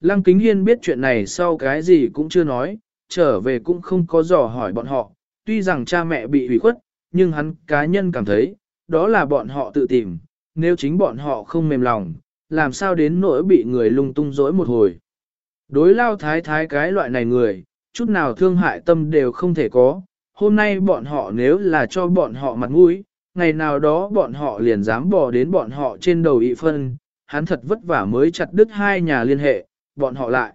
Lăng Kính Hiên biết chuyện này sau cái gì cũng chưa nói, trở về cũng không có dò hỏi bọn họ, tuy rằng cha mẹ bị hủy khuất, nhưng hắn cá nhân cảm thấy, đó là bọn họ tự tìm, nếu chính bọn họ không mềm lòng, làm sao đến nỗi bị người lung tung dối một hồi. Đối lao thái thái cái loại này người, chút nào thương hại tâm đều không thể có, hôm nay bọn họ nếu là cho bọn họ mặt mũi, ngày nào đó bọn họ liền dám bỏ đến bọn họ trên đầu ị phân, hắn thật vất vả mới chặt đứt hai nhà liên hệ, bọn họ lại.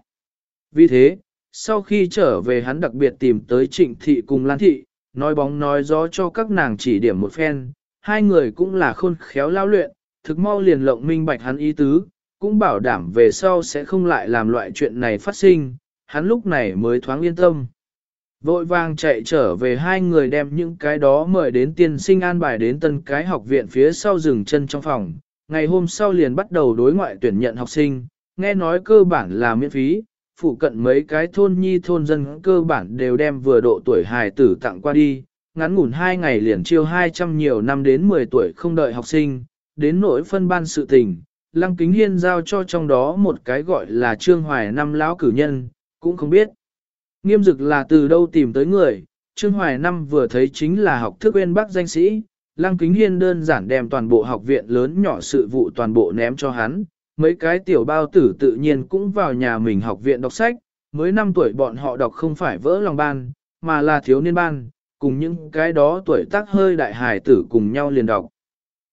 Vì thế, sau khi trở về hắn đặc biệt tìm tới trịnh thị cùng Lan thị, nói bóng nói gió cho các nàng chỉ điểm một phen, hai người cũng là khôn khéo lao luyện, thực mau liền lộng minh bạch hắn ý tứ, cũng bảo đảm về sau sẽ không lại làm loại chuyện này phát sinh, hắn lúc này mới thoáng yên tâm. Vội vàng chạy trở về hai người đem những cái đó mời đến tiên sinh an bài đến tân cái học viện phía sau rừng chân trong phòng. Ngày hôm sau liền bắt đầu đối ngoại tuyển nhận học sinh, nghe nói cơ bản là miễn phí, phụ cận mấy cái thôn nhi thôn dân cơ bản đều đem vừa độ tuổi hài tử tặng qua đi, ngắn ngủn hai ngày liền chiêu 200 nhiều năm đến 10 tuổi không đợi học sinh, đến nỗi phân ban sự tình, Lăng Kính Hiên giao cho trong đó một cái gọi là Trương Hoài năm lão cử nhân, cũng không biết. Nghiêm dực là từ đâu tìm tới người, Trương Hoài năm vừa thấy chính là học thức bên bác danh sĩ, Lăng Kính Hiên đơn giản đem toàn bộ học viện lớn nhỏ sự vụ toàn bộ ném cho hắn, mấy cái tiểu bao tử tự nhiên cũng vào nhà mình học viện đọc sách, mới 5 tuổi bọn họ đọc không phải vỡ lòng ban, mà là thiếu niên ban, cùng những cái đó tuổi tác hơi đại hải tử cùng nhau liền đọc.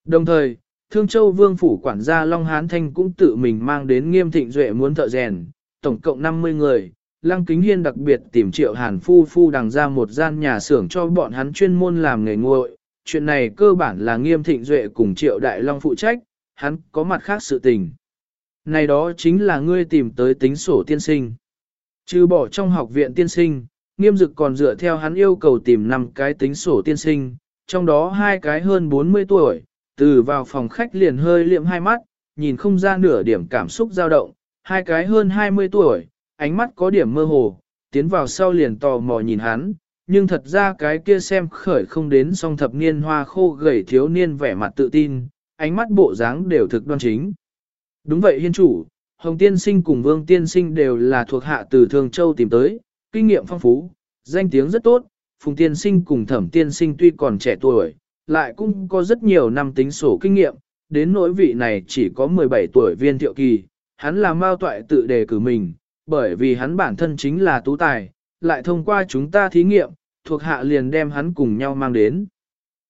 Đồng thời, Thương Châu Vương Phủ quản gia Long Hán Thanh cũng tự mình mang đến nghiêm thịnh duệ muốn thợ rèn, tổng cộng 50 người. Lăng Kính Hiên đặc biệt tìm triệu hàn phu phu đằng ra một gian nhà xưởng cho bọn hắn chuyên môn làm nghề nguội. Chuyện này cơ bản là nghiêm thịnh duệ cùng triệu đại long phụ trách, hắn có mặt khác sự tình. Này đó chính là ngươi tìm tới tính sổ tiên sinh. Trừ bỏ trong học viện tiên sinh, nghiêm dực còn dựa theo hắn yêu cầu tìm 5 cái tính sổ tiên sinh, trong đó hai cái hơn 40 tuổi, từ vào phòng khách liền hơi liệm hai mắt, nhìn không ra nửa điểm cảm xúc dao động, hai cái hơn 20 tuổi, ánh mắt có điểm mơ hồ, tiến vào sau liền tò mò nhìn hắn, nhưng thật ra cái kia xem khởi không đến song thập niên hoa khô gầy thiếu niên vẻ mặt tự tin, ánh mắt bộ dáng đều thực đoan chính. Đúng vậy hiên chủ, Hồng Tiên Sinh cùng Vương Tiên Sinh đều là thuộc hạ từ Thường Châu tìm tới, kinh nghiệm phong phú, danh tiếng rất tốt, Phùng Tiên Sinh cùng Thẩm Tiên Sinh tuy còn trẻ tuổi, lại cũng có rất nhiều năm tính sổ kinh nghiệm, đến nỗi vị này chỉ có 17 tuổi viên thiệu kỳ, hắn là mao toại tự đề cử mình, bởi vì hắn bản thân chính là tú tài, lại thông qua chúng ta thí nghiệm, thuộc hạ liền đem hắn cùng nhau mang đến.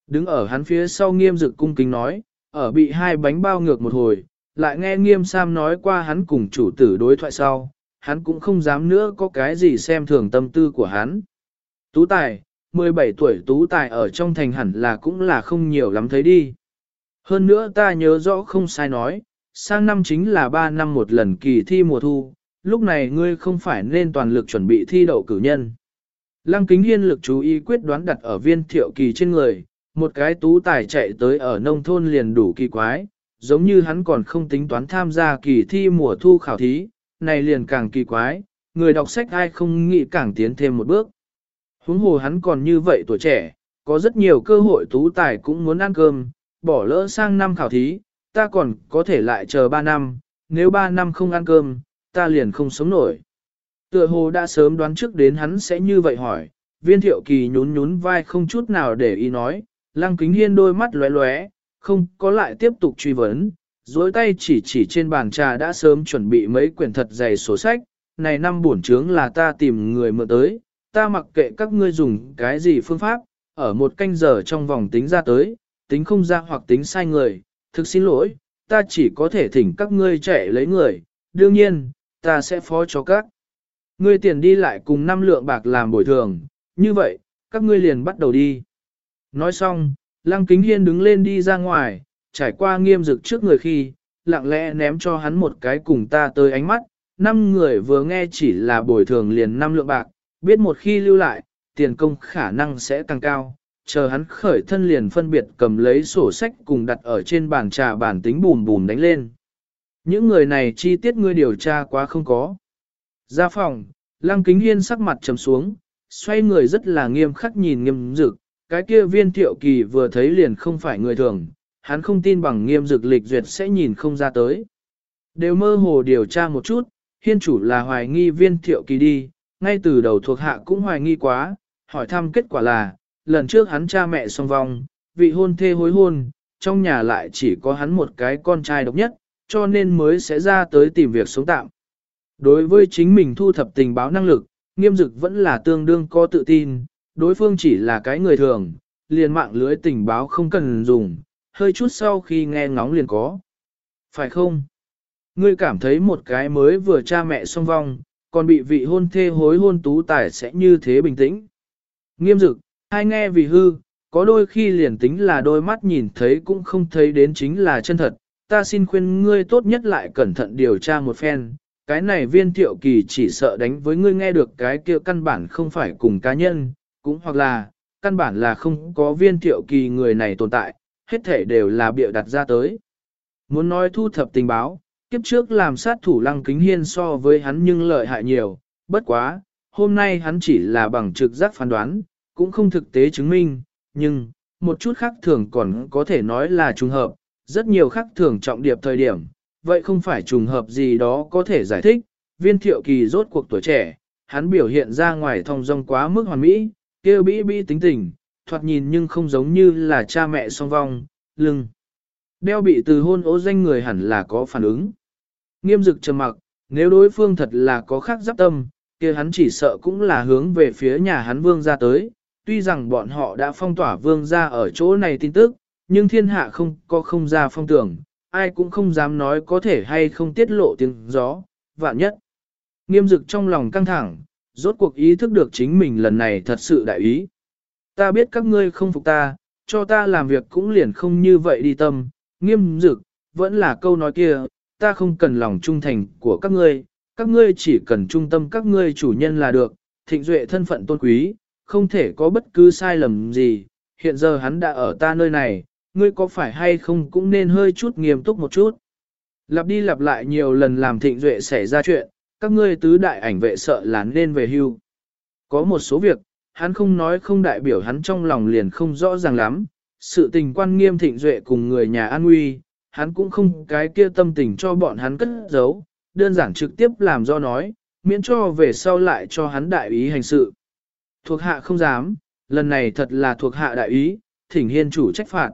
Đứng ở hắn phía sau nghiêm dực cung kính nói, ở bị hai bánh bao ngược một hồi, lại nghe nghiêm sam nói qua hắn cùng chủ tử đối thoại sau, hắn cũng không dám nữa có cái gì xem thường tâm tư của hắn. Tú tài, 17 tuổi tú tài ở trong thành hẳn là cũng là không nhiều lắm thấy đi. Hơn nữa ta nhớ rõ không sai nói, sang năm chính là 3 năm một lần kỳ thi mùa thu, lúc này ngươi không phải nên toàn lực chuẩn bị thi đậu cử nhân. Lăng kính hiên lực chú ý quyết đoán đặt ở viên thiệu kỳ trên người, một cái tú tài chạy tới ở nông thôn liền đủ kỳ quái, giống như hắn còn không tính toán tham gia kỳ thi mùa thu khảo thí, này liền càng kỳ quái, người đọc sách ai không nghĩ càng tiến thêm một bước. Huống hồ hắn còn như vậy tuổi trẻ, có rất nhiều cơ hội tú tài cũng muốn ăn cơm, bỏ lỡ sang năm khảo thí, ta còn có thể lại chờ 3 năm, nếu 3 năm không ăn cơm, ta liền không sống nổi. Tựa hồ đã sớm đoán trước đến hắn sẽ như vậy hỏi, viên thiệu kỳ nhún nhún vai không chút nào để ý nói, lăng kính hiên đôi mắt lóe lóe, không có lại tiếp tục truy vấn, dối tay chỉ chỉ trên bàn trà đã sớm chuẩn bị mấy quyển thật dày sổ sách, này năm bổn trướng là ta tìm người mượn tới, ta mặc kệ các ngươi dùng cái gì phương pháp, ở một canh giờ trong vòng tính ra tới, tính không ra hoặc tính sai người, thực xin lỗi, ta chỉ có thể thỉnh các ngươi chạy lấy người, đương nhiên, ta sẽ phó cho các. Ngươi tiền đi lại cùng năm lượng bạc làm bồi thường, như vậy, các ngươi liền bắt đầu đi. Nói xong, Lăng Kính Hiên đứng lên đi ra ngoài, trải qua nghiêm dực trước người khi, lặng lẽ ném cho hắn một cái cùng ta tới ánh mắt, năm người vừa nghe chỉ là bồi thường liền năm lượng bạc, biết một khi lưu lại, tiền công khả năng sẽ tăng cao, chờ hắn khởi thân liền phân biệt cầm lấy sổ sách cùng đặt ở trên bàn trà bản tính bùn bùn đánh lên. Những người này chi tiết ngươi điều tra quá không có. Ra phòng, Lăng Kính Hiên sắc mặt trầm xuống, xoay người rất là nghiêm khắc nhìn nghiêm dực, cái kia viên thiệu kỳ vừa thấy liền không phải người thường, hắn không tin bằng nghiêm dực lịch duyệt sẽ nhìn không ra tới. Đều mơ hồ điều tra một chút, hiên chủ là hoài nghi viên thiệu kỳ đi, ngay từ đầu thuộc hạ cũng hoài nghi quá, hỏi thăm kết quả là, lần trước hắn cha mẹ song vong, vị hôn thê hối hôn, trong nhà lại chỉ có hắn một cái con trai độc nhất, cho nên mới sẽ ra tới tìm việc sống tạm. Đối với chính mình thu thập tình báo năng lực, nghiêm dực vẫn là tương đương có tự tin, đối phương chỉ là cái người thường, liền mạng lưới tình báo không cần dùng, hơi chút sau khi nghe ngóng liền có. Phải không? Ngươi cảm thấy một cái mới vừa cha mẹ song vong, còn bị vị hôn thê hối hôn tú tài sẽ như thế bình tĩnh. Nghiêm dực, hai nghe vì hư, có đôi khi liền tính là đôi mắt nhìn thấy cũng không thấy đến chính là chân thật. Ta xin khuyên ngươi tốt nhất lại cẩn thận điều tra một phen, cái này viên thiệu kỳ chỉ sợ đánh với ngươi nghe được cái kia căn bản không phải cùng cá nhân, cũng hoặc là, căn bản là không có viên thiệu kỳ người này tồn tại, hết thể đều là bịa đặt ra tới. Muốn nói thu thập tình báo, kiếp trước làm sát thủ lăng kính hiên so với hắn nhưng lợi hại nhiều, bất quá, hôm nay hắn chỉ là bằng trực giác phán đoán, cũng không thực tế chứng minh, nhưng, một chút khác thường còn có thể nói là trùng hợp, rất nhiều khác thường trọng điệp thời điểm, vậy không phải trùng hợp gì đó có thể giải thích, viên thiệu kỳ rốt cuộc tuổi trẻ, hắn biểu hiện ra ngoài thông dong quá mức hoàn mỹ, kêu bĩ bĩ tính tình, thoạt nhìn nhưng không giống như là cha mẹ song vong, lưng. Đeo bị từ hôn ố danh người hẳn là có phản ứng. Nghiêm dực trầm mặc, nếu đối phương thật là có khác giáp tâm, kia hắn chỉ sợ cũng là hướng về phía nhà hắn vương ra tới. Tuy rằng bọn họ đã phong tỏa vương ra ở chỗ này tin tức, nhưng thiên hạ không có không ra phong tưởng, ai cũng không dám nói có thể hay không tiết lộ tiếng gió, vạn nhất. Nghiêm dực trong lòng căng thẳng, rốt cuộc ý thức được chính mình lần này thật sự đại ý. Ta biết các ngươi không phục ta, cho ta làm việc cũng liền không như vậy đi tâm, nghiêm dực, vẫn là câu nói kia, ta không cần lòng trung thành của các ngươi, các ngươi chỉ cần trung tâm các ngươi chủ nhân là được, thịnh duệ thân phận tôn quý, không thể có bất cứ sai lầm gì, hiện giờ hắn đã ở ta nơi này, ngươi có phải hay không cũng nên hơi chút nghiêm túc một chút. Lặp đi lặp lại nhiều lần làm thịnh duệ xảy ra chuyện, các ngươi tứ đại ảnh vệ sợ là nên về hưu. Có một số việc, hắn không nói không đại biểu hắn trong lòng liền không rõ ràng lắm, sự tình quan nghiêm thịnh duệ cùng người nhà an nguy, hắn cũng không cái kia tâm tình cho bọn hắn cất giấu, đơn giản trực tiếp làm do nói, miễn cho về sau lại cho hắn đại ý hành sự. Thuộc hạ không dám, lần này thật là thuộc hạ đại ý, thỉnh hiên chủ trách phạt.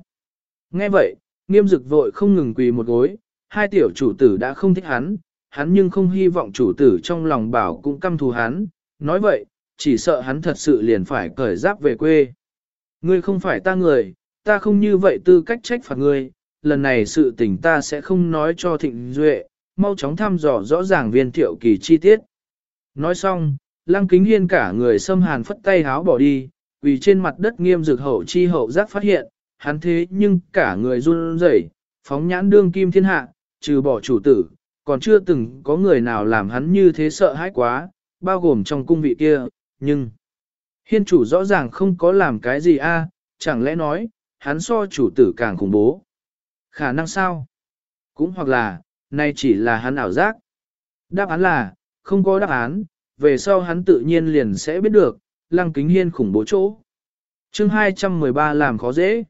Nghe vậy, nghiêm dực vội không ngừng quỳ một gối, hai tiểu chủ tử đã không thích hắn, hắn nhưng không hy vọng chủ tử trong lòng bảo cũng căm thù hắn, nói vậy, chỉ sợ hắn thật sự liền phải cởi giáp về quê. Ngươi không phải ta người, ta không như vậy tư cách trách phạt ngươi, lần này sự tình ta sẽ không nói cho thịnh duệ, mau chóng thăm dò rõ ràng viên thiệu kỳ chi tiết. Nói xong, lăng kính hiên cả người xâm hàn phất tay háo bỏ đi, vì trên mặt đất nghiêm dược hậu chi hậu giác phát hiện, hắn thế nhưng cả người run rẩy, phóng nhãn đương kim thiên hạ, trừ bỏ chủ tử, còn chưa từng có người nào làm hắn như thế sợ hãi quá, bao gồm trong cung vị kia, nhưng... Hiên chủ rõ ràng không có làm cái gì a, chẳng lẽ nói, hắn so chủ tử càng khủng bố. Khả năng sao? Cũng hoặc là, nay chỉ là hắn ảo giác. Đáp án là, không có đáp án, về sau hắn tự nhiên liền sẽ biết được, lăng kính hiên khủng bố chỗ. chương 213 làm khó dễ.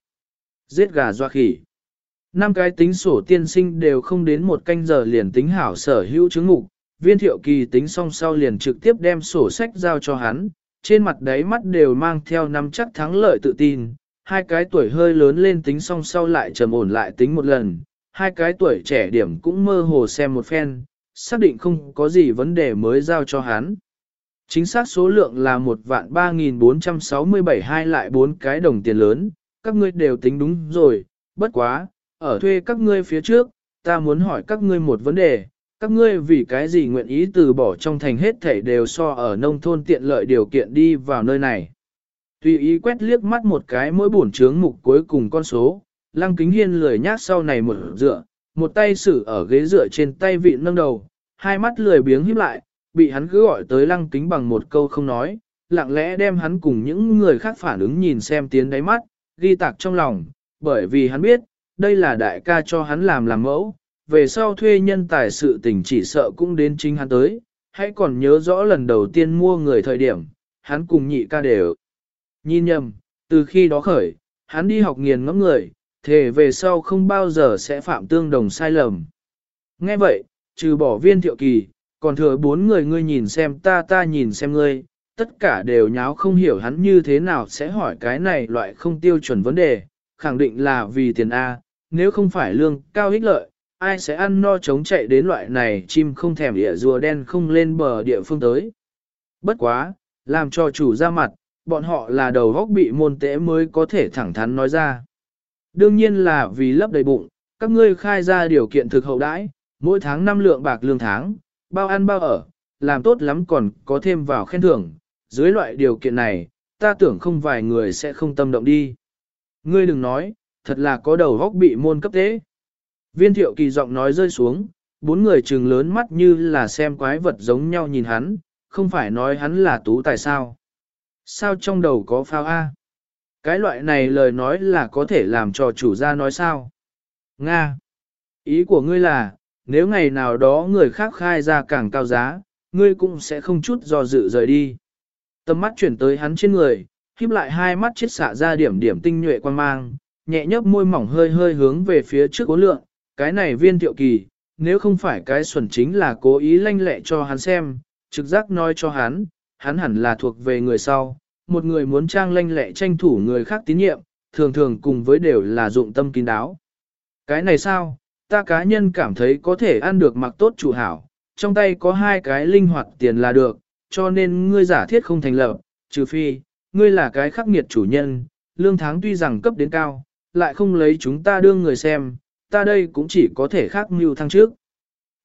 Giết gà doa khỉ. Năm cái tính sổ tiên sinh đều không đến một canh giờ liền tính hảo sở hữu chứng ngục, viên thiệu kỳ tính xong sau liền trực tiếp đem sổ sách giao cho hắn, trên mặt đáy mắt đều mang theo năm chắc thắng lợi tự tin, hai cái tuổi hơi lớn lên tính xong sau lại trầm ổn lại tính một lần, hai cái tuổi trẻ điểm cũng mơ hồ xem một phen, xác định không có gì vấn đề mới giao cho hắn. Chính xác số lượng là một vạn 3.467 hai lại bốn cái đồng tiền lớn, các ngươi đều tính đúng rồi, bất quá, ở thuê các ngươi phía trước, ta muốn hỏi các ngươi một vấn đề, các ngươi vì cái gì nguyện ý từ bỏ trong thành hết thảy đều so ở nông thôn tiện lợi điều kiện đi vào nơi này. Tùy ý quét liếc mắt một cái mỗi bổn chướng mục cuối cùng con số, lăng kính hiên lười nhát sau này một dựa, một tay xử ở ghế dựa trên tay vị nâng đầu, hai mắt lười biếng híp lại, bị hắn cứ gọi tới lăng kính bằng một câu không nói, lặng lẽ đem hắn cùng những người khác phản ứng nhìn xem tiến đáy mắt, ghi tạc trong lòng, bởi vì hắn biết, đây là đại ca cho hắn làm làm mẫu, về sau thuê nhân tài sự tình chỉ sợ cũng đến chính hắn tới, hãy còn nhớ rõ lần đầu tiên mua người thời điểm, hắn cùng nhị ca đều. Nhìn nhầm, từ khi đó khởi, hắn đi học nghiền ngẫm người, thề về sau không bao giờ sẽ phạm tương đồng sai lầm. Nghe vậy, trừ bỏ viên thiệu kỳ, còn thừa bốn người ngươi nhìn xem ta ta nhìn xem ngươi, tất cả đều nháo không hiểu hắn như thế nào sẽ hỏi cái này loại không tiêu chuẩn vấn đề, khẳng định là vì tiền A, nếu không phải lương cao ích lợi, ai sẽ ăn no chống chạy đến loại này chim không thèm địa rùa đen không lên bờ địa phương tới. Bất quá, làm cho chủ ra mặt, bọn họ là đầu góc bị môn tễ mới có thể thẳng thắn nói ra. Đương nhiên là vì lấp đầy bụng, các ngươi khai ra điều kiện thực hậu đãi, mỗi tháng 5 lượng bạc lương tháng, bao ăn bao ở, làm tốt lắm còn có thêm vào khen thưởng, dưới loại điều kiện này, ta tưởng không vài người sẽ không tâm động đi. Ngươi đừng nói, thật là có đầu góc bị môn cấp tế. Viên thiệu kỳ giọng nói rơi xuống, bốn người trừng lớn mắt như là xem quái vật giống nhau nhìn hắn, không phải nói hắn là tú tài sao. Sao trong đầu có phao A? Cái loại này lời nói là có thể làm cho chủ gia nói sao? Nga! Ý của ngươi là, nếu ngày nào đó người khác khai ra càng cao giá, ngươi cũng sẽ không chút do dự rời đi. Tầm mắt chuyển tới hắn trên người, khiếp lại hai mắt chết xạ ra điểm điểm tinh nhuệ quan mang, nhẹ nhấp môi mỏng hơi hơi hướng về phía trước cố lượng, cái này viên thiệu kỳ, nếu không phải cái xuẩn chính là cố ý lanh lẹ cho hắn xem, trực giác nói cho hắn, hắn hẳn là thuộc về người sau, một người muốn trang lanh lẹ tranh thủ người khác tín nhiệm, thường thường cùng với đều là dụng tâm kín đáo. Cái này sao, ta cá nhân cảm thấy có thể ăn được mặc tốt chủ hảo, trong tay có hai cái linh hoạt tiền là được, cho nên ngươi giả thiết không thành lập, trừ phi, ngươi là cái khắc nghiệt chủ nhân, lương tháng tuy rằng cấp đến cao, lại không lấy chúng ta đương người xem, ta đây cũng chỉ có thể khác mưu thăng trước.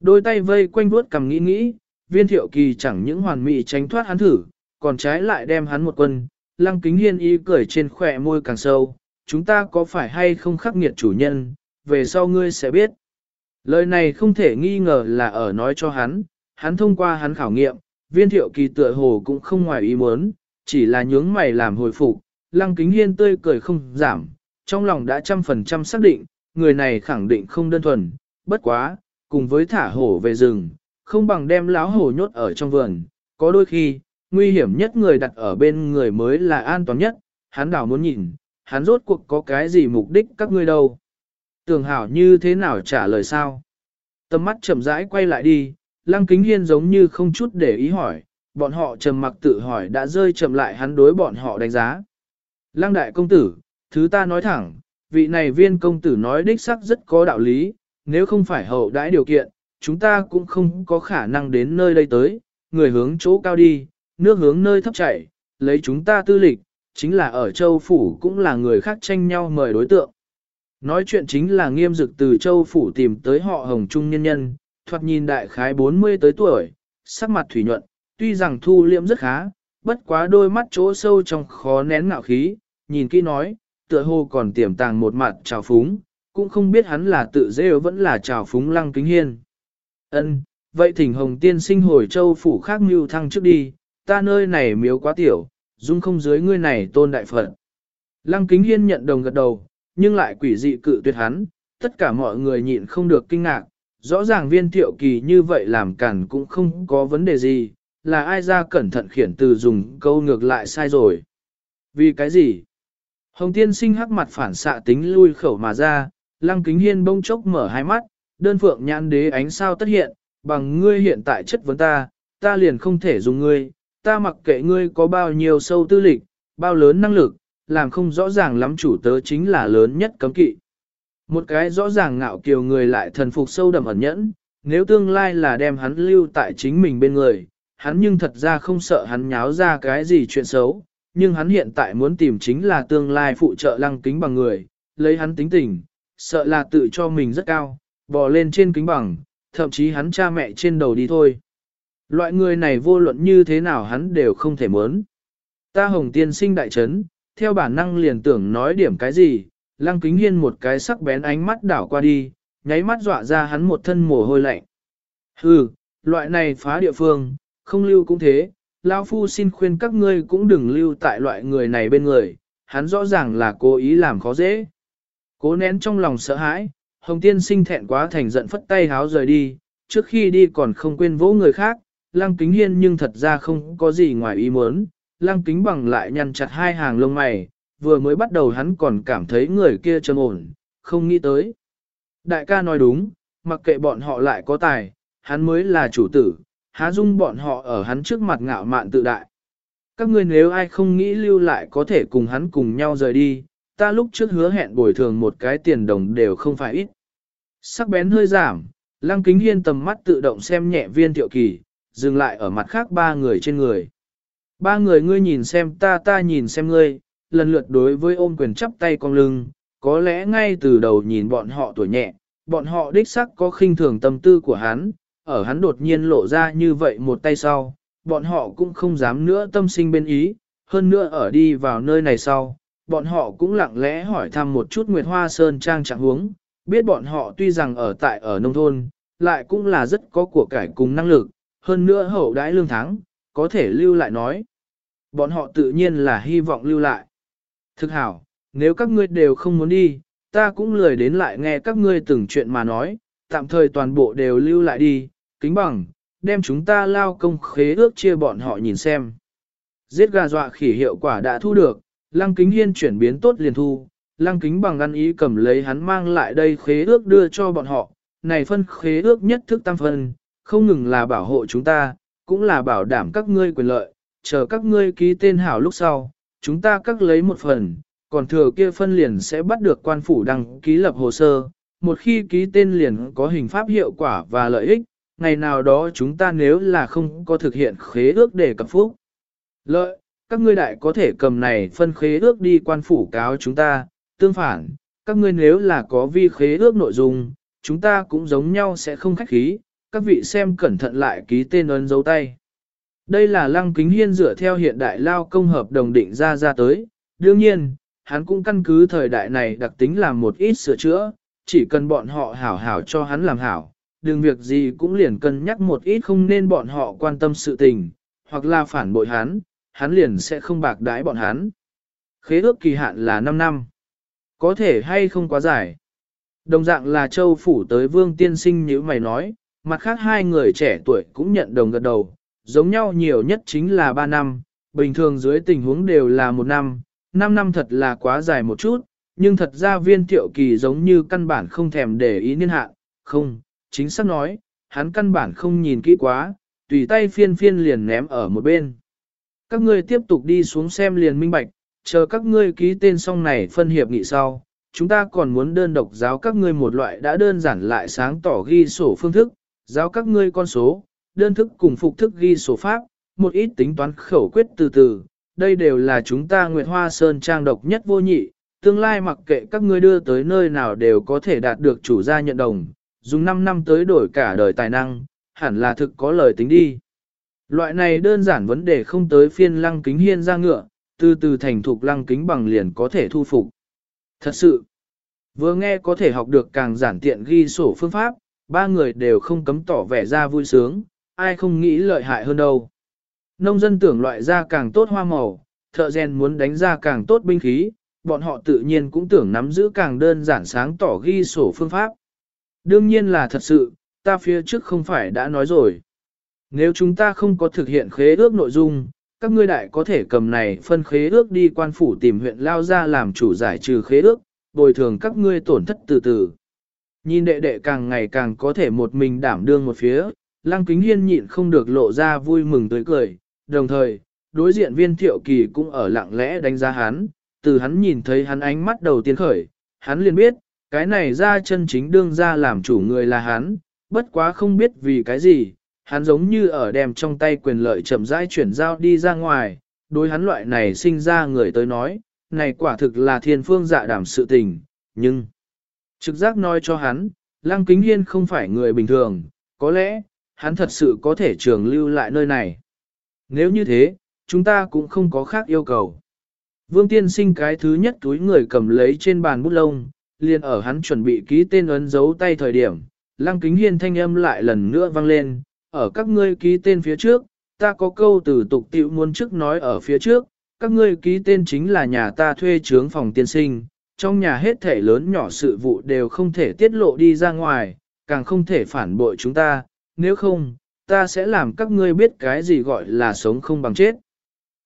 Đôi tay vây quanh vuốt cầm nghĩ nghĩ, viên thiệu kỳ chẳng những hoàn mỹ tránh thoát hắn thử, còn trái lại đem hắn một quân, lăng kính hiên y cười trên khỏe môi càng sâu, chúng ta có phải hay không khắc nghiệt chủ nhân, về sau ngươi sẽ biết. Lời này không thể nghi ngờ là ở nói cho hắn, hắn thông qua hắn khảo nghiệm, viên thiệu kỳ tựa hồ cũng không ngoài ý muốn, chỉ là nhướng mày làm hồi phục, lăng kính hiên tươi cười không giảm, trong lòng đã trăm phần trăm xác định, người này khẳng định không đơn thuần, bất quá, cùng với thả hổ về rừng, không bằng đem láo hổ nhốt ở trong vườn, có đôi khi, nguy hiểm nhất người đặt ở bên người mới là an toàn nhất, hắn đảo muốn nhìn, hắn rốt cuộc có cái gì mục đích các ngươi đâu. Tường hảo như thế nào trả lời sao? Tầm mắt chậm rãi quay lại đi, lăng kính hiên giống như không chút để ý hỏi, bọn họ trầm mặc tự hỏi đã rơi chậm lại hắn đối bọn họ đánh giá. Lăng đại công tử, thứ ta nói thẳng, vị này viên công tử nói đích sắc rất có đạo lý, nếu không phải hậu đãi điều kiện, chúng ta cũng không có khả năng đến nơi đây tới, người hướng chỗ cao đi, nước hướng nơi thấp chảy, lấy chúng ta tư lịch, chính là ở châu phủ cũng là người khác tranh nhau mời đối tượng. Nói chuyện chính là nghiêm dực từ châu phủ tìm tới họ hồng trung nhân nhân, thoạt nhìn đại khái 40 tới tuổi, sắc mặt thủy nhuận, tuy rằng thu liễm rất khá, bất quá đôi mắt chỗ sâu trong khó nén ngạo khí, nhìn kỹ nói, tựa hồ còn tiềm tàng một mặt trào phúng, cũng không biết hắn là tự dễ vẫn là trào phúng lăng kính hiên. Ân, vậy thỉnh hồng tiên sinh hồi châu phủ khác mưu thăng trước đi, ta nơi này miếu quá tiểu, dung không dưới ngươi này tôn đại phật. Lăng kính hiên nhận đồng gật đầu, nhưng lại quỷ dị cự tuyệt hắn, tất cả mọi người nhịn không được kinh ngạc, rõ ràng viên thiệu kỳ như vậy làm cản cũng không có vấn đề gì, là ai ra cẩn thận khiển từ dùng câu ngược lại sai rồi. Vì cái gì? Hồng tiên sinh hắc mặt phản xạ tính lui khẩu mà ra, lăng kính hiên bông chốc mở hai mắt, đơn phượng nhãn đế ánh sao tất hiện, bằng ngươi hiện tại chất vấn ta, ta liền không thể dùng ngươi, ta mặc kệ ngươi có bao nhiêu sâu tư lịch, bao lớn năng lực, làm không rõ ràng lắm chủ tớ chính là lớn nhất cấm kỵ. Một cái rõ ràng ngạo kiều người lại thần phục sâu đậm ẩn nhẫn, nếu tương lai là đem hắn lưu tại chính mình bên người, hắn nhưng thật ra không sợ hắn nháo ra cái gì chuyện xấu, nhưng hắn hiện tại muốn tìm chính là tương lai phụ trợ lăng kính bằng người, lấy hắn tính tình, sợ là tự cho mình rất cao, bò lên trên kính bằng, thậm chí hắn cha mẹ trên đầu đi thôi. Loại người này vô luận như thế nào hắn đều không thể muốn. Ta hồng tiên sinh đại trấn, theo bản năng liền tưởng nói điểm cái gì, lăng kính hiên một cái sắc bén ánh mắt đảo qua đi, nháy mắt dọa ra hắn một thân mồ hôi lạnh. Hừ, loại này phá địa phương, không lưu cũng thế, Lao Phu xin khuyên các ngươi cũng đừng lưu tại loại người này bên người, hắn rõ ràng là cố ý làm khó dễ. Cố nén trong lòng sợ hãi, Hồng Tiên sinh thẹn quá thành giận phất tay háo rời đi, trước khi đi còn không quên vỗ người khác, Lăng Kính Hiên nhưng thật ra không có gì ngoài ý muốn, Lăng Kính bằng lại nhăn chặt hai hàng lông mày, vừa mới bắt đầu hắn còn cảm thấy người kia trầm ổn, không nghĩ tới. Đại ca nói đúng, mặc kệ bọn họ lại có tài, hắn mới là chủ tử, há dung bọn họ ở hắn trước mặt ngạo mạn tự đại. Các ngươi nếu ai không nghĩ lưu lại có thể cùng hắn cùng nhau rời đi, ta lúc trước hứa hẹn bồi thường một cái tiền đồng đều không phải ít. Sắc bén hơi giảm, lăng kính hiên tầm mắt tự động xem nhẹ viên thiệu kỳ, dừng lại ở mặt khác ba người trên người. Ba người ngươi nhìn xem ta ta nhìn xem ngươi, lần lượt đối với ôm quyền chắp tay cong lưng, có lẽ ngay từ đầu nhìn bọn họ tuổi nhẹ, bọn họ đích sắc có khinh thường tâm tư của hắn, ở hắn đột nhiên lộ ra như vậy một tay sau, bọn họ cũng không dám nữa tâm sinh bên ý, hơn nữa ở đi vào nơi này sau, bọn họ cũng lặng lẽ hỏi thăm một chút Nguyệt Hoa Sơn Trang trạng huống, biết bọn họ tuy rằng ở tại ở nông thôn, lại cũng là rất có của cải cùng năng lực, hơn nữa hậu đãi lương thắng, có thể lưu lại nói. Bọn họ tự nhiên là hy vọng lưu lại. Thực hảo, nếu các ngươi đều không muốn đi, ta cũng lười đến lại nghe các ngươi từng chuyện mà nói, tạm thời toàn bộ đều lưu lại đi, kính bằng, đem chúng ta lao công khế ước chia bọn họ nhìn xem. Giết gà dọa khỉ hiệu quả đã thu được, lăng kính hiên chuyển biến tốt liền thu, lăng kính bằng ăn ý cầm lấy hắn mang lại đây khế ước đưa cho bọn họ, này phân khế ước nhất thức tam phân, không ngừng là bảo hộ chúng ta, cũng là bảo đảm các ngươi quyền lợi, chờ các ngươi ký tên hảo lúc sau, chúng ta cắt lấy một phần, còn thừa kia phân liền sẽ bắt được quan phủ đăng ký lập hồ sơ, một khi ký tên liền có hình pháp hiệu quả và lợi ích, ngày nào đó chúng ta nếu là không có thực hiện khế ước để cập phúc. Lợi, các ngươi đại có thể cầm này phân khế ước đi quan phủ cáo chúng ta, tương phản, các ngươi nếu là có vi khế ước nội dung, chúng ta cũng giống nhau sẽ không khách khí, các vị xem cẩn thận lại ký tên ấn dấu tay. Đây là lăng kính hiên dựa theo hiện đại lao công hợp đồng định ra ra tới, đương nhiên, hắn cũng căn cứ thời đại này đặc tính làm một ít sửa chữa, chỉ cần bọn họ hảo hảo cho hắn làm hảo, đừng việc gì cũng liền cân nhắc một ít không nên bọn họ quan tâm sự tình, hoặc là phản bội hắn, hắn liền sẽ không bạc đãi bọn hắn. Khế ước kỳ hạn là 5 năm. Có thể hay không quá dài. Đồng dạng là châu phủ tới vương tiên sinh như mày nói, mặt khác hai người trẻ tuổi cũng nhận đồng gật đầu, giống nhau nhiều nhất chính là 3 năm, bình thường dưới tình huống đều là một năm, 5 năm thật là quá dài một chút, nhưng thật ra viên thiệu kỳ giống như căn bản không thèm để ý niên hạn, không, chính xác nói, hắn căn bản không nhìn kỹ quá, tùy tay phiên phiên liền ném ở một bên. Các ngươi tiếp tục đi xuống xem liền minh bạch, chờ các ngươi ký tên xong này phân hiệp nghị sau, chúng ta còn muốn đơn độc giáo các ngươi một loại đã đơn giản lại sáng tỏ ghi sổ phương thức, giáo các ngươi con số, đơn thức cùng phục thức ghi sổ pháp, một ít tính toán khẩu quyết từ từ, đây đều là chúng ta Nguyệt Hoa Sơn trang độc nhất vô nhị, tương lai mặc kệ các ngươi đưa tới nơi nào đều có thể đạt được chủ gia nhận đồng, dùng 5 năm tới đổi cả đời tài năng, hẳn là thực có lời tính đi. Loại này đơn giản vấn đề không tới phiên lăng kính hiên ra ngựa, từ từ thành thục lăng kính bằng liền có thể thu phục. Thật sự, vừa nghe có thể học được càng giản tiện ghi sổ phương pháp, ba người đều không cấm tỏ vẻ ra vui sướng, ai không nghĩ lợi hại hơn đâu. Nông dân tưởng loại ra càng tốt hoa màu, thợ rèn muốn đánh ra càng tốt binh khí, bọn họ tự nhiên cũng tưởng nắm giữ càng đơn giản sáng tỏ ghi sổ phương pháp. Đương nhiên là thật sự, ta phía trước không phải đã nói rồi. Nếu chúng ta không có thực hiện khế ước nội dung, các ngươi đại có thể cầm này phân khế ước đi quan phủ tìm huyện lao ra làm chủ giải trừ khế ước, bồi thường các ngươi tổn thất từ từ. Nhìn đệ đệ càng ngày càng có thể một mình đảm đương một phía, lăng kính hiên nhịn không được lộ ra vui mừng tươi cười, đồng thời, đối diện viên thiệu kỳ cũng ở lặng lẽ đánh giá hắn, từ hắn nhìn thấy hắn ánh mắt đầu tiên khởi, hắn liền biết, cái này ra chân chính đương ra làm chủ người là hắn, bất quá không biết vì cái gì, hắn giống như ở đem trong tay quyền lợi chậm rãi chuyển giao đi ra ngoài, đối hắn loại này sinh ra người tới nói, này quả thực là thiên phương dạ đảm sự tình, nhưng trực giác nói cho hắn, Lăng Kính Hiên không phải người bình thường, có lẽ, hắn thật sự có thể trường lưu lại nơi này. Nếu như thế, chúng ta cũng không có khác yêu cầu. Vương tiên sinh cái thứ nhất túi người cầm lấy trên bàn bút lông, liền ở hắn chuẩn bị ký tên ấn dấu tay thời điểm, lăng kính hiên thanh âm lại lần nữa vang lên, ở các ngươi ký tên phía trước, ta có câu từ tục tiệu muốn trước nói ở phía trước, các ngươi ký tên chính là nhà ta thuê trướng phòng tiên sinh, trong nhà hết thể lớn nhỏ sự vụ đều không thể tiết lộ đi ra ngoài, càng không thể phản bội chúng ta, nếu không, ta sẽ làm các ngươi biết cái gì gọi là sống không bằng chết.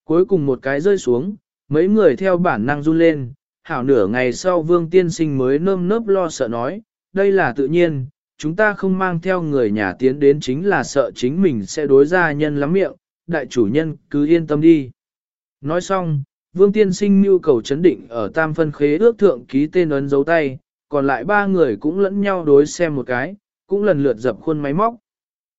Cuối cùng một cái rơi xuống, mấy người theo bản năng run lên, hảo nửa ngày sau vương tiên sinh mới nơm nớp lo sợ nói, đây là tự nhiên, chúng ta không mang theo người nhà tiến đến chính là sợ chính mình sẽ đối ra nhân lắm miệng, đại chủ nhân cứ yên tâm đi. Nói xong, Vương Tiên Sinh nhu cầu chấn định ở tam phân khế ước thượng ký tên ấn dấu tay, còn lại ba người cũng lẫn nhau đối xem một cái, cũng lần lượt dập khuôn máy móc.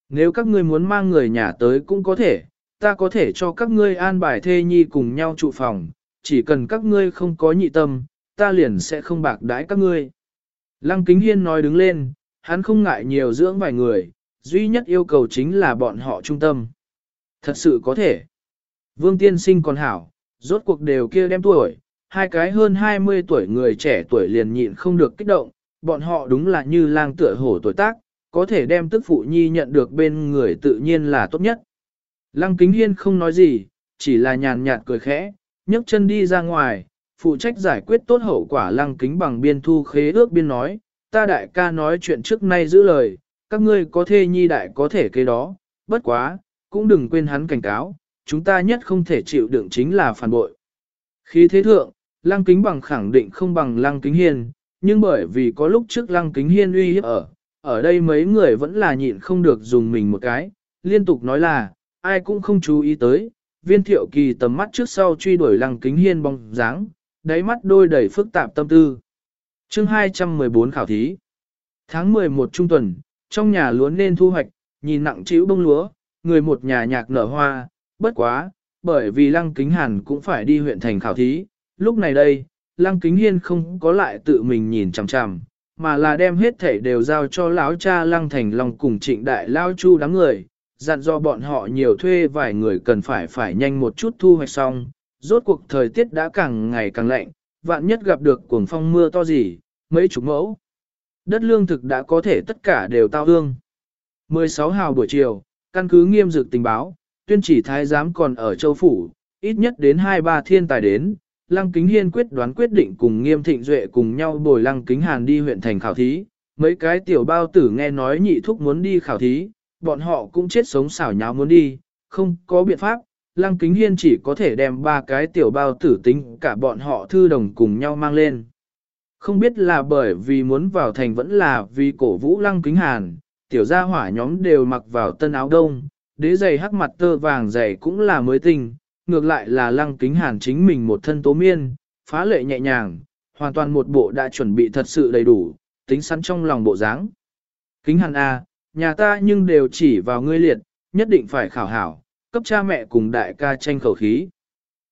Nếu các ngươi muốn mang người nhà tới cũng có thể, ta có thể cho các ngươi an bài thê nhi cùng nhau trụ phòng, chỉ cần các ngươi không có nhị tâm, ta liền sẽ không bạc đãi các ngươi. Lăng Kính Hiên nói đứng lên, hắn không ngại nhiều dưỡng vài người, duy nhất yêu cầu chính là bọn họ trung tâm. Thật sự có thể. Vương Tiên Sinh còn hảo, rốt cuộc đều kia đem tuổi, hai cái hơn 20 tuổi người trẻ tuổi liền nhịn không được kích động, bọn họ đúng là như lang tựa hổ tuổi tác, có thể đem tức phụ nhi nhận được bên người tự nhiên là tốt nhất. Lăng Kính Hiên không nói gì, chỉ là nhàn nhạt cười khẽ, nhấc chân đi ra ngoài, phụ trách giải quyết tốt hậu quả Lăng Kính bằng biên thu khế ước biên nói, ta đại ca nói chuyện trước nay giữ lời, các ngươi có thê nhi đại có thể kế đó, bất quá, cũng đừng quên hắn cảnh cáo, chúng ta nhất không thể chịu đựng chính là phản bội. Khi thế thượng, Lăng Kính bằng khẳng định không bằng Lăng Kính Hiên, nhưng bởi vì có lúc trước Lăng Kính Hiên uy hiếp ở, ở đây mấy người vẫn là nhịn không được dùng mình một cái, liên tục nói là, ai cũng không chú ý tới, viên thiệu kỳ tầm mắt trước sau truy đuổi Lăng Kính Hiên bóng dáng, đáy mắt đôi đầy phức tạp tâm tư. Chương 214 khảo thí. Tháng 11 trung tuần, trong nhà lúa nên thu hoạch, nhìn nặng chịu bông lúa, người một nhà nhạc nở hoa, bất quá, bởi vì Lăng Kính Hàn cũng phải đi huyện thành khảo thí, lúc này đây, Lăng Kính Hiên không có lại tự mình nhìn chằm chằm, mà là đem hết thể đều giao cho lão cha Lăng Thành lòng cùng trịnh đại lao chu đám người, dặn do bọn họ nhiều thuê vài người cần phải phải nhanh một chút thu hoạch xong, rốt cuộc thời tiết đã càng ngày càng lạnh, vạn nhất gặp được cuồng phong mưa to gì, mấy chục mẫu. Đất lương thực đã có thể tất cả đều tao hương. 16 hào buổi chiều, căn cứ nghiêm dực tình báo, tuyên chỉ thái giám còn ở châu phủ, ít nhất đến 2-3 thiên tài đến. Lăng Kính Hiên quyết đoán quyết định cùng nghiêm thịnh duệ cùng nhau bồi Lăng Kính Hàn đi huyện thành khảo thí. Mấy cái tiểu bao tử nghe nói nhị thúc muốn đi khảo thí, bọn họ cũng chết sống xảo nháo muốn đi, không có biện pháp, Lăng Kính Hiên chỉ có thể đem ba cái tiểu bao tử tính cả bọn họ thư đồng cùng nhau mang lên. Không biết là bởi vì muốn vào thành vẫn là vì cổ vũ Lăng Kính Hàn, tiểu gia hỏa nhóm đều mặc vào tân áo đông, đế giày hắc mặt tơ vàng giày cũng là mới tinh, ngược lại là Lăng Kính Hàn chính mình một thân tố miên, phá lệ nhẹ nhàng, hoàn toàn một bộ đã chuẩn bị thật sự đầy đủ, tính sẵn trong lòng bộ dáng. Kính Hàn A, nhà ta nhưng đều chỉ vào ngươi liệt, nhất định phải khảo hảo, cấp cha mẹ cùng đại ca tranh khẩu khí.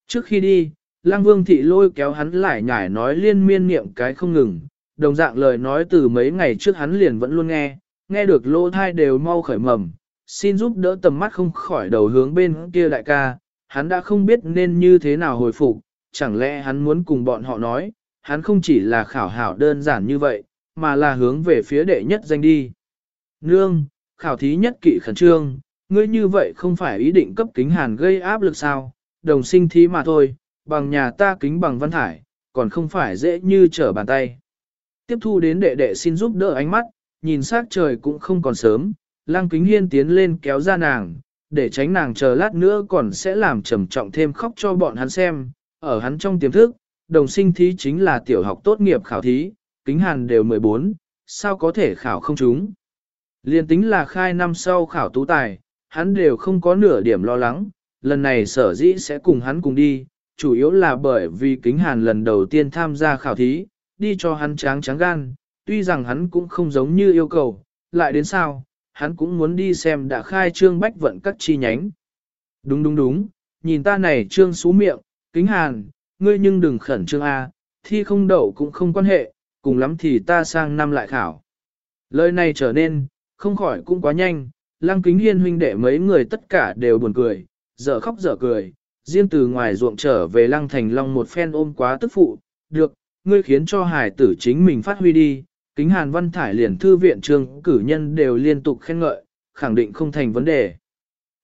Trước khi đi, Lăng Vương Thị lôi kéo hắn lại nhải nói liên miên niệm cái không ngừng, đồng dạng lời nói từ mấy ngày trước hắn liền vẫn luôn nghe, nghe được lô thai đều mau khởi mầm, xin giúp đỡ tầm mắt không khỏi đầu hướng bên kia đại ca, hắn đã không biết nên như thế nào hồi phục, chẳng lẽ hắn muốn cùng bọn họ nói, hắn không chỉ là khảo hảo đơn giản như vậy, mà là hướng về phía đệ nhất danh đi. Nương, khảo thí nhất kỵ khẩn trương, ngươi như vậy không phải ý định cấp kính hàn gây áp lực sao, đồng sinh thí mà thôi, bằng nhà ta kính bằng văn thải, còn không phải dễ như trở bàn tay. Tiếp thu đến đệ đệ xin giúp đỡ ánh mắt, nhìn sát trời cũng không còn sớm, Lang kính hiên tiến lên kéo ra nàng, để tránh nàng chờ lát nữa còn sẽ làm trầm trọng thêm khóc cho bọn hắn xem, ở hắn trong tiềm thức, đồng sinh thí chính là tiểu học tốt nghiệp khảo thí, kính hàn đều 14, sao có thể khảo không chúng. Liên tính là khai năm sau khảo tú tài, hắn đều không có nửa điểm lo lắng, lần này sở dĩ sẽ cùng hắn cùng đi, chủ yếu là bởi vì kính hàn lần đầu tiên tham gia khảo thí, đi cho hắn tráng tráng gan, tuy rằng hắn cũng không giống như yêu cầu, lại đến sao, hắn cũng muốn đi xem đã khai trương bách vận các chi nhánh. Đúng đúng đúng, nhìn ta này trương xú miệng, kính hàn, ngươi nhưng đừng khẩn trương A, thi không đậu cũng không quan hệ, cùng lắm thì ta sang năm lại khảo. Lời này trở nên, không khỏi cũng quá nhanh, lăng kính hiên huynh đệ mấy người tất cả đều buồn cười, dở khóc dở cười, riêng từ ngoài ruộng trở về lăng thành long một phen ôm quá tức phụ, được, ngươi khiến cho hải tử chính mình phát huy đi, kính hàn văn thải liền thư viện trường cử nhân đều liên tục khen ngợi, khẳng định không thành vấn đề.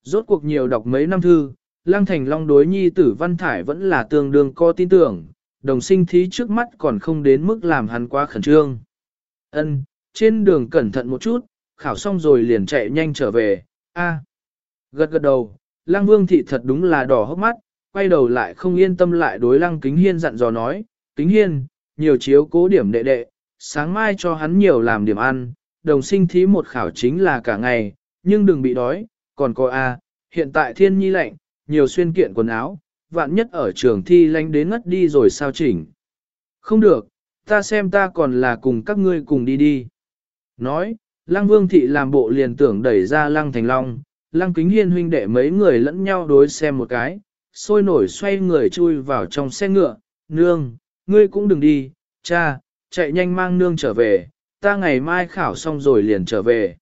Rốt cuộc nhiều đọc mấy năm thư, lăng thành long đối nhi tử văn thải vẫn là tương đương co tin tưởng, đồng sinh thí trước mắt còn không đến mức làm hắn quá khẩn trương. Ân, trên đường cẩn thận một chút, khảo xong rồi liền chạy nhanh trở về, a Gật gật đầu, Lăng Vương thị thật đúng là đỏ hốc mắt, quay đầu lại không yên tâm lại đối Lăng Kính Hiên dặn dò nói, Kính Hiên, nhiều chiếu cố điểm đệ đệ, sáng mai cho hắn nhiều làm điểm ăn, đồng sinh thí một khảo chính là cả ngày, nhưng đừng bị đói, còn có a, hiện tại thiên nhi lạnh, nhiều xuyên kiện quần áo, vạn nhất ở trường thi lánh đến ngất đi rồi sao chỉnh. Không được, ta xem ta còn là cùng các ngươi cùng đi đi. Nói, Lăng Vương Thị làm bộ liền tưởng đẩy ra Lăng Thành Long, Lăng Kính Hiên huynh đệ mấy người lẫn nhau đối xem một cái, sôi nổi xoay người chui vào trong xe ngựa, nương, ngươi cũng đừng đi, cha, chạy nhanh mang nương trở về, ta ngày mai khảo xong rồi liền trở về.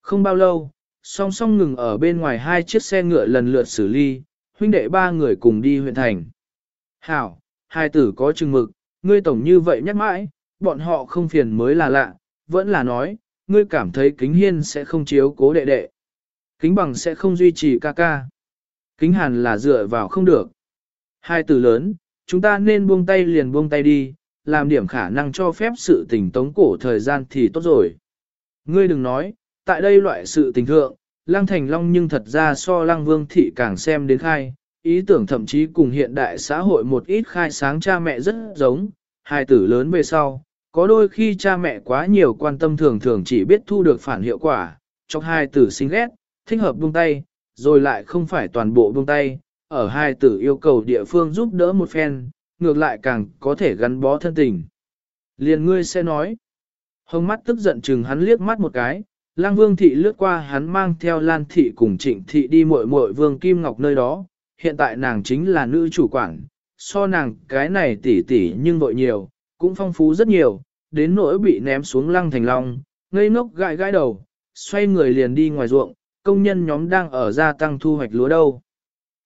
Không bao lâu, song song ngừng ở bên ngoài hai chiếc xe ngựa lần lượt xử lý, huynh đệ ba người cùng đi huyện thành. Hảo, hai tử có chừng mực, ngươi tổng như vậy nhắc mãi, bọn họ không phiền mới là lạ, vẫn là nói, ngươi cảm thấy kính hiên sẽ không chiếu cố đệ đệ. Kính bằng sẽ không duy trì ca ca. Kính hàn là dựa vào không được. Hai từ lớn, chúng ta nên buông tay liền buông tay đi, làm điểm khả năng cho phép sự tình tống cổ thời gian thì tốt rồi. Ngươi đừng nói, tại đây loại sự tình thượng, Lăng Thành Long nhưng thật ra so Lăng Vương Thị càng xem đến khai, ý tưởng thậm chí cùng hiện đại xã hội một ít khai sáng cha mẹ rất giống, hai tử lớn về sau, có đôi khi cha mẹ quá nhiều quan tâm thường thường chỉ biết thu được phản hiệu quả, trong hai tử sinh ghét, thích hợp buông tay, rồi lại không phải toàn bộ buông tay, ở hai tử yêu cầu địa phương giúp đỡ một phen, ngược lại càng có thể gắn bó thân tình. Liền ngươi sẽ nói, hông mắt tức giận chừng hắn liếc mắt một cái, lang vương thị lướt qua hắn mang theo lan thị cùng trịnh thị đi muội muội vương Kim Ngọc nơi đó, hiện tại nàng chính là nữ chủ quản, so nàng cái này tỷ tỷ nhưng vội nhiều, cũng phong phú rất nhiều, đến nỗi bị ném xuống lăng thành long, ngây ngốc gãi gãi đầu, xoay người liền đi ngoài ruộng, công nhân nhóm đang ở gia tăng thu hoạch lúa đâu.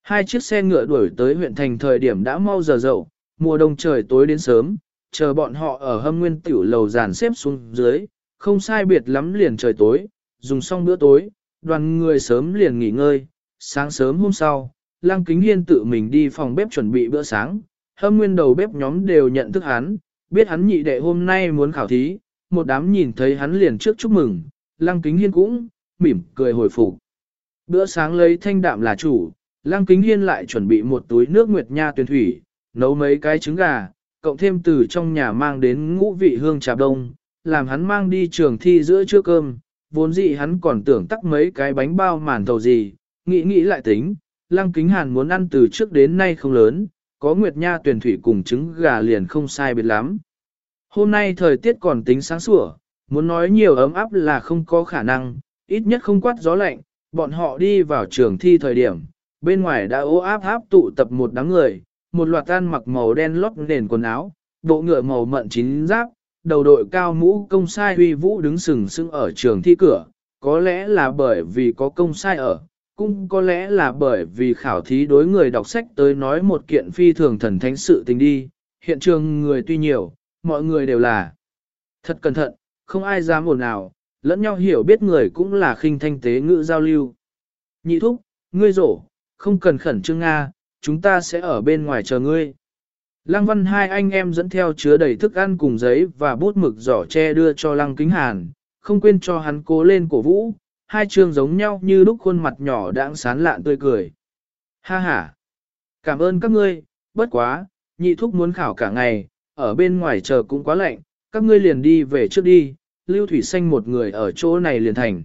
Hai chiếc xe ngựa đuổi tới huyện thành thời điểm đã mau giờ dậu, mùa đông trời tối đến sớm, chờ bọn họ ở hâm nguyên tiểu lầu dàn xếp xuống dưới, không sai biệt lắm liền trời tối, dùng xong bữa tối, đoàn người sớm liền nghỉ ngơi, sáng sớm hôm sau, Lăng Kính Hiên tự mình đi phòng bếp chuẩn bị bữa sáng, hâm nguyên đầu bếp nhóm đều nhận thức hắn, biết hắn nhị đệ hôm nay muốn khảo thí, một đám nhìn thấy hắn liền trước chúc mừng, Lăng Kính Hiên cũng, mỉm cười hồi phục. Bữa sáng lấy thanh đạm là chủ, Lăng Kính Hiên lại chuẩn bị một túi nước nguyệt nha tuyển thủy, nấu mấy cái trứng gà, cộng thêm từ trong nhà mang đến ngũ vị hương trà đông, làm hắn mang đi trường thi giữa trưa cơm, vốn dĩ hắn còn tưởng tắc mấy cái bánh bao màn thầu gì, nghĩ nghĩ lại tính, Lăng Kính Hàn muốn ăn từ trước đến nay không lớn, có Nguyệt Nha tuyển thủy cùng trứng gà liền không sai biệt lắm. Hôm nay thời tiết còn tính sáng sủa, muốn nói nhiều ấm áp là không có khả năng, ít nhất không quát gió lạnh, bọn họ đi vào trường thi thời điểm, bên ngoài đã ố áp áp tụ tập một đám người, một loạt tan mặc màu đen lót nền quần áo, bộ ngựa màu mận chín giáp, đầu đội cao mũ công sai huy vũ đứng sừng sững ở trường thi cửa, có lẽ là bởi vì có công sai ở, cũng có lẽ là bởi vì khảo thí đối người đọc sách tới nói một kiện phi thường thần thánh sự tình đi, hiện trường người tuy nhiều, mọi người đều là thật cẩn thận, không ai dám ồn nào, lẫn nhau hiểu biết người cũng là khinh thanh tế ngữ giao lưu. Nhị thúc, ngươi rổ, không cần khẩn trương Nga, chúng ta sẽ ở bên ngoài chờ ngươi. Lăng văn hai anh em dẫn theo chứa đầy thức ăn cùng giấy và bút mực giỏ tre đưa cho lăng kính hàn, không quên cho hắn cố lên cổ vũ, hai trường giống nhau như lúc khuôn mặt nhỏ đãng sán lạn tươi cười. Ha ha! Cảm ơn các ngươi, bất quá, nhị thúc muốn khảo cả ngày, ở bên ngoài chờ cũng quá lạnh, các ngươi liền đi về trước đi, lưu thủy xanh một người ở chỗ này liền thành.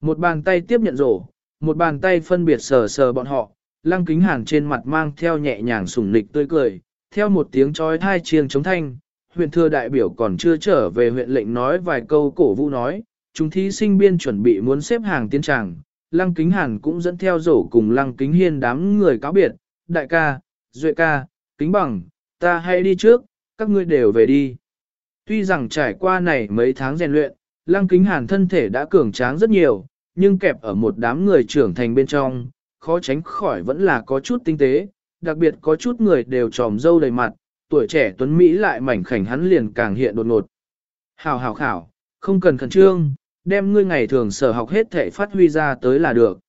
Một bàn tay tiếp nhận rổ, một bàn tay phân biệt sờ sờ bọn họ, lăng kính hàn trên mặt mang theo nhẹ nhàng sủng nịch tươi cười, theo một tiếng trói thai chiêng chống thanh, huyện thưa đại biểu còn chưa trở về huyện lệnh nói vài câu cổ vũ nói, chúng thí sinh biên chuẩn bị muốn xếp hàng tiến tràng, lăng kính hàn cũng dẫn theo rổ cùng lăng kính hiên đám người cáo biệt, đại ca, duệ ca, kính bằng, ta hãy đi trước, các ngươi đều về đi. Tuy rằng trải qua này mấy tháng rèn luyện, lăng kính hàn thân thể đã cường tráng rất nhiều, nhưng kẹp ở một đám người trưởng thành bên trong, khó tránh khỏi vẫn là có chút tinh tế, đặc biệt có chút người đều tròm dâu đầy mặt, tuổi trẻ tuấn Mỹ lại mảnh khảnh hắn liền càng hiện đột ngột. Hảo hảo khảo, không cần khẩn trương, đem ngươi ngày thường sở học hết thể phát huy ra tới là được.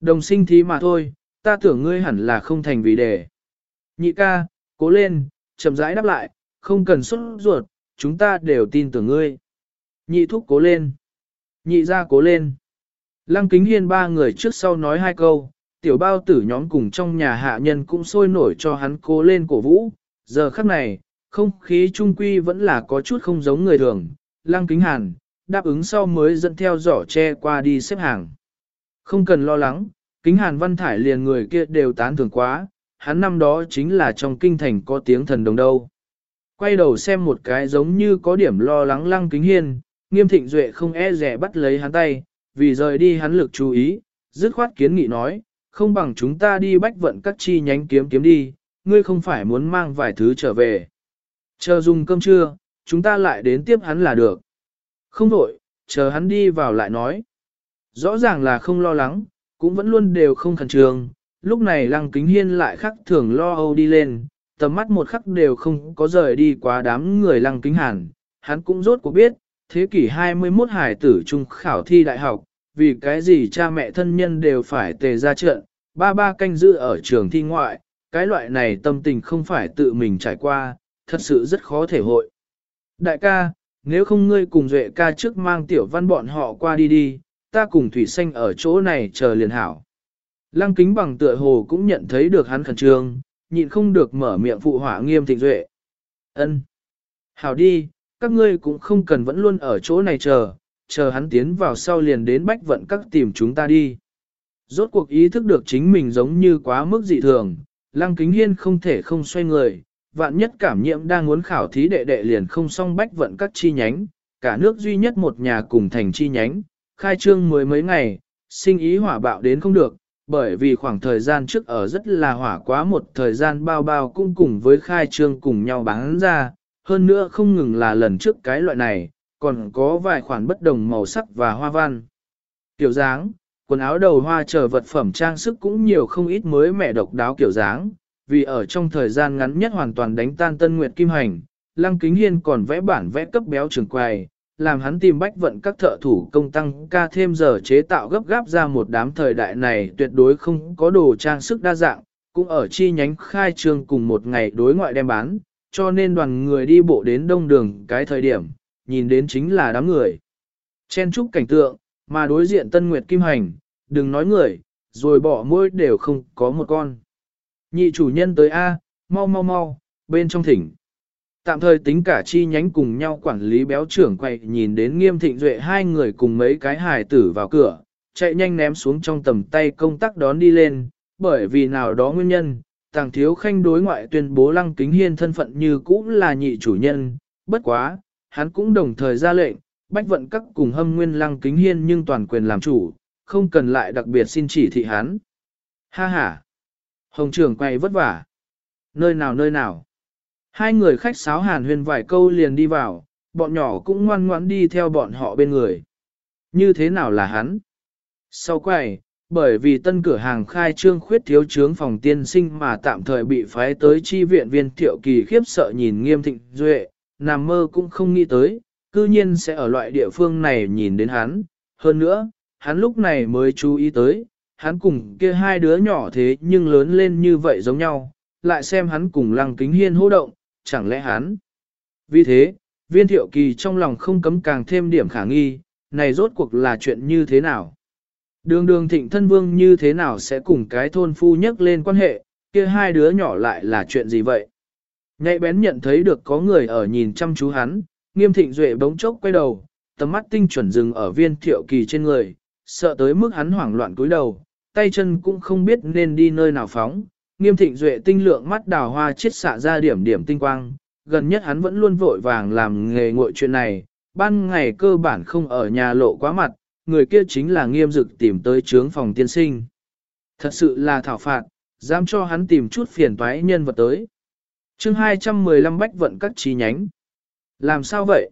Đồng sinh thí mà thôi, ta tưởng ngươi hẳn là không thành vì đề. Nhị ca, cố lên, chậm rãi đáp lại, không cần xuất ruột, chúng ta đều tin tưởng ngươi. Nhị thúc cố lên. Nhị ra cố lên. Lăng kính hiên ba người trước sau nói hai câu, tiểu bao tử nhóm cùng trong nhà hạ nhân cũng sôi nổi cho hắn cố lên cổ vũ. Giờ khắc này, không khí trung quy vẫn là có chút không giống người thường. Lăng kính hàn, đáp ứng sau mới dẫn theo giỏ che qua đi xếp hàng. Không cần lo lắng, kính hàn văn thải liền người kia đều tán thưởng quá, hắn năm đó chính là trong kinh thành có tiếng thần đồng đâu. Quay đầu xem một cái giống như có điểm lo lắng lăng kính hiên, nghiêm thịnh duệ không e rẻ bắt lấy hắn tay, vì rời đi hắn lực chú ý, dứt khoát kiến nghị nói, không bằng chúng ta đi bách vận các chi nhánh kiếm kiếm đi, ngươi không phải muốn mang vài thứ trở về. Chờ dùng cơm trưa, chúng ta lại đến tiếp hắn là được. Không đổi, chờ hắn đi vào lại nói. Rõ ràng là không lo lắng, cũng vẫn luôn đều không khẩn trương. Lúc này lăng kính hiên lại khắc thường lo âu đi lên, tầm mắt một khắc đều không có rời đi quá đám người lăng kính hàn. Hắn cũng rốt cuộc biết, thế kỷ 21 hải tử trung khảo thi đại học, vì cái gì cha mẹ thân nhân đều phải tề ra trận, ba ba canh giữ ở trường thi ngoại, cái loại này tâm tình không phải tự mình trải qua, thật sự rất khó thể hội. Đại ca, nếu không ngươi cùng Duệ ca trước mang tiểu văn bọn họ qua đi đi, ta cùng Thủy Xanh ở chỗ này chờ liền hảo. Lăng kính bằng tựa hồ cũng nhận thấy được hắn khẩn trương, nhịn không được mở miệng phụ hỏa nghiêm thịnh Duệ. ân Hảo đi, các ngươi cũng không cần vẫn luôn ở chỗ này chờ, chờ hắn tiến vào sau liền đến bách vận các tìm chúng ta đi. Rốt cuộc ý thức được chính mình giống như quá mức dị thường, lăng kính hiên không thể không xoay người, vạn nhất cảm nhiễm đang muốn khảo thí đệ đệ liền không xong bách vận các chi nhánh, cả nước duy nhất một nhà cùng thành chi nhánh, khai trương mới mấy ngày, sinh ý hỏa bạo đến không được, bởi vì khoảng thời gian trước ở rất là hỏa quá một thời gian bao bao cũng cùng với khai trương cùng nhau bán ra, hơn nữa không ngừng là lần trước cái loại này, còn có vài khoản bất đồng màu sắc và hoa văn. Kiểu dáng, quần áo đầu hoa chờ vật phẩm trang sức cũng nhiều không ít mới mẻ độc đáo kiểu dáng, vì ở trong thời gian ngắn nhất hoàn toàn đánh tan Tân Nguyệt Kim Hành, Lăng Kính Hiên còn vẽ bản vẽ cấp béo trường quài, làm hắn tìm bách vận các thợ thủ công tăng ca thêm giờ chế tạo gấp gáp ra một đám thời đại này tuyệt đối không có đồ trang sức đa dạng, cũng ở chi nhánh khai trương cùng một ngày đối ngoại đem bán, cho nên đoàn người đi bộ đến đông đường cái thời điểm, nhìn đến chính là đám người. Chen trúc cảnh tượng, mà đối diện Tân Nguyệt Kim Hành, đừng nói người, rồi bỏ môi đều không có một con. Nhị chủ nhân tới A, mau mau mau, bên trong thỉnh. Tạm thời tính cả chi nhánh cùng nhau quản lý béo trưởng quay nhìn đến nghiêm thịnh duệ hai người cùng mấy cái hài tử vào cửa, chạy nhanh ném xuống trong tầm tay công tác đón đi lên, bởi vì nào đó nguyên nhân, tàng thiếu khanh đối ngoại tuyên bố lăng kính hiên thân phận như cũ là nhị chủ nhân, bất quá, hắn cũng đồng thời ra lệnh, bách vận các cùng hâm nguyên lăng kính hiên nhưng toàn quyền làm chủ, không cần lại đặc biệt xin chỉ thị hắn. Ha ha! Hồng trưởng quay vất vả. Nơi nào nơi nào. Hai người khách sáo hàn huyền vài câu liền đi vào, bọn nhỏ cũng ngoan ngoãn đi theo bọn họ bên người. Như thế nào là hắn? Sau quay, bởi vì tân cửa hàng khai trương khuyết thiếu trướng phòng tiên sinh mà tạm thời bị phái tới chi viện viên thiệu kỳ khiếp sợ nhìn nghiêm thịnh duệ, nằm mơ cũng không nghĩ tới, cư nhiên sẽ ở loại địa phương này nhìn đến hắn. Hơn nữa, hắn lúc này mới chú ý tới, hắn cùng kia hai đứa nhỏ thế nhưng lớn lên như vậy giống nhau, lại xem hắn cùng lăng kính hiên hô động, chẳng lẽ hắn. Vì thế, viên thiệu kỳ trong lòng không cấm càng thêm điểm khả nghi, này rốt cuộc là chuyện như thế nào? Đường đường thịnh thân vương như thế nào sẽ cùng cái thôn phu nhắc lên quan hệ, kia hai đứa nhỏ lại là chuyện gì vậy? Nhạy bén nhận thấy được có người ở nhìn chăm chú hắn, nghiêm thịnh duệ bỗng chốc quay đầu, tầm mắt tinh chuẩn dừng ở viên thiệu kỳ trên người, sợ tới mức hắn hoảng loạn cúi đầu, tay chân cũng không biết nên đi nơi nào phóng. Nghiêm thịnh duệ tinh lượng mắt đào hoa chiết xạ ra điểm điểm tinh quang, gần nhất hắn vẫn luôn vội vàng làm nghề ngội chuyện này, ban ngày cơ bản không ở nhà lộ quá mặt, người kia chính là nghiêm dực tìm tới trướng phòng tiên sinh. Thật sự là thảo phạt, dám cho hắn tìm chút phiền toái nhân vật tới. chương 215 bách vận các chi nhánh. Làm sao vậy?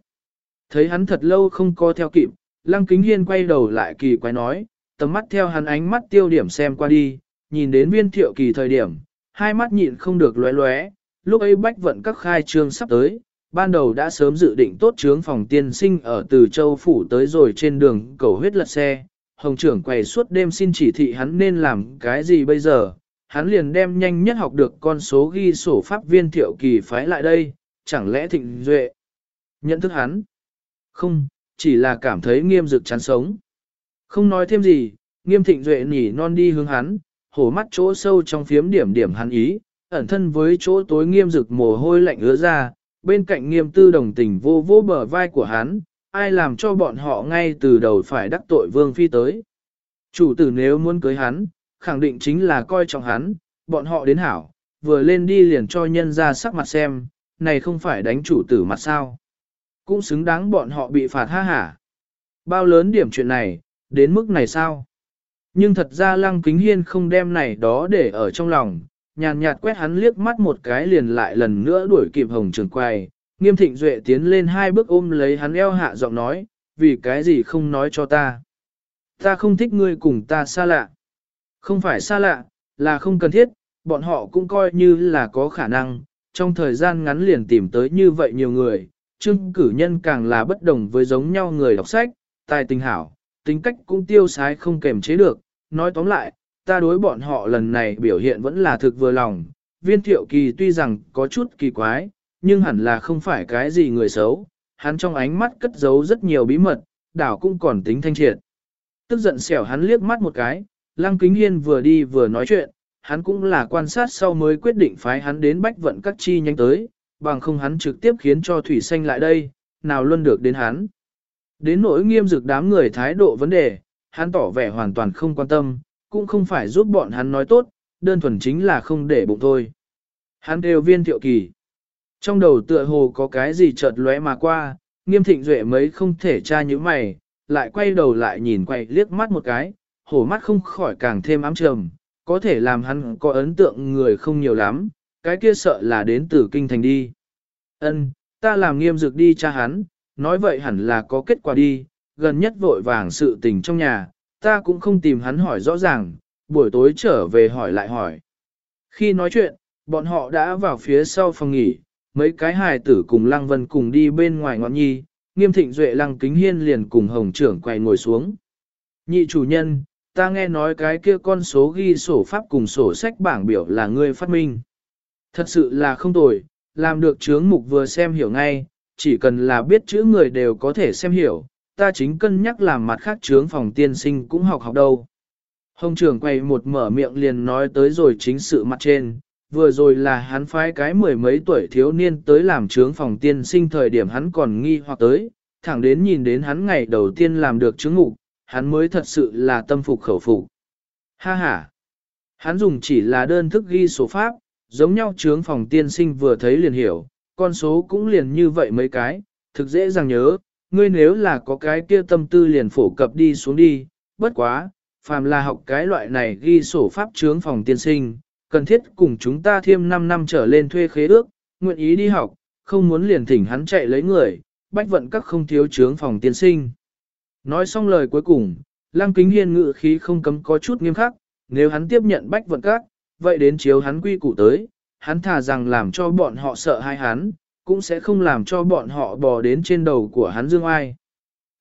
Thấy hắn thật lâu không co theo kịp, Lăng Kính Hiên quay đầu lại kỳ quái nói, tầm mắt theo hắn ánh mắt tiêu điểm xem qua đi, nhìn đến viên thiệu kỳ thời điểm, hai mắt nhịn không được lóe lóe, lúc ấy bách vận các khai trương sắp tới, ban đầu đã sớm dự định tốt trướng phòng tiên sinh ở từ châu phủ tới rồi trên đường cầu huyết lật xe, hồng trưởng quầy suốt đêm xin chỉ thị hắn nên làm cái gì bây giờ, hắn liền đem nhanh nhất học được con số ghi sổ pháp viên thiệu kỳ phái lại đây, chẳng lẽ thịnh duệ nhận thức hắn? Không, chỉ là cảm thấy nghiêm dực chán sống. Không nói thêm gì, nghiêm thịnh duệ nhỉ non đi hướng hắn, hổ mắt chỗ sâu trong phiếm điểm điểm hắn ý, ẩn thân với chỗ tối nghiêm rực mồ hôi lạnh ứa ra, bên cạnh nghiêm tư đồng tình vô vô bờ vai của hắn, ai làm cho bọn họ ngay từ đầu phải đắc tội vương phi tới. Chủ tử nếu muốn cưới hắn, khẳng định chính là coi trọng hắn, bọn họ đến hảo, vừa lên đi liền cho nhân ra sắc mặt xem, này không phải đánh chủ tử mặt sao. Cũng xứng đáng bọn họ bị phạt ha hả. Bao lớn điểm chuyện này, đến mức này sao? Nhưng thật ra lăng kính hiên không đem này đó để ở trong lòng, nhàn nhạt quét hắn liếc mắt một cái liền lại lần nữa đuổi kịp hồng trường quay, nghiêm thịnh duệ tiến lên hai bước ôm lấy hắn eo hạ giọng nói, vì cái gì không nói cho ta. Ta không thích ngươi cùng ta xa lạ. Không phải xa lạ, là không cần thiết, bọn họ cũng coi như là có khả năng, trong thời gian ngắn liền tìm tới như vậy nhiều người, trương cử nhân càng là bất đồng với giống nhau người đọc sách, tài tình hảo, tính cách cũng tiêu sái không kềm chế được, nói tóm lại, ta đối bọn họ lần này biểu hiện vẫn là thực vừa lòng, viên thiệu kỳ tuy rằng có chút kỳ quái, nhưng hẳn là không phải cái gì người xấu, hắn trong ánh mắt cất giấu rất nhiều bí mật, đảo cũng còn tính thanh triệt. Tức giận xẻo hắn liếc mắt một cái, Lăng Kính Hiên vừa đi vừa nói chuyện, hắn cũng là quan sát sau mới quyết định phái hắn đến bách vận các chi nhanh tới, bằng không hắn trực tiếp khiến cho Thủy Xanh lại đây, nào luôn được đến hắn. Đến nỗi nghiêm dực đám người thái độ vấn đề, hắn tỏ vẻ hoàn toàn không quan tâm, cũng không phải giúp bọn hắn nói tốt, đơn thuần chính là không để bụng thôi. Hắn đều viên thiệu kỳ. Trong đầu tựa hồ có cái gì chợt lóe mà qua, nghiêm thịnh duệ mấy không thể tra như mày, lại quay đầu lại nhìn quay liếc mắt một cái, hổ mắt không khỏi càng thêm ám trầm, có thể làm hắn có ấn tượng người không nhiều lắm, cái kia sợ là đến từ kinh thành đi. Ân, ta làm nghiêm dực đi cha hắn, nói vậy hẳn là có kết quả đi, gần nhất vội vàng sự tình trong nhà, ta cũng không tìm hắn hỏi rõ ràng, buổi tối trở về hỏi lại hỏi. Khi nói chuyện, bọn họ đã vào phía sau phòng nghỉ, mấy cái hài tử cùng Lăng Vân cùng đi bên ngoài ngọn nhi, nghiêm thịnh duệ Lăng Kính Hiên liền cùng Hồng trưởng quay ngồi xuống. Nhị chủ nhân, ta nghe nói cái kia con số ghi sổ pháp cùng sổ sách bảng biểu là ngươi phát minh. Thật sự là không tồi, làm được chướng mục vừa xem hiểu ngay, chỉ cần là biết chữ người đều có thể xem hiểu, ta chính cân nhắc làm mặt khác chướng phòng tiên sinh cũng học học đâu. Hồng trưởng quay một mở miệng liền nói tới rồi chính sự mặt trên, vừa rồi là hắn phái cái mười mấy tuổi thiếu niên tới làm chướng phòng tiên sinh thời điểm hắn còn nghi hoặc tới, thẳng đến nhìn đến hắn ngày đầu tiên làm được chứng ngục, hắn mới thật sự là tâm phục khẩu phục. Ha ha! Hắn dùng chỉ là đơn thức ghi số pháp, giống nhau chướng phòng tiên sinh vừa thấy liền hiểu, con số cũng liền như vậy mấy cái, thực dễ dàng nhớ, ngươi nếu là có cái kia tâm tư liền phổ cập đi xuống đi, bất quá, phàm là học cái loại này ghi sổ pháp chướng phòng tiên sinh, cần thiết cùng chúng ta thêm 5 năm trở lên thuê khế ước, nguyện ý đi học, không muốn liền thỉnh hắn chạy lấy người, bách vận các không thiếu chướng phòng tiên sinh. Nói xong lời cuối cùng, Lăng Kính Hiên ngự khí không cấm có chút nghiêm khắc, nếu hắn tiếp nhận bách vận các, vậy đến chiếu hắn quy củ tới, hắn thà rằng làm cho bọn họ sợ hai hắn, cũng sẽ không làm cho bọn họ bò đến trên đầu của hắn dương ai.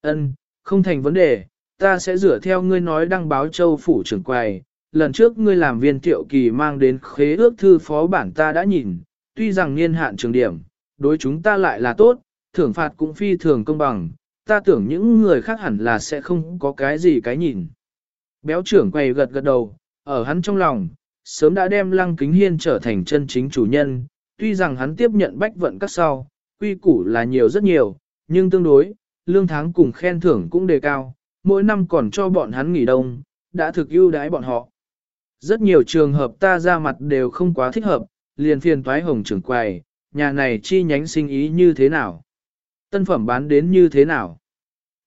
Ân, không thành vấn đề, ta sẽ rửa theo ngươi nói đăng báo châu phủ trưởng quầy. Lần trước ngươi làm viên tiệu kỳ mang đến khế ước thư phó bản ta đã nhìn, tuy rằng niên hạn trường điểm, đối chúng ta lại là tốt, thưởng phạt cũng phi thường công bằng, ta tưởng những người khác hẳn là sẽ không có cái gì cái nhìn. Béo trưởng quầy gật gật đầu, ở hắn trong lòng, sớm đã đem lăng kính hiên trở thành chân chính chủ nhân, tuy rằng hắn tiếp nhận bách vận các sau, quy củ là nhiều rất nhiều, nhưng tương đối, lương tháng cùng khen thưởng cũng đề cao, mỗi năm còn cho bọn hắn nghỉ đông, đã thực ưu đãi bọn họ. Rất nhiều trường hợp ta ra mặt đều không quá thích hợp, liền phiền toái hồng trưởng quầy, nhà này chi nhánh sinh ý như thế nào? Tân phẩm bán đến như thế nào?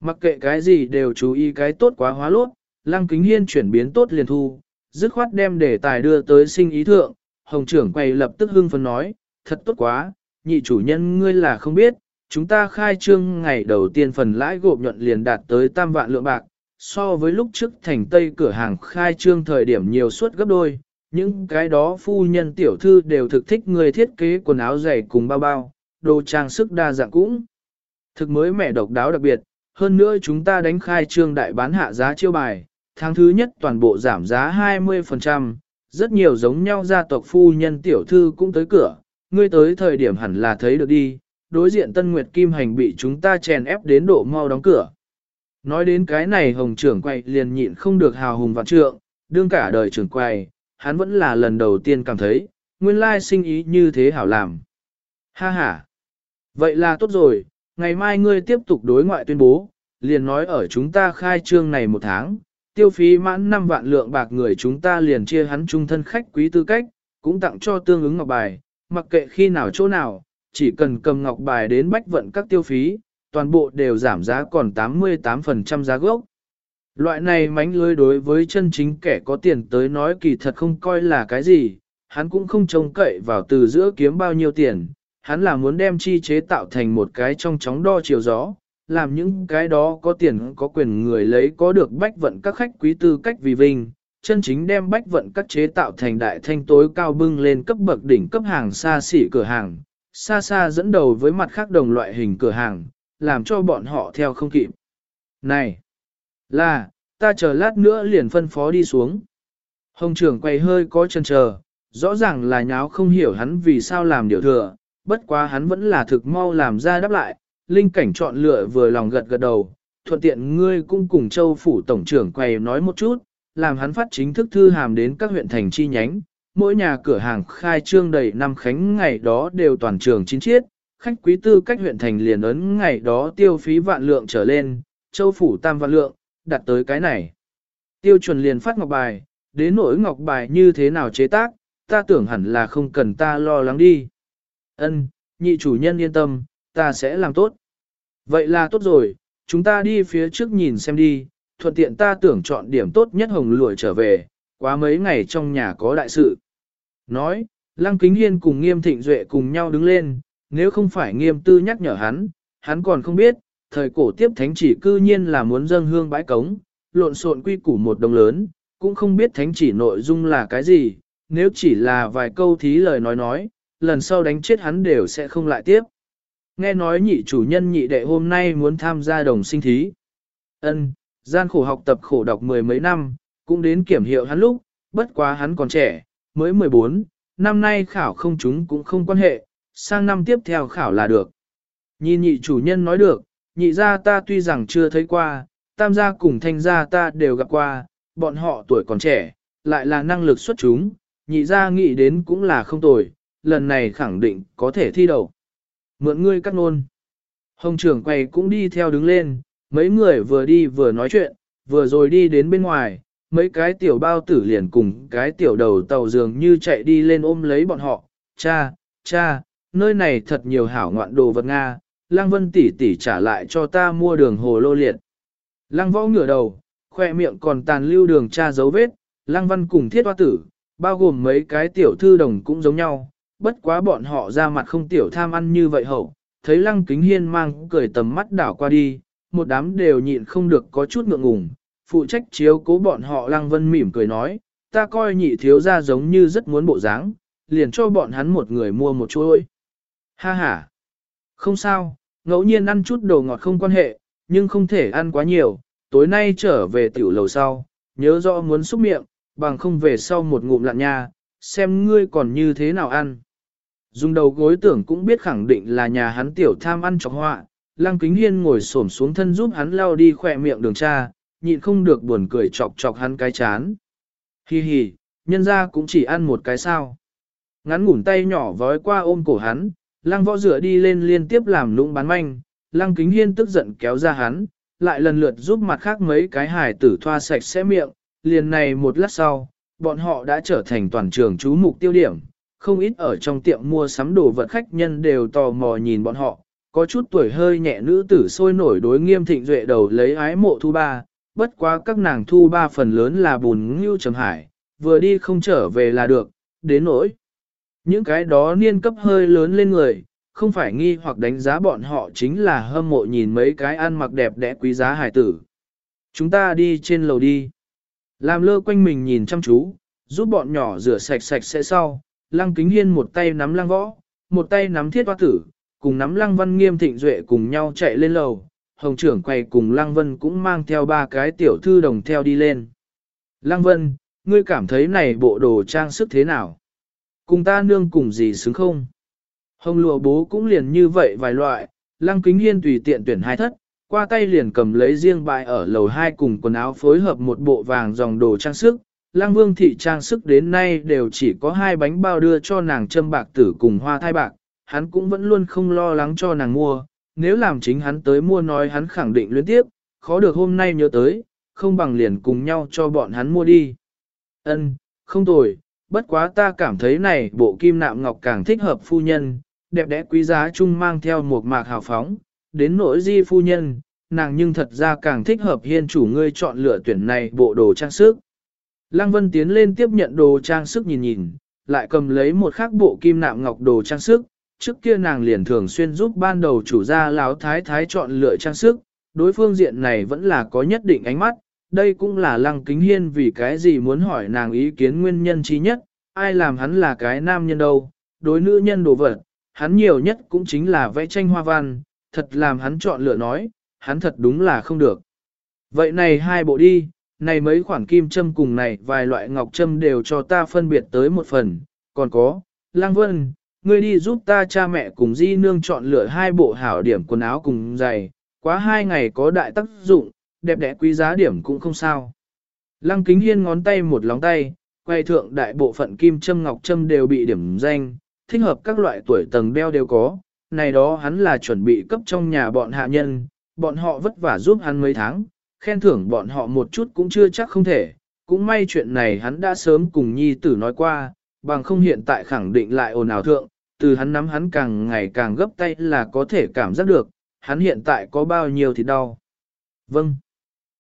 Mặc kệ cái gì đều chú ý cái tốt quá hóa lốt, lăng kính hiên chuyển biến tốt liền thu, dứt khoát đem đề tài đưa tới sinh ý thượng, hồng trưởng quầy lập tức hưng phấn nói, thật tốt quá, nhị chủ nhân ngươi là không biết, chúng ta khai trương ngày đầu tiên phần lãi gộp nhuận liền đạt tới tam vạn lượng bạc, so với lúc trước thành tây cửa hàng khai trương thời điểm nhiều suất gấp đôi, những cái đó phu nhân tiểu thư đều thực thích người thiết kế quần áo dày cùng bao bao, đồ trang sức đa dạng cũng. Thực mới mẻ độc đáo đặc biệt, hơn nữa chúng ta đánh khai trương đại bán hạ giá chiêu bài, tháng thứ nhất toàn bộ giảm giá 20%, rất nhiều giống nhau gia tộc phu nhân tiểu thư cũng tới cửa, ngươi tới thời điểm hẳn là thấy được đi, đối diện Tân Nguyệt Kim Hành bị chúng ta chèn ép đến độ mau đóng cửa. Nói đến cái này hồng trưởng quay liền nhịn không được hào hùng vạn trượng, đương cả đời trưởng quay, hắn vẫn là lần đầu tiên cảm thấy, nguyên lai sinh ý như thế hảo làm. Ha ha! Vậy là tốt rồi, ngày mai ngươi tiếp tục đối ngoại tuyên bố, liền nói ở chúng ta khai trương này một tháng, tiêu phí mãn 5 vạn lượng bạc người chúng ta liền chia hắn trung thân khách quý tư cách, cũng tặng cho tương ứng ngọc bài, mặc kệ khi nào chỗ nào, chỉ cần cầm ngọc bài đến bách vận các tiêu phí, toàn bộ đều giảm giá còn 88% giá gốc. Loại này mánh lưới đối với chân chính kẻ có tiền tới nói kỳ thật không coi là cái gì, hắn cũng không trông cậy vào từ giữa kiếm bao nhiêu tiền, hắn là muốn đem chi chế tạo thành một cái trong chóng đo chiều gió, làm những cái đó có tiền có quyền người lấy có được bách vận các khách quý tư cách vì vinh, chân chính đem bách vận các chế tạo thành đại thanh tối cao bưng lên cấp bậc đỉnh cấp hàng xa xỉ cửa hàng, xa xa dẫn đầu với mặt khác đồng loại hình cửa hàng, làm cho bọn họ theo không kịp. Này, là, ta chờ lát nữa liền phân phó đi xuống. Hồng trưởng quay hơi có chân chờ, rõ ràng là nháo không hiểu hắn vì sao làm điều thừa, bất quá hắn vẫn là thực mau làm ra đáp lại, linh cảnh chọn lựa vừa lòng gật gật đầu, thuận tiện ngươi cũng cùng châu phủ tổng trưởng quầy nói một chút, làm hắn phát chính thức thư hàm đến các huyện thành chi nhánh, mỗi nhà cửa hàng khai trương đầy năm khánh ngày đó đều toàn trường chính chiết, khách quý tư cách huyện thành liền ấn ngày đó tiêu phí vạn lượng trở lên, châu phủ tam vạn lượng, đặt tới cái này. Tiêu chuẩn liền phát ngọc bài, đến nỗi ngọc bài như thế nào chế tác, ta tưởng hẳn là không cần ta lo lắng đi. Ân, nhị chủ nhân yên tâm, ta sẽ làm tốt. Vậy là tốt rồi, chúng ta đi phía trước nhìn xem đi, thuận tiện ta tưởng chọn điểm tốt nhất hồng lụi trở về, quá mấy ngày trong nhà có đại sự. Nói, Lăng Kính Hiên cùng Nghiêm Thịnh Duệ cùng nhau đứng lên, nếu không phải Nghiêm Tư nhắc nhở hắn, hắn còn không biết, thời cổ tiếp thánh chỉ cư nhiên là muốn dâng hương bãi cống, lộn xộn quy củ một đồng lớn, cũng không biết thánh chỉ nội dung là cái gì, nếu chỉ là vài câu thí lời nói nói, lần sau đánh chết hắn đều sẽ không lại tiếp. Nghe nói nhị chủ nhân nhị đệ hôm nay muốn tham gia đồng sinh thí. Ân, gian khổ học tập khổ đọc mười mấy năm, cũng đến kiểm hiệu hắn lúc, bất quá hắn còn trẻ, mới 14, năm nay khảo không chúng cũng không quan hệ, sang năm tiếp theo khảo là được. Nhìn nhị chủ nhân nói được, nhị gia ta tuy rằng chưa thấy qua, tam gia cùng thanh gia ta đều gặp qua, bọn họ tuổi còn trẻ, lại là năng lực xuất chúng, nhị gia nghĩ đến cũng là không tồi, lần này khẳng định có thể thi đầu. Mượn ngươi cắt nôn. Hồng trưởng quầy cũng đi theo đứng lên, mấy người vừa đi vừa nói chuyện, vừa rồi đi đến bên ngoài, mấy cái tiểu bao tử liền cùng cái tiểu đầu tàu dường như chạy đi lên ôm lấy bọn họ. Cha, cha, nơi này thật nhiều hảo ngoạn đồ vật Nga, Lăng Vân tỷ tỷ trả lại cho ta mua đường hồ lô liệt. Lăng võ ngửa đầu, khoe miệng còn tàn lưu đường cha dấu vết, Lăng Văn cùng thiết hoa tử, bao gồm mấy cái tiểu thư đồng cũng giống nhau, bất quá bọn họ ra mặt không tiểu tham ăn như vậy hậu, thấy Lăng Kính Hiên mang cười tầm mắt đảo qua đi, một đám đều nhịn không được có chút ngượng ngùng, phụ trách chiếu cố bọn họ Lăng Vân mỉm cười nói, ta coi nhị thiếu ra giống như rất muốn bộ dáng, liền cho bọn hắn một người mua một chuỗi. Ha ha! Không sao, ngẫu nhiên ăn chút đồ ngọt không quan hệ, nhưng không thể ăn quá nhiều, tối nay trở về tiểu lầu sau, nhớ rõ muốn xúc miệng, bằng không về sau một ngụm lạn nha, xem ngươi còn như thế nào ăn. Dùng đầu gối tưởng cũng biết khẳng định là nhà hắn tiểu tham ăn chọc họa, Lăng Kính Hiên ngồi xổm xuống thân giúp hắn lao đi khỏe miệng đường cha, nhịn không được buồn cười chọc chọc hắn cái chán. Hi hi, nhân ra cũng chỉ ăn một cái sao. Ngắn ngủn tay nhỏ vói qua ôm cổ hắn, lăng võ rửa đi lên liên tiếp làm lũng bán manh, lăng kính hiên tức giận kéo ra hắn, lại lần lượt giúp mặt khác mấy cái hải tử thoa sạch sẽ miệng, liền này một lát sau, bọn họ đã trở thành toàn trường chú mục tiêu điểm, không ít ở trong tiệm mua sắm đồ vật khách nhân đều tò mò nhìn bọn họ, có chút tuổi hơi nhẹ nữ tử sôi nổi đối nghiêm thịnh duệ đầu lấy ái mộ thu ba, bất quá các nàng thu ba phần lớn là bùn ngưu trầm hải, vừa đi không trở về là được, đến nỗi. Những cái đó niên cấp hơi lớn lên người, không phải nghi hoặc đánh giá bọn họ chính là hâm mộ nhìn mấy cái ăn mặc đẹp đẽ quý giá hải tử. Chúng ta đi trên lầu đi. Làm lơ quanh mình nhìn chăm chú, giúp bọn nhỏ rửa sạch sạch sẽ sau, lăng kính hiên một tay nắm lăng võ, một tay nắm thiết hoa tử, cùng nắm lăng văn nghiêm thịnh duệ cùng nhau chạy lên lầu, hồng trưởng quay cùng lăng vân cũng mang theo ba cái tiểu thư đồng theo đi lên. Lăng vân, ngươi cảm thấy này bộ đồ trang sức thế nào? Cùng ta nương cùng gì xứng không? Hồng lụa bố cũng liền như vậy vài loại, lăng kính hiên tùy tiện tuyển hai thất, qua tay liền cầm lấy riêng bài ở lầu hai cùng quần áo phối hợp một bộ vàng dòng đồ trang sức. Lăng vương thị trang sức đến nay đều chỉ có hai bánh bao đưa cho nàng châm bạc tử cùng hoa thai bạc, hắn cũng vẫn luôn không lo lắng cho nàng mua, nếu làm chính hắn tới mua nói hắn khẳng định luyến tiếp, khó được hôm nay nhớ tới, không bằng liền cùng nhau cho bọn hắn mua đi. Ân, không tồi, bất quá ta cảm thấy này bộ kim nạm ngọc càng thích hợp phu nhân, đẹp đẽ quý giá chung mang theo một mạc hào phóng, đến nỗi di phu nhân, nàng nhưng thật ra càng thích hợp hiên chủ ngươi chọn lựa tuyển này bộ đồ trang sức. Lăng Vân tiến lên tiếp nhận đồ trang sức nhìn nhìn, lại cầm lấy một khác bộ kim nạm ngọc đồ trang sức, trước kia nàng liền thường xuyên giúp ban đầu chủ gia láo thái thái chọn lựa trang sức, đối phương diện này vẫn là có nhất định ánh mắt, đây cũng là lăng kính hiên vì cái gì muốn hỏi nàng ý kiến nguyên nhân trí nhất, ai làm hắn là cái nam nhân đâu, đối nữ nhân đồ vật, hắn nhiều nhất cũng chính là vẽ tranh hoa văn, thật làm hắn chọn lựa nói, hắn thật đúng là không được. Vậy này hai bộ đi, này mấy khoản kim châm cùng này vài loại ngọc châm đều cho ta phân biệt tới một phần, còn có, Lăng Vân, ngươi đi giúp ta cha mẹ cùng di nương chọn lựa hai bộ hảo điểm quần áo cùng giày, quá hai ngày có đại tác dụng, đẹp đẽ quý giá điểm cũng không sao. Lăng kính hiên ngón tay một lóng tay, quay thượng đại bộ phận kim châm ngọc châm đều bị điểm danh, thích hợp các loại tuổi tầng đeo đều có, này đó hắn là chuẩn bị cấp trong nhà bọn hạ nhân, bọn họ vất vả giúp hắn mấy tháng, khen thưởng bọn họ một chút cũng chưa chắc không thể, cũng may chuyện này hắn đã sớm cùng nhi tử nói qua, bằng không hiện tại khẳng định lại ồn ào thượng, từ hắn nắm hắn càng ngày càng gấp tay là có thể cảm giác được, hắn hiện tại có bao nhiêu thì đau. Vâng.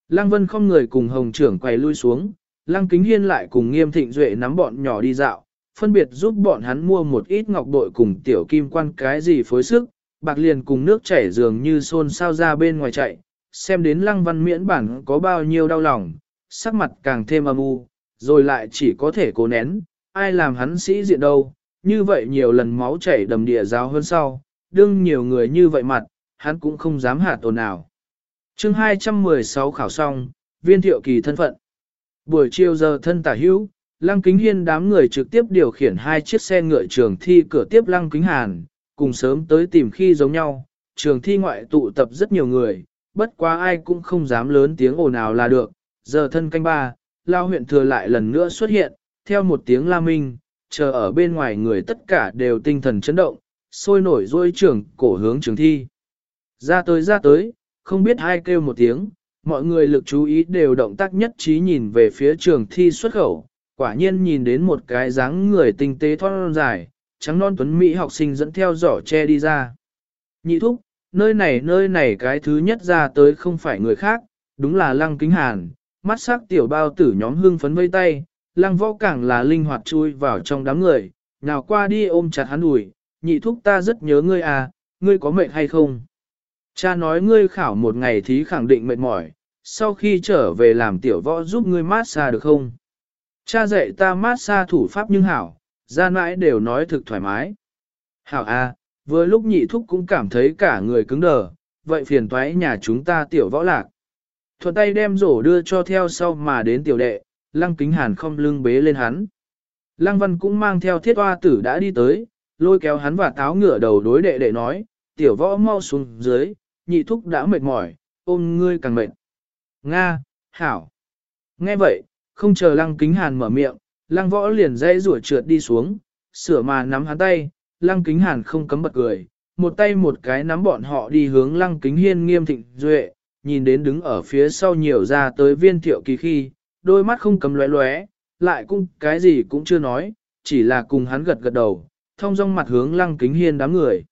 Lăng Vân không người cùng Hồng trưởng quay lui xuống, Lăng Kính Hiên lại cùng Nghiêm Thịnh Duệ nắm bọn nhỏ đi dạo, phân biệt giúp bọn hắn mua một ít ngọc bội cùng tiểu kim quan cái gì phối sức, bạc liền cùng nước chảy dường như xôn sao ra bên ngoài chạy, xem đến Lăng Văn miễn bản có bao nhiêu đau lòng, sắc mặt càng thêm âm u, rồi lại chỉ có thể cố nén, ai làm hắn sĩ diện đâu, như vậy nhiều lần máu chảy đầm địa giáo hơn sau, đương nhiều người như vậy mặt, hắn cũng không dám hạ tồn nào. chương 216 khảo xong, viên thiệu kỳ thân phận. Buổi chiều giờ thân tả hữu, Lăng Kính Hiên đám người trực tiếp điều khiển hai chiếc xe ngựa trường thi cửa tiếp Lăng Kính Hàn, cùng sớm tới tìm khi giống nhau, trường thi ngoại tụ tập rất nhiều người, bất quá ai cũng không dám lớn tiếng ồn ào là được, giờ thân canh ba, lao huyện thừa lại lần nữa xuất hiện, theo một tiếng la minh, chờ ở bên ngoài người tất cả đều tinh thần chấn động, sôi nổi dôi trưởng cổ hướng trường thi. Ra tới ra tới, không biết ai kêu một tiếng, mọi người lực chú ý đều động tác nhất trí nhìn về phía trường thi xuất khẩu, quả nhiên nhìn đến một cái dáng người tinh tế thon dài, trắng non tuấn Mỹ học sinh dẫn theo giỏ che đi ra. Nhị thúc, nơi này nơi này cái thứ nhất ra tới không phải người khác, đúng là lăng kính hàn, mắt sắc tiểu bao tử nhóm hưng phấn vây tay, lăng võ càng là linh hoạt chui vào trong đám người, nào qua đi ôm chặt hắn ủi, nhị thúc ta rất nhớ ngươi à, ngươi có mệt hay không? Cha nói ngươi khảo một ngày thí khẳng định mệt mỏi, sau khi trở về làm tiểu võ giúp ngươi mát xa được không? Cha dạy ta mát xa thủ pháp nhưng hảo, ra mãi đều nói thực thoải mái. Hảo à, vừa lúc nhị thúc cũng cảm thấy cả người cứng đờ, vậy phiền toái nhà chúng ta tiểu võ lạc. Thuận tay đem rổ đưa cho theo sau mà đến tiểu đệ, lăng kính hàn không lưng bế lên hắn. Lăng văn cũng mang theo thiết hoa tử đã đi tới, lôi kéo hắn và táo ngửa đầu đối đệ đệ nói, tiểu võ mau xuống dưới, nhị thúc đã mệt mỏi, ôm ngươi càng mệt. Nga, hảo. Nghe vậy, không chờ lăng kính hàn mở miệng, lăng võ liền dây rủa trượt đi xuống, sửa mà nắm hắn tay, lăng kính hàn không cấm bật cười, một tay một cái nắm bọn họ đi hướng lăng kính hiên nghiêm thịnh duệ, nhìn đến đứng ở phía sau nhiều ra tới viên thiệu kỳ khi, đôi mắt không cấm lóe lóe, lại cũng cái gì cũng chưa nói, chỉ là cùng hắn gật gật đầu, thông dong mặt hướng lăng kính hiên đám người.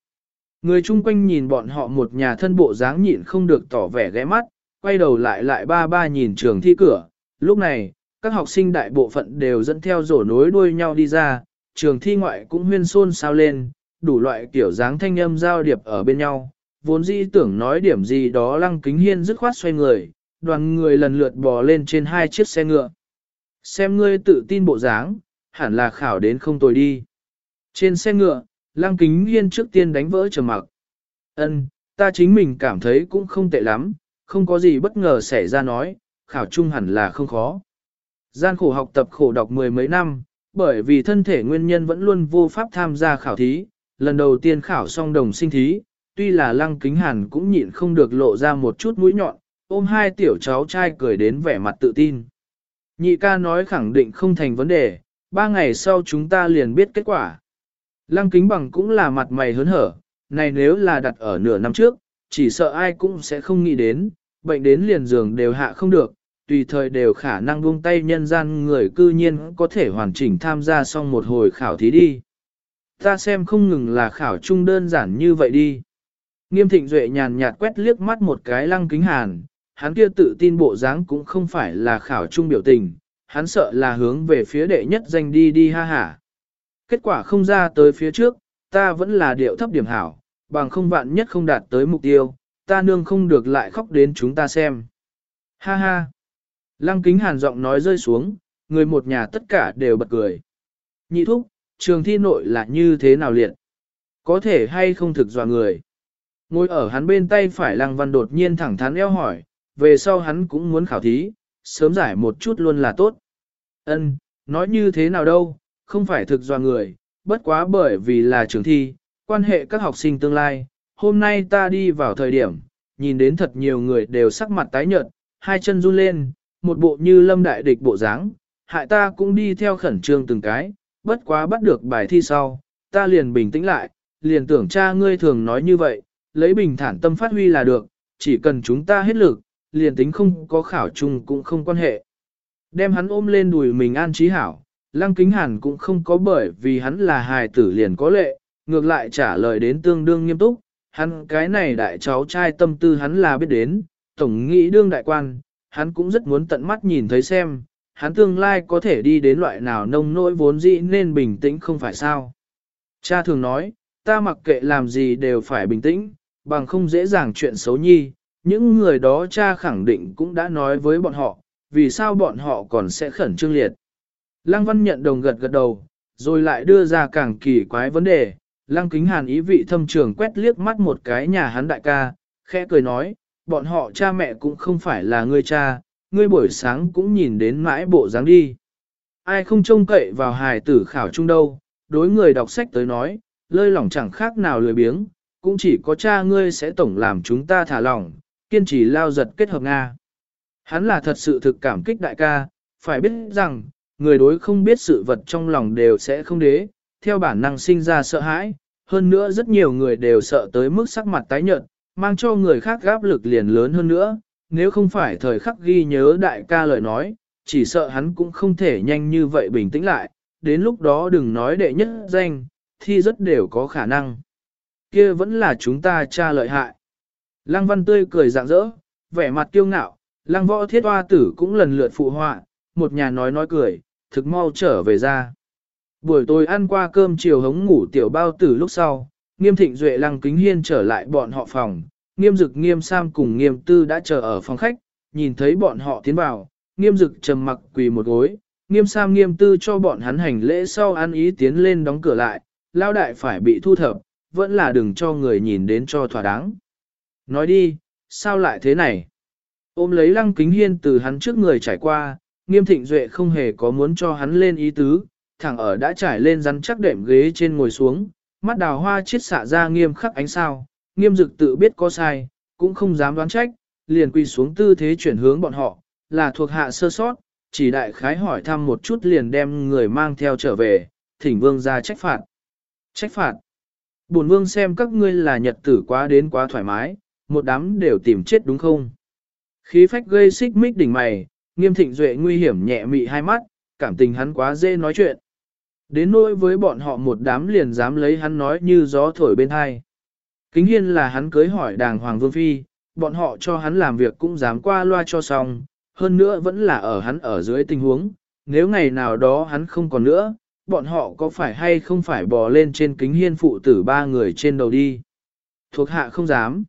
Người chung quanh nhìn bọn họ một nhà thân bộ dáng nhịn không được tỏ vẻ ghé mắt, quay đầu lại lại ba ba nhìn trường thi cửa, lúc này, các học sinh đại bộ phận đều dẫn theo rổ nối đuôi nhau đi ra, trường thi ngoại cũng huyên xôn sao lên, đủ loại kiểu dáng thanh âm giao điệp ở bên nhau, vốn dĩ tưởng nói điểm gì đó lăng kính hiên dứt khoát xoay người, đoàn người lần lượt bò lên trên hai chiếc xe ngựa. Xem ngươi tự tin bộ dáng, hẳn là khảo đến không tồi đi. Trên xe ngựa, lăng kính hiên trước tiên đánh vỡ trầm mặc. Ân, ta chính mình cảm thấy cũng không tệ lắm, không có gì bất ngờ xảy ra nói, khảo chung hẳn là không khó. Gian khổ học tập khổ đọc mười mấy năm, bởi vì thân thể nguyên nhân vẫn luôn vô pháp tham gia khảo thí, lần đầu tiên khảo xong đồng sinh thí, tuy là lăng kính hàn cũng nhịn không được lộ ra một chút mũi nhọn, ôm hai tiểu cháu trai cười đến vẻ mặt tự tin. Nhị ca nói khẳng định không thành vấn đề, ba ngày sau chúng ta liền biết kết quả. Lăng kính bằng cũng là mặt mày hớn hở, này nếu là đặt ở nửa năm trước, chỉ sợ ai cũng sẽ không nghĩ đến, bệnh đến liền giường đều hạ không được, tùy thời đều khả năng buông tay nhân gian người cư nhiên có thể hoàn chỉnh tham gia xong một hồi khảo thí đi. Ta xem không ngừng là khảo trung đơn giản như vậy đi. Nghiêm thịnh duệ nhàn nhạt quét liếc mắt một cái lăng kính hàn, hắn kia tự tin bộ dáng cũng không phải là khảo trung biểu tình, hắn sợ là hướng về phía đệ nhất danh đi đi ha hả. Kết quả không ra tới phía trước, ta vẫn là điệu thấp điểm hảo, bằng không vạn nhất không đạt tới mục tiêu, ta nương không được lại khóc đến chúng ta xem. Ha ha. Lăng kính hàn giọng nói rơi xuống, người một nhà tất cả đều bật cười. Nhị thúc, trường thi nội là như thế nào liệt? Có thể hay không thực dọa người? Ngồi ở hắn bên tay phải lăng văn đột nhiên thẳng thắn eo hỏi, về sau hắn cũng muốn khảo thí, sớm giải một chút luôn là tốt. Ân, nói như thế nào đâu, không phải thực dọa người, bất quá bởi vì là trường thi, quan hệ các học sinh tương lai. Hôm nay ta đi vào thời điểm, nhìn đến thật nhiều người đều sắc mặt tái nhợt, hai chân run lên, một bộ như lâm đại địch bộ dáng, hại ta cũng đi theo khẩn trương từng cái, bất quá bắt được bài thi sau, ta liền bình tĩnh lại, liền tưởng cha ngươi thường nói như vậy, lấy bình thản tâm phát huy là được, chỉ cần chúng ta hết lực, liền tính không có khảo chung cũng không quan hệ. Đem hắn ôm lên đùi mình an trí hảo, lăng kính hẳn cũng không có bởi vì hắn là hài tử liền có lệ, ngược lại trả lời đến tương đương nghiêm túc, hắn cái này đại cháu trai tâm tư hắn là biết đến, tổng nghĩ đương đại quan, hắn cũng rất muốn tận mắt nhìn thấy xem, hắn tương lai có thể đi đến loại nào nông nỗi vốn dĩ nên bình tĩnh không phải sao. Cha thường nói, ta mặc kệ làm gì đều phải bình tĩnh, bằng không dễ dàng chuyện xấu nhi, những người đó cha khẳng định cũng đã nói với bọn họ, vì sao bọn họ còn sẽ khẩn trương liệt. Lăng Văn nhận đồng gật gật đầu, rồi lại đưa ra càng kỳ quái vấn đề, Lăng Kính Hàn ý vị thâm trường quét liếc mắt một cái nhà hắn đại ca, khẽ cười nói, bọn họ cha mẹ cũng không phải là ngươi cha, ngươi buổi sáng cũng nhìn đến mãi bộ dáng đi. Ai không trông cậy vào hài tử khảo trung đâu, đối người đọc sách tới nói, lơi lỏng chẳng khác nào lười biếng, cũng chỉ có cha ngươi sẽ tổng làm chúng ta thả lỏng, kiên trì lao giật kết hợp Nga. Hắn là thật sự thực cảm kích đại ca, phải biết rằng, người đối không biết sự vật trong lòng đều sẽ không đế, theo bản năng sinh ra sợ hãi, hơn nữa rất nhiều người đều sợ tới mức sắc mặt tái nhợt, mang cho người khác gáp lực liền lớn hơn nữa, nếu không phải thời khắc ghi nhớ đại ca lời nói, chỉ sợ hắn cũng không thể nhanh như vậy bình tĩnh lại, đến lúc đó đừng nói đệ nhất danh, thi rất đều có khả năng. Kia vẫn là chúng ta cha lợi hại. Lăng văn tươi cười rạng rỡ, vẻ mặt kiêu ngạo, lăng võ thiết hoa tử cũng lần lượt phụ họa, một nhà nói nói cười, thực mau trở về ra. Buổi tối ăn qua cơm chiều hống ngủ tiểu bao tử lúc sau, nghiêm thịnh duệ lăng kính hiên trở lại bọn họ phòng, nghiêm dực nghiêm sam cùng nghiêm tư đã chờ ở phòng khách, nhìn thấy bọn họ tiến vào, nghiêm dực trầm mặc quỳ một gối, nghiêm sam nghiêm tư cho bọn hắn hành lễ sau ăn ý tiến lên đóng cửa lại, lao đại phải bị thu thập, vẫn là đừng cho người nhìn đến cho thỏa đáng. Nói đi, sao lại thế này? Ôm lấy lăng kính hiên từ hắn trước người trải qua, nghiêm thịnh duệ không hề có muốn cho hắn lên ý tứ, thẳng ở đã trải lên rắn chắc đệm ghế trên ngồi xuống, mắt đào hoa chiết xạ ra nghiêm khắc ánh sao, nghiêm dực tự biết có sai, cũng không dám đoán trách, liền quỳ xuống tư thế chuyển hướng bọn họ, là thuộc hạ sơ sót, chỉ đại khái hỏi thăm một chút liền đem người mang theo trở về, thỉnh vương ra trách phạt. Trách phạt. Bổn vương xem các ngươi là nhật tử quá đến quá thoải mái, một đám đều tìm chết đúng không? Khí phách gây xích mích đỉnh mày, nghiêm thịnh duệ nguy hiểm nhẹ mị hai mắt, cảm tình hắn quá dễ nói chuyện. Đến nỗi với bọn họ một đám liền dám lấy hắn nói như gió thổi bên hai. Kính hiên là hắn cưới hỏi đàng hoàng vương phi, bọn họ cho hắn làm việc cũng dám qua loa cho xong, hơn nữa vẫn là ở hắn ở dưới tình huống, nếu ngày nào đó hắn không còn nữa, bọn họ có phải hay không phải bò lên trên kính hiên phụ tử ba người trên đầu đi. Thuộc hạ không dám.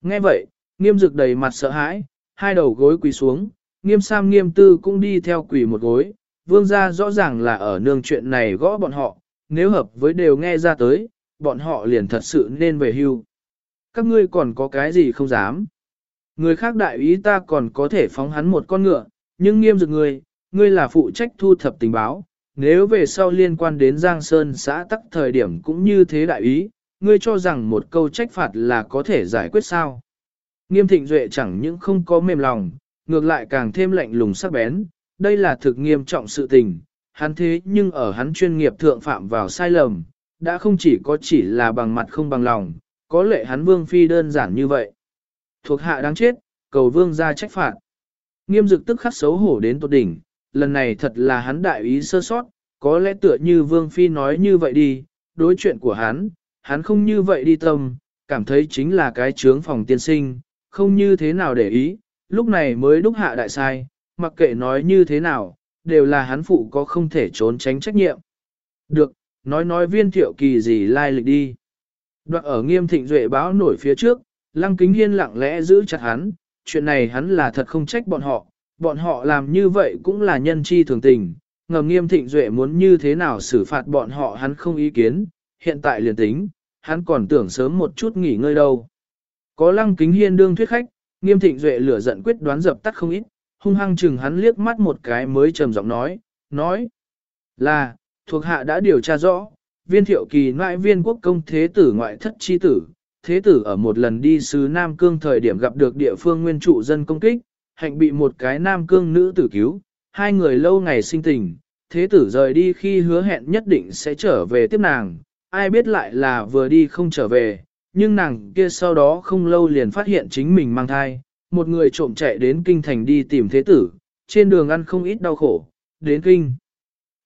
Nghe vậy, nghiêm dực đầy mặt sợ hãi, hai đầu gối quỳ xuống, nghiêm sam nghiêm tư cũng đi theo quỳ một gối, vương gia rõ ràng là ở nương chuyện này gõ bọn họ, nếu hợp với đều nghe ra tới, bọn họ liền thật sự nên về hưu. Các ngươi còn có cái gì không dám. Người khác đại ý ta còn có thể phóng hắn một con ngựa, nhưng nghiêm dực ngươi, ngươi là phụ trách thu thập tình báo, nếu về sau liên quan đến Giang Sơn xã tắc thời điểm cũng như thế đại ý, ngươi cho rằng một câu trách phạt là có thể giải quyết sao. Nghiêm thịnh duệ chẳng những không có mềm lòng, ngược lại càng thêm lạnh lùng sắc bén, đây là thực nghiêm trọng sự tình, hắn thế nhưng ở hắn chuyên nghiệp thượng phạm vào sai lầm, đã không chỉ có chỉ là bằng mặt không bằng lòng, Có lệ hắn vương phi đơn giản như vậy. Thuộc hạ đáng chết, cầu vương ra trách phạt. Nghiêm dực tức khắc xấu hổ đến tột đỉnh, lần này thật là hắn đại ý sơ sót, có lẽ tựa như vương phi nói như vậy đi, đối chuyện của hắn, hắn không như vậy đi tâm, cảm thấy chính là cái trướng phòng tiên sinh, không như thế nào để ý, lúc này mới đúc hạ đại sai, mặc kệ nói như thế nào, đều là hắn phụ có không thể trốn tránh trách nhiệm. Được, nói nói viên thiệu kỳ gì lai lịch đi. Đoạn ở nghiêm thịnh duệ báo nổi phía trước, lăng kính hiên lặng lẽ giữ chặt hắn, chuyện này hắn là thật không trách bọn họ, bọn họ làm như vậy cũng là nhân chi thường tình, ngầm nghiêm thịnh duệ muốn như thế nào xử phạt bọn họ hắn không ý kiến, hiện tại liền tính, hắn còn tưởng sớm một chút nghỉ ngơi đâu. Có lăng kính hiên đương thuyết khách, nghiêm thịnh duệ lửa giận quyết đoán dập tắt không ít, hung hăng chừng hắn liếc mắt một cái mới trầm giọng nói, nói là, thuộc hạ đã điều tra rõ, viên thiệu kỳ ngoại viên quốc công thế tử ngoại thất chi tử, thế tử ở một lần đi sứ Nam Cương thời điểm gặp được địa phương nguyên trụ dân công kích, hạnh bị một cái Nam Cương nữ tử cứu, hai người lâu ngày sinh tình, thế tử rời đi khi hứa hẹn nhất định sẽ trở về tiếp nàng, ai biết lại là vừa đi không trở về, nhưng nàng kia sau đó không lâu liền phát hiện chính mình mang thai, một người trộm chạy đến kinh thành đi tìm thế tử, trên đường ăn không ít đau khổ, đến kinh.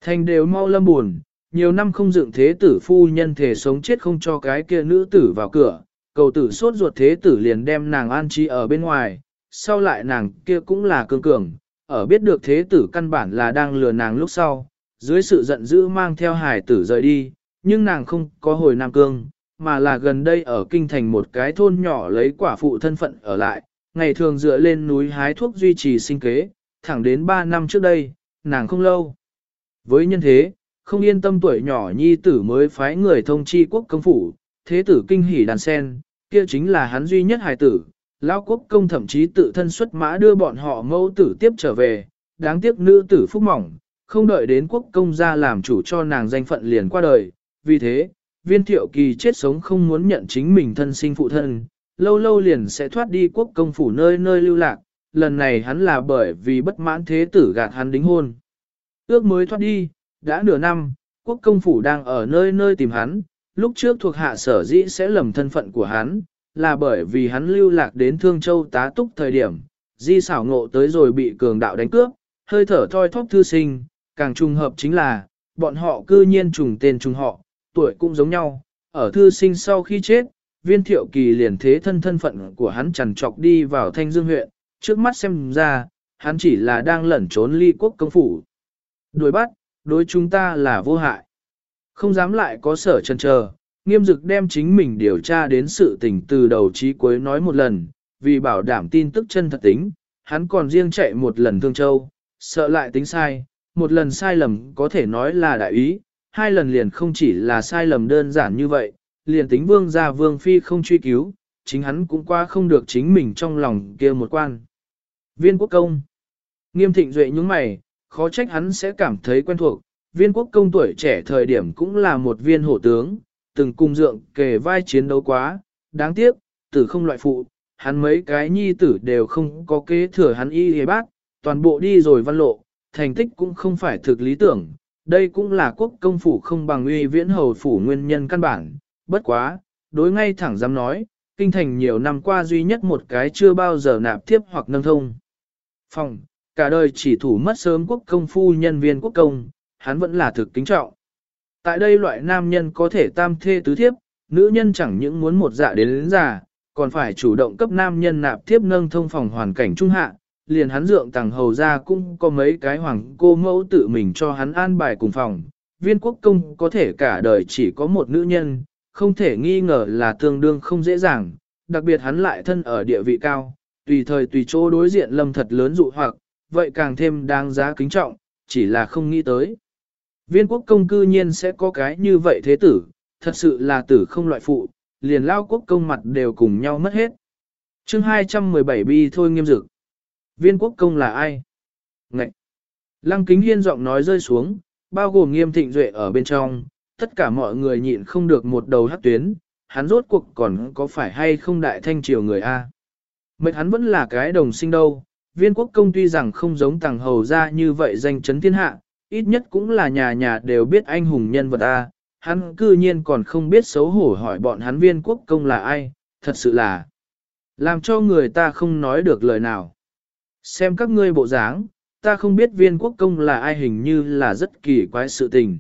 Thành đều mau lâm buồn, nhiều năm không dựng thế tử phu nhân thể sống chết không cho cái kia nữ tử vào cửa, cầu tử sốt ruột thế tử liền đem nàng an trí ở bên ngoài, sau lại nàng kia cũng là cường cường, ở biết được thế tử căn bản là đang lừa nàng lúc sau, dưới sự giận dữ mang theo hải tử rời đi, nhưng nàng không có hồi Nam Cương, mà là gần đây ở kinh thành một cái thôn nhỏ lấy quả phụ thân phận ở lại, ngày thường dựa lên núi hái thuốc duy trì sinh kế, thẳng đến 3 năm trước đây, nàng không lâu. Với nhân thế, không yên tâm tuổi nhỏ nhi tử mới phái người thông chi quốc công phủ, thế tử kinh hỉ đàn sen, kia chính là hắn duy nhất hài tử. Lão quốc công thậm chí tự thân xuất mã đưa bọn họ mẫu tử tiếp trở về, đáng tiếc nữ tử phúc mỏng, không đợi đến quốc công ra làm chủ cho nàng danh phận liền qua đời. Vì thế, viên thiệu kỳ chết sống không muốn nhận chính mình thân sinh phụ thân, lâu lâu liền sẽ thoát đi quốc công phủ nơi nơi lưu lạc, lần này hắn là bởi vì bất mãn thế tử gạt hắn đính hôn. Ước mới thoát đi, đã nửa năm, quốc công phủ đang ở nơi nơi tìm hắn, lúc trước thuộc hạ sở dĩ sẽ lầm thân phận của hắn, là bởi vì hắn lưu lạc đến Thương Châu tá túc thời điểm, di xảo ngộ tới rồi bị cường đạo đánh cướp, hơi thở thoi thóp thư sinh, càng trùng hợp chính là, bọn họ cư nhiên trùng tên trùng họ, tuổi cũng giống nhau, ở thư sinh sau khi chết, viên thiệu kỳ liền thế thân thân phận của hắn trằn trọc đi vào thanh dương huyện, trước mắt xem ra, hắn chỉ là đang lẩn trốn ly quốc công phủ. Đuổi bắt, đối chúng ta là vô hại. Không dám lại có sở chân chờ, nghiêm dực đem chính mình điều tra đến sự tình từ đầu chí cuối nói một lần, vì bảo đảm tin tức chân thật tính, hắn còn riêng chạy một lần Thương Châu, sợ lại tính sai, một lần sai lầm có thể nói là đại ý, hai lần liền không chỉ là sai lầm đơn giản như vậy, liền tính vương gia vương phi không truy cứu, chính hắn cũng qua không được chính mình trong lòng kia một quan. Viên quốc công. Nghiêm thịnh duệ những mày, khó trách hắn sẽ cảm thấy quen thuộc, viên quốc công tuổi trẻ thời điểm cũng là một viên hổ tướng, từng cùng dượng kề vai chiến đấu quá, đáng tiếc, tử không loại phụ, hắn mấy cái nhi tử đều không có kế thừa hắn y hề bác, toàn bộ đi rồi văn lộ, thành tích cũng không phải thực lý tưởng, đây cũng là quốc công phủ không bằng uy viễn hầu phủ nguyên nhân căn bản, bất quá, đối ngay thẳng dám nói, kinh thành nhiều năm qua duy nhất một cái chưa bao giờ nạp tiếp hoặc nâng thông. Phòng, cả đời chỉ thủ mất sớm quốc công phu nhân viên quốc công, hắn vẫn là thực kính trọng. Tại đây loại nam nhân có thể tam thê tứ thiếp, nữ nhân chẳng những muốn một dạ đến đến già, còn phải chủ động cấp nam nhân nạp thiếp nâng thông phòng hoàn cảnh trung hạ, liền hắn dượng tàng hầu ra cũng có mấy cái hoàng cô mẫu tự mình cho hắn an bài cùng phòng. Viên quốc công có thể cả đời chỉ có một nữ nhân, không thể nghi ngờ là tương đương không dễ dàng, đặc biệt hắn lại thân ở địa vị cao, tùy thời tùy chỗ đối diện lâm thật lớn dụ hoặc, vậy càng thêm đáng giá kính trọng, chỉ là không nghĩ tới. Viên quốc công cư nhiên sẽ có cái như vậy thế tử, thật sự là tử không loại phụ, liền lao quốc công mặt đều cùng nhau mất hết. chương 217 bi thôi nghiêm dực. Viên quốc công là ai? Ngậy! Lăng kính hiên giọng nói rơi xuống, bao gồm nghiêm thịnh duệ ở bên trong, tất cả mọi người nhịn không được một đầu hát tuyến, hắn rốt cuộc còn có phải hay không đại thanh triều người A. Mệt hắn vẫn là cái đồng sinh đâu, viên quốc công tuy rằng không giống tàng hầu ra như vậy danh chấn thiên hạ, ít nhất cũng là nhà nhà đều biết anh hùng nhân vật A, hắn cư nhiên còn không biết xấu hổ hỏi bọn hắn viên quốc công là ai, thật sự là làm cho người ta không nói được lời nào. Xem các ngươi bộ dáng, ta không biết viên quốc công là ai hình như là rất kỳ quái sự tình.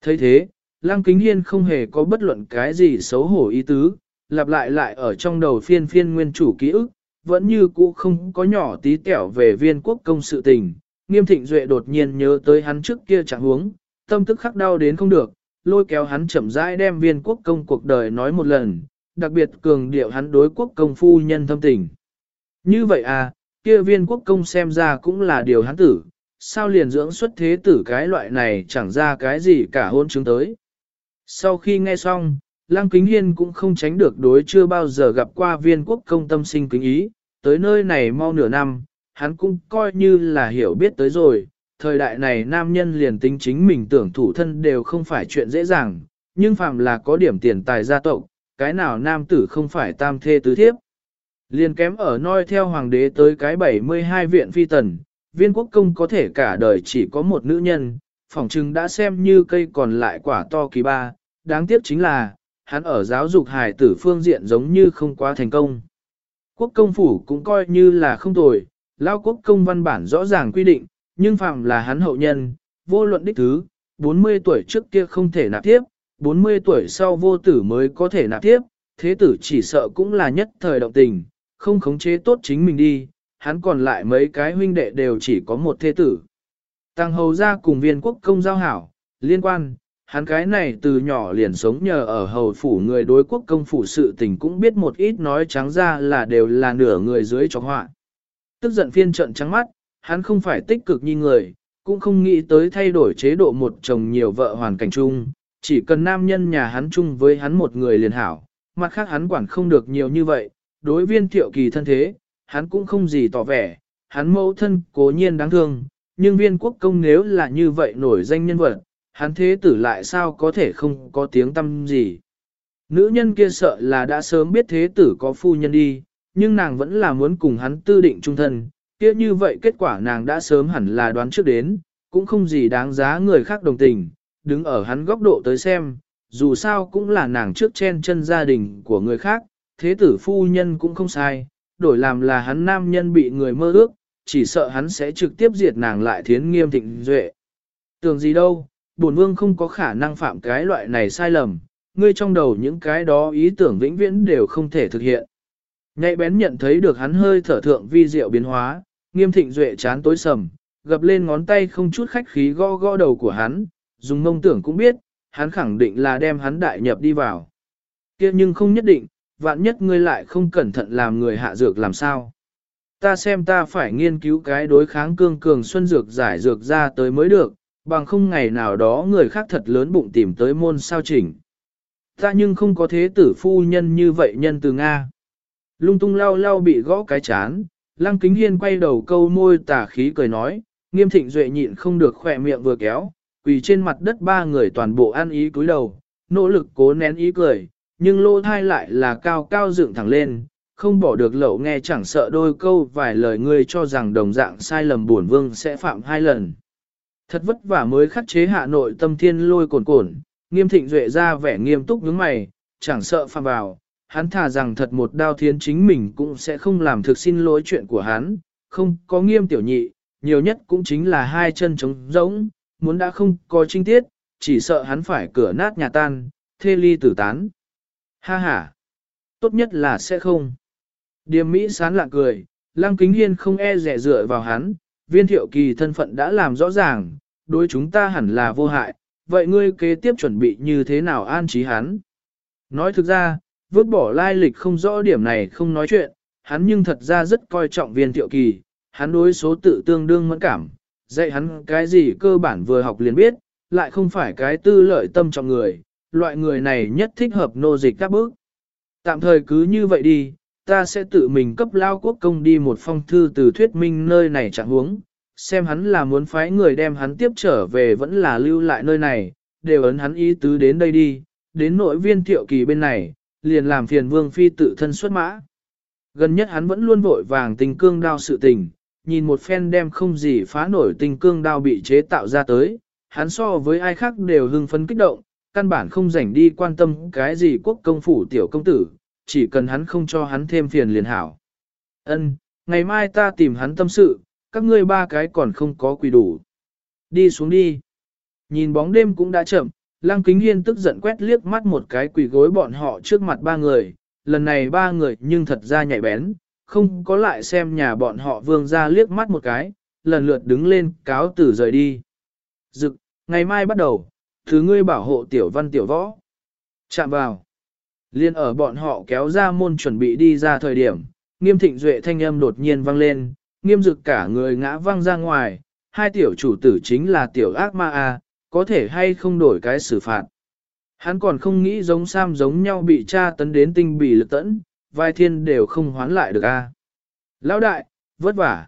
thấy thế, Lăng Kính Hiên không hề có bất luận cái gì xấu hổ ý tứ, lặp lại lại ở trong đầu phiên phiên nguyên chủ ký ức, vẫn như cũ không có nhỏ tí tẹo về viên quốc công sự tình. Nghiêm thịnh duệ đột nhiên nhớ tới hắn trước kia chẳng huống, tâm tức khắc đau đến không được, lôi kéo hắn chậm rãi đem viên quốc công cuộc đời nói một lần, đặc biệt cường điệu hắn đối quốc công phu nhân thâm tình. Như vậy à, kia viên quốc công xem ra cũng là điều hắn tử, sao liền dưỡng xuất thế tử cái loại này chẳng ra cái gì cả hôn chứng tới. Sau khi nghe xong, Lăng Kính Hiên cũng không tránh được đối chưa bao giờ gặp qua viên quốc công tâm sinh kính ý, tới nơi này mau nửa năm, hắn cũng coi như là hiểu biết tới rồi, thời đại này nam nhân liền tính chính mình tưởng thủ thân đều không phải chuyện dễ dàng, nhưng phàm là có điểm tiền tài gia tộc, cái nào nam tử không phải tam thê tứ thiếp. Liền kém ở noi theo hoàng đế tới cái 72 viện phi tần, viên quốc công có thể cả đời chỉ có một nữ nhân, phỏng chừng đã xem như cây còn lại quả to kỳ ba, đáng tiếc chính là, hắn ở giáo dục hài tử phương diện giống như không quá thành công. Quốc công phủ cũng coi như là không tồi, lao quốc công văn bản rõ ràng quy định, nhưng phạm là hắn hậu nhân, vô luận đích thứ, 40 tuổi trước kia không thể nạp tiếp, 40 tuổi sau vô tử mới có thể nạp tiếp, thế tử chỉ sợ cũng là nhất thời động tình, không khống chế tốt chính mình đi, hắn còn lại mấy cái huynh đệ đều chỉ có một thế tử. Tăng hầu ra cùng viên quốc công giao hảo, liên quan, hắn cái này từ nhỏ liền sống nhờ ở hầu phủ người đối quốc công phủ sự tình cũng biết một ít nói trắng ra là đều là nửa người dưới cho họa. Tức giận phiên trận trắng mắt, hắn không phải tích cực như người, cũng không nghĩ tới thay đổi chế độ một chồng nhiều vợ hoàn cảnh chung, chỉ cần nam nhân nhà hắn chung với hắn một người liền hảo, mặt khác hắn quản không được nhiều như vậy, đối viên thiệu kỳ thân thế, hắn cũng không gì tỏ vẻ, hắn mẫu thân cố nhiên đáng thương, nhưng viên quốc công nếu là như vậy nổi danh nhân vật, hắn thế tử lại sao có thể không có tiếng tâm gì. Nữ nhân kia sợ là đã sớm biết thế tử có phu nhân đi, nhưng nàng vẫn là muốn cùng hắn tư định trung thân, kia như vậy kết quả nàng đã sớm hẳn là đoán trước đến, cũng không gì đáng giá người khác đồng tình, đứng ở hắn góc độ tới xem, dù sao cũng là nàng trước chen chân gia đình của người khác, thế tử phu nhân cũng không sai, đổi làm là hắn nam nhân bị người mơ ước, chỉ sợ hắn sẽ trực tiếp diệt nàng lại thiến nghiêm thịnh duệ. Tưởng gì đâu, bổn vương không có khả năng phạm cái loại này sai lầm, ngươi trong đầu những cái đó ý tưởng vĩnh viễn đều không thể thực hiện. Nhạy bén nhận thấy được hắn hơi thở thượng vi diệu biến hóa, nghiêm thịnh duệ chán tối sầm, gập lên ngón tay không chút khách khí gõ gõ đầu của hắn, dùng mông tưởng cũng biết, hắn khẳng định là đem hắn đại nhập đi vào. kia nhưng không nhất định, vạn nhất ngươi lại không cẩn thận làm người hạ dược làm sao. Ta xem ta phải nghiên cứu cái đối kháng cương cường xuân dược giải dược ra tới mới được, bằng không ngày nào đó người khác thật lớn bụng tìm tới môn sao chỉnh. Ta nhưng không có thế tử phu nhân như vậy nhân từ Nga. Lung tung lau lau bị gõ cái chán, lăng kính hiên quay đầu câu môi tà khí cười nói, nghiêm thịnh duệ nhịn không được khỏe miệng vừa kéo, quỳ trên mặt đất ba người toàn bộ ăn ý cúi đầu, nỗ lực cố nén ý cười, nhưng lô thai lại là cao cao dựng thẳng lên, không bỏ được lậu nghe chẳng sợ đôi câu vài lời ngươi cho rằng đồng dạng sai lầm buồn vương sẽ phạm hai lần. Thật vất vả mới khắc chế hạ nội tâm thiên lôi cồn cồn, nghiêm thịnh duệ ra vẻ nghiêm túc nhướng mày, chẳng sợ phạm vào, hắn thà rằng thật một đao thiên chính mình cũng sẽ không làm thực xin lỗi chuyện của hắn, không có nghiêm tiểu nhị, nhiều nhất cũng chính là hai chân trống rỗng, muốn đã không có trinh tiết, chỉ sợ hắn phải cửa nát nhà tan, thê ly tử tán. Ha ha, tốt nhất là sẽ không. Điềm Mỹ sán lạ cười, Lăng Kính Hiên không e rẻ dựa vào hắn, viên thiệu kỳ thân phận đã làm rõ ràng, đối chúng ta hẳn là vô hại, vậy ngươi kế tiếp chuẩn bị như thế nào an trí hắn? Nói thực ra, vứt bỏ lai lịch không rõ điểm này không nói chuyện, hắn nhưng thật ra rất coi trọng viên thiệu kỳ, hắn đối số tự tương đương mẫn cảm, dạy hắn cái gì cơ bản vừa học liền biết, lại không phải cái tư lợi tâm trọng người, loại người này nhất thích hợp nô dịch các bước. Tạm thời cứ như vậy đi, ta sẽ tự mình cấp lao quốc công đi một phong thư từ thuyết minh nơi này chẳng huống, xem hắn là muốn phái người đem hắn tiếp trở về vẫn là lưu lại nơi này, đều ấn hắn ý tứ đến đây đi, đến nội viên thiệu kỳ bên này, liền làm phiền vương phi tự thân xuất mã. Gần nhất hắn vẫn luôn vội vàng tình cương đao sự tình, nhìn một phen đem không gì phá nổi tình cương đao bị chế tạo ra tới, hắn so với ai khác đều hưng phấn kích động, căn bản không rảnh đi quan tâm cái gì quốc công phủ tiểu công tử, chỉ cần hắn không cho hắn thêm phiền liền hảo. Ân, ngày mai ta tìm hắn tâm sự, các ngươi ba cái còn không có quỳ đủ. Đi xuống đi. Nhìn bóng đêm cũng đã chậm, Lăng Kính Hiên tức giận quét liếc mắt một cái quỳ gối bọn họ trước mặt ba người, lần này ba người nhưng thật ra nhạy bén, không có lại xem nhà bọn họ vương ra liếc mắt một cái, lần lượt đứng lên cáo tử rời đi. Dực, ngày mai bắt đầu, thứ ngươi bảo hộ tiểu văn tiểu võ. Chạm vào. Liên ở bọn họ kéo ra môn chuẩn bị đi ra thời điểm, nghiêm thịnh duệ thanh âm đột nhiên vang lên, nghiêm dực cả người ngã văng ra ngoài, hai tiểu chủ tử chính là tiểu ác ma a, có thể hay không đổi cái xử phạt. Hắn còn không nghĩ giống Sam giống nhau bị tra tấn đến tinh bì lực tẫn, vai thiên đều không hoán lại được a. Lão đại, vất vả.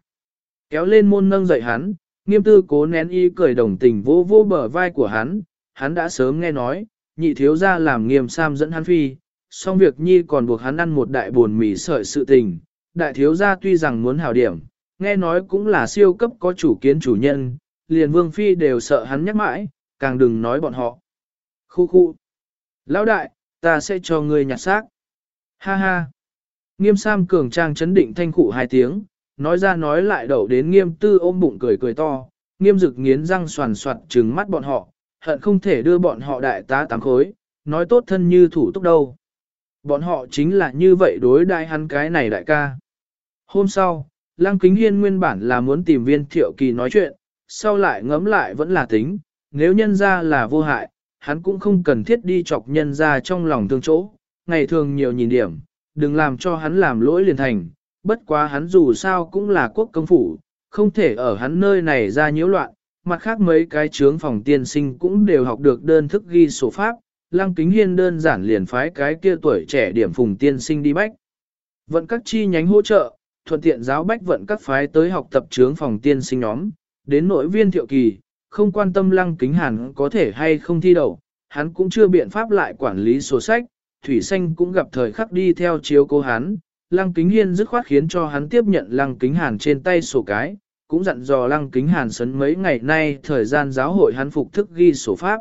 Kéo lên môn nâng dậy hắn, nghiêm tư cố nén y cười đồng tình vô vô bờ vai của hắn, hắn đã sớm nghe nói, nhị thiếu ra làm nghiêm Sam dẫn hắn phi, xong việc nhi còn buộc hắn ăn một đại buồn mì sợi sự tình. Đại thiếu gia tuy rằng muốn hảo điểm, nghe nói cũng là siêu cấp có chủ kiến chủ nhân, liền vương phi đều sợ hắn nhắc mãi, càng đừng nói bọn họ. Khu khu. Lão đại, ta sẽ cho ngươi nhặt xác. Ha ha. Nghiêm Sam cường trang chấn định thanh cụ hai tiếng, nói ra nói lại đậu đến nghiêm tư ôm bụng cười cười to, nghiêm dực nghiến răng soàn soạt trừng mắt bọn họ, hận không thể đưa bọn họ đại tá tám khối, nói tốt thân như thủ túc đâu. Bọn họ chính là như vậy đối đại hắn cái này đại ca. Hôm sau, Lăng Kính Hiên nguyên bản là muốn tìm viên thiệu kỳ nói chuyện, sau lại ngẫm lại vẫn là tính, nếu nhân ra là vô hại, hắn cũng không cần thiết đi chọc nhân ra trong lòng thương chỗ, ngày thường nhiều nhìn điểm, đừng làm cho hắn làm lỗi liền thành, bất quá hắn dù sao cũng là quốc công phủ, không thể ở hắn nơi này ra nhiễu loạn, mặt khác mấy cái trướng phòng tiên sinh cũng đều học được đơn thức ghi sổ pháp, lăng kính hiên đơn giản liền phái cái kia tuổi trẻ điểm phùng tiên sinh đi bách. Vận các chi nhánh hỗ trợ, thuận tiện giáo bách vận các phái tới học tập trướng phòng tiên sinh nhóm, đến nội viên thiệu kỳ, không quan tâm lăng kính hàn có thể hay không thi đậu, hắn cũng chưa biện pháp lại quản lý sổ sách, thủy xanh cũng gặp thời khắc đi theo chiếu cố hắn, lăng kính hiên dứt khoát khiến cho hắn tiếp nhận lăng kính hàn trên tay sổ cái, cũng dặn dò lăng kính hàn sấn mấy ngày nay thời gian giáo hội hắn phục thức ghi sổ pháp.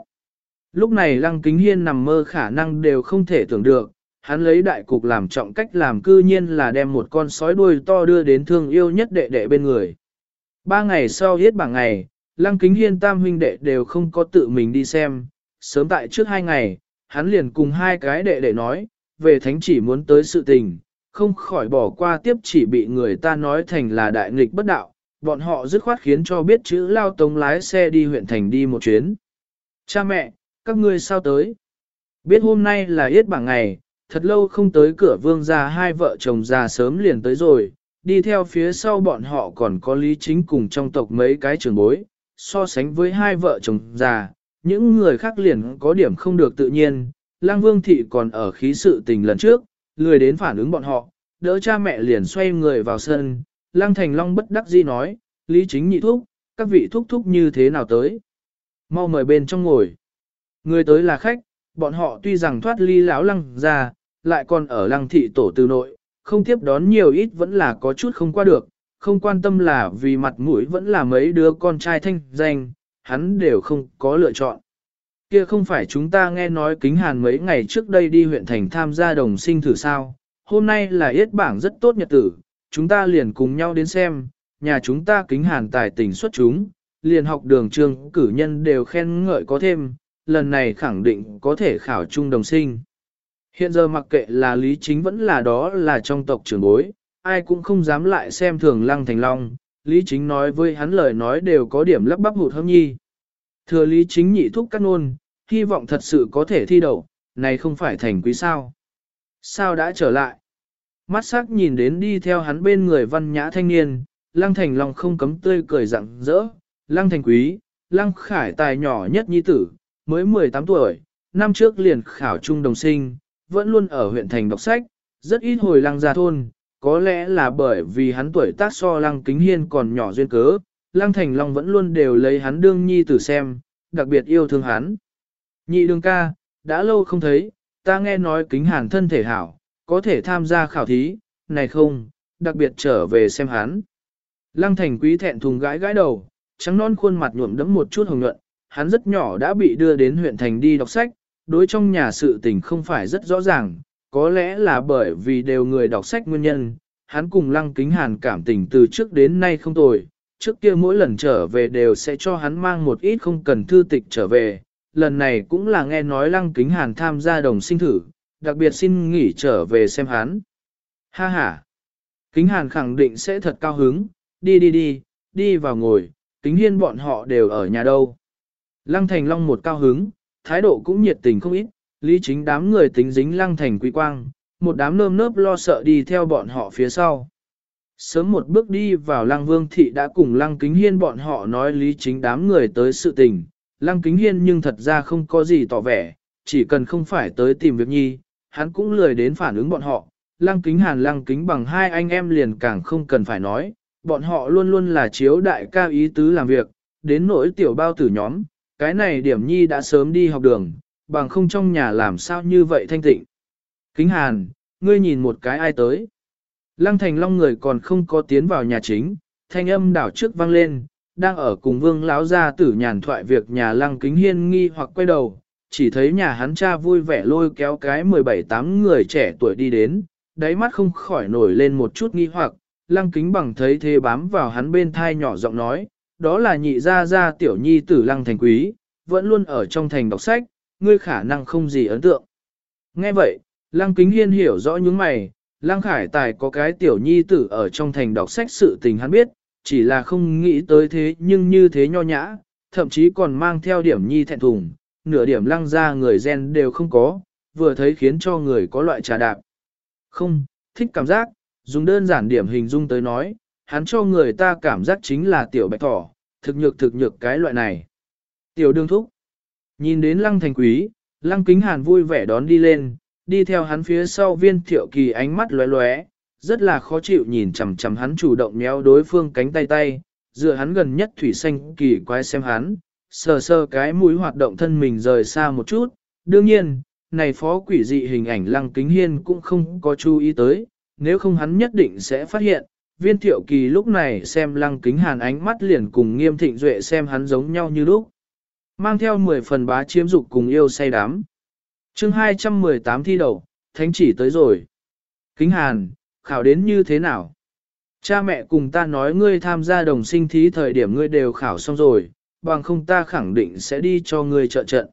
Lúc này lăng kính hiên nằm mơ khả năng đều không thể tưởng được, hắn lấy đại cục làm trọng cách làm cư nhiên là đem một con sói đuôi to đưa đến thương yêu nhất đệ đệ bên người. Ba ngày sau hết bảng ngày, lăng kính hiên tam huynh đệ đều không có tự mình đi xem, sớm tại trước hai ngày, hắn liền cùng hai cái đệ đệ nói, về thánh chỉ muốn tới sự tình, không khỏi bỏ qua tiếp chỉ bị người ta nói thành là đại nghịch bất đạo, bọn họ dứt khoát khiến cho biết chữ lao tống lái xe đi huyện thành đi một chuyến. Cha mẹ, các ngươi sao tới? Biết hôm nay là yết bảng ngày, thật lâu không tới cửa vương gia hai vợ chồng già sớm liền tới rồi, đi theo phía sau bọn họ còn có lý chính cùng trong tộc mấy cái trường bối, so sánh với hai vợ chồng già, những người khác liền có điểm không được tự nhiên, lang vương thị còn ở khí sự tình lần trước, lười đến phản ứng bọn họ, đỡ cha mẹ liền xoay người vào sân, lang thành long bất đắc dĩ nói, lý chính nhị thúc, các vị thúc thúc như thế nào tới. Mau mời bên trong ngồi. Người tới là khách, bọn họ tuy rằng thoát ly lão lăng ra, lại còn ở lăng thị tổ từ nội, không tiếp đón nhiều ít vẫn là có chút không qua được, không quan tâm là vì mặt mũi vẫn là mấy đứa con trai thanh danh, hắn đều không có lựa chọn. Kia không phải chúng ta nghe nói kính hàn mấy ngày trước đây đi huyện thành tham gia đồng sinh thử sao, hôm nay là yết bảng rất tốt nhật tử, chúng ta liền cùng nhau đến xem, nhà chúng ta kính hàn tài tình xuất chúng, liền học đường trường cử nhân đều khen ngợi có thêm, lần này khẳng định có thể khảo trung đồng sinh. Hiện giờ mặc kệ là lý chính vẫn là đó là trong tộc trưởng bối, ai cũng không dám lại xem thường lăng thành long, lý chính nói với hắn lời nói đều có điểm lắp bắp hụt hâm nhi. Thừa lý chính nhị thúc cắt nôn, hy vọng thật sự có thể thi đậu, này không phải thành quý sao. Sao đã trở lại? Mắt sắc nhìn đến đi theo hắn bên người văn nhã thanh niên, lăng thành long không cấm tươi cười rặng rỡ, lăng thành quý, lăng khải tài nhỏ nhất nhi tử, mới 18 tuổi, năm trước liền khảo trung đồng sinh, vẫn luôn ở huyện thành đọc sách, rất ít hồi lăng ra thôn, có lẽ là bởi vì hắn tuổi tác so lăng kính hiên còn nhỏ duyên cớ, lăng thành long vẫn luôn đều lấy hắn đương nhi tử xem, đặc biệt yêu thương hắn. Nhị đương ca, đã lâu không thấy, ta nghe nói kính hàn thân thể hảo, có thể tham gia khảo thí, này không, đặc biệt trở về xem hắn. Lăng thành quý thẹn thùng gãi gãi đầu, trắng non khuôn mặt nhuộm đẫm một chút hồng nhuận, hắn rất nhỏ đã bị đưa đến huyện thành đi đọc sách, đối trong nhà sự tình không phải rất rõ ràng, có lẽ là bởi vì đều người đọc sách nguyên nhân, hắn cùng lăng kính hàn cảm tình từ trước đến nay không tồi, trước kia mỗi lần trở về đều sẽ cho hắn mang một ít không cần thư tịch trở về, lần này cũng là nghe nói lăng kính hàn tham gia đồng sinh thử, đặc biệt xin nghỉ trở về xem hắn. Ha ha! Kính hàn khẳng định sẽ thật cao hứng, đi đi đi, đi vào ngồi, kính hiên bọn họ đều ở nhà đâu. Lăng thành long một cao hứng, thái độ cũng nhiệt tình không ít, lý chính đám người tính dính lăng thành quý quang, một đám nơm nớp lo sợ đi theo bọn họ phía sau. Sớm một bước đi vào lăng vương thị đã cùng lăng kính hiên bọn họ nói lý chính đám người tới sự tình, lăng kính hiên nhưng thật ra không có gì tỏ vẻ, chỉ cần không phải tới tìm việc nhi, hắn cũng lười đến phản ứng bọn họ. Lăng kính hàn lăng kính bằng hai anh em liền càng không cần phải nói, bọn họ luôn luôn là chiếu đại ca ý tứ làm việc, đến nỗi tiểu bao tử nhóm, cái này điểm nhi đã sớm đi học đường, bằng không trong nhà làm sao như vậy thanh tịnh. Kính hàn, ngươi nhìn một cái ai tới. Lăng thành long người còn không có tiến vào nhà chính, thanh âm đảo trước vang lên, đang ở cùng vương lão gia tử nhàn thoại việc nhà lăng kính hiên nghi hoặc quay đầu, chỉ thấy nhà hắn cha vui vẻ lôi kéo cái 17-8 người trẻ tuổi đi đến, đáy mắt không khỏi nổi lên một chút nghi hoặc, lăng kính bằng thấy thế bám vào hắn bên thai nhỏ giọng nói, đó là nhị gia gia tiểu nhi tử lăng thành quý, vẫn luôn ở trong thành đọc sách, ngươi khả năng không gì ấn tượng. Nghe vậy, lăng kính hiên hiểu rõ những mày, lăng khải tài có cái tiểu nhi tử ở trong thành đọc sách sự tình hắn biết, chỉ là không nghĩ tới thế nhưng như thế nho nhã, thậm chí còn mang theo điểm nhi thẹn thùng, nửa điểm lăng ra người gen đều không có, vừa thấy khiến cho người có loại trà đạp. Không, thích cảm giác, dùng đơn giản điểm hình dung tới nói, hắn cho người ta cảm giác chính là tiểu bạch thỏ, thực nhược thực nhược cái loại này. Tiểu đương thúc. Nhìn đến lăng thành quý, lăng kính hàn vui vẻ đón đi lên, đi theo hắn phía sau viên thiệu kỳ ánh mắt lóe lóe, rất là khó chịu nhìn chằm chằm hắn chủ động méo đối phương cánh tay tay, dựa hắn gần nhất thủy xanh kỳ quái xem hắn, sờ sờ cái mũi hoạt động thân mình rời xa một chút, đương nhiên, này phó quỷ dị hình ảnh lăng kính hiên cũng không có chú ý tới, nếu không hắn nhất định sẽ phát hiện, viên thiệu kỳ lúc này xem lăng kính hàn ánh mắt liền cùng nghiêm thịnh duệ xem hắn giống nhau như lúc. Mang theo 10 phần bá chiếm dục cùng yêu say đắm. chương 218 thi đầu, thánh chỉ tới rồi. Kính hàn, khảo đến như thế nào? Cha mẹ cùng ta nói ngươi tham gia đồng sinh thí thời điểm ngươi đều khảo xong rồi, bằng không ta khẳng định sẽ đi cho ngươi trợ trận.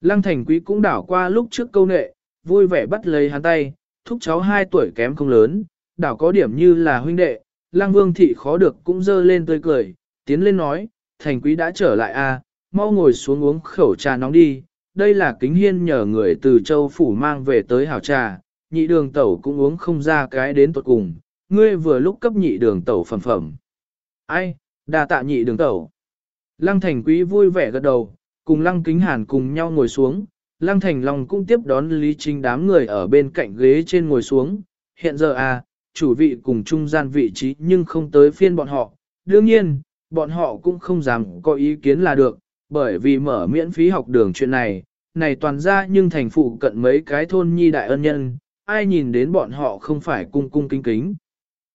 Lăng thành quý cũng đảo qua lúc trước câu nệ, vui vẻ bắt lấy hắn tay, thúc cháu 2 tuổi kém không lớn, đảo có điểm như là huynh đệ, lang vương thị khó được cũng dơ lên tươi cười, tiến lên nói, thành quý đã trở lại a, à, mau ngồi xuống uống khẩu trà nóng đi, đây là kính hiên nhờ người từ châu phủ mang về tới hảo trà, nhị đường tẩu cũng uống không ra cái đến tuột cùng, ngươi vừa lúc cấp nhị đường tẩu phẩm phẩm. Ai, đà tạ nhị đường tẩu. Lăng thành quý vui vẻ gật đầu, cùng lăng kính hàn cùng nhau ngồi xuống, lăng thành long cũng tiếp đón lý chính đám người ở bên cạnh ghế trên ngồi xuống, hiện giờ à, chủ vị cùng trung gian vị trí nhưng không tới phiên bọn họ, đương nhiên, bọn họ cũng không dám có ý kiến là được, bởi vì mở miễn phí học đường chuyện này, này toàn ra nhưng thành phụ cận mấy cái thôn nhi đại ân nhân, ai nhìn đến bọn họ không phải cung cung kính kính.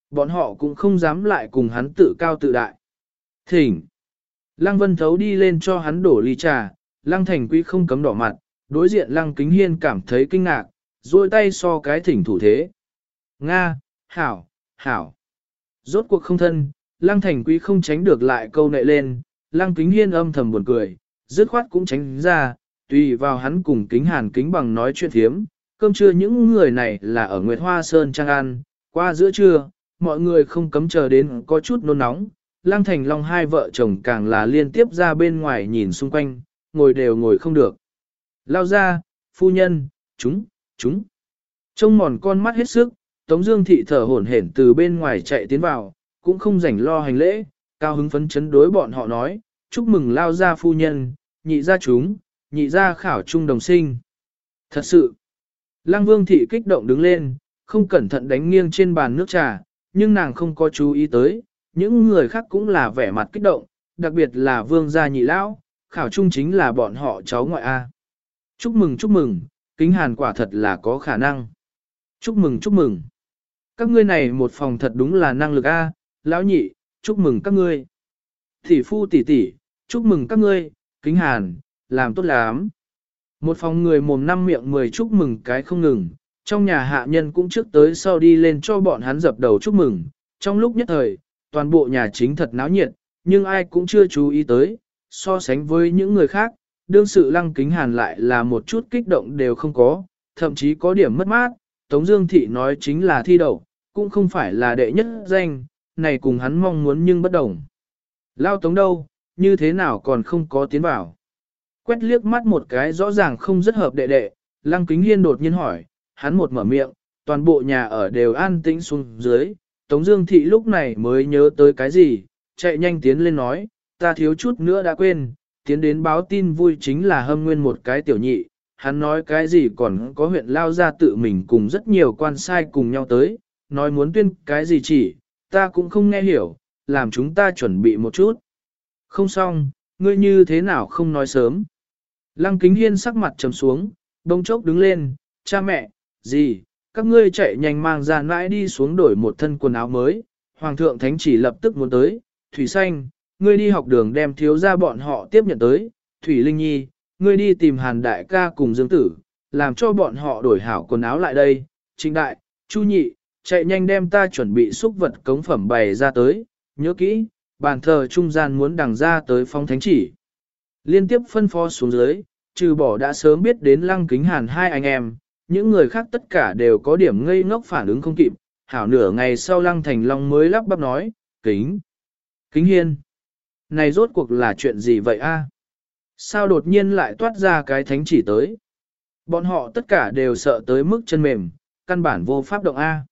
Bọn họ cũng không dám lại cùng hắn tự cao tự đại. Thỉnh! Lăng Vân Thấu đi lên cho hắn đổ ly trà, Lăng Thành Quý không cấm đỏ mặt, đối diện Lăng Kính Hiên cảm thấy kinh ngạc, duỗi tay so cái thỉnh thủ thế. Nga, Hảo, Hảo. Rốt cuộc không thân, Lăng Thành Quý không tránh được lại câu nệ lên, Lăng Kính Hiên âm thầm buồn cười, dứt khoát cũng tránh ra, tùy vào hắn cùng kính hàn kính bằng nói chuyện thiếm, cơm trưa những người này là ở Nguyệt Hoa Sơn Trang An, qua giữa trưa, mọi người không cấm chờ đến có chút nôn nóng, Lăng Thành Long hai vợ chồng càng là liên tiếp ra bên ngoài nhìn xung quanh, ngồi đều ngồi không được. Lao ra, phu nhân, chúng, chúng. Trông mòn con mắt hết sức, Tống Dương thị thở hổn hển từ bên ngoài chạy tiến vào, cũng không rảnh lo hành lễ, cao hứng phấn chấn đối bọn họ nói, chúc mừng Lao gia phu nhân, nhị gia chúng, nhị gia khảo trung đồng sinh. Thật sự, Lăng Vương thị kích động đứng lên, không cẩn thận đánh nghiêng trên bàn nước trà, nhưng nàng không có chú ý tới, những người khác cũng là vẻ mặt kích động, đặc biệt là Vương gia nhị lão, khảo trung chính là bọn họ cháu ngoại A. Chúc mừng chúc mừng, kính hàn quả thật là có khả năng. Chúc mừng chúc mừng. Các ngươi này một phòng thật đúng là năng lực A, lão nhị, chúc mừng các ngươi. Tỷ phu tỷ tỷ, chúc mừng các ngươi, kính hàn, làm tốt lắm. Một phòng người mồm năm miệng mười chúc mừng cái không ngừng, trong nhà hạ nhân cũng trước tới sau đi lên cho bọn hắn dập đầu chúc mừng. Trong lúc nhất thời, toàn bộ nhà chính thật náo nhiệt, nhưng ai cũng chưa chú ý tới, so sánh với những người khác, đương sự lăng kính hàn lại là một chút kích động đều không có, thậm chí có điểm mất mát, Tống Dương Thị nói chính là thi đậu, cũng không phải là đệ nhất danh, này cùng hắn mong muốn nhưng bất đồng. Lao Tống đâu, như thế nào còn không có tiến vào. Quét liếc mắt một cái rõ ràng không rất hợp đệ đệ, Lăng Kính Hiên đột nhiên hỏi, hắn một mở miệng, toàn bộ nhà ở đều an tĩnh xuống dưới, Tống Dương Thị lúc này mới nhớ tới cái gì, chạy nhanh tiến lên nói, ta thiếu chút nữa đã quên, tiến đến báo tin vui chính là hâm nguyên một cái tiểu nhị, hắn nói cái gì còn có huyện lao ra tự mình cùng rất nhiều quan sai cùng nhau tới, nói muốn tuyên cái gì chỉ, ta cũng không nghe hiểu, làm chúng ta chuẩn bị một chút. Không xong, ngươi như thế nào không nói sớm. Lăng kính hiên sắc mặt trầm xuống, bông chốc đứng lên, cha mẹ, gì, các ngươi chạy nhanh mang ra nãi đi xuống đổi một thân quần áo mới, hoàng thượng thánh chỉ lập tức muốn tới, thủy xanh, ngươi đi học đường đem thiếu ra bọn họ tiếp nhận tới, thủy linh nhi, ngươi đi tìm hàn đại ca cùng dương tử, làm cho bọn họ đổi hảo quần áo lại đây, trinh đại, chu nhị, chạy nhanh đem ta chuẩn bị xúc vật cống phẩm bày ra tới, nhớ kỹ, bàn thờ trung gian muốn đằng ra tới phong thánh chỉ. Liên tiếp phân phó xuống dưới, trừ bỏ đã sớm biết đến lăng kính hàn hai anh em, những người khác tất cả đều có điểm ngây ngốc phản ứng không kịp, hảo nửa ngày sau lăng thành long mới lắp bắp nói, kính, kính hiên. Này rốt cuộc là chuyện gì vậy a? Sao đột nhiên lại toát ra cái thánh chỉ tới? Bọn họ tất cả đều sợ tới mức chân mềm, căn bản vô pháp động A.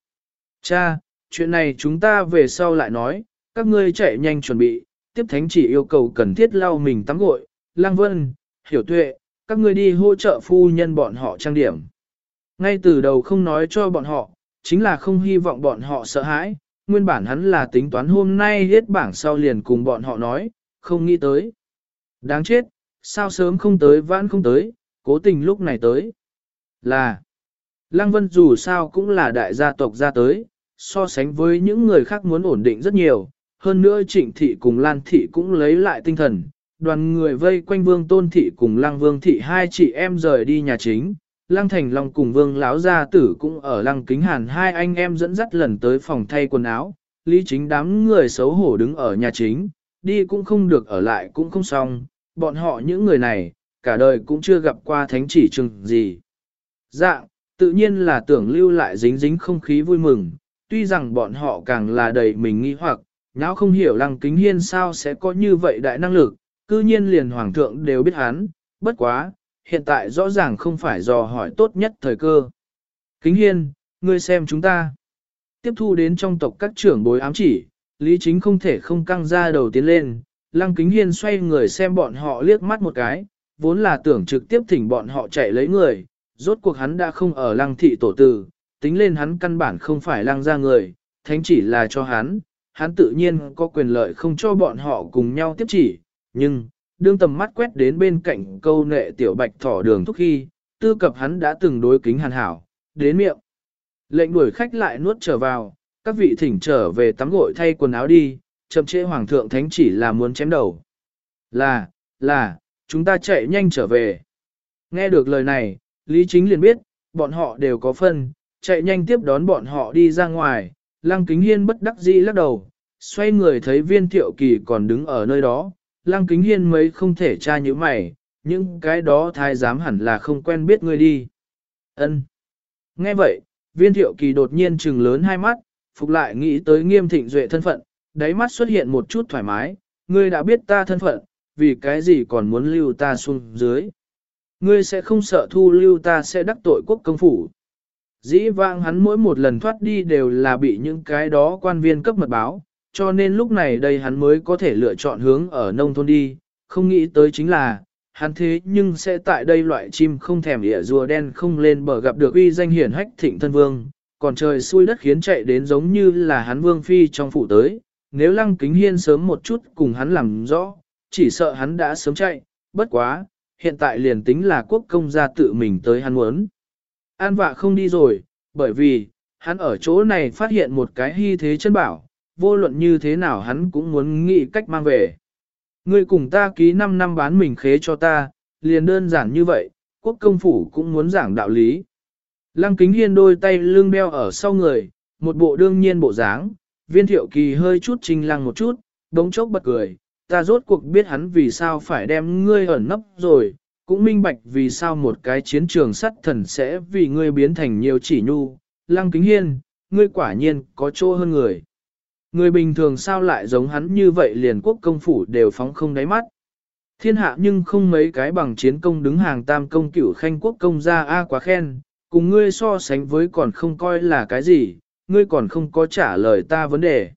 Cha, chuyện này chúng ta về sau lại nói, các ngươi chạy nhanh chuẩn bị, tiếp thánh chỉ yêu cầu cần thiết lau mình tắm gội, lang vân, hiểu tuệ, các ngươi đi hỗ trợ phu nhân bọn họ trang điểm. Ngay từ đầu không nói cho bọn họ, chính là không hy vọng bọn họ sợ hãi, nguyên bản hắn là tính toán hôm nay hết bảng sau liền cùng bọn họ nói, không nghĩ tới. Đáng chết, sao sớm không tới vãn không tới, cố tình lúc này tới. Là, Lăng Vân dù sao cũng là đại gia tộc ra tới, so sánh với những người khác muốn ổn định rất nhiều, hơn nữa trịnh thị cùng Lan thị cũng lấy lại tinh thần, đoàn người vây quanh vương tôn thị cùng lăng vương thị hai chị em rời đi nhà chính. Lăng Thành Long cùng Vương Lão Gia Tử cũng ở Lăng Kính Hàn hai anh em dẫn dắt lần tới phòng thay quần áo, Lý Chính đám người xấu hổ đứng ở nhà chính, đi cũng không được ở lại cũng không xong, bọn họ những người này, cả đời cũng chưa gặp qua thánh chỉ chừng gì. Dạng, tự nhiên là tưởng lưu lại dính dính không khí vui mừng, tuy rằng bọn họ càng là đầy mình nghi hoặc, nháo không hiểu lăng kính hiên sao sẽ có như vậy đại năng lực, cư nhiên liền hoàng thượng đều biết hắn, bất quá, hiện tại rõ ràng không phải dò hỏi tốt nhất thời cơ. Kính hiên, ngươi xem chúng ta. Tiếp thu đến trong tộc các trưởng bối ám chỉ, Lý Chính không thể không căng ra đầu tiến lên, Lăng Kính Hiên xoay người xem bọn họ liếc mắt một cái, vốn là tưởng trực tiếp thỉnh bọn họ chạy lấy người, rốt cuộc hắn đã không ở Lăng thị tổ tử, tính lên hắn căn bản không phải Lăng ra người, thánh chỉ là cho hắn, hắn tự nhiên có quyền lợi không cho bọn họ cùng nhau tiếp chỉ, nhưng, đương tầm mắt quét đến bên cạnh câu nệ tiểu bạch thỏ đường thúc khi, tư cập hắn đã từng đối kính hàn hảo, đến miệng. Lệnh đuổi khách lại nuốt trở vào, các vị thỉnh trở về tắm gội thay quần áo đi, chậm trễ hoàng thượng thánh chỉ là muốn chém đầu. Là, là, chúng ta chạy nhanh trở về. Nghe được lời này, Lý Chính liền biết, bọn họ đều có phân, chạy nhanh tiếp đón bọn họ đi ra ngoài, Lăng Kính Hiên bất đắc dĩ lắc đầu, xoay người thấy viên thiệu kỳ còn đứng ở nơi đó, Lăng Kính Hiên mấy không thể tra như mày, những cái đó thái giám hẳn là không quen biết ngươi đi. Ân. Nghe vậy, viên thiệu kỳ đột nhiên trừng lớn hai mắt, phục lại nghĩ tới nghiêm thịnh duệ thân phận, đáy mắt xuất hiện một chút thoải mái, ngươi đã biết ta thân phận, vì cái gì còn muốn lưu ta xuống dưới. Ngươi sẽ không sợ thu lưu ta sẽ đắc tội quốc công phủ. Dĩ vãng hắn mỗi một lần thoát đi đều là bị những cái đó quan viên cấp mật báo, cho nên lúc này đây hắn mới có thể lựa chọn hướng ở nông thôn đi, không nghĩ tới chính là, hắn thế nhưng sẽ tại đây loại chim không thèm địa rùa đen không lên bờ gặp được uy danh hiển hách thịnh thân vương, còn trời xui đất khiến chạy đến giống như là hắn vương phi trong phủ tới, nếu lăng kính hiên sớm một chút cùng hắn làm rõ, chỉ sợ hắn đã sớm chạy, bất quá, hiện tại liền tính là quốc công gia tự mình tới hắn muốn. An vạ không đi rồi, bởi vì, hắn ở chỗ này phát hiện một cái hy thế chân bảo, vô luận như thế nào hắn cũng muốn nghĩ cách mang về. Ngươi cùng ta ký 5 năm bán mình khế cho ta, liền đơn giản như vậy, quốc công phủ cũng muốn giảng đạo lý. Lăng kính hiên đôi tay lưng đeo ở sau người, một bộ đương nhiên bộ dáng, viên thiệu kỳ hơi chút trinh lăng một chút, đống chốc bật cười, ta rốt cuộc biết hắn vì sao phải đem ngươi ẩn nấp rồi, cũng minh bạch vì sao một cái chiến trường sắt thần sẽ vì ngươi biến thành nhiều chỉ nhu, lăng kính hiên, ngươi quả nhiên có chỗ hơn người. Người bình thường sao lại giống hắn như vậy liền quốc công phủ đều phóng không đáy mắt. Thiên hạ nhưng không mấy cái bằng chiến công đứng hàng tam công cửu khanh quốc công gia A quá khen, cùng ngươi so sánh với còn không coi là cái gì, ngươi còn không có trả lời ta vấn đề.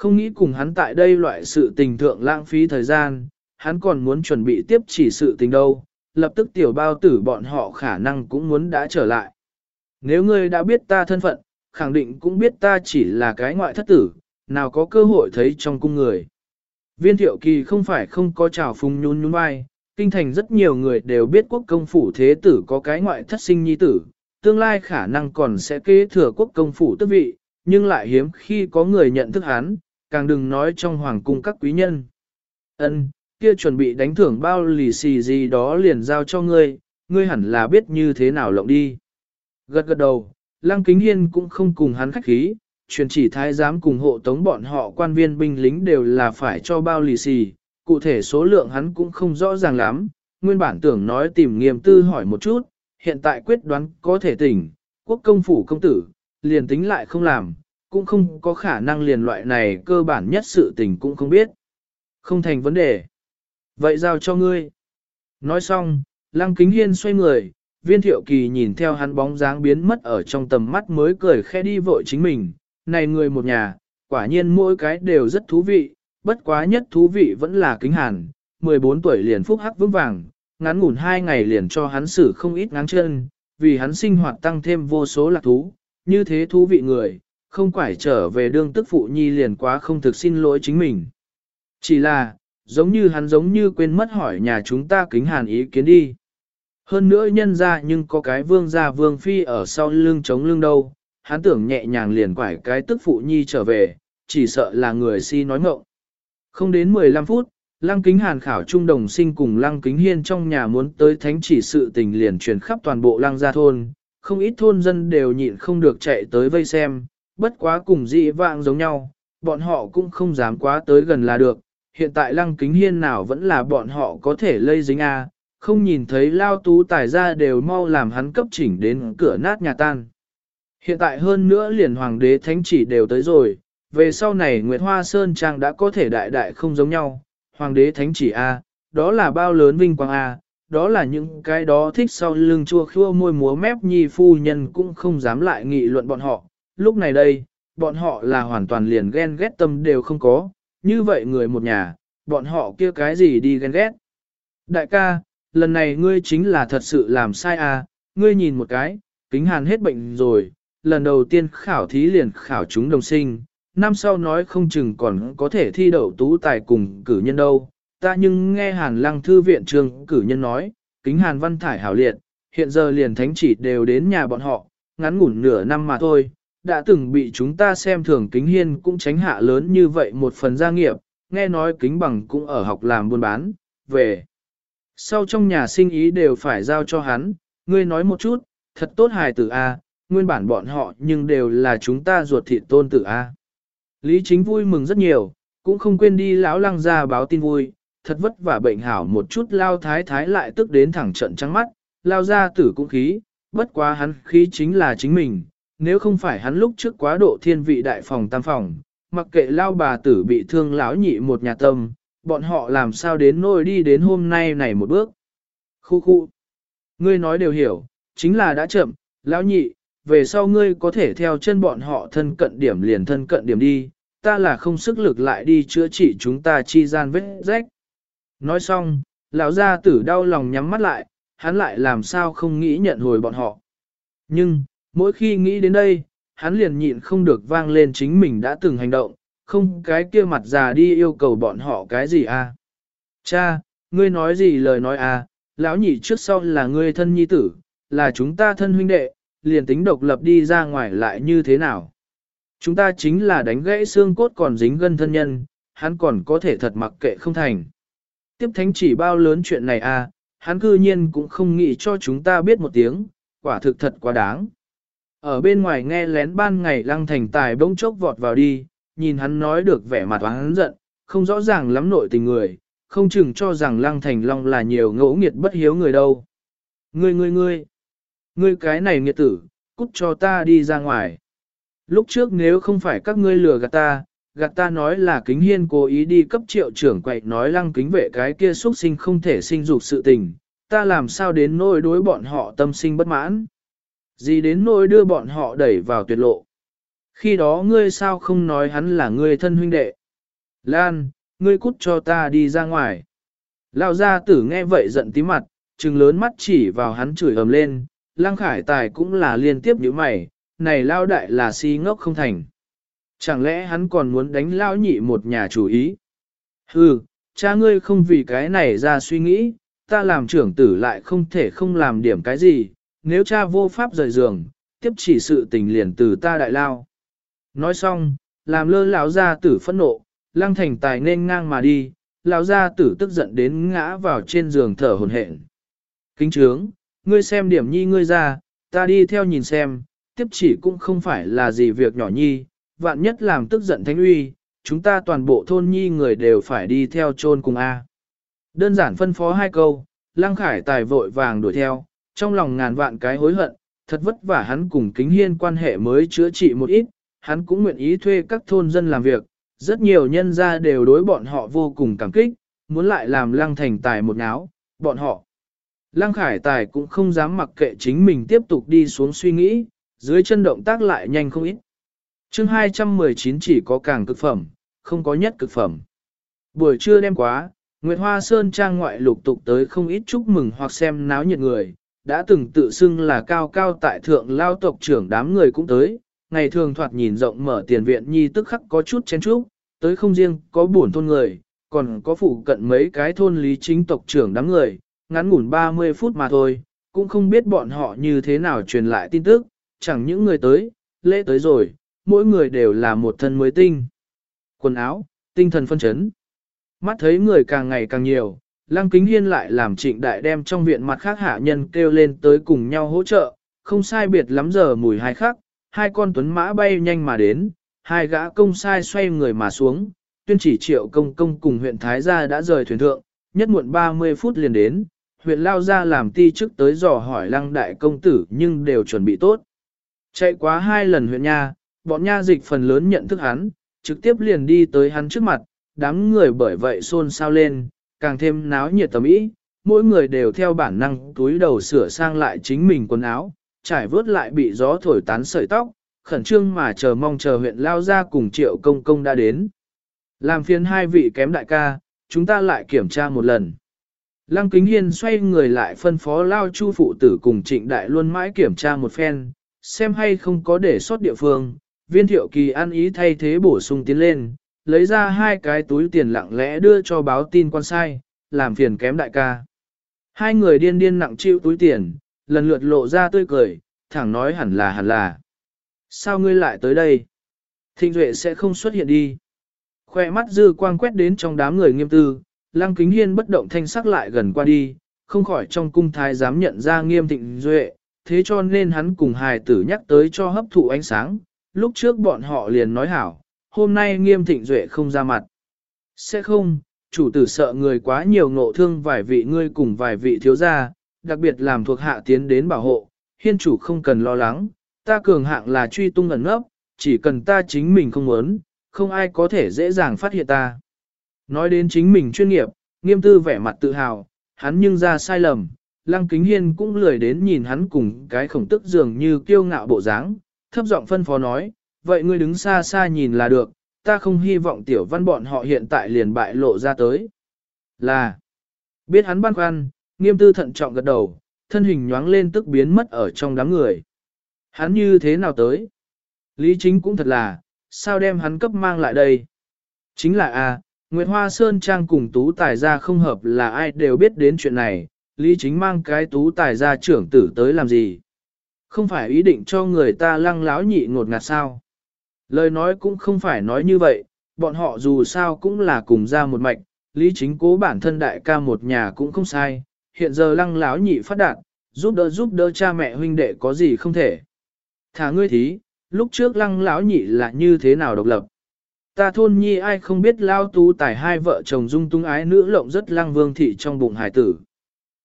Không nghĩ cùng hắn tại đây loại sự tình thượng lãng phí thời gian, hắn còn muốn chuẩn bị tiếp chỉ sự tình đâu, lập tức tiểu bao tử bọn họ khả năng cũng muốn đã trở lại. Nếu ngươi đã biết ta thân phận, khẳng định cũng biết ta chỉ là cái ngoại thất tử, nào có cơ hội thấy trong cung người. Viên thiệu kỳ không phải không có trào phung nhún nhún vai, kinh thành rất nhiều người đều biết quốc công phủ thế tử có cái ngoại thất sinh nhi tử, tương lai khả năng còn sẽ kế thừa quốc công phủ tước vị, nhưng lại hiếm khi có người nhận thức hắn, càng đừng nói trong hoàng cung các quý nhân. Ân, kia chuẩn bị đánh thưởng bao lì xì gì đó liền giao cho ngươi, ngươi hẳn là biết như thế nào lộng đi. Gật gật đầu, Lăng Kính Hiên cũng không cùng hắn khách khí, truyền chỉ thái giám cùng hộ tống bọn họ quan viên binh lính đều là phải cho bao lì xì, cụ thể số lượng hắn cũng không rõ ràng lắm, nguyên bản tưởng nói tìm nghiêm tư hỏi một chút, hiện tại quyết đoán có thể tỉnh, quốc công phủ công tử, liền tính lại không làm, cũng không có khả năng liền loại này cơ bản nhất sự tình cũng không biết. Không thành vấn đề. Vậy giao cho ngươi. Nói xong, lăng kính hiên xoay người, viên thiệu kỳ nhìn theo hắn bóng dáng biến mất ở trong tầm mắt mới cười khẽ đi vội chính mình. Này người một nhà, quả nhiên mỗi cái đều rất thú vị, bất quá nhất thú vị vẫn là kính hàn, 14 tuổi liền phúc hắc vững vàng, ngắn ngủn hai ngày liền cho hắn xử không ít ngáng chân, vì hắn sinh hoạt tăng thêm vô số lạc thú, như thế thú vị người, không phải trở về đương tức phụ nhi liền quá không thực xin lỗi chính mình. Chỉ là, giống như hắn giống như quên mất hỏi nhà chúng ta kính hàn ý kiến đi. Hơn nữa nhân ra nhưng có cái vương gia vương phi ở sau lưng chống lưng đâu, hắn tưởng nhẹ nhàng liền quải cái tức phụ nhi trở về, chỉ sợ là người si nói ngộng. Không đến 15 phút, Lăng Kính Hàn khảo trung đồng sinh cùng Lăng Kính Hiên trong nhà muốn tới thánh chỉ sự tình liền truyền khắp toàn bộ Lăng gia thôn, không ít thôn dân đều nhịn không được chạy tới vây xem, bất quá cùng dị vạng giống nhau, bọn họ cũng không dám quá tới gần là được, hiện tại Lăng Kính Hiên nào vẫn là bọn họ có thể lây dính a, không nhìn thấy lao tú tài ra đều mau làm hắn cấp chỉnh đến cửa nát nhà tan. Hiện tại hơn nữa liền hoàng đế thánh chỉ đều tới rồi, về sau này Nguyệt Hoa Sơn Trang đã có thể đại đại không giống nhau, hoàng đế thánh chỉ A, đó là bao lớn vinh quang A, đó là những cái đó thích sau lưng chua khua môi múa mép nhi phu nhân cũng không dám lại nghị luận bọn họ, lúc này đây, bọn họ là hoàn toàn liền ghen ghét tâm đều không có, như vậy người một nhà, bọn họ kia cái gì đi ghen ghét. Đại ca, lần này ngươi chính là thật sự làm sai à, ngươi nhìn một cái, kính hàn hết bệnh rồi, lần đầu tiên khảo thí liền khảo chúng đồng sinh, năm sau nói không chừng còn có thể thi đậu tú tài cùng cử nhân đâu. Ta nhưng nghe hàn lăng thư viện trường cử nhân nói, kính hàn văn thải hảo liệt, hiện giờ liền thánh chỉ đều đến nhà bọn họ, ngắn ngủn nửa năm mà thôi, đã từng bị chúng ta xem thường kính hiên cũng tránh hạ lớn như vậy một phần gia nghiệp, nghe nói kính bằng cũng ở học làm buôn bán, về. Sau trong nhà sinh ý đều phải giao cho hắn, ngươi nói một chút, thật tốt hài tử A, nguyên bản bọn họ nhưng đều là chúng ta ruột thịt tôn tử A. Lý chính vui mừng rất nhiều, cũng không quên đi lão lăng ra báo tin vui, thật vất vả bệnh hảo một chút lao thái thái lại tức đến thẳng trận trắng mắt, lao ra tử cũng khí, bất quá hắn khí chính là chính mình, nếu không phải hắn lúc trước quá độ thiên vị đại phòng tam phòng, mặc kệ lao bà tử bị thương lão nhị một nhà tâm, bọn họ làm sao đến nôi đi đến hôm nay này một bước. Khu khu, ngươi nói đều hiểu, chính là đã chậm, lão nhị, về sau ngươi có thể theo chân bọn họ thân cận điểm liền thân cận điểm đi, ta là không sức lực lại đi chữa trị chúng ta chi gian vết rách. Nói xong, lão gia tử đau lòng nhắm mắt lại, hắn lại làm sao không nghĩ nhận hồi bọn họ. Nhưng, mỗi khi nghĩ đến đây, hắn liền nhịn không được vang lên chính mình đã từng hành động, không cái kia mặt già đi yêu cầu bọn họ cái gì à. Cha, ngươi nói gì lời nói à, lão nhị trước sau là ngươi thân nhi tử, là chúng ta thân huynh đệ, liền tính độc lập đi ra ngoài lại như thế nào. Chúng ta chính là đánh gãy xương cốt còn dính gân thân nhân, hắn còn có thể thật mặc kệ không thành. Tiếp thánh chỉ bao lớn chuyện này à, hắn cư nhiên cũng không nghĩ cho chúng ta biết một tiếng, quả thực thật quá đáng. Ở bên ngoài nghe lén ban ngày lăng thành tài bỗng chốc vọt vào đi, nhìn hắn nói được vẻ mặt hắn giận, không rõ ràng lắm nội tình người, không chừng cho rằng lăng thành long là nhiều ngỗ nghiệt bất hiếu người đâu. Ngươi ngươi ngươi, ngươi cái này nghiệt tử, cút cho ta đi ra ngoài. Lúc trước nếu không phải các ngươi lừa gạt ta, gạt ta nói là kính hiên cố ý đi cấp triệu trưởng quậy nói lăng kính vệ cái kia xuất sinh không thể sinh dục sự tình, ta làm sao đến nỗi đối bọn họ tâm sinh bất mãn. Gì đến nỗi đưa bọn họ đẩy vào tuyệt lộ. Khi đó ngươi sao không nói hắn là ngươi thân huynh đệ. Lan, ngươi cút cho ta đi ra ngoài. Lão gia tử nghe vậy giận tí mặt, trừng lớn mắt chỉ vào hắn chửi ầm lên, Lăng Khải Tài cũng là liên tiếp nhíu mày, này lao đại là si ngốc không thành. Chẳng lẽ hắn còn muốn đánh lao nhị một nhà chủ ý? Hừ, cha ngươi không vì cái này ra suy nghĩ, ta làm trưởng tử lại không thể không làm điểm cái gì, nếu cha vô pháp rời giường, tiếp chỉ sự tình liền từ ta đại lao. Nói xong, làm lơ lão gia tử phẫn nộ, lăng thành tài nên ngang mà đi, lão gia tử tức giận đến ngã vào trên giường thở hồn hển. Kính trướng, ngươi xem điểm nhi ngươi ra, ta đi theo nhìn xem, tiếp chỉ cũng không phải là gì việc nhỏ nhi, vạn nhất làm tức giận thánh uy, chúng ta toàn bộ thôn nhi người đều phải đi theo chôn cùng A. Đơn giản phân phó hai câu, Lăng Khải Tài vội vàng đuổi theo, trong lòng ngàn vạn cái hối hận, thật vất vả hắn cùng kính hiên quan hệ mới chữa trị một ít, hắn cũng nguyện ý thuê các thôn dân làm việc, rất nhiều nhân gia đều đối bọn họ vô cùng cảm kích, muốn lại làm Lăng Thành Tài một náo, bọn họ. Lăng Khải Tài cũng không dám mặc kệ chính mình tiếp tục đi xuống suy nghĩ, dưới chân động tác lại nhanh không ít. chương 219 chỉ có càng cực phẩm, không có nhất cực phẩm. Buổi trưa đêm quá, Nguyệt Hoa Sơn trang ngoại lục tục tới không ít chúc mừng hoặc xem náo nhiệt người, đã từng tự xưng là cao cao tại thượng lao tộc trưởng đám người cũng tới, ngày thường thoạt nhìn rộng mở tiền viện nhi tức khắc có chút chen chúc, tới không riêng có buồn thôn người, còn có phụ cận mấy cái thôn lý chính tộc trưởng đám người, ngắn ngủn 30 phút mà thôi, cũng không biết bọn họ như thế nào truyền lại tin tức, chẳng những người tới, lễ tới rồi, mỗi người đều là một thân mới tinh. Quần áo, tinh thần phân chấn. Mắt thấy người càng ngày càng nhiều, Lăng Kính Hiên lại làm trịnh đại đem trong viện mặt khác hạ nhân kêu lên tới cùng nhau hỗ trợ, không sai biệt lắm giờ mùi hai khắc, hai con tuấn mã bay nhanh mà đến, hai gã công sai xoay người mà xuống, tuyên chỉ triệu công công cùng huyện Thái Gia đã rời thuyền thượng, nhất muộn 30 phút liền đến, huyện Lao Gia làm ti trước tới dò hỏi lăng đại công tử nhưng đều chuẩn bị tốt. Chạy quá hai lần huyện nha, bọn nha dịch phần lớn nhận thức hắn, trực tiếp liền đi tới hắn trước mặt, đám người bởi vậy xôn xao lên, càng thêm náo nhiệt tầm ý, mỗi người đều theo bản năng túi đầu sửa sang lại chính mình quần áo, trải vớt lại bị gió thổi tán sợi tóc, khẩn trương mà chờ mong chờ huyện lao ra cùng triệu công công đã đến. Làm phiền hai vị kém đại ca, chúng ta lại kiểm tra một lần. Lăng Kính Hiên xoay người lại phân phó lao chu phụ tử cùng trịnh đại luôn mãi kiểm tra một phen, xem hay không có để sót địa phương, viên thiệu kỳ ăn ý thay thế bổ sung tiến lên, lấy ra hai cái túi tiền lặng lẽ đưa cho báo tin quan sai, làm phiền kém đại ca. Hai người điên điên nặng chịu túi tiền, lần lượt lộ ra tươi cười, thẳng nói hẳn là hẳn là. Sao ngươi lại tới đây? Thịnh Duệ sẽ không xuất hiện đi. Khoe mắt dư quang quét đến trong đám người nghiêm tư, Lăng Kính Hiên bất động thanh sắc lại gần qua đi, không khỏi trong cung thái dám nhận ra nghiêm thịnh Duệ, thế cho nên hắn cùng hài tử nhắc tới cho hấp thụ ánh sáng. Lúc trước bọn họ liền nói hảo, hôm nay nghiêm thịnh duệ không ra mặt. Sẽ không, chủ tử sợ người quá nhiều ngộ thương vài vị ngươi cùng vài vị thiếu gia, đặc biệt làm thuộc hạ tiến đến bảo hộ, hiên chủ không cần lo lắng, ta cường hạng là truy tung ẩn ngốc, chỉ cần ta chính mình không muốn, không ai có thể dễ dàng phát hiện ta. Nói đến chính mình chuyên nghiệp, nghiêm tư vẻ mặt tự hào, hắn nhưng ra sai lầm, lăng kính hiên cũng lười đến nhìn hắn cùng cái khổng tức dường như kiêu ngạo bộ dáng, thấp giọng phân phó nói, vậy ngươi đứng xa xa nhìn là được, ta không hy vọng tiểu văn bọn họ hiện tại liền bại lộ ra tới. Là, biết hắn băn khoăn, nghiêm tư thận trọng gật đầu, thân hình nhoáng lên tức biến mất ở trong đám người. Hắn như thế nào tới? Lý chính cũng thật là, sao đem hắn cấp mang lại đây? Chính là a Nguyệt Hoa Sơn Trang cùng tú tài gia không hợp là ai đều biết đến chuyện này, Lý chính mang cái tú tài gia trưởng tử tới làm gì? Không phải ý định cho người ta lăng láo nhị ngột ngạt sao? Lời nói cũng không phải nói như vậy, bọn họ dù sao cũng là cùng ra một mạch, lý chính cố bản thân đại ca một nhà cũng không sai, hiện giờ lăng lão nhị phát đạt, giúp đỡ giúp đỡ cha mẹ huynh đệ có gì không thể. Thả ngươi thí, lúc trước lăng lão nhị là như thế nào độc lập. Ta thôn nhi ai không biết lao tú tài hai vợ chồng dung tung ái nữ lộng rất lăng vương thị trong bụng hải tử.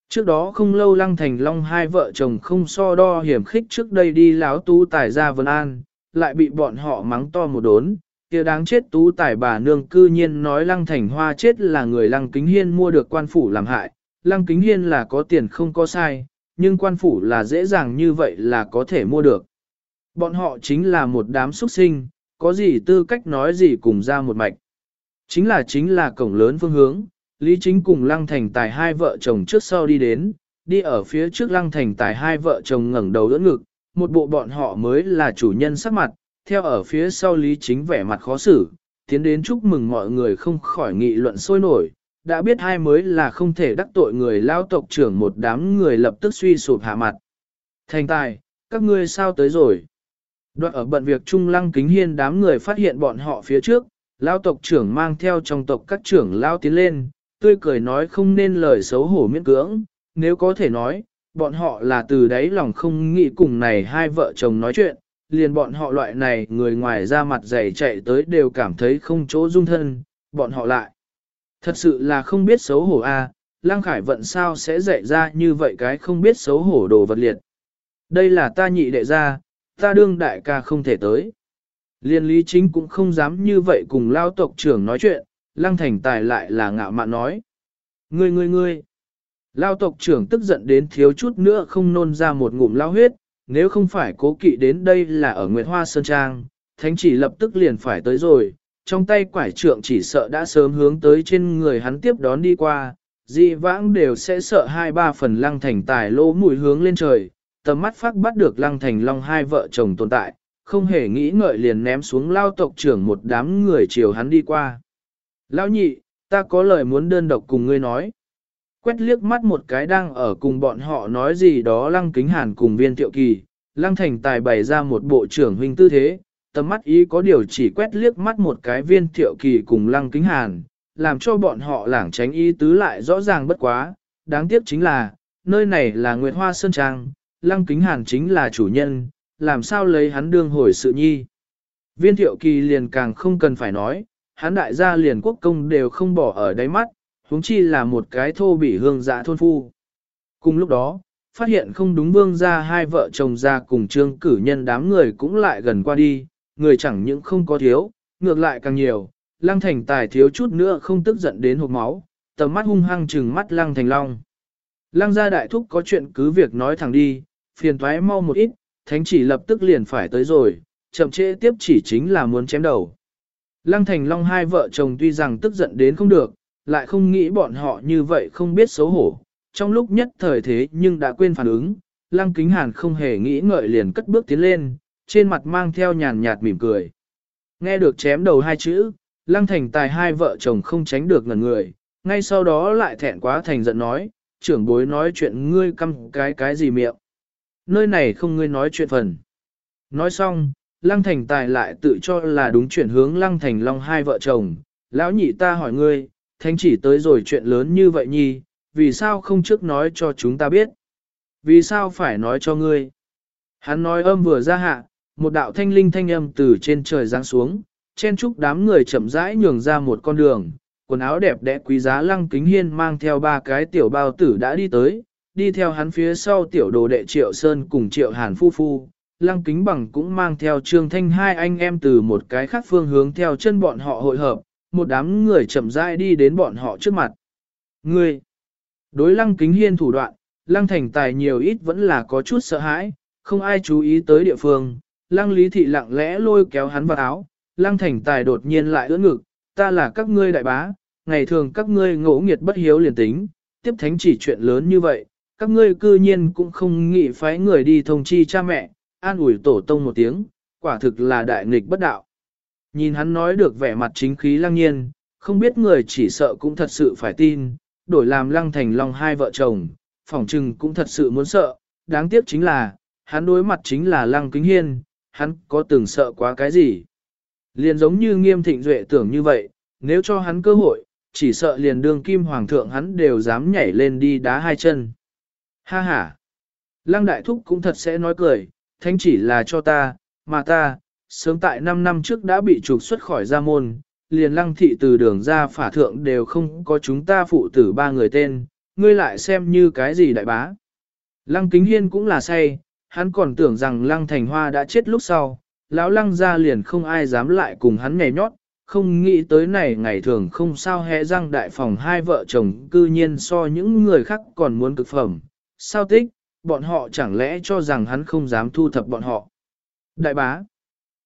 Trước đó không lâu lăng thành long hai vợ chồng không so đo hiểm khích trước đây đi láo tú tài ra vân an, lại bị bọn họ mắng to một đốn, kia đáng chết tú tài bà nương cư nhiên nói lăng thành hoa chết là người lăng kính hiên mua được quan phủ làm hại, lăng kính hiên là có tiền không có sai, nhưng quan phủ là dễ dàng như vậy là có thể mua được. Bọn họ chính là một đám xuất sinh, có gì tư cách nói gì cùng ra một mạch. Chính là chính là cổng lớn phương hướng, Lý Chính cùng Lăng Thành Tài hai vợ chồng trước sau đi đến, đi ở phía trước Lăng Thành Tài hai vợ chồng ngẩng đầu đỡ ngực, một bộ bọn họ mới là chủ nhân sắc mặt, theo ở phía sau Lý Chính vẻ mặt khó xử, tiến đến chúc mừng mọi người không khỏi nghị luận sôi nổi, đã biết hai mới là không thể đắc tội người lao tộc trưởng một đám người lập tức suy sụp hạ mặt. Thành tài, các ngươi sao tới rồi? Đoạn ở bận việc Trung Lăng Kính Hiên đám người phát hiện bọn họ phía trước, lao tộc trưởng mang theo trong tộc các trưởng lao tiến lên, tươi cười nói không nên lời xấu hổ miễn cưỡng, nếu có thể nói, bọn họ là từ đấy lòng không nghĩ cùng này hai vợ chồng nói chuyện, liền bọn họ loại này người ngoài ra mặt dày chạy tới đều cảm thấy không chỗ dung thân, bọn họ lại. Thật sự là không biết xấu hổ a, à, Lăng Khải vận sao sẽ dạy ra như vậy cái không biết xấu hổ đồ vật liệt. Đây là ta nhị đệ ra, ta đương đại ca không thể tới. Liên lý chính cũng không dám như vậy cùng lao tộc trưởng nói chuyện, Lăng Thành Tài lại là ngạo mạn nói. Ngươi ngươi ngươi. Lao tộc trưởng tức giận đến thiếu chút nữa không nôn ra một ngụm lao huyết, nếu không phải cố kỵ đến đây là ở Nguyệt Hoa Sơn Trang, thánh chỉ lập tức liền phải tới rồi, trong tay quải trượng chỉ sợ đã sớm hướng tới trên người hắn tiếp đón đi qua, dị vãng đều sẽ sợ hai ba phần lăng thành tài lỗ mùi hướng lên trời, tầm mắt phát bắt được lăng thành long hai vợ chồng tồn tại, không hề nghĩ ngợi liền ném xuống lao tộc trưởng một đám người chiều hắn đi qua. Lão nhị, ta có lời muốn đơn độc cùng ngươi nói. Quét liếc mắt một cái đang ở cùng bọn họ nói gì đó lăng kính hàn cùng viên tiệu kỳ, lăng thành tài bày ra một bộ trưởng huynh tư thế, tầm mắt ý có điều chỉ quét liếc mắt một cái viên tiệu kỳ cùng lăng kính hàn, làm cho bọn họ lảng tránh ý tứ lại rõ ràng bất quá, đáng tiếc chính là, nơi này là Nguyệt Hoa Sơn Trang, lăng kính hàn chính là chủ nhân, làm sao lấy hắn đương hồi sự nhi. Viên thiệu kỳ liền càng không cần phải nói, hắn đại gia liền quốc công đều không bỏ ở đáy mắt, huống chi là một cái thô bỉ hương dạ thôn phu. Cùng lúc đó, phát hiện không đúng vương ra hai vợ chồng ra cùng trương cử nhân đám người cũng lại gần qua đi, người chẳng những không có thiếu, ngược lại càng nhiều, lăng thành tài thiếu chút nữa không tức giận đến hộp máu, tầm mắt hung hăng trừng mắt lăng thành long. Lăng gia đại thúc có chuyện cứ việc nói thẳng đi, phiền thoái mau một ít, thánh chỉ lập tức liền phải tới rồi, chậm trễ tiếp chỉ chính là muốn chém đầu. Lăng thành long hai vợ chồng tuy rằng tức giận đến không được, lại không nghĩ bọn họ như vậy không biết xấu hổ, trong lúc nhất thời thế nhưng đã quên phản ứng, lăng kính hàn không hề nghĩ ngợi liền cất bước tiến lên, trên mặt mang theo nhàn nhạt mỉm cười. Nghe được chém đầu hai chữ, lăng thành tài hai vợ chồng không tránh được ngần người, ngay sau đó lại thẹn quá thành giận nói, trưởng bối nói chuyện ngươi căm cái cái gì miệng. Nơi này không ngươi nói chuyện phần. Nói xong, lăng thành tài lại tự cho là đúng chuyển hướng lăng thành long hai vợ chồng, lão nhị ta hỏi ngươi, thánh chỉ tới rồi chuyện lớn như vậy nhi, vì sao không trước nói cho chúng ta biết? Vì sao phải nói cho ngươi? Hắn nói âm vừa ra hạ, một đạo thanh linh thanh âm từ trên trời giáng xuống, chen chúc đám người chậm rãi nhường ra một con đường, quần áo đẹp đẽ quý giá lăng kính hiên mang theo ba cái tiểu bao tử đã đi tới, đi theo hắn phía sau tiểu đồ đệ triệu sơn cùng triệu hàn phu phu. Lăng kính bằng cũng mang theo trương thanh hai anh em từ một cái khác phương hướng theo chân bọn họ hội hợp, một đám người chậm rãi đi đến bọn họ trước mặt. Ngươi, đối lăng kính hiên thủ đoạn, lăng thành tài nhiều ít vẫn là có chút sợ hãi, không ai chú ý tới địa phương, lăng lý thị lặng lẽ lôi kéo hắn vào áo, lăng thành tài đột nhiên lại ưỡn ngực, ta là các ngươi đại bá, ngày thường các ngươi ngỗ nghiệt bất hiếu liền tính, tiếp thánh chỉ chuyện lớn như vậy, các ngươi cư nhiên cũng không nghĩ phái người đi thông chi cha mẹ, an ủi tổ tông một tiếng, quả thực là đại nghịch bất đạo. Nhìn hắn nói được vẻ mặt chính khí lăng nhiên, không biết người chỉ sợ cũng thật sự phải tin, đổi làm lăng thành long hai vợ chồng, phỏng trừng cũng thật sự muốn sợ, đáng tiếc chính là, hắn đối mặt chính là lăng kính hiên, hắn có từng sợ quá cái gì. Liền giống như nghiêm thịnh duệ tưởng như vậy, nếu cho hắn cơ hội, chỉ sợ liền đường kim hoàng thượng hắn đều dám nhảy lên đi đá hai chân. Ha ha! Lăng đại thúc cũng thật sẽ nói cười, thánh chỉ là cho ta, mà ta, sớm tại 5 năm trước đã bị trục xuất khỏi gia môn, liền lăng thị từ đường ra phả thượng đều không có chúng ta phụ tử ba người tên, ngươi lại xem như cái gì đại bá. Lăng kính hiên cũng là say, hắn còn tưởng rằng lăng thành hoa đã chết lúc sau, lão lăng ra liền không ai dám lại cùng hắn nhảy nhót, không nghĩ tới này ngày thường không sao hẽ răng đại phòng hai vợ chồng cư nhiên so những người khác còn muốn cực phẩm. Sao tích, bọn họ chẳng lẽ cho rằng hắn không dám thu thập bọn họ. Đại bá.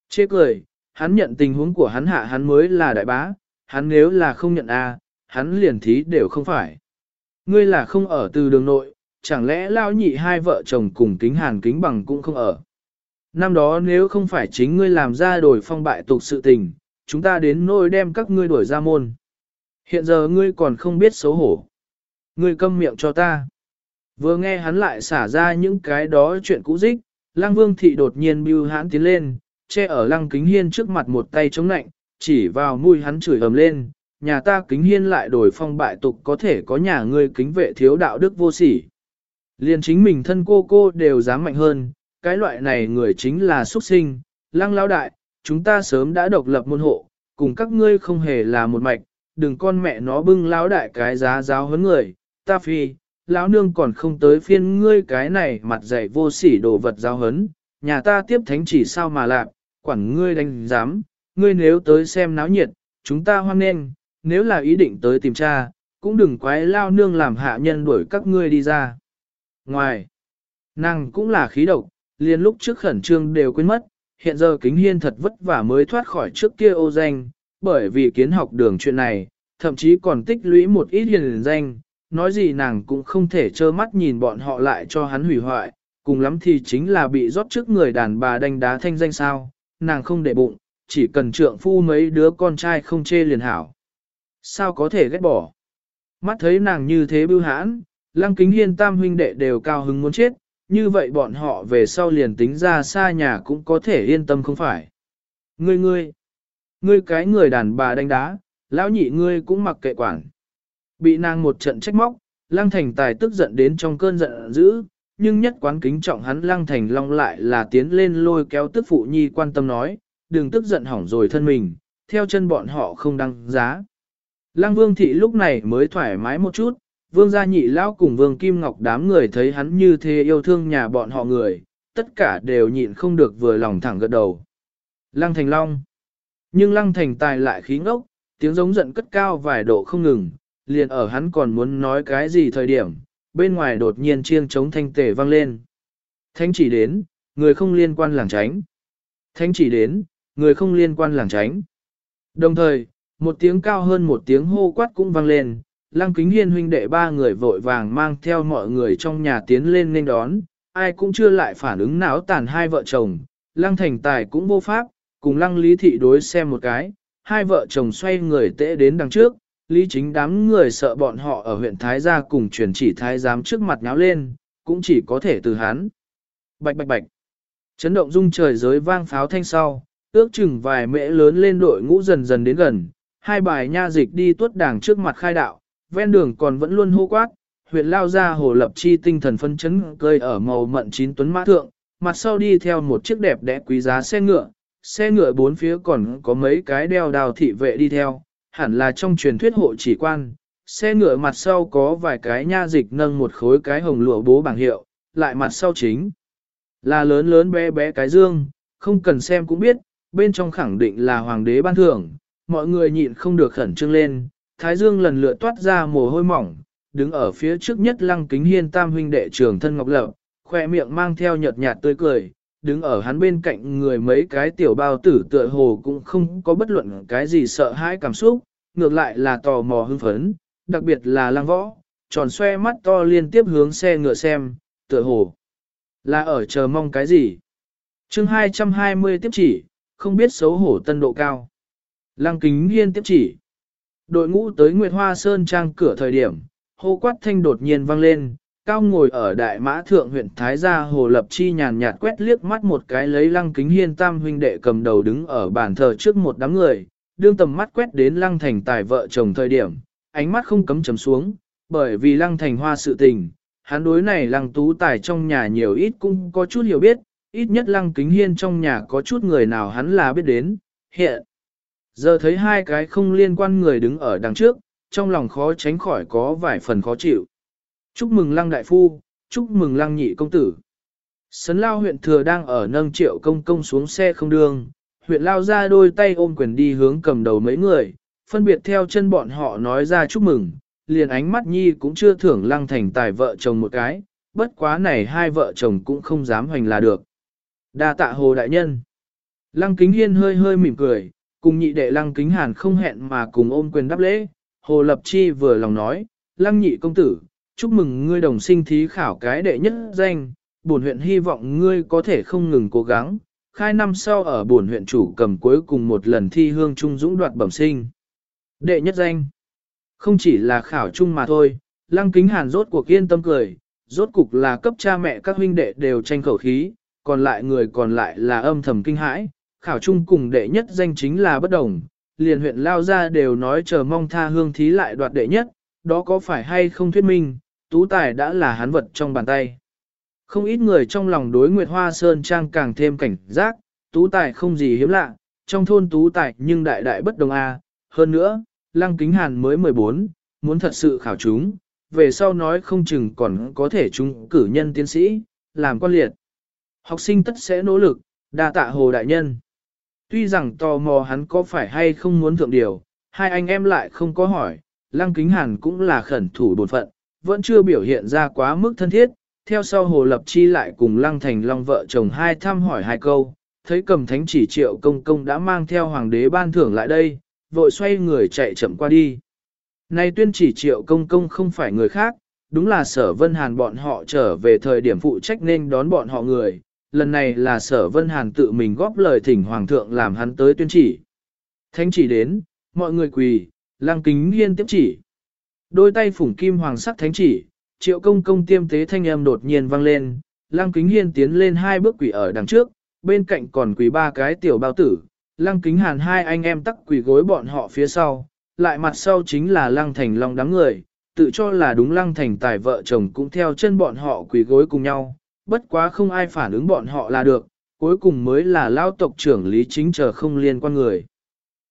Chê cười, hắn nhận tình huống của hắn hạ hắn mới là đại bá, hắn nếu là không nhận A, hắn liền thí đều không phải. Ngươi là không ở từ đường nội, chẳng lẽ lao nhị hai vợ chồng cùng kính hàn kính bằng cũng không ở. Năm đó nếu không phải chính ngươi làm ra đổi phong bại tục sự tình, chúng ta đến nôi đem các ngươi đuổi ra môn. Hiện giờ ngươi còn không biết xấu hổ. Ngươi câm miệng cho ta. Vừa nghe hắn lại xả ra những cái đó chuyện cũ dích, lang vương thị đột nhiên bưu hãn tiến lên, che ở lăng kính hiên trước mặt một tay chống nạnh, chỉ vào mũi hắn chửi ầm lên, nhà ta kính hiên lại đổi phong bại tục có thể có nhà ngươi kính vệ thiếu đạo đức vô sỉ. Liền chính mình thân cô cô đều dám mạnh hơn, cái loại này người chính là xuất sinh, lăng lao đại, chúng ta sớm đã độc lập môn hộ, cùng các ngươi không hề là một mạch, đừng con mẹ nó bưng lão đại cái giá giáo huấn người, ta phi, lão nương còn không tới phiên ngươi cái này mặt dày vô sỉ đồ vật giáo hấn. nhà ta tiếp thánh chỉ sao mà lạc, quản ngươi đánh giám, ngươi nếu tới xem náo nhiệt, chúng ta hoan nghênh, nếu là ý định tới tìm cha, cũng đừng quái lao nương làm hạ nhân đuổi các ngươi đi ra. Ngoài, nàng cũng là khí độc, liền lúc trước khẩn trương đều quên mất, hiện giờ kính hiên thật vất vả mới thoát khỏi trước kia ô danh, bởi vì kiến học đường chuyện này, thậm chí còn tích lũy một ít hiền danh, nói gì nàng cũng không thể trơ mắt nhìn bọn họ lại cho hắn hủy hoại, cùng lắm thì chính là bị rót trước người đàn bà đánh đá thanh danh sao, nàng không để bụng, chỉ cần trượng phu mấy đứa con trai không chê liền hảo. Sao có thể ghét bỏ? Mắt thấy nàng như thế bưu hãn, lăng kính hiên tam huynh đệ đều cao hứng muốn chết, như vậy bọn họ về sau liền tính ra xa nhà cũng có thể yên tâm không phải. Ngươi ngươi, ngươi cái người đàn bà đánh đá, lão nhị ngươi cũng mặc kệ quản. Bị nàng một trận trách móc, lăng thành tài tức giận đến trong cơn giận dữ, nhưng nhất quán kính trọng hắn lăng thành long lại là tiến lên lôi kéo tức phụ nhi quan tâm nói, đừng tức giận hỏng rồi thân mình, theo chân bọn họ không đăng giá. Lăng vương thị lúc này mới thoải mái một chút, vương gia nhị lão cùng vương kim ngọc đám người thấy hắn như thế yêu thương nhà bọn họ người, tất cả đều nhịn không được vừa lòng thẳng gật đầu. Lăng thành long. Nhưng lăng thành tài lại khí ngốc, tiếng giống giận cất cao vài độ không ngừng, liền ở hắn còn muốn nói cái gì thời điểm, bên ngoài đột nhiên chiêng chống thanh tề vang lên. Thanh chỉ đến, người không liên quan làng tránh. Thanh chỉ đến, người không liên quan làng tránh. Đồng thời, một tiếng cao hơn một tiếng hô quát cũng vang lên, lăng kính hiên huynh đệ ba người vội vàng mang theo mọi người trong nhà tiến lên nên đón, ai cũng chưa lại phản ứng não tàn hai vợ chồng, lăng thành tài cũng vô pháp, cùng lăng lý thị đối xem một cái, hai vợ chồng xoay người tễ đến đằng trước, lý chính đám người sợ bọn họ ở huyện Thái Gia cùng truyền chỉ Thái Giám trước mặt nháo lên, cũng chỉ có thể từ hắn. Bạch bạch bạch. Chấn động rung trời giới vang pháo thanh sau, ước chừng vài mễ lớn lên đội ngũ dần dần đến gần, hai bài nha dịch đi tuốt đảng trước mặt khai đạo, ven đường còn vẫn luôn hô quát, huyện lao ra hồ lập chi tinh thần phân chấn cơi ở màu mận chín tuấn mã thượng, mặt sau đi theo một chiếc đẹp đẽ quý giá xe ngựa, xe ngựa bốn phía còn có mấy cái đeo đào thị vệ đi theo, hẳn là trong truyền thuyết hộ chỉ quan, xe ngựa mặt sau có vài cái nha dịch nâng một khối cái hồng lụa bố bảng hiệu, lại mặt sau chính. Là lớn lớn bé bé cái dương, không cần xem cũng biết, bên trong khẳng định là hoàng đế ban thưởng, mọi người nhịn không được khẩn trương lên, thái dương lần lượt toát ra mồ hôi mỏng, đứng ở phía trước nhất lăng kính hiên tam huynh đệ trường thân ngọc lập, khoe miệng mang theo nhợt nhạt tươi cười, đứng ở hắn bên cạnh người mấy cái tiểu bao tử tựa hồ cũng không có bất luận cái gì sợ hãi cảm xúc, ngược lại là tò mò hưng phấn, đặc biệt là Lang võ, tròn xoe mắt to liên tiếp hướng xe ngựa xem, tựa hồ là ở chờ mong cái gì. chương 220 tiếp chỉ, không biết xấu hổ tân độ cao. Lăng kính hiên tiếp chỉ. Đội ngũ tới Nguyệt Hoa Sơn trang cửa thời điểm, hô quát thanh đột nhiên vang lên, cao ngồi ở đại mã thượng huyện Thái Gia Hồ Lập Chi nhàn nhạt quét liếc mắt một cái lấy lăng kính hiên tam huynh đệ cầm đầu đứng ở bàn thờ trước một đám người, đương tầm mắt quét đến lăng thành tài vợ chồng thời điểm, ánh mắt không cấm chấm xuống, bởi vì lăng thành hoa sự tình, hắn đối này lăng tú tài trong nhà nhiều ít cũng có chút hiểu biết, ít nhất lăng kính hiên trong nhà có chút người nào hắn là biết đến, hiện. Giờ thấy hai cái không liên quan người đứng ở đằng trước, trong lòng khó tránh khỏi có vài phần khó chịu. Chúc mừng lăng đại phu, chúc mừng lăng nhị công tử. Sấn lao huyện thừa đang ở nâng triệu công công xuống xe không đường, huyện lao ra đôi tay ôm quyền đi hướng cầm đầu mấy người, phân biệt theo chân bọn họ nói ra chúc mừng, liền ánh mắt nhi cũng chưa thưởng lăng thành tài vợ chồng một cái, bất quá này hai vợ chồng cũng không dám hoành là được. đa tạ hồ đại nhân. Lăng kính hiên hơi hơi mỉm cười, cùng nhị đệ lăng kính hàn không hẹn mà cùng ôm quyền đáp lễ, hồ lập chi vừa lòng nói, lăng nhị công tử, chúc mừng ngươi đồng sinh thí khảo cái đệ nhất danh, bổn huyện hy vọng ngươi có thể không ngừng cố gắng, khai năm sau ở bổn huyện chủ cầm cuối cùng một lần thi hương trung dũng đoạt bẩm sinh. Đệ nhất danh, không chỉ là khảo chung mà thôi, lăng kính hàn rốt cuộc yên tâm cười, rốt cục là cấp cha mẹ các huynh đệ đều tranh khẩu khí, còn lại người còn lại là âm thầm kinh hãi, khảo chung cùng đệ nhất danh chính là bất đồng, liền huyện lao ra đều nói chờ mong tha hương thí lại đoạt đệ nhất, đó có phải hay không thuyết minh, tú tài đã là hắn vật trong bàn tay. Không ít người trong lòng đối Nguyệt Hoa Sơn Trang càng thêm cảnh giác, tú tài không gì hiếm lạ, trong thôn tú tài nhưng đại đại bất đồng A, hơn nữa, Lăng Kính Hàn mới 14, muốn thật sự khảo chúng, về sau nói không chừng còn có thể chúng cử nhân tiến sĩ, làm quan liệt. Học sinh tất sẽ nỗ lực, đa tạ hồ đại nhân. Tuy rằng tò mò hắn có phải hay không muốn thượng điều, hai anh em lại không có hỏi, Lăng Kính Hàn cũng là khẩn thủ bổn phận, vẫn chưa biểu hiện ra quá mức thân thiết, theo sau Hồ Lập Chi lại cùng Lăng Thành Long vợ chồng hai thăm hỏi hai câu, thấy cầm thánh chỉ triệu công công đã mang theo hoàng đế ban thưởng lại đây, vội xoay người chạy chậm qua đi. Này tuyên chỉ triệu công công không phải người khác, đúng là sở vân hàn bọn họ trở về thời điểm phụ trách nên đón bọn họ người, lần này là sở vân hàn tự mình góp lời thỉnh hoàng thượng làm hắn tới tuyên chỉ. Thánh chỉ đến, mọi người quỳ, lăng kính hiên tiếp chỉ. Đôi tay phủng kim hoàng sắc thánh chỉ, triệu công công tiêm tế thanh âm đột nhiên vang lên, lăng kính hiên tiến lên hai bước quỷ ở đằng trước, bên cạnh còn quỷ ba cái tiểu bao tử, lăng kính hàn hai anh em tắc quỷ gối bọn họ phía sau, lại mặt sau chính là lăng thành long đám người, tự cho là đúng lăng thành tài vợ chồng cũng theo chân bọn họ quỷ gối cùng nhau, bất quá không ai phản ứng bọn họ là được, cuối cùng mới là lao tộc trưởng lý chính chờ không liên quan người.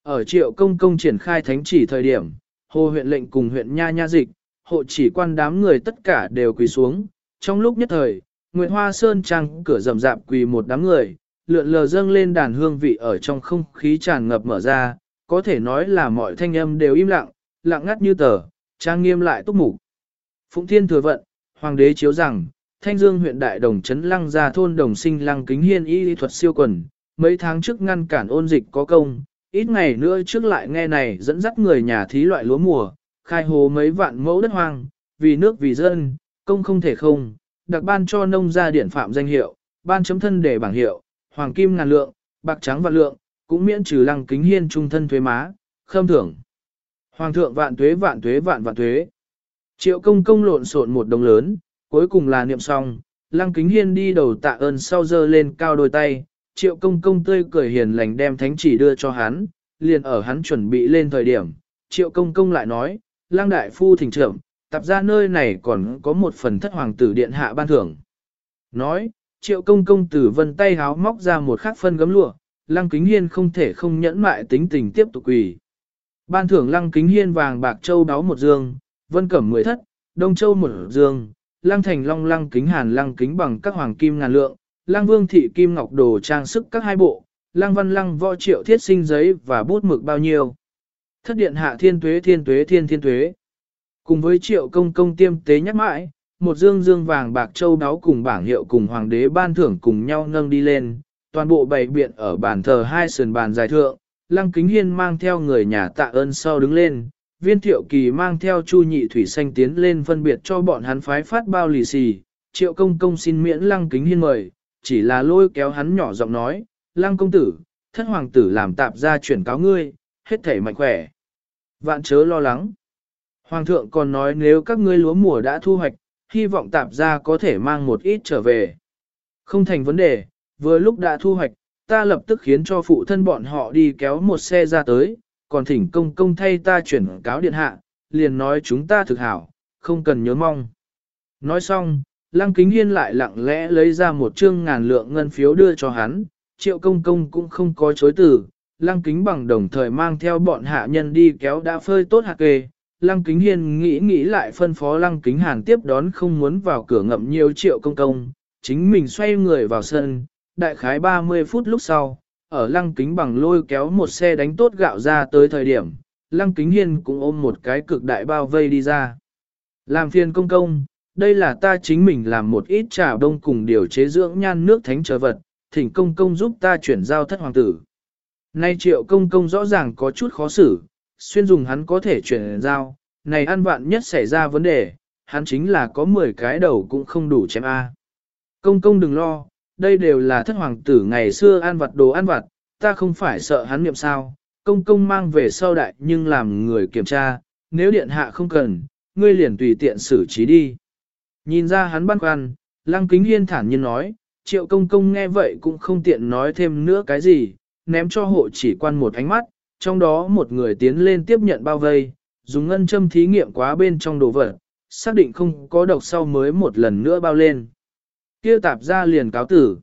Ở triệu công công triển khai thánh chỉ thời điểm, hồ huyện lệnh cùng huyện nha nha dịch, hộ chỉ quan đám người tất cả đều quỳ xuống. Trong lúc nhất thời, Nguyệt Hoa Sơn Trang cửa rầm rạp quỳ một đám người, lượn lờ dâng lên đàn hương vị ở trong không khí tràn ngập mở ra, có thể nói là mọi thanh âm đều im lặng, lặng ngắt như tờ, trang nghiêm lại túc mục. Phụng Thiên thừa vận, Hoàng đế chiếu rằng, Thanh Dương huyện đại đồng trấn lăng ra thôn đồng sinh lăng kính hiên y lý thuật siêu quần, mấy tháng trước ngăn cản ôn dịch có công, ít ngày nữa trước lại nghe này dẫn dắt người nhà thí loại lúa mùa, khai hồ mấy vạn mẫu đất hoang, vì nước vì dân, công không thể không, đặc ban cho nông gia điển phạm danh hiệu, ban chấm thân để bảng hiệu, hoàng kim ngàn lượng, bạc trắng vạn lượng, cũng miễn trừ lăng kính hiên trung thân thuế má, khâm thưởng. Hoàng thượng vạn tuế vạn tuế vạn vạn tuế. Triệu công công lộn xộn một đồng lớn, cuối cùng là niệm xong, lăng kính hiên đi đầu tạ ơn sau dơ lên cao đôi tay, triệu công công tươi cười hiền lành đem thánh chỉ đưa cho hắn, liền ở hắn chuẩn bị lên thời điểm, triệu công công lại nói, lang đại phu thỉnh trưởng, tập ra nơi này còn có một phần thất hoàng tử điện hạ ban thưởng. Nói, triệu công công tử vân tay háo móc ra một khắc phân gấm lụa, lăng kính hiên không thể không nhẫn mại tính tình tiếp tục quỳ. Ban thưởng lăng kính hiên vàng bạc châu đáo một dương, vân cẩm mười thất, đông châu một dương, lăng thành long lăng kính hàn lăng kính bằng các hoàng kim ngàn lượng, lăng vương thị kim ngọc đồ trang sức các hai bộ, lăng văn lăng võ triệu thiết sinh giấy và bút mực bao nhiêu. Thất điện hạ thiên tuế thiên tuế thiên thiên tuế. Cùng với triệu công công tiêm tế nhắc mãi, một dương dương vàng bạc châu đáo cùng bảng hiệu cùng hoàng đế ban thưởng cùng nhau nâng đi lên, toàn bộ bày biện ở bàn thờ hai sườn bàn dài thượng, lăng kính hiên mang theo người nhà tạ ơn sau đứng lên, viên thiệu kỳ mang theo chu nhị thủy xanh tiến lên phân biệt cho bọn hắn phái phát bao lì xì, triệu công công xin miễn lăng kính hiên mời, chỉ là lôi kéo hắn nhỏ giọng nói, lăng công tử, thất hoàng tử làm tạp ra chuyển cáo ngươi, hết thể mạnh khỏe. Vạn chớ lo lắng. Hoàng thượng còn nói nếu các ngươi lúa mùa đã thu hoạch, hy vọng tạp ra có thể mang một ít trở về. Không thành vấn đề, vừa lúc đã thu hoạch, ta lập tức khiến cho phụ thân bọn họ đi kéo một xe ra tới, còn thỉnh công công thay ta chuyển cáo điện hạ, liền nói chúng ta thực hảo, không cần nhớ mong. Nói xong, Lăng Kính Hiên lại lặng lẽ lấy ra một trương ngàn lượng ngân phiếu đưa cho hắn, triệu công công cũng không có chối từ. Lăng Kính bằng đồng thời mang theo bọn hạ nhân đi kéo đã phơi tốt hạt kê. Lăng Kính Hiên nghĩ nghĩ lại phân phó Lăng Kính Hàn tiếp đón không muốn vào cửa ngậm nhiều triệu công công, chính mình xoay người vào sân, đại khái 30 phút lúc sau, ở Lăng Kính bằng lôi kéo một xe đánh tốt gạo ra tới thời điểm, Lăng Kính Hiên cũng ôm một cái cực đại bao vây đi ra. Làm phiền công công, đây là ta chính mình làm một ít trà đông cùng điều chế dưỡng nhan nước thánh trở vật, thỉnh công công giúp ta chuyển giao thất hoàng tử. Nay triệu công công rõ ràng có chút khó xử, xuyên dùng hắn có thể chuyển giao, này ăn vạn nhất xảy ra vấn đề, hắn chính là có 10 cái đầu cũng không đủ chém A. Công công đừng lo, đây đều là thất hoàng tử ngày xưa ăn vặt đồ ăn vặt, ta không phải sợ hắn niệm sao, công công mang về sau đại nhưng làm người kiểm tra, nếu điện hạ không cần, ngươi liền tùy tiện xử trí đi. Nhìn ra hắn băn khoăn, lăng kính hiên thản nhiên nói, triệu công công nghe vậy cũng không tiện nói thêm nữa cái gì, ném cho hộ chỉ quan một ánh mắt, trong đó một người tiến lên tiếp nhận bao vây, dùng ngân châm thí nghiệm quá bên trong đồ vật, xác định không có độc sau mới một lần nữa bao lên. Kia tạp ra liền cáo tử.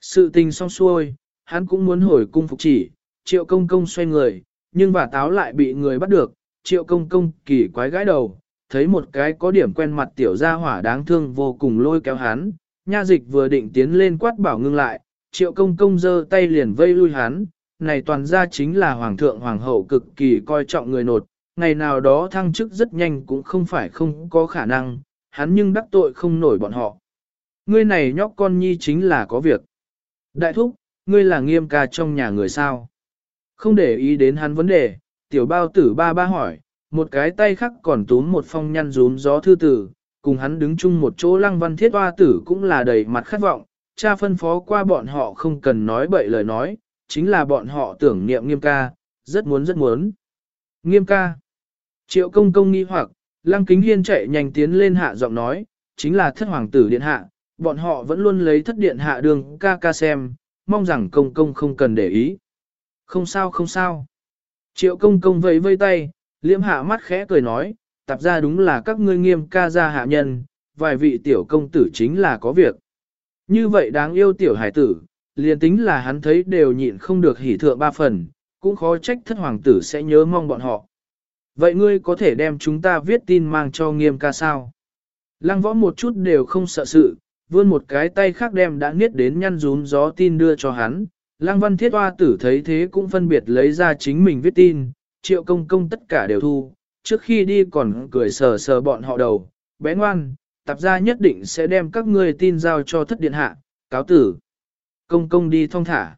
Sự tình xong xuôi, hắn cũng muốn hồi cung phục chỉ, triệu công công xoay người, nhưng bà táo lại bị người bắt được, triệu công công kỳ quái gái đầu, thấy một cái có điểm quen mặt tiểu gia hỏa đáng thương vô cùng lôi kéo hắn, nha dịch vừa định tiến lên quát bảo ngưng lại, triệu công công giơ tay liền vây lui hắn, này toàn ra chính là hoàng thượng hoàng hậu cực kỳ coi trọng người nột, ngày nào đó thăng chức rất nhanh cũng không phải không có khả năng, hắn nhưng đắc tội không nổi bọn họ. Ngươi này nhóc con nhi chính là có việc. Đại thúc, ngươi là nghiêm ca trong nhà người sao? Không để ý đến hắn vấn đề, tiểu bao tử ba ba hỏi, một cái tay khác còn túm một phong nhăn rúm gió thư tử, cùng hắn đứng chung một chỗ lăng văn thiết hoa tử cũng là đầy mặt khát vọng, cha phân phó qua bọn họ không cần nói bậy lời nói, chính là bọn họ tưởng niệm nghiêm ca, rất muốn rất muốn. Nghiêm ca. Triệu công công nghi hoặc, lăng kính hiên chạy nhanh tiến lên hạ giọng nói, chính là thất hoàng tử điện hạ, bọn họ vẫn luôn lấy thất điện hạ đường ca ca xem, mong rằng công công không cần để ý. Không sao không sao. Triệu công công vẫy vây tay, liễm hạ mắt khẽ cười nói, tạp ra đúng là các ngươi nghiêm ca gia hạ nhân, vài vị tiểu công tử chính là có việc. Như vậy đáng yêu tiểu hải tử, liền tính là hắn thấy đều nhịn không được hỉ thượng ba phần, cũng khó trách thất hoàng tử sẽ nhớ mong bọn họ. Vậy ngươi có thể đem chúng ta viết tin mang cho nghiêm ca sao? Lăng võ một chút đều không sợ sự, vươn một cái tay khác đem đã niết đến nhăn rúm gió tin đưa cho hắn. Lăng văn thiết hoa tử thấy thế cũng phân biệt lấy ra chính mình viết tin, triệu công công tất cả đều thu, trước khi đi còn cười sờ sờ bọn họ đầu, bé ngoan, tạp gia nhất định sẽ đem các ngươi tin giao cho thất điện hạ, cáo tử. Công công đi thong thả.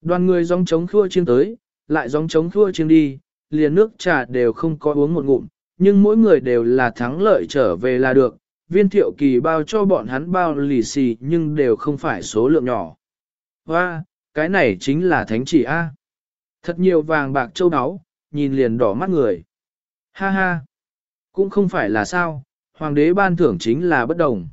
Đoàn người gióng chống khua chiêng tới, lại gióng chống khua chiêng đi, liền nước trà đều không có uống một ngụm, nhưng mỗi người đều là thắng lợi trở về là được, viên thiệu kỳ bao cho bọn hắn bao lì xì nhưng đều không phải số lượng nhỏ. Hoa, cái này chính là thánh chỉ A. Thật nhiều vàng bạc châu áo, nhìn liền đỏ mắt người. Ha ha, cũng không phải là sao, hoàng đế ban thưởng chính là bất đồng.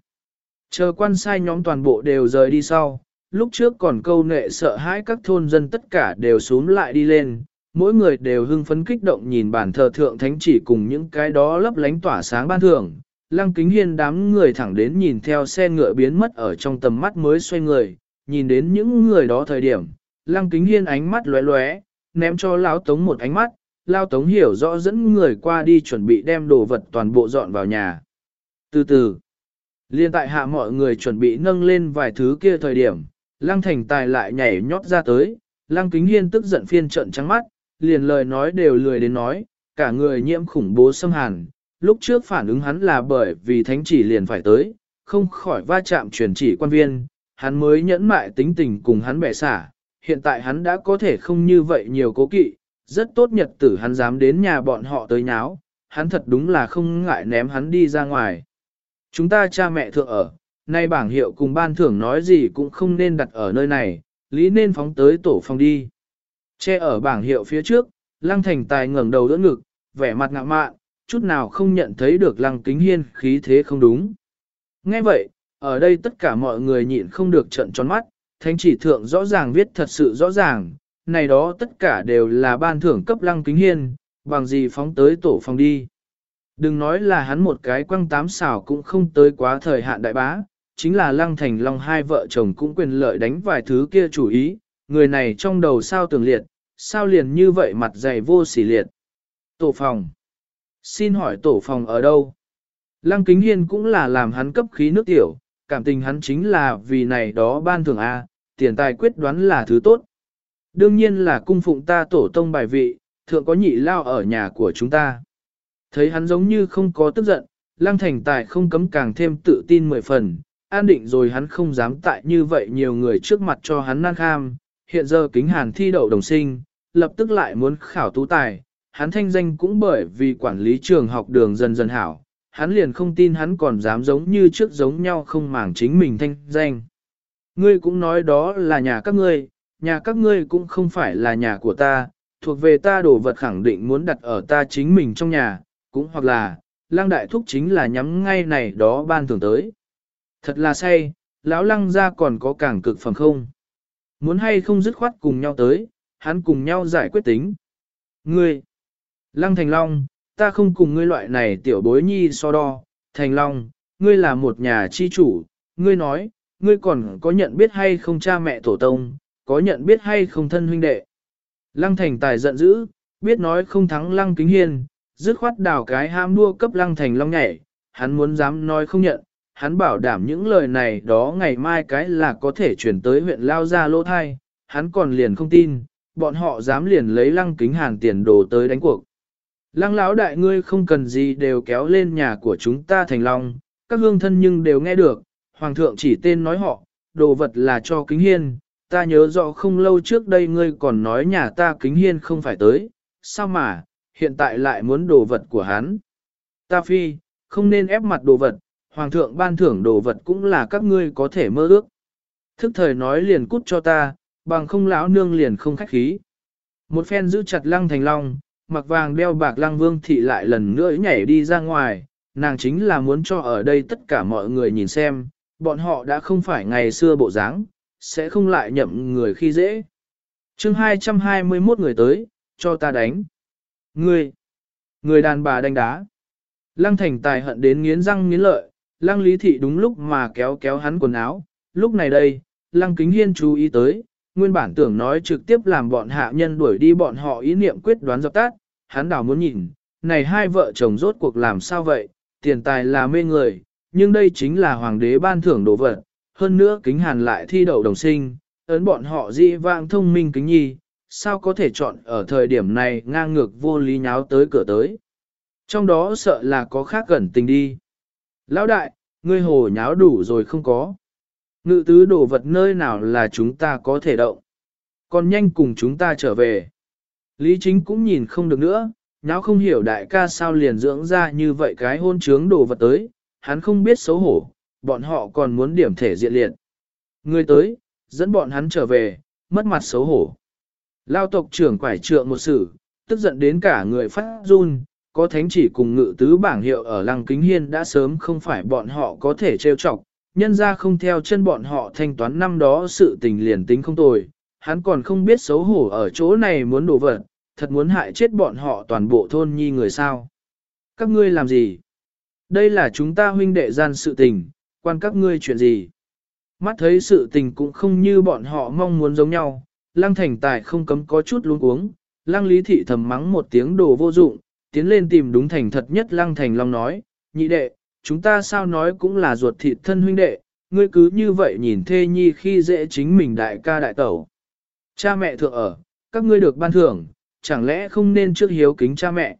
Chờ quan sai nhóm toàn bộ đều rời đi sau, lúc trước còn câu nệ sợ hãi các thôn dân tất cả đều xuống lại đi lên, mỗi người đều hưng phấn kích động nhìn bản thờ thượng thánh chỉ cùng những cái đó lấp lánh tỏa sáng ban thưởng. Lăng kính hiên đám người thẳng đến nhìn theo xe ngựa biến mất ở trong tầm mắt mới xoay người, nhìn đến những người đó thời điểm, lăng kính hiên ánh mắt lóe lóe, ném cho lão tống một ánh mắt, lao tống hiểu rõ dẫn người qua đi chuẩn bị đem đồ vật toàn bộ dọn vào nhà. Từ từ, liên tại hạ mọi người chuẩn bị nâng lên vài thứ kia thời điểm, lăng thành tài lại nhảy nhót ra tới, lăng kính hiên tức giận phiên trận trắng mắt, liền lời nói đều lười đến nói, cả người nhiễm khủng bố xâm hàn. Lúc trước phản ứng hắn là bởi vì thánh chỉ liền phải tới, không khỏi va chạm truyền chỉ quan viên, hắn mới nhẫn mại tính tình cùng hắn bẻ xả. Hiện tại hắn đã có thể không như vậy nhiều cố kỵ, rất tốt nhật tử hắn dám đến nhà bọn họ tới nháo, hắn thật đúng là không ngại ném hắn đi ra ngoài. Chúng ta cha mẹ thượng ở, nay bảng hiệu cùng ban thưởng nói gì cũng không nên đặt ở nơi này, lý nên phóng tới tổ phòng đi. Che ở bảng hiệu phía trước, lăng thành tài ngẩng đầu đỡ ngực, vẻ mặt ngạ mạn, chút nào không nhận thấy được lăng kính hiên khí thế không đúng. Nghe vậy, ở đây tất cả mọi người nhịn không được trận tròn mắt, thánh chỉ thượng rõ ràng viết thật sự rõ ràng, này đó tất cả đều là ban thưởng cấp lăng kính hiên, bằng gì phóng tới tổ phòng đi. Đừng nói là hắn một cái quăng tám xảo cũng không tới quá thời hạn đại bá, chính là Lăng Thành Long hai vợ chồng cũng quyền lợi đánh vài thứ kia chủ ý, người này trong đầu sao tường liệt, sao liền như vậy mặt dày vô sỉ liệt. Tổ phòng. Xin hỏi tổ phòng ở đâu? Lăng Kính Hiên cũng là làm hắn cấp khí nước tiểu, cảm tình hắn chính là vì này đó ban thưởng A, tiền tài quyết đoán là thứ tốt. Đương nhiên là cung phụng ta tổ tông bài vị, thượng có nhị lao ở nhà của chúng ta. Thấy hắn giống như không có tức giận, Lăng Thành Tài không cấm càng thêm tự tin mười phần, an định rồi hắn không dám tại như vậy nhiều người trước mặt cho hắn nan kham. Hiện giờ kính hàn thi đậu đồng sinh, lập tức lại muốn khảo tú tài, hắn thanh danh cũng bởi vì quản lý trường học đường dần dần hảo, hắn liền không tin hắn còn dám giống như trước giống nhau không màng chính mình thanh danh. Ngươi cũng nói đó là nhà các ngươi, nhà các ngươi cũng không phải là nhà của ta, thuộc về ta đồ vật khẳng định muốn đặt ở ta chính mình trong nhà, cũng hoặc là, lăng đại thúc chính là nhắm ngay này đó ban thường tới. Thật là say, lão lăng ra còn có càng cực phẩm không? Muốn hay không dứt khoát cùng nhau tới, hắn cùng nhau giải quyết tính. Ngươi, lăng thành long, ta không cùng ngươi loại này tiểu bối nhi so đo, thành long, ngươi là một nhà chi chủ, ngươi nói, ngươi còn có nhận biết hay không cha mẹ tổ tông, có nhận biết hay không thân huynh đệ. Lăng thành tài giận dữ, biết nói không thắng lăng kính hiên, dứt khoát đào cái ham đua cấp lăng thành long nhảy, hắn muốn dám nói không nhận, hắn bảo đảm những lời này đó ngày mai cái là có thể chuyển tới huyện Lao Gia Lô Thai, hắn còn liền không tin, bọn họ dám liền lấy lăng kính hàn tiền đồ tới đánh cuộc. Lăng lão đại ngươi không cần gì đều kéo lên nhà của chúng ta thành long, các hương thân nhưng đều nghe được, hoàng thượng chỉ tên nói họ, đồ vật là cho kính hiên, ta nhớ rõ không lâu trước đây ngươi còn nói nhà ta kính hiên không phải tới, sao mà, hiện tại lại muốn đồ vật của hắn. Ta phi, không nên ép mặt đồ vật, hoàng thượng ban thưởng đồ vật cũng là các ngươi có thể mơ ước. Thức thời nói liền cút cho ta, bằng không lão nương liền không khách khí. Một phen giữ chặt lăng thành long, mặc vàng đeo bạc lăng vương thị lại lần nữa nhảy đi ra ngoài, nàng chính là muốn cho ở đây tất cả mọi người nhìn xem, bọn họ đã không phải ngày xưa bộ dáng, sẽ không lại nhậm người khi dễ. chương 221 người tới, cho ta đánh. Ngươi, người đàn bà đánh đá. Lăng thành tài hận đến nghiến răng nghiến lợi, lăng lý thị đúng lúc mà kéo kéo hắn quần áo. Lúc này đây, lăng kính hiên chú ý tới, nguyên bản tưởng nói trực tiếp làm bọn hạ nhân đuổi đi bọn họ ý niệm quyết đoán dập tắt, hắn đảo muốn nhìn, này hai vợ chồng rốt cuộc làm sao vậy, tiền tài là mê người, nhưng đây chính là hoàng đế ban thưởng đồ vật, hơn nữa kính hàn lại thi đậu đồng sinh, ấn bọn họ dị vang thông minh kính nhi, sao có thể chọn ở thời điểm này ngang ngược vô lý nháo tới cửa tới. Trong đó sợ là có khác gần tình đi. Lão đại, ngươi hồ nháo đủ rồi không có. Ngự tứ đồ vật nơi nào là chúng ta có thể động. Còn nhanh cùng chúng ta trở về. Lý chính cũng nhìn không được nữa, nháo không hiểu đại ca sao liền dưỡng ra như vậy cái hôn trướng đồ vật tới, hắn không biết xấu hổ, bọn họ còn muốn điểm thể diện liệt. Người tới, dẫn bọn hắn trở về, mất mặt xấu hổ. Lao tộc trưởng quải trượng một sự, tức giận đến cả người phát run, có thánh chỉ cùng ngự tứ bảng hiệu ở lăng kính hiên đã sớm không phải bọn họ có thể trêu chọc, nhân ra không theo chân bọn họ thanh toán năm đó sự tình liền tính không tồi, hắn còn không biết xấu hổ ở chỗ này muốn đổ vật, thật muốn hại chết bọn họ toàn bộ thôn nhi người sao. Các ngươi làm gì? Đây là chúng ta huynh đệ gian sự tình, quan các ngươi chuyện gì? Mắt thấy sự tình cũng không như bọn họ mong muốn giống nhau, lăng thành tài không cấm có chút luống uống, lăng lý thị thầm mắng một tiếng đồ vô dụng, tiến lên tìm đúng thành thật nhất lăng thành long nói, nhị đệ, chúng ta sao nói cũng là ruột thịt thân huynh đệ, ngươi cứ như vậy nhìn thê nhi khi dễ chính mình đại ca đại tẩu. Cha mẹ thượng ở, các ngươi được ban thưởng, chẳng lẽ không nên trước hiếu kính cha mẹ.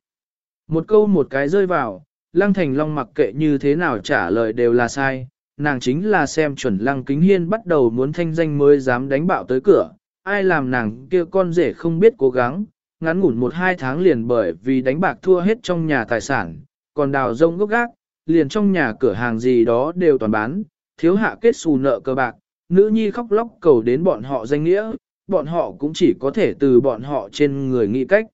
Một câu một cái rơi vào, lăng thành long mặc kệ như thế nào trả lời đều là sai, nàng chính là xem chuẩn lăng kính hiên bắt đầu muốn thanh danh mới dám đánh bạo tới cửa, ai làm nàng kia con rể không biết cố gắng, ngắn ngủn một hai tháng liền bởi vì đánh bạc thua hết trong nhà tài sản, còn đào rông gốc gác, liền trong nhà cửa hàng gì đó đều toàn bán, thiếu hạ kết xù nợ cơ bạc, nữ nhi khóc lóc cầu đến bọn họ danh nghĩa, bọn họ cũng chỉ có thể từ bọn họ trên người nghĩ cách.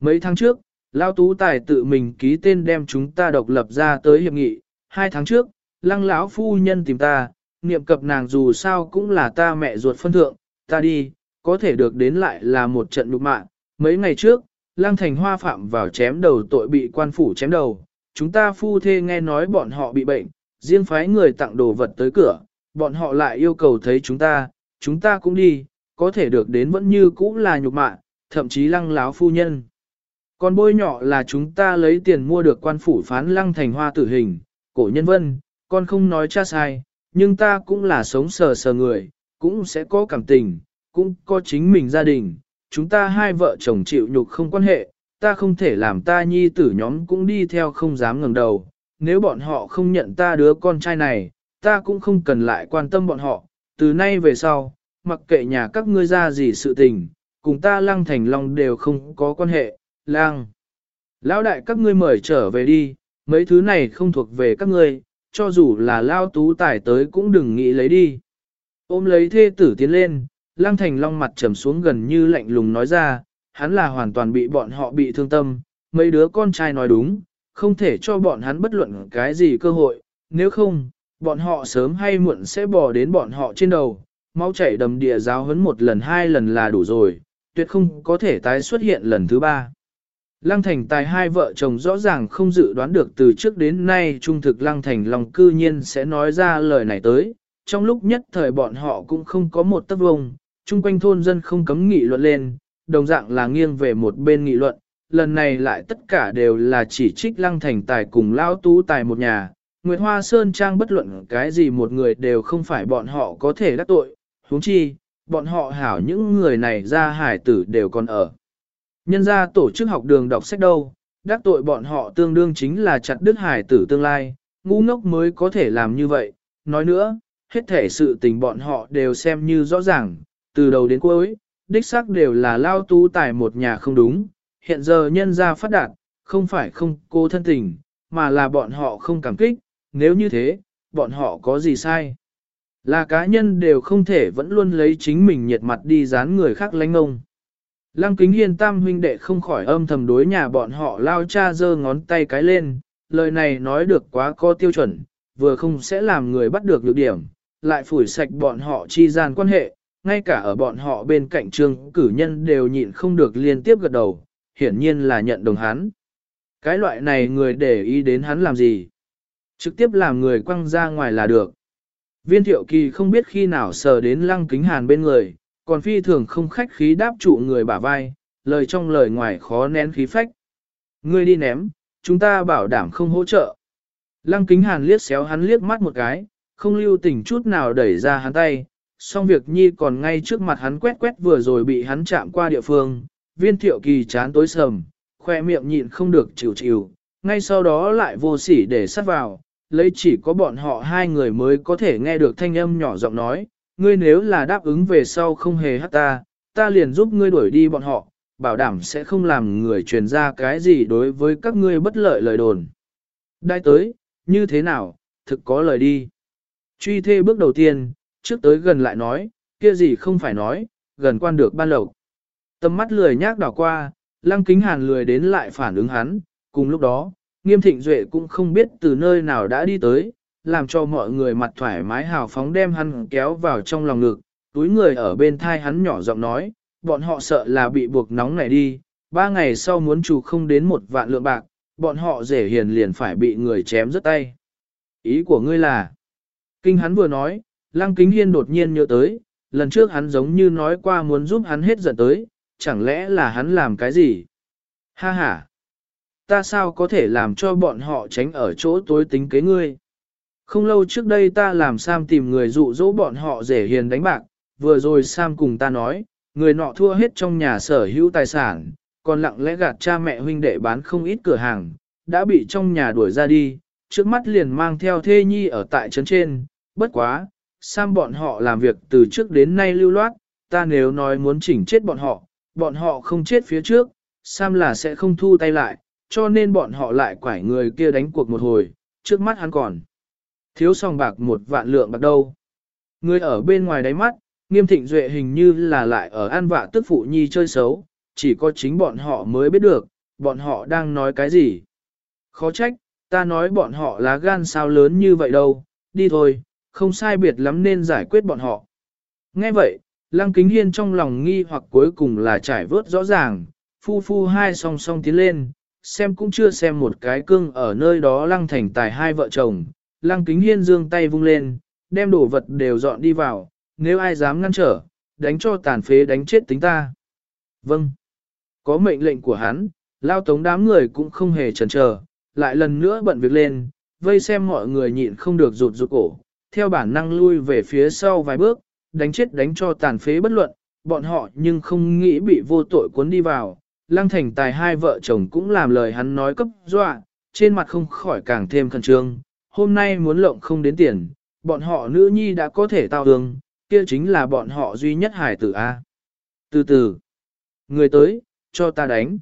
Mấy tháng trước, Lao Tú Tài tự mình ký tên đem chúng ta độc lập ra tới hiệp nghị, hai tháng trước, lăng lão phu nhân tìm ta, niệm cập nàng dù sao cũng là ta mẹ ruột phân thượng, ta đi, có thể được đến lại là một trận nhục mạng. Mấy ngày trước, lăng thành hoa phạm vào chém đầu tội bị quan phủ chém đầu, chúng ta phu thê nghe nói bọn họ bị bệnh, riêng phái người tặng đồ vật tới cửa, bọn họ lại yêu cầu thấy chúng ta, chúng ta cũng đi, có thể được đến vẫn như cũ là nhục mạ, thậm chí lăng láo phu nhân. Còn bôi nhỏ là chúng ta lấy tiền mua được quan phủ phán lăng thành hoa tử hình, cổ nhân vân, con không nói cha sai, nhưng ta cũng là sống sờ sờ người, cũng sẽ có cảm tình, cũng có chính mình gia đình, chúng ta hai vợ chồng chịu nhục không quan hệ, ta không thể làm ta nhi tử nhóm cũng đi theo không dám ngẩng đầu, nếu bọn họ không nhận ta đứa con trai này, ta cũng không cần lại quan tâm bọn họ, từ nay về sau, mặc kệ nhà các ngươi ra gì sự tình, cùng ta lăng thành long đều không có quan hệ, lang. Lão đại các ngươi mời trở về đi, mấy thứ này không thuộc về các ngươi, cho dù là lao tú tài tới cũng đừng nghĩ lấy đi. Ôm lấy thê tử tiến lên, lăng thành long mặt trầm xuống gần như lạnh lùng nói ra, hắn là hoàn toàn bị bọn họ bị thương tâm, mấy đứa con trai nói đúng, không thể cho bọn hắn bất luận cái gì cơ hội, nếu không, bọn họ sớm hay muộn sẽ bỏ đến bọn họ trên đầu, Mau chảy đầm địa giáo hấn một lần hai lần là đủ rồi, tuyệt không có thể tái xuất hiện lần thứ ba. Lăng Thành tài hai vợ chồng rõ ràng không dự đoán được từ trước đến nay trung thực Lăng Thành lòng cư nhiên sẽ nói ra lời này tới, trong lúc nhất thời bọn họ cũng không có một tấc vông, chung quanh thôn dân không cấm nghị luận lên, đồng dạng là nghiêng về một bên nghị luận, lần này lại tất cả đều là chỉ trích Lăng Thành tài cùng Lao Tú tài một nhà, Nguyệt Hoa Sơn Trang bất luận cái gì một người đều không phải bọn họ có thể đắc tội, huống chi, bọn họ hảo những người này ra hải tử đều còn ở. Nhân ra tổ chức học đường đọc sách đâu, đắc tội bọn họ tương đương chính là chặt đứt hải tử tương lai, ngu ngốc mới có thể làm như vậy. Nói nữa, hết thể sự tình bọn họ đều xem như rõ ràng, từ đầu đến cuối, đích xác đều là lao tú tài một nhà không đúng, hiện giờ nhân ra phát đạt, không phải không cô thân tình, mà là bọn họ không cảm kích, nếu như thế, bọn họ có gì sai. Là cá nhân đều không thể vẫn luôn lấy chính mình nhiệt mặt đi dán người khác lánh ông. Lăng kính hiên tam huynh đệ không khỏi âm thầm đối nhà bọn họ lao cha giơ ngón tay cái lên, lời này nói được quá có tiêu chuẩn, vừa không sẽ làm người bắt được nhược điểm, lại phủi sạch bọn họ chi gian quan hệ, ngay cả ở bọn họ bên cạnh trương cử nhân đều nhịn không được liên tiếp gật đầu, hiển nhiên là nhận đồng hắn. Cái loại này người để ý đến hắn làm gì? Trực tiếp làm người quăng ra ngoài là được. Viên thiệu kỳ không biết khi nào sờ đến lăng kính hàn bên người, còn phi thường không khách khí đáp trụ người bả vai, lời trong lời ngoài khó nén khí phách. Ngươi đi ném, chúng ta bảo đảm không hỗ trợ. Lăng kính hàn liếc xéo hắn liếc mắt một cái, không lưu tình chút nào đẩy ra hắn tay, xong việc nhi còn ngay trước mặt hắn quét quét vừa rồi bị hắn chạm qua địa phương, viên thiệu kỳ chán tối sầm, khoe miệng nhịn không được chịu chịu, ngay sau đó lại vô sỉ để sát vào, lấy chỉ có bọn họ hai người mới có thể nghe được thanh âm nhỏ giọng nói, ngươi nếu là đáp ứng về sau không hề hát ta, ta liền giúp ngươi đuổi đi bọn họ, bảo đảm sẽ không làm người truyền ra cái gì đối với các ngươi bất lợi lời đồn. Đại tới, như thế nào, thực có lời đi. Truy thê bước đầu tiên, trước tới gần lại nói, kia gì không phải nói, gần quan được ban lộc. Tầm mắt lười nhác đảo qua, lăng kính hàn lười đến lại phản ứng hắn, cùng lúc đó, nghiêm thịnh duệ cũng không biết từ nơi nào đã đi tới, làm cho mọi người mặt thoải mái hào phóng đem hắn kéo vào trong lòng ngực, túi người ở bên thai hắn nhỏ giọng nói, bọn họ sợ là bị buộc nóng này đi, ba ngày sau muốn chủ không đến một vạn lượng bạc, bọn họ dễ hiền liền phải bị người chém rớt tay. Ý của ngươi là, kinh hắn vừa nói, lăng kính hiên đột nhiên nhớ tới, lần trước hắn giống như nói qua muốn giúp hắn hết giận tới, chẳng lẽ là hắn làm cái gì? Ha ha! Ta sao có thể làm cho bọn họ tránh ở chỗ tối tính kế ngươi? Không lâu trước đây ta làm Sam tìm người dụ dỗ bọn họ rể hiền đánh bạc, vừa rồi Sam cùng ta nói, người nọ thua hết trong nhà sở hữu tài sản, còn lặng lẽ gạt cha mẹ huynh đệ bán không ít cửa hàng, đã bị trong nhà đuổi ra đi, trước mắt liền mang theo thê nhi ở tại trấn trên, bất quá, Sam bọn họ làm việc từ trước đến nay lưu loát, ta nếu nói muốn chỉnh chết bọn họ, bọn họ không chết phía trước, Sam là sẽ không thu tay lại, cho nên bọn họ lại quải người kia đánh cuộc một hồi, trước mắt hắn còn thiếu song bạc một vạn lượng bạc đâu. Người ở bên ngoài đáy mắt, nghiêm thịnh duệ hình như là lại ở an vạ tức phụ nhi chơi xấu, chỉ có chính bọn họ mới biết được, bọn họ đang nói cái gì. Khó trách, ta nói bọn họ lá gan sao lớn như vậy đâu, đi thôi, không sai biệt lắm nên giải quyết bọn họ. Nghe vậy, Lăng Kính Hiên trong lòng nghi hoặc cuối cùng là trải vớt rõ ràng, phu phu hai song song tiến lên, xem cũng chưa xem một cái cương ở nơi đó lăng thành tài hai vợ chồng, lăng kính hiên dương tay vung lên, đem đồ vật đều dọn đi vào, nếu ai dám ngăn trở, đánh cho tàn phế đánh chết tính ta. Vâng. Có mệnh lệnh của hắn, lao tống đám người cũng không hề chần chờ, lại lần nữa bận việc lên, vây xem mọi người nhịn không được rụt rụt cổ, theo bản năng lui về phía sau vài bước, đánh chết đánh cho tàn phế bất luận, bọn họ nhưng không nghĩ bị vô tội cuốn đi vào. Lăng thành tài hai vợ chồng cũng làm lời hắn nói cấp dọa, trên mặt không khỏi càng thêm khẩn trương. Hôm nay muốn lộng không đến tiền, bọn họ nữ nhi đã có thể tao hương, kia chính là bọn họ duy nhất hải tử A. Từ từ, người tới, cho ta đánh.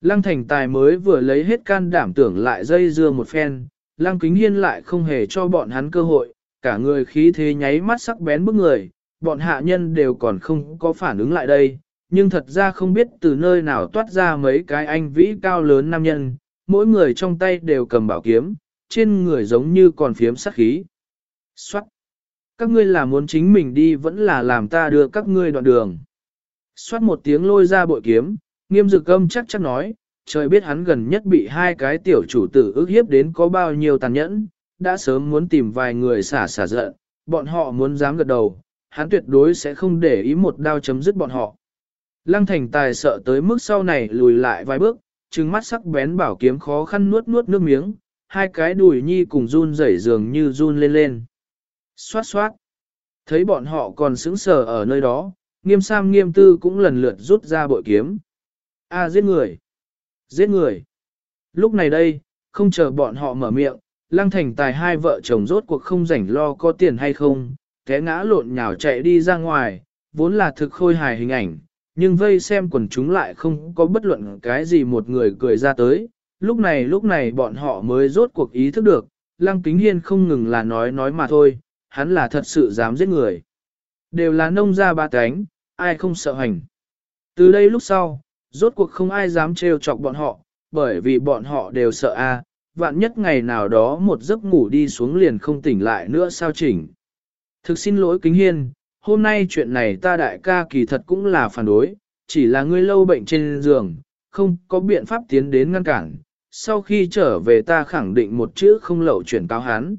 Lăng thành tài mới vừa lấy hết can đảm tưởng lại dây dưa một phen, lăng kính hiên lại không hề cho bọn hắn cơ hội, cả người khí thế nháy mắt sắc bén bức người, bọn hạ nhân đều còn không có phản ứng lại đây, nhưng thật ra không biết từ nơi nào toát ra mấy cái anh vĩ cao lớn nam nhân, mỗi người trong tay đều cầm bảo kiếm, trên người giống như còn phiếm sắc khí. Xoát! Các ngươi là muốn chính mình đi vẫn là làm ta đưa các ngươi đoạn đường. Xoát một tiếng lôi ra bội kiếm, nghiêm dực âm chắc chắc nói, trời biết hắn gần nhất bị hai cái tiểu chủ tử ức hiếp đến có bao nhiêu tàn nhẫn, đã sớm muốn tìm vài người xả xả giận, bọn họ muốn dám gật đầu, hắn tuyệt đối sẽ không để ý một đao chấm dứt bọn họ. Lăng thành tài sợ tới mức sau này lùi lại vài bước, trừng mắt sắc bén bảo kiếm khó khăn nuốt nuốt nước miếng, hai cái đùi nhi cùng run rẩy dường như run lên lên. Xoát xoát. Thấy bọn họ còn sững sờ ở nơi đó, nghiêm sam nghiêm tư cũng lần lượt rút ra bội kiếm. A giết người. Giết người. Lúc này đây, không chờ bọn họ mở miệng, lăng thành tài hai vợ chồng rốt cuộc không rảnh lo có tiền hay không, té ngã lộn nhào chạy đi ra ngoài, vốn là thực khôi hài hình ảnh, nhưng vây xem quần chúng lại không có bất luận cái gì một người cười ra tới. Lúc này lúc này bọn họ mới rốt cuộc ý thức được, Lăng Kính Hiên không ngừng là nói nói mà thôi, hắn là thật sự dám giết người. Đều là nông gia ba cánh, ai không sợ hành. Từ đây lúc sau, rốt cuộc không ai dám trêu chọc bọn họ, bởi vì bọn họ đều sợ a, vạn nhất ngày nào đó một giấc ngủ đi xuống liền không tỉnh lại nữa sao chỉnh. Thực xin lỗi kính hiên, hôm nay chuyện này ta đại ca kỳ thật cũng là phản đối, chỉ là ngươi lâu bệnh trên giường, không có biện pháp tiến đến ngăn cản. Sau khi trở về ta khẳng định một chữ không lậu chuyển cáo hắn.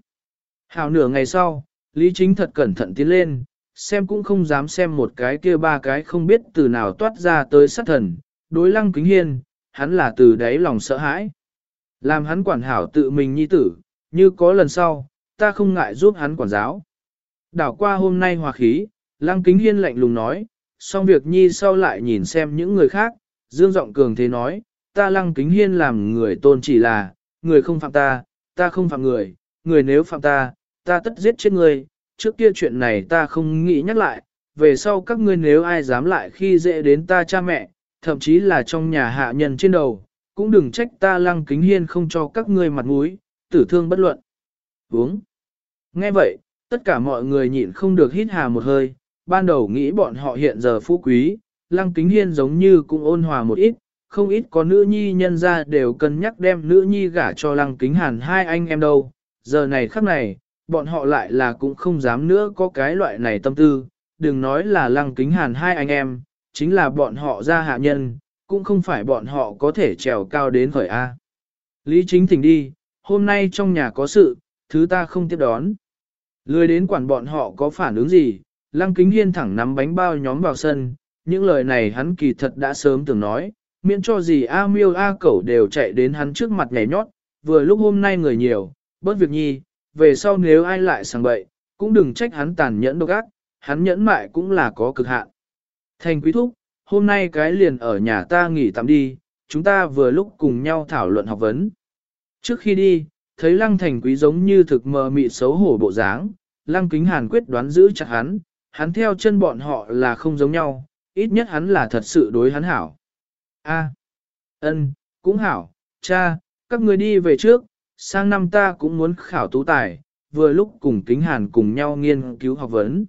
Hào nửa ngày sau, Lý Chính thật cẩn thận tiến lên, xem cũng không dám xem một cái kia ba cái không biết từ nào toát ra tới sát thần, đối lăng kính hiên, hắn là từ đáy lòng sợ hãi. Làm hắn quản hảo tự mình nhi tử, như có lần sau, ta không ngại giúp hắn quản giáo. Đảo qua hôm nay hòa khí, lăng kính hiên lạnh lùng nói, xong việc nhi sau lại nhìn xem những người khác, dương giọng cường thế nói, ta lăng kính hiên làm người tôn chỉ là, người không phạm ta, ta không phạm người, người nếu phạm ta, ta tất giết chết người, trước kia chuyện này ta không nghĩ nhắc lại, về sau các ngươi nếu ai dám lại khi dễ đến ta cha mẹ, thậm chí là trong nhà hạ nhân trên đầu, cũng đừng trách ta lăng kính hiên không cho các ngươi mặt mũi, tử thương bất luận. Uống. Nghe vậy, tất cả mọi người nhịn không được hít hà một hơi, ban đầu nghĩ bọn họ hiện giờ phú quý, lăng kính hiên giống như cũng ôn hòa một ít, không ít có nữ nhi nhân ra đều cân nhắc đem nữ nhi gả cho lăng kính hàn hai anh em đâu, giờ này khắc này, bọn họ lại là cũng không dám nữa có cái loại này tâm tư, đừng nói là lăng kính hàn hai anh em, chính là bọn họ ra hạ nhân, cũng không phải bọn họ có thể trèo cao đến khởi A. Lý chính thỉnh đi, hôm nay trong nhà có sự, thứ ta không tiếp đón. Lười đến quản bọn họ có phản ứng gì, lăng kính hiên thẳng nắm bánh bao nhóm vào sân, những lời này hắn kỳ thật đã sớm từng nói, miễn cho gì A miêu A cẩu đều chạy đến hắn trước mặt nhảy nhót, vừa lúc hôm nay người nhiều, bớt việc nhi, về sau nếu ai lại sang bậy, cũng đừng trách hắn tàn nhẫn độc ác, hắn nhẫn mại cũng là có cực hạn. Thành quý thúc, hôm nay cái liền ở nhà ta nghỉ tạm đi, chúng ta vừa lúc cùng nhau thảo luận học vấn. Trước khi đi, thấy lăng thành quý giống như thực mờ mị xấu hổ bộ dáng, lăng kính hàn quyết đoán giữ chặt hắn, hắn theo chân bọn họ là không giống nhau, ít nhất hắn là thật sự đối hắn hảo. A, ân, cũng hảo, cha, các người đi về trước, sang năm ta cũng muốn khảo tú tài, vừa lúc cùng kính hàn cùng nhau nghiên cứu học vấn.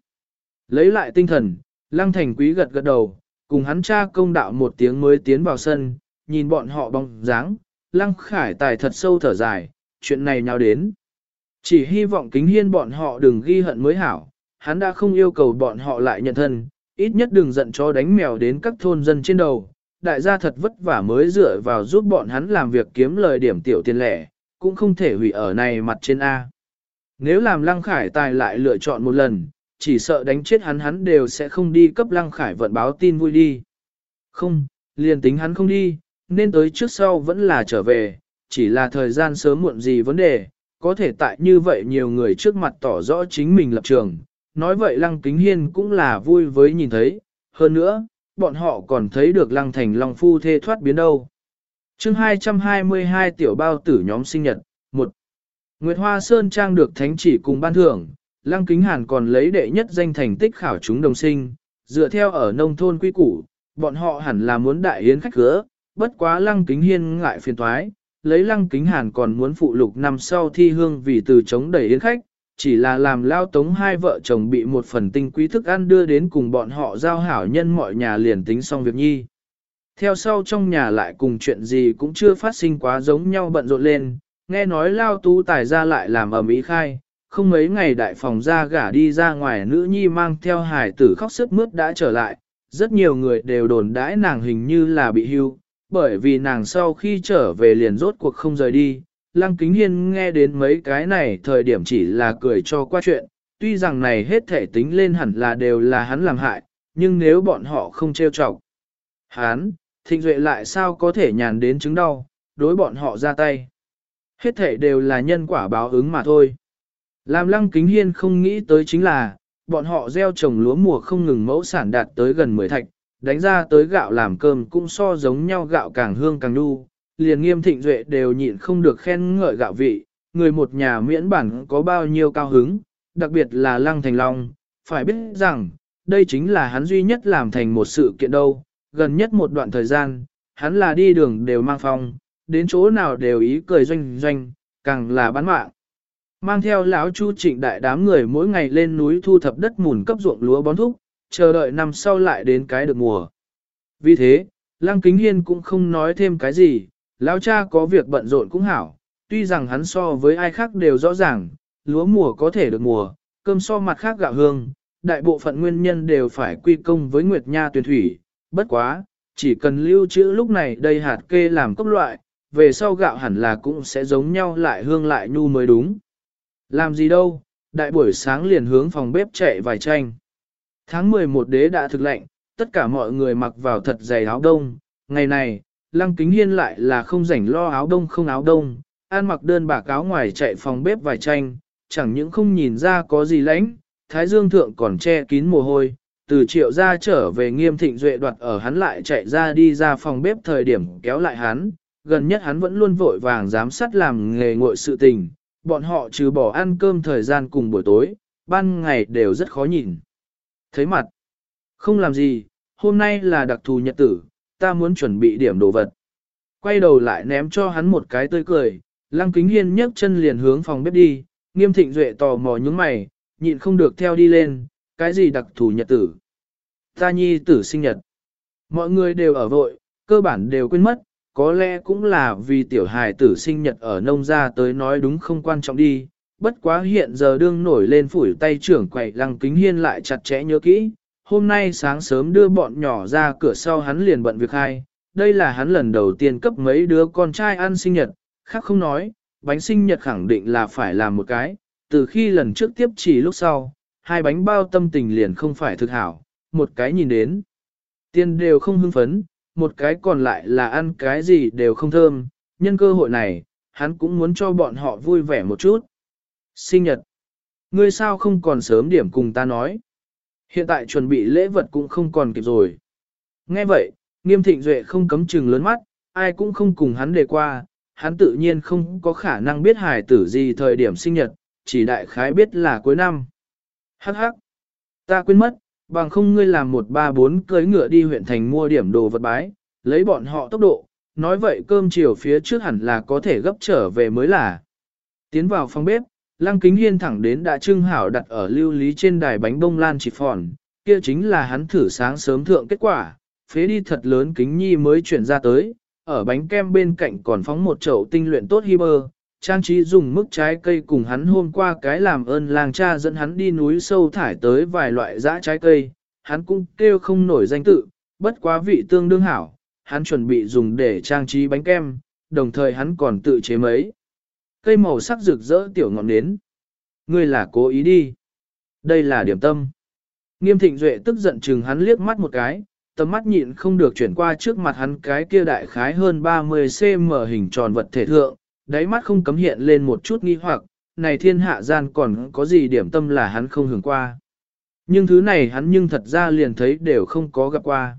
Lấy lại tinh thần, lăng thành quý gật gật đầu, cùng hắn cha công đạo một tiếng mới tiến vào sân, nhìn bọn họ bóng dáng, lăng khải tài thật sâu thở dài, chuyện này nào đến. Chỉ hy vọng kính hiên bọn họ đừng ghi hận mới hảo, hắn đã không yêu cầu bọn họ lại nhận thân, ít nhất đừng giận cho đánh mèo đến các thôn dân trên đầu, đại gia thật vất vả mới dựa vào giúp bọn hắn làm việc kiếm lời điểm tiểu tiền lẻ, cũng không thể hủy ở này mặt trên A. Nếu làm Lăng Khải Tài lại lựa chọn một lần, chỉ sợ đánh chết hắn hắn đều sẽ không đi cấp Lăng Khải vận báo tin vui đi. Không, liền tính hắn không đi, nên tới trước sau vẫn là trở về, chỉ là thời gian sớm muộn gì vấn đề, có thể tại như vậy nhiều người trước mặt tỏ rõ chính mình lập trường. Nói vậy Lăng Kính Hiên cũng là vui với nhìn thấy, hơn nữa, bọn họ còn thấy được Lăng Thành Long Phu thê thoát biến đâu. chương 222 tiểu bao tử nhóm sinh nhật, 1. Nguyệt Hoa Sơn Trang được thánh chỉ cùng ban thưởng, Lăng Kính Hàn còn lấy đệ nhất danh thành tích khảo chúng đồng sinh, dựa theo ở nông thôn quy củ, bọn họ hẳn là muốn đại yến khách cửa bất quá Lăng Kính Hiên ngại phiền toái, lấy Lăng Kính Hàn còn muốn phụ lục năm sau thi hương vì từ chống đẩy yến khách, chỉ là làm lao tống hai vợ chồng bị một phần tinh quý thức ăn đưa đến cùng bọn họ giao hảo nhân mọi nhà liền tính xong việc nhi. Theo sau trong nhà lại cùng chuyện gì cũng chưa phát sinh quá giống nhau bận rộn lên, nghe nói lao tú tài ra lại làm ở Mỹ khai, không mấy ngày đại phòng ra gả đi ra ngoài nữ nhi mang theo hải tử khóc sức mướt đã trở lại, rất nhiều người đều đồn đãi nàng hình như là bị hưu, bởi vì nàng sau khi trở về liền rốt cuộc không rời đi. Lăng Kính Hiên nghe đến mấy cái này thời điểm chỉ là cười cho qua chuyện, tuy rằng này hết thể tính lên hẳn là đều là hắn làm hại, nhưng nếu bọn họ không trêu chọc. Hắn, thịnh duệ lại sao có thể nhàn đến chứng đau, đối bọn họ ra tay. Hết thể đều là nhân quả báo ứng mà thôi. Làm lăng kính hiên không nghĩ tới chính là, bọn họ gieo trồng lúa mùa không ngừng mẫu sản đạt tới gần 10 thạch, đánh ra tới gạo làm cơm cũng so giống nhau gạo càng hương càng nu, liền nghiêm thịnh duệ đều nhịn không được khen ngợi gạo vị, người một nhà miễn bản có bao nhiêu cao hứng, đặc biệt là lăng thành long, phải biết rằng, đây chính là hắn duy nhất làm thành một sự kiện đâu, gần nhất một đoạn thời gian, hắn là đi đường đều mang phong, đến chỗ nào đều ý cười doanh doanh, càng là bán mạng. Mang theo lão Chu Trịnh đại đám người mỗi ngày lên núi thu thập đất mùn cấp ruộng lúa bón thúc, chờ đợi năm sau lại đến cái được mùa. Vì thế, Lăng Kính Hiên cũng không nói thêm cái gì, lão cha có việc bận rộn cũng hảo, tuy rằng hắn so với ai khác đều rõ ràng, lúa mùa có thể được mùa, cơm so mặt khác gạo hương, đại bộ phận nguyên nhân đều phải quy công với Nguyệt Nha tuyển thủy, bất quá, chỉ cần lưu trữ lúc này đây hạt kê làm cốc loại, về sau gạo hẳn là cũng sẽ giống nhau lại hương lại nhu mới đúng. Làm gì đâu, đại buổi sáng liền hướng phòng bếp chạy vài tranh. Tháng 11 đế đã thực lệnh, tất cả mọi người mặc vào thật dày áo đông. Ngày này, Lăng Kính Hiên lại là không rảnh lo áo đông không áo đông, an mặc đơn bạc áo ngoài chạy phòng bếp vài tranh, chẳng những không nhìn ra có gì lãnh, Thái Dương Thượng còn che kín mồ hôi, từ triệu ra trở về nghiêm thịnh duệ đoạt ở hắn lại chạy ra đi ra phòng bếp thời điểm kéo lại hắn, gần nhất hắn vẫn luôn vội vàng giám sát làm nghề ngội sự tình, bọn họ trừ bỏ ăn cơm thời gian cùng buổi tối, ban ngày đều rất khó nhìn. Thấy mặt, không làm gì, hôm nay là đặc thù nhật tử, ta muốn chuẩn bị điểm đồ vật. Quay đầu lại ném cho hắn một cái tươi cười, lăng kính hiên nhấc chân liền hướng phòng bếp đi, nghiêm thịnh duệ tò mò nhướng mày, nhịn không được theo đi lên, cái gì đặc thù nhật tử. Ta nhi tử sinh nhật. Mọi người đều ở vội, cơ bản đều quên mất, có lẽ cũng là vì tiểu hài tử sinh nhật ở nông gia tới nói đúng không quan trọng đi, bất quá hiện giờ đương nổi lên phủi tay trưởng quậy lăng kính hiên lại chặt chẽ nhớ kỹ, hôm nay sáng sớm đưa bọn nhỏ ra cửa sau hắn liền bận việc hai, đây là hắn lần đầu tiên cấp mấy đứa con trai ăn sinh nhật, khác không nói, bánh sinh nhật khẳng định là phải làm một cái, từ khi lần trước tiếp chỉ lúc sau, hai bánh bao tâm tình liền không phải thực hảo, một cái nhìn đến, tiên đều không hưng phấn, một cái còn lại là ăn cái gì đều không thơm, nhân cơ hội này, hắn cũng muốn cho bọn họ vui vẻ một chút. Sinh nhật. Ngươi sao không còn sớm điểm cùng ta nói. Hiện tại chuẩn bị lễ vật cũng không còn kịp rồi. Nghe vậy, nghiêm thịnh duệ không cấm chừng lớn mắt, ai cũng không cùng hắn đề qua, hắn tự nhiên không có khả năng biết hài tử gì thời điểm sinh nhật, chỉ đại khái biết là cuối năm. Hắc hắc, ta quên mất, bằng không ngươi làm một ba bốn cưới ngựa đi huyện thành mua điểm đồ vật bái, lấy bọn họ tốc độ, nói vậy cơm chiều phía trước hẳn là có thể gấp trở về mới là. Tiến vào phòng bếp, Lăng Kính Hiên thẳng đến đã trưng hảo đặt ở lưu lý trên đài bánh bông lan chỉ phòn, kia chính là hắn thử sáng sớm thượng kết quả, phế đi thật lớn kính nhi mới chuyển ra tới, ở bánh kem bên cạnh còn phóng một chậu tinh luyện tốt hi bơ, trang trí dùng mức trái cây cùng hắn hôm qua cái làm ơn làng cha dẫn hắn đi núi sâu thải tới vài loại dã trái cây, hắn cũng kêu không nổi danh tự, bất quá vị tương đương hảo, hắn chuẩn bị dùng để trang trí bánh kem, đồng thời hắn còn tự chế mấy. Cây màu sắc rực rỡ tiểu ngọn nến. Ngươi là cố ý đi. Đây là điểm tâm. Nghiêm thịnh duệ tức giận chừng hắn liếc mắt một cái, tầm mắt nhịn không được chuyển qua trước mặt hắn cái kia đại khái hơn 30cm hình tròn vật thể thượng, đáy mắt không cấm hiện lên một chút nghi hoặc, này thiên hạ gian còn có gì điểm tâm là hắn không hưởng qua. Nhưng thứ này hắn nhưng thật ra liền thấy đều không có gặp qua.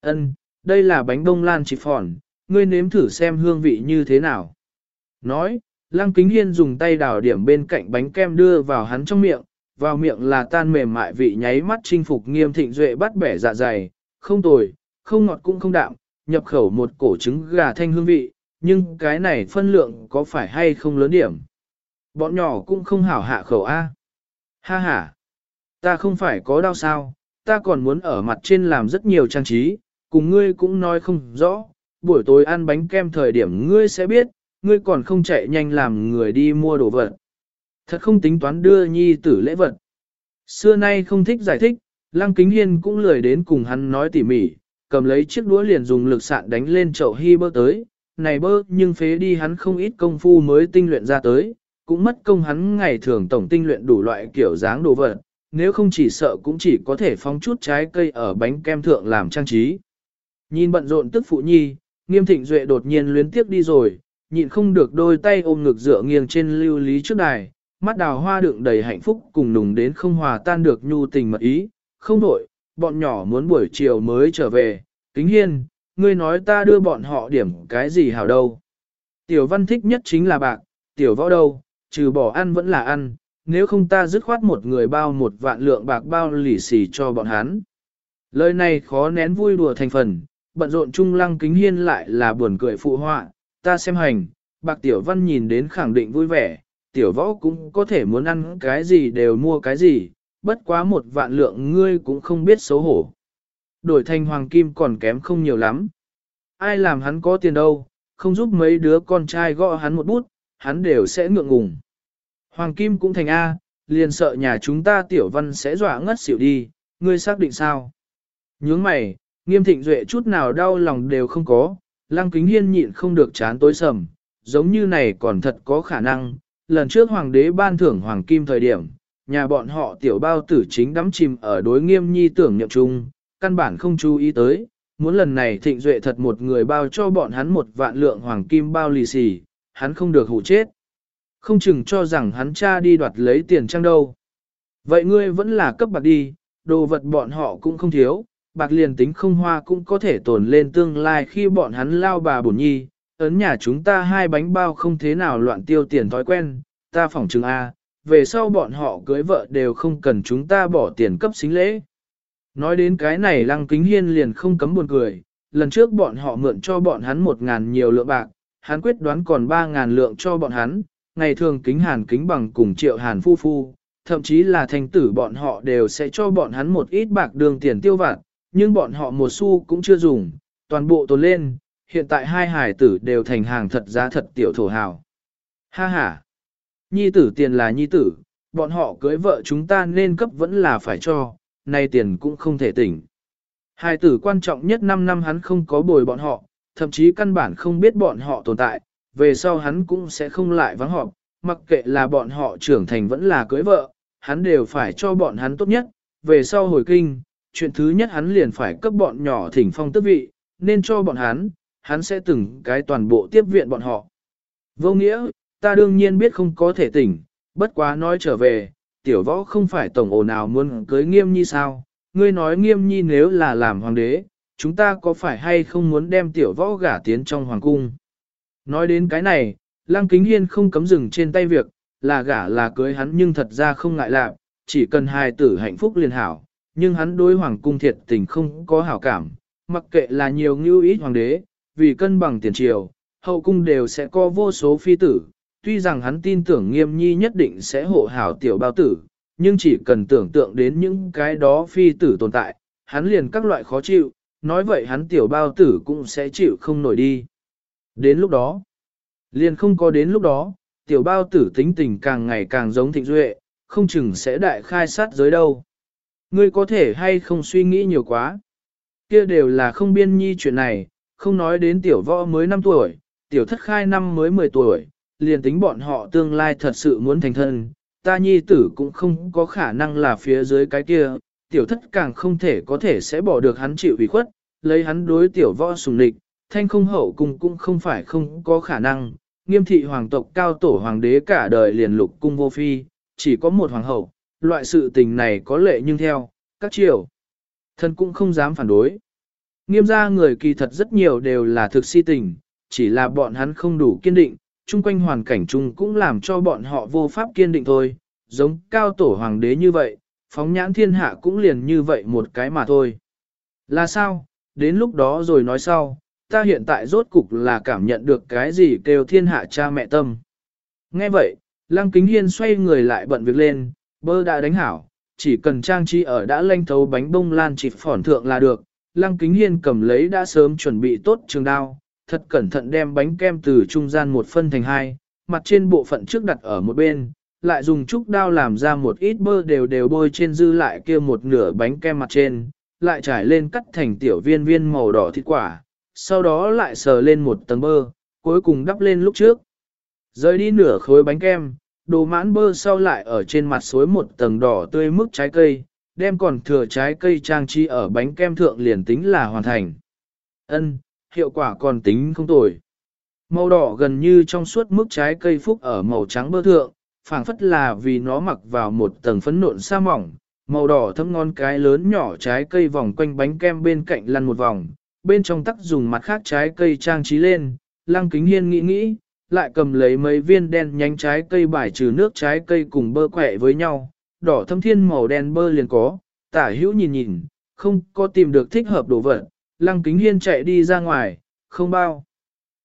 Ân, đây là bánh bông lan chỉ phòn, ngươi nếm thử xem hương vị như thế nào. Nói, Lăng Kính Hiên dùng tay đào điểm bên cạnh bánh kem đưa vào hắn trong miệng, vào miệng là tan mềm mại vị nháy mắt chinh phục nghiêm thịnh duệ bắt bẻ dạ dày, không tồi, không ngọt cũng không đạm, nhập khẩu một cổ trứng gà thanh hương vị, nhưng cái này phân lượng có phải hay không lớn điểm. Bọn nhỏ cũng không hảo hạ khẩu A. Ha ha, ta không phải có đau sao, ta còn muốn ở mặt trên làm rất nhiều trang trí, cùng ngươi cũng nói không rõ, buổi tối ăn bánh kem thời điểm ngươi sẽ biết, ngươi còn không chạy nhanh làm người đi mua đồ vật. Thật không tính toán đưa nhi tử lễ vật. Xưa nay không thích giải thích, Lăng Kính Hiên cũng lười đến cùng hắn nói tỉ mỉ, cầm lấy chiếc đũa liền dùng lực sạn đánh lên chậu hy bơ tới, này bơ nhưng phế đi hắn không ít công phu mới tinh luyện ra tới, cũng mất công hắn ngày thường tổng tinh luyện đủ loại kiểu dáng đồ vật, nếu không chỉ sợ cũng chỉ có thể phóng chút trái cây ở bánh kem thượng làm trang trí. Nhìn bận rộn tức phụ nhi, nghiêm thịnh duệ đột nhiên luyến tiếp đi rồi, nhịn không được đôi tay ôm ngực dựa nghiêng trên lưu lý trước đài, mắt đào hoa đựng đầy hạnh phúc cùng nùng đến không hòa tan được nhu tình mật ý, không đổi, bọn nhỏ muốn buổi chiều mới trở về, kính hiên, ngươi nói ta đưa bọn họ điểm cái gì hảo đâu. Tiểu văn thích nhất chính là bạc, tiểu võ đâu, trừ bỏ ăn vẫn là ăn, nếu không ta dứt khoát một người bao một vạn lượng bạc bao lì xì cho bọn hắn. Lời này khó nén vui đùa thành phần, bận rộn trung lăng kính hiên lại là buồn cười phụ họa, ta xem hành, bạc tiểu văn nhìn đến khẳng định vui vẻ, tiểu võ cũng có thể muốn ăn cái gì đều mua cái gì, bất quá một vạn lượng ngươi cũng không biết xấu hổ. Đổi thành hoàng kim còn kém không nhiều lắm. Ai làm hắn có tiền đâu, không giúp mấy đứa con trai gõ hắn một bút, hắn đều sẽ ngượng ngùng. Hoàng kim cũng thành A, liền sợ nhà chúng ta tiểu văn sẽ dọa ngất xỉu đi, ngươi xác định sao? Nhướng mày, nghiêm thịnh duệ chút nào đau lòng đều không có, lăng kính hiên nhịn không được chán tối sầm, giống như này còn thật có khả năng, lần trước hoàng đế ban thưởng hoàng kim thời điểm, nhà bọn họ tiểu bao tử chính đắm chìm ở đối nghiêm nhi tưởng nhậm chung, căn bản không chú ý tới, muốn lần này thịnh duệ thật một người bao cho bọn hắn một vạn lượng hoàng kim bao lì xì, hắn không được hủ chết. Không chừng cho rằng hắn cha đi đoạt lấy tiền trang đâu. Vậy ngươi vẫn là cấp bạc đi, đồ vật bọn họ cũng không thiếu, bạc liền tính không hoa cũng có thể tồn lên tương lai khi bọn hắn lao bà bổn nhi, ấn nhà chúng ta hai bánh bao không thế nào loạn tiêu tiền thói quen, ta phỏng chừng A, về sau bọn họ cưới vợ đều không cần chúng ta bỏ tiền cấp xính lễ. Nói đến cái này lăng kính hiên liền không cấm buồn cười, lần trước bọn họ mượn cho bọn hắn một ngàn nhiều lượng bạc, hắn quyết đoán còn ba ngàn lượng cho bọn hắn, ngày thường kính hàn kính bằng cùng triệu hàn phu phu, thậm chí là thành tử bọn họ đều sẽ cho bọn hắn một ít bạc đường tiền tiêu vặt, nhưng bọn họ một xu cũng chưa dùng, toàn bộ tồn lên, hiện tại hai hải tử đều thành hàng thật giá thật tiểu thổ hào. Ha ha! Nhi tử tiền là nhi tử, bọn họ cưới vợ chúng ta nên cấp vẫn là phải cho, nay tiền cũng không thể tỉnh. Hai tử quan trọng nhất 5 năm hắn không có bồi bọn họ, thậm chí căn bản không biết bọn họ tồn tại, về sau hắn cũng sẽ không lại vắng họp, mặc kệ là bọn họ trưởng thành vẫn là cưới vợ, hắn đều phải cho bọn hắn tốt nhất, về sau hồi kinh, chuyện thứ nhất hắn liền phải cấp bọn nhỏ thỉnh phong tước vị, nên cho bọn hắn, hắn sẽ từng cái toàn bộ tiếp viện bọn họ. Vô nghĩa, ta đương nhiên biết không có thể tỉnh, bất quá nói trở về, tiểu võ không phải tổng ổ nào muốn cưới nghiêm nhi sao, ngươi nói nghiêm nhi nếu là làm hoàng đế, chúng ta có phải hay không muốn đem tiểu võ gả tiến trong hoàng cung. Nói đến cái này, Lăng Kính Hiên không cấm dừng trên tay việc, là gả là cưới hắn nhưng thật ra không ngại lạc, chỉ cần hài tử hạnh phúc liền hảo, nhưng hắn đối hoàng cung thiệt tình không có hảo cảm, mặc kệ là nhiều ngưu ít hoàng đế, vì cân bằng tiền triều, hậu cung đều sẽ có vô số phi tử, tuy rằng hắn tin tưởng nghiêm nhi nhất định sẽ hộ hảo tiểu bao tử, nhưng chỉ cần tưởng tượng đến những cái đó phi tử tồn tại, hắn liền các loại khó chịu, nói vậy hắn tiểu bao tử cũng sẽ chịu không nổi đi. Đến lúc đó, liền không có đến lúc đó, tiểu bao tử tính tình càng ngày càng giống thịnh duệ, không chừng sẽ đại khai sát giới đâu. Ngươi có thể hay không suy nghĩ nhiều quá. Kia đều là không biên nhi chuyện này, không nói đến tiểu võ mới 5 tuổi, tiểu thất khai năm mới 10 tuổi, liền tính bọn họ tương lai thật sự muốn thành thân, ta nhi tử cũng không có khả năng là phía dưới cái kia, tiểu thất càng không thể có thể sẽ bỏ được hắn chịu ủy khuất, lấy hắn đối tiểu võ sùng địch, thanh không hậu cung cũng không phải không có khả năng, nghiêm thị hoàng tộc cao tổ hoàng đế cả đời liền lục cung vô phi, chỉ có một hoàng hậu, loại sự tình này có lệ nhưng theo, các triều, thân cũng không dám phản đối. Nghiêm gia người kỳ thật rất nhiều đều là thực si tình, chỉ là bọn hắn không đủ kiên định, chung quanh hoàn cảnh chung cũng làm cho bọn họ vô pháp kiên định thôi, giống cao tổ hoàng đế như vậy, phóng nhãn thiên hạ cũng liền như vậy một cái mà thôi. Là sao, đến lúc đó rồi nói sau, ta hiện tại rốt cục là cảm nhận được cái gì kêu thiên hạ cha mẹ tâm. Nghe vậy, Lăng Kính Hiên xoay người lại bận việc lên, bơ đã đánh hảo, chỉ cần trang trí ở đã lanh thấu bánh bông lan chỉ phỏn thượng là được. Lăng Kính Hiên cầm lấy đã sớm chuẩn bị tốt trường đao, thật cẩn thận đem bánh kem từ trung gian một phân thành hai, mặt trên bộ phận trước đặt ở một bên, lại dùng trúc đao làm ra một ít bơ đều đều bôi trên dư lại kia một nửa bánh kem mặt trên, lại trải lên cắt thành tiểu viên viên màu đỏ thịt quả, sau đó lại sờ lên một tầng bơ, cuối cùng đắp lên lúc trước. Rời đi nửa khối bánh kem, đồ mãn bơ sau lại ở trên mặt suối một tầng đỏ tươi mức trái cây, đem còn thừa trái cây trang trí ở bánh kem thượng liền tính là hoàn thành. Ân, hiệu quả còn tính không tồi. Màu đỏ gần như trong suốt mức trái cây phúc ở màu trắng bơ thượng, phảng phất là vì nó mặc vào một tầng phấn nộn sa mỏng, màu đỏ thấm ngon cái lớn nhỏ trái cây vòng quanh bánh kem bên cạnh lăn một vòng, bên trong tắc dùng mặt khác trái cây trang trí lên, lăng kính hiên nghĩ nghĩ, lại cầm lấy mấy viên đen nhánh trái cây bài trừ nước trái cây cùng bơ quẹ với nhau, đỏ thâm thiên màu đen bơ liền có, tả hữu nhìn nhìn, không có tìm được thích hợp đồ vật, lăng kính hiên chạy đi ra ngoài, không bao.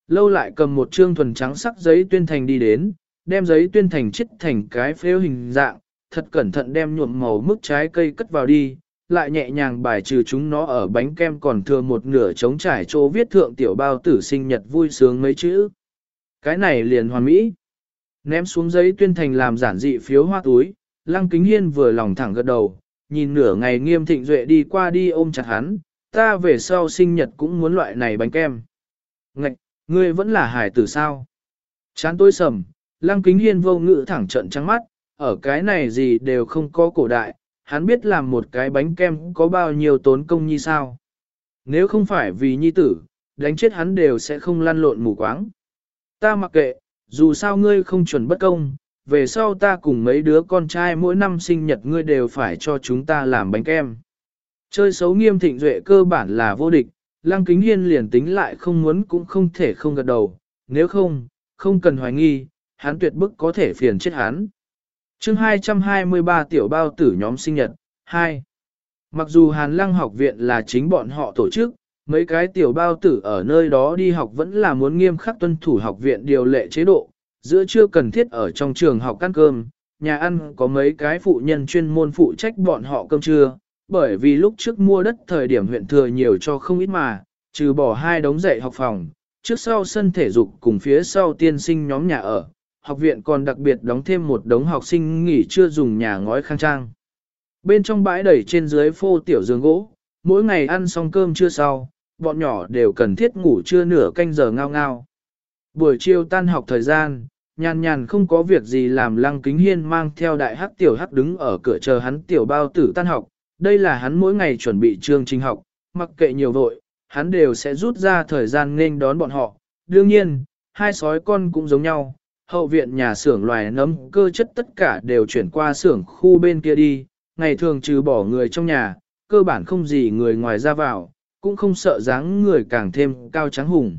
Lâu lại cầm một trương thuần trắng sắc giấy tuyên thành đi đến, đem giấy tuyên thành chít thành cái phếu hình dạng, thật cẩn thận đem nhuộm màu mức trái cây cất vào đi, lại nhẹ nhàng bài trừ chúng nó ở bánh kem còn thừa một nửa trống trải chỗ viết thượng tiểu bao tử sinh nhật vui sướng mấy chữ. Cái này liền hoàn mỹ. Ném xuống giấy tuyên thành làm giản dị phiếu hoa túi, lăng kính hiên vừa lòng thẳng gật đầu, nhìn nửa ngày nghiêm thịnh duệ đi qua đi ôm chặt hắn, ta về sau sinh nhật cũng muốn loại này bánh kem. Ngạch, ngươi vẫn là hải tử sao? Chán tôi sầm, lăng kính hiên vô ngữ thẳng trận trắng mắt, ở cái này gì đều không có cổ đại, hắn biết làm một cái bánh kem có bao nhiêu tốn công như sao. Nếu không phải vì nhi tử, đánh chết hắn đều sẽ không lăn lộn mù quáng. Ta mặc kệ, dù sao ngươi không chuẩn bất công, về sau ta cùng mấy đứa con trai mỗi năm sinh nhật ngươi đều phải cho chúng ta làm bánh kem. Chơi xấu nghiêm thịnh duệ cơ bản là vô địch, lăng kính hiên liền tính lại không muốn cũng không thể không gật đầu, nếu không, không cần hoài nghi, hắn tuyệt bức có thể phiền chết hắn chương 223 tiểu bao tử nhóm sinh nhật, 2. Mặc dù Hàn Lăng học viện là chính bọn họ tổ chức, mấy cái tiểu bao tử ở nơi đó đi học vẫn là muốn nghiêm khắc tuân thủ học viện điều lệ chế độ, giữa chưa cần thiết ở trong trường học ăn cơm, nhà ăn có mấy cái phụ nhân chuyên môn phụ trách bọn họ cơm trưa, bởi vì lúc trước mua đất thời điểm huyện thừa nhiều cho không ít mà, trừ bỏ hai đống dạy học phòng, trước sau sân thể dục cùng phía sau tiên sinh nhóm nhà ở, học viện còn đặc biệt đóng thêm một đống học sinh nghỉ chưa dùng nhà ngói khang trang. Bên trong bãi đẩy trên dưới phô tiểu giường gỗ, mỗi ngày ăn xong cơm trưa sau, bọn nhỏ đều cần thiết ngủ trưa nửa canh giờ ngao ngao. Buổi chiều tan học thời gian, nhàn nhàn không có việc gì làm lăng kính hiên mang theo đại hắc tiểu hắc đứng ở cửa chờ hắn tiểu bao tử tan học. Đây là hắn mỗi ngày chuẩn bị chương trình học, mặc kệ nhiều vội, hắn đều sẽ rút ra thời gian nên đón bọn họ. Đương nhiên, hai sói con cũng giống nhau, hậu viện nhà xưởng loài nấm cơ chất tất cả đều chuyển qua xưởng khu bên kia đi, ngày thường trừ bỏ người trong nhà, cơ bản không gì người ngoài ra vào, cũng không sợ dáng người càng thêm cao trắng hùng.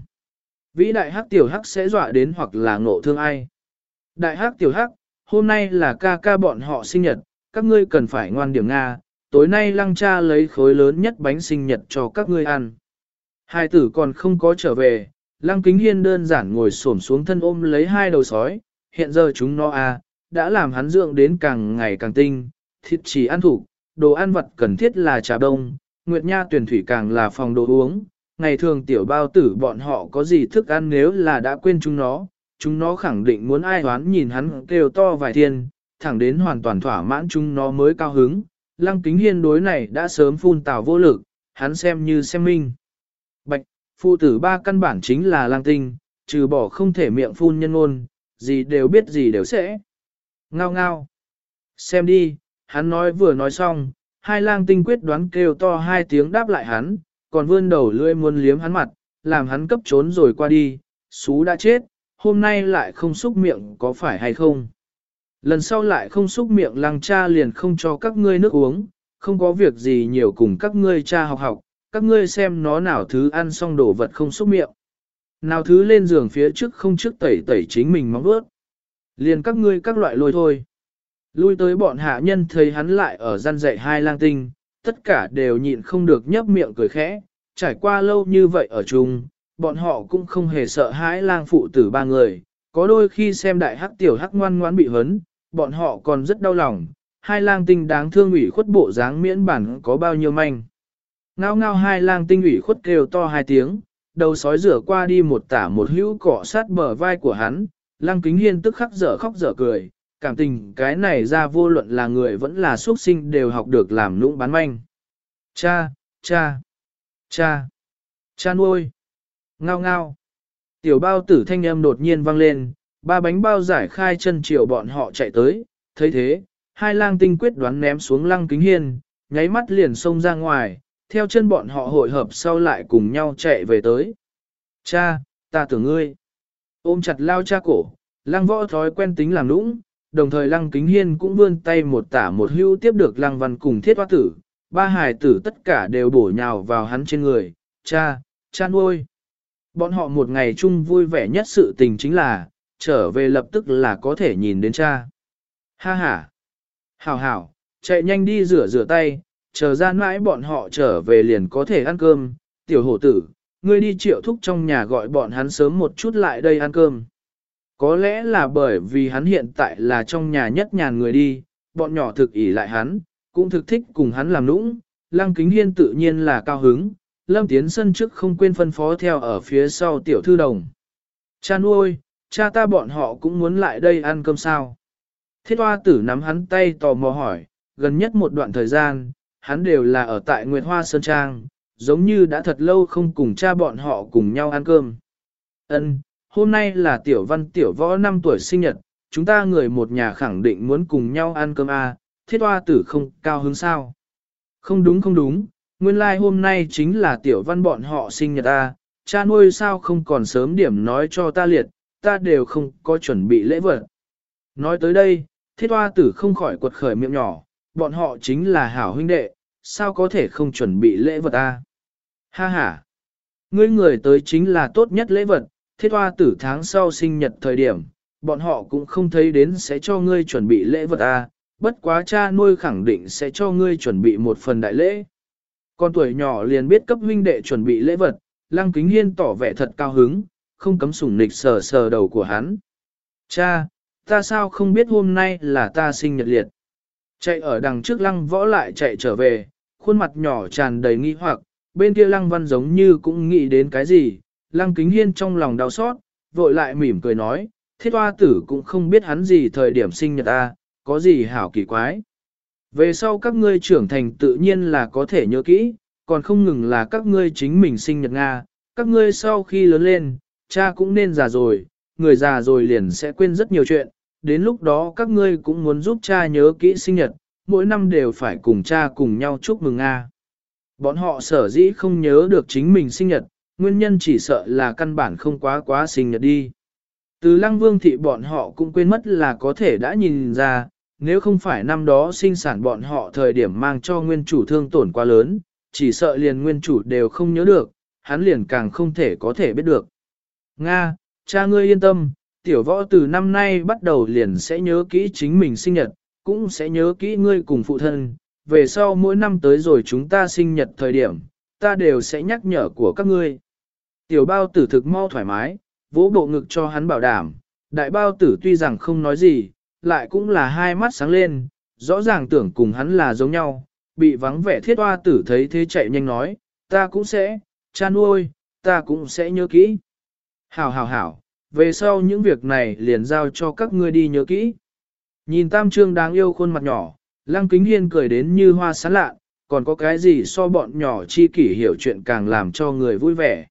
Vĩ đại hắc tiểu hắc sẽ dọa đến hoặc là ngộ thương ai. Đại hắc tiểu hắc, hôm nay là ca ca bọn họ sinh nhật, các ngươi cần phải ngoan điểm Nga, tối nay lăng cha lấy khối lớn nhất bánh sinh nhật cho các ngươi ăn. Hai tử còn không có trở về, Lăng kính hiên đơn giản ngồi xổm xuống thân ôm lấy hai đầu sói, hiện giờ chúng nó à, đã làm hắn dưỡng đến càng ngày càng tinh, thịt chỉ ăn thủ, đồ ăn vật cần thiết là trà đông, nguyệt nha tuyển thủy càng là phòng đồ uống, ngày thường tiểu bao tử bọn họ có gì thức ăn nếu là đã quên chúng nó, chúng nó khẳng định muốn ai hoán nhìn hắn kêu to vài thiên, thẳng đến hoàn toàn thỏa mãn chúng nó mới cao hứng. Lăng kính hiên đối này đã sớm phun tào vô lực, hắn xem như xem minh. Bạch, phụ tử ba căn bản chính là lang tinh, trừ bỏ không thể miệng phun nhân ngôn, gì đều biết gì đều sẽ. Ngao ngao. Xem đi, hắn nói vừa nói xong, hai lang tinh quyết đoán kêu to hai tiếng đáp lại hắn, còn vươn đầu lưỡi muốn liếm hắn mặt, làm hắn cấp trốn rồi qua đi, xú đã chết, hôm nay lại không xúc miệng có phải hay không. Lần sau lại không xúc miệng lang cha liền không cho các ngươi nước uống, không có việc gì nhiều cùng các ngươi cha học học, các ngươi xem nó nào thứ ăn xong đổ vật không xúc miệng. Nào thứ lên giường phía trước không trước tẩy tẩy chính mình móng vuốt. Liền các ngươi các loại lôi thôi. Lui tới bọn hạ nhân thấy hắn lại ở gian dạy hai lang tinh, tất cả đều nhịn không được nhấp miệng cười khẽ, trải qua lâu như vậy ở chung, bọn họ cũng không hề sợ hãi lang phụ tử ba người, có đôi khi xem đại hắc tiểu hắc ngoan ngoãn bị hấn, bọn họ còn rất đau lòng, hai lang tinh đáng thương ủy khuất bộ dáng miễn bản có bao nhiêu manh. Ngao ngao hai lang tinh ủy khuất kêu to hai tiếng, đầu sói rửa qua đi một tả một hữu cọ sát bờ vai của hắn, lang kính hiên tức khắc dở khóc dở cười, cảm tình cái này ra vô luận là người vẫn là xuất sinh đều học được làm lũng bán manh. Cha, cha, cha, cha nuôi, ngao ngao. Tiểu bao tử thanh âm đột nhiên vang lên, ba bánh bao giải khai chân chiều bọn họ chạy tới, thấy thế, hai lang tinh quyết đoán ném xuống lăng kính hiên, nháy mắt liền xông ra ngoài, theo chân bọn họ hội hợp sau lại cùng nhau chạy về tới. Cha, ta tưởng ngươi. Ôm chặt lao cha cổ, lăng võ thói quen tính làm lũng đồng thời lăng kính hiên cũng vươn tay một tả một hưu tiếp được lăng văn cùng thiết hoa tử, ba hài tử tất cả đều bổ nhào vào hắn trên người, cha, cha nuôi. Bọn họ một ngày chung vui vẻ nhất sự tình chính là, trở về lập tức là có thể nhìn đến cha. Ha ha. Hảo hảo, chạy nhanh đi rửa rửa tay, chờ ra mãi bọn họ trở về liền có thể ăn cơm. Tiểu hổ tử, ngươi đi triệu thúc trong nhà gọi bọn hắn sớm một chút lại đây ăn cơm. Có lẽ là bởi vì hắn hiện tại là trong nhà nhất nhàn người đi, bọn nhỏ thực ỉ lại hắn, cũng thực thích cùng hắn làm nũng, lăng kính hiên tự nhiên là cao hứng, lâm tiến sân trước không quên phân phó theo ở phía sau tiểu thư đồng. Cha nuôi, cha ta bọn họ cũng muốn lại đây ăn cơm sao. Thiết hoa tử nắm hắn tay tò mò hỏi, gần nhất một đoạn thời gian, hắn đều là ở tại Nguyệt Hoa Sơn Trang, giống như đã thật lâu không cùng cha bọn họ cùng nhau ăn cơm. Ân, hôm nay là tiểu văn tiểu võ 5 tuổi sinh nhật, chúng ta người một nhà khẳng định muốn cùng nhau ăn cơm a. À, thiết hoa tử không cao hứng sao. Không đúng không đúng, nguyên lai like hôm nay chính là tiểu văn bọn họ sinh nhật a, cha nuôi sao không còn sớm điểm nói cho ta liệt, ta đều không có chuẩn bị lễ vật. Nói tới đây, thiết hoa tử không khỏi quật khởi miệng nhỏ, bọn họ chính là hảo huynh đệ, sao có thể không chuẩn bị lễ vật a? Ha ha! Ngươi người tới chính là tốt nhất lễ vật, thiết hoa tử tháng sau sinh nhật thời điểm, bọn họ cũng không thấy đến sẽ cho ngươi chuẩn bị lễ vật à? bất quá cha nuôi khẳng định sẽ cho ngươi chuẩn bị một phần đại lễ. Con tuổi nhỏ liền biết cấp huynh đệ chuẩn bị lễ vật, lăng kính hiên tỏ vẻ thật cao hứng, không cấm sủng nịch sờ sờ đầu của hắn. Cha, ta sao không biết hôm nay là ta sinh nhật liệt. Chạy ở đằng trước lăng võ lại chạy trở về, khuôn mặt nhỏ tràn đầy nghi hoặc, bên kia lăng văn giống như cũng nghĩ đến cái gì, lăng kính hiên trong lòng đau xót, vội lại mỉm cười nói, thiết hoa tử cũng không biết hắn gì thời điểm sinh nhật ta, có gì hảo kỳ quái. Về sau các ngươi trưởng thành tự nhiên là có thể nhớ kỹ, còn không ngừng là các ngươi chính mình sinh nhật Nga, các ngươi sau khi lớn lên, cha cũng nên già rồi, người già rồi liền sẽ quên rất nhiều chuyện, đến lúc đó các ngươi cũng muốn giúp cha nhớ kỹ sinh nhật, mỗi năm đều phải cùng cha cùng nhau chúc mừng Nga. Bọn họ sở dĩ không nhớ được chính mình sinh nhật, nguyên nhân chỉ sợ là căn bản không quá quá sinh nhật đi. Từ lăng vương thị bọn họ cũng quên mất là có thể đã nhìn ra, nếu không phải năm đó sinh sản bọn họ thời điểm mang cho nguyên chủ thương tổn quá lớn, chỉ sợ liền nguyên chủ đều không nhớ được, hắn liền càng không thể có thể biết được. Nga, cha ngươi yên tâm, tiểu võ từ năm nay bắt đầu liền sẽ nhớ kỹ chính mình sinh nhật, cũng sẽ nhớ kỹ ngươi cùng phụ thân, về sau mỗi năm tới rồi chúng ta sinh nhật thời điểm, ta đều sẽ nhắc nhở của các ngươi. Tiểu bao tử thực mau thoải mái, vỗ bộ ngực cho hắn bảo đảm, đại bao tử tuy rằng không nói gì, lại cũng là hai mắt sáng lên, rõ ràng tưởng cùng hắn là giống nhau, bị vắng vẻ thiết hoa tử thấy thế chạy nhanh nói, ta cũng sẽ, cha nuôi, ta cũng sẽ nhớ kỹ. Hảo hảo hảo, về sau những việc này liền giao cho các ngươi đi nhớ kỹ. Nhìn tam trương đáng yêu khuôn mặt nhỏ, lăng kính hiên cười đến như hoa sán lạ, còn có cái gì so bọn nhỏ chi kỷ hiểu chuyện càng làm cho người vui vẻ.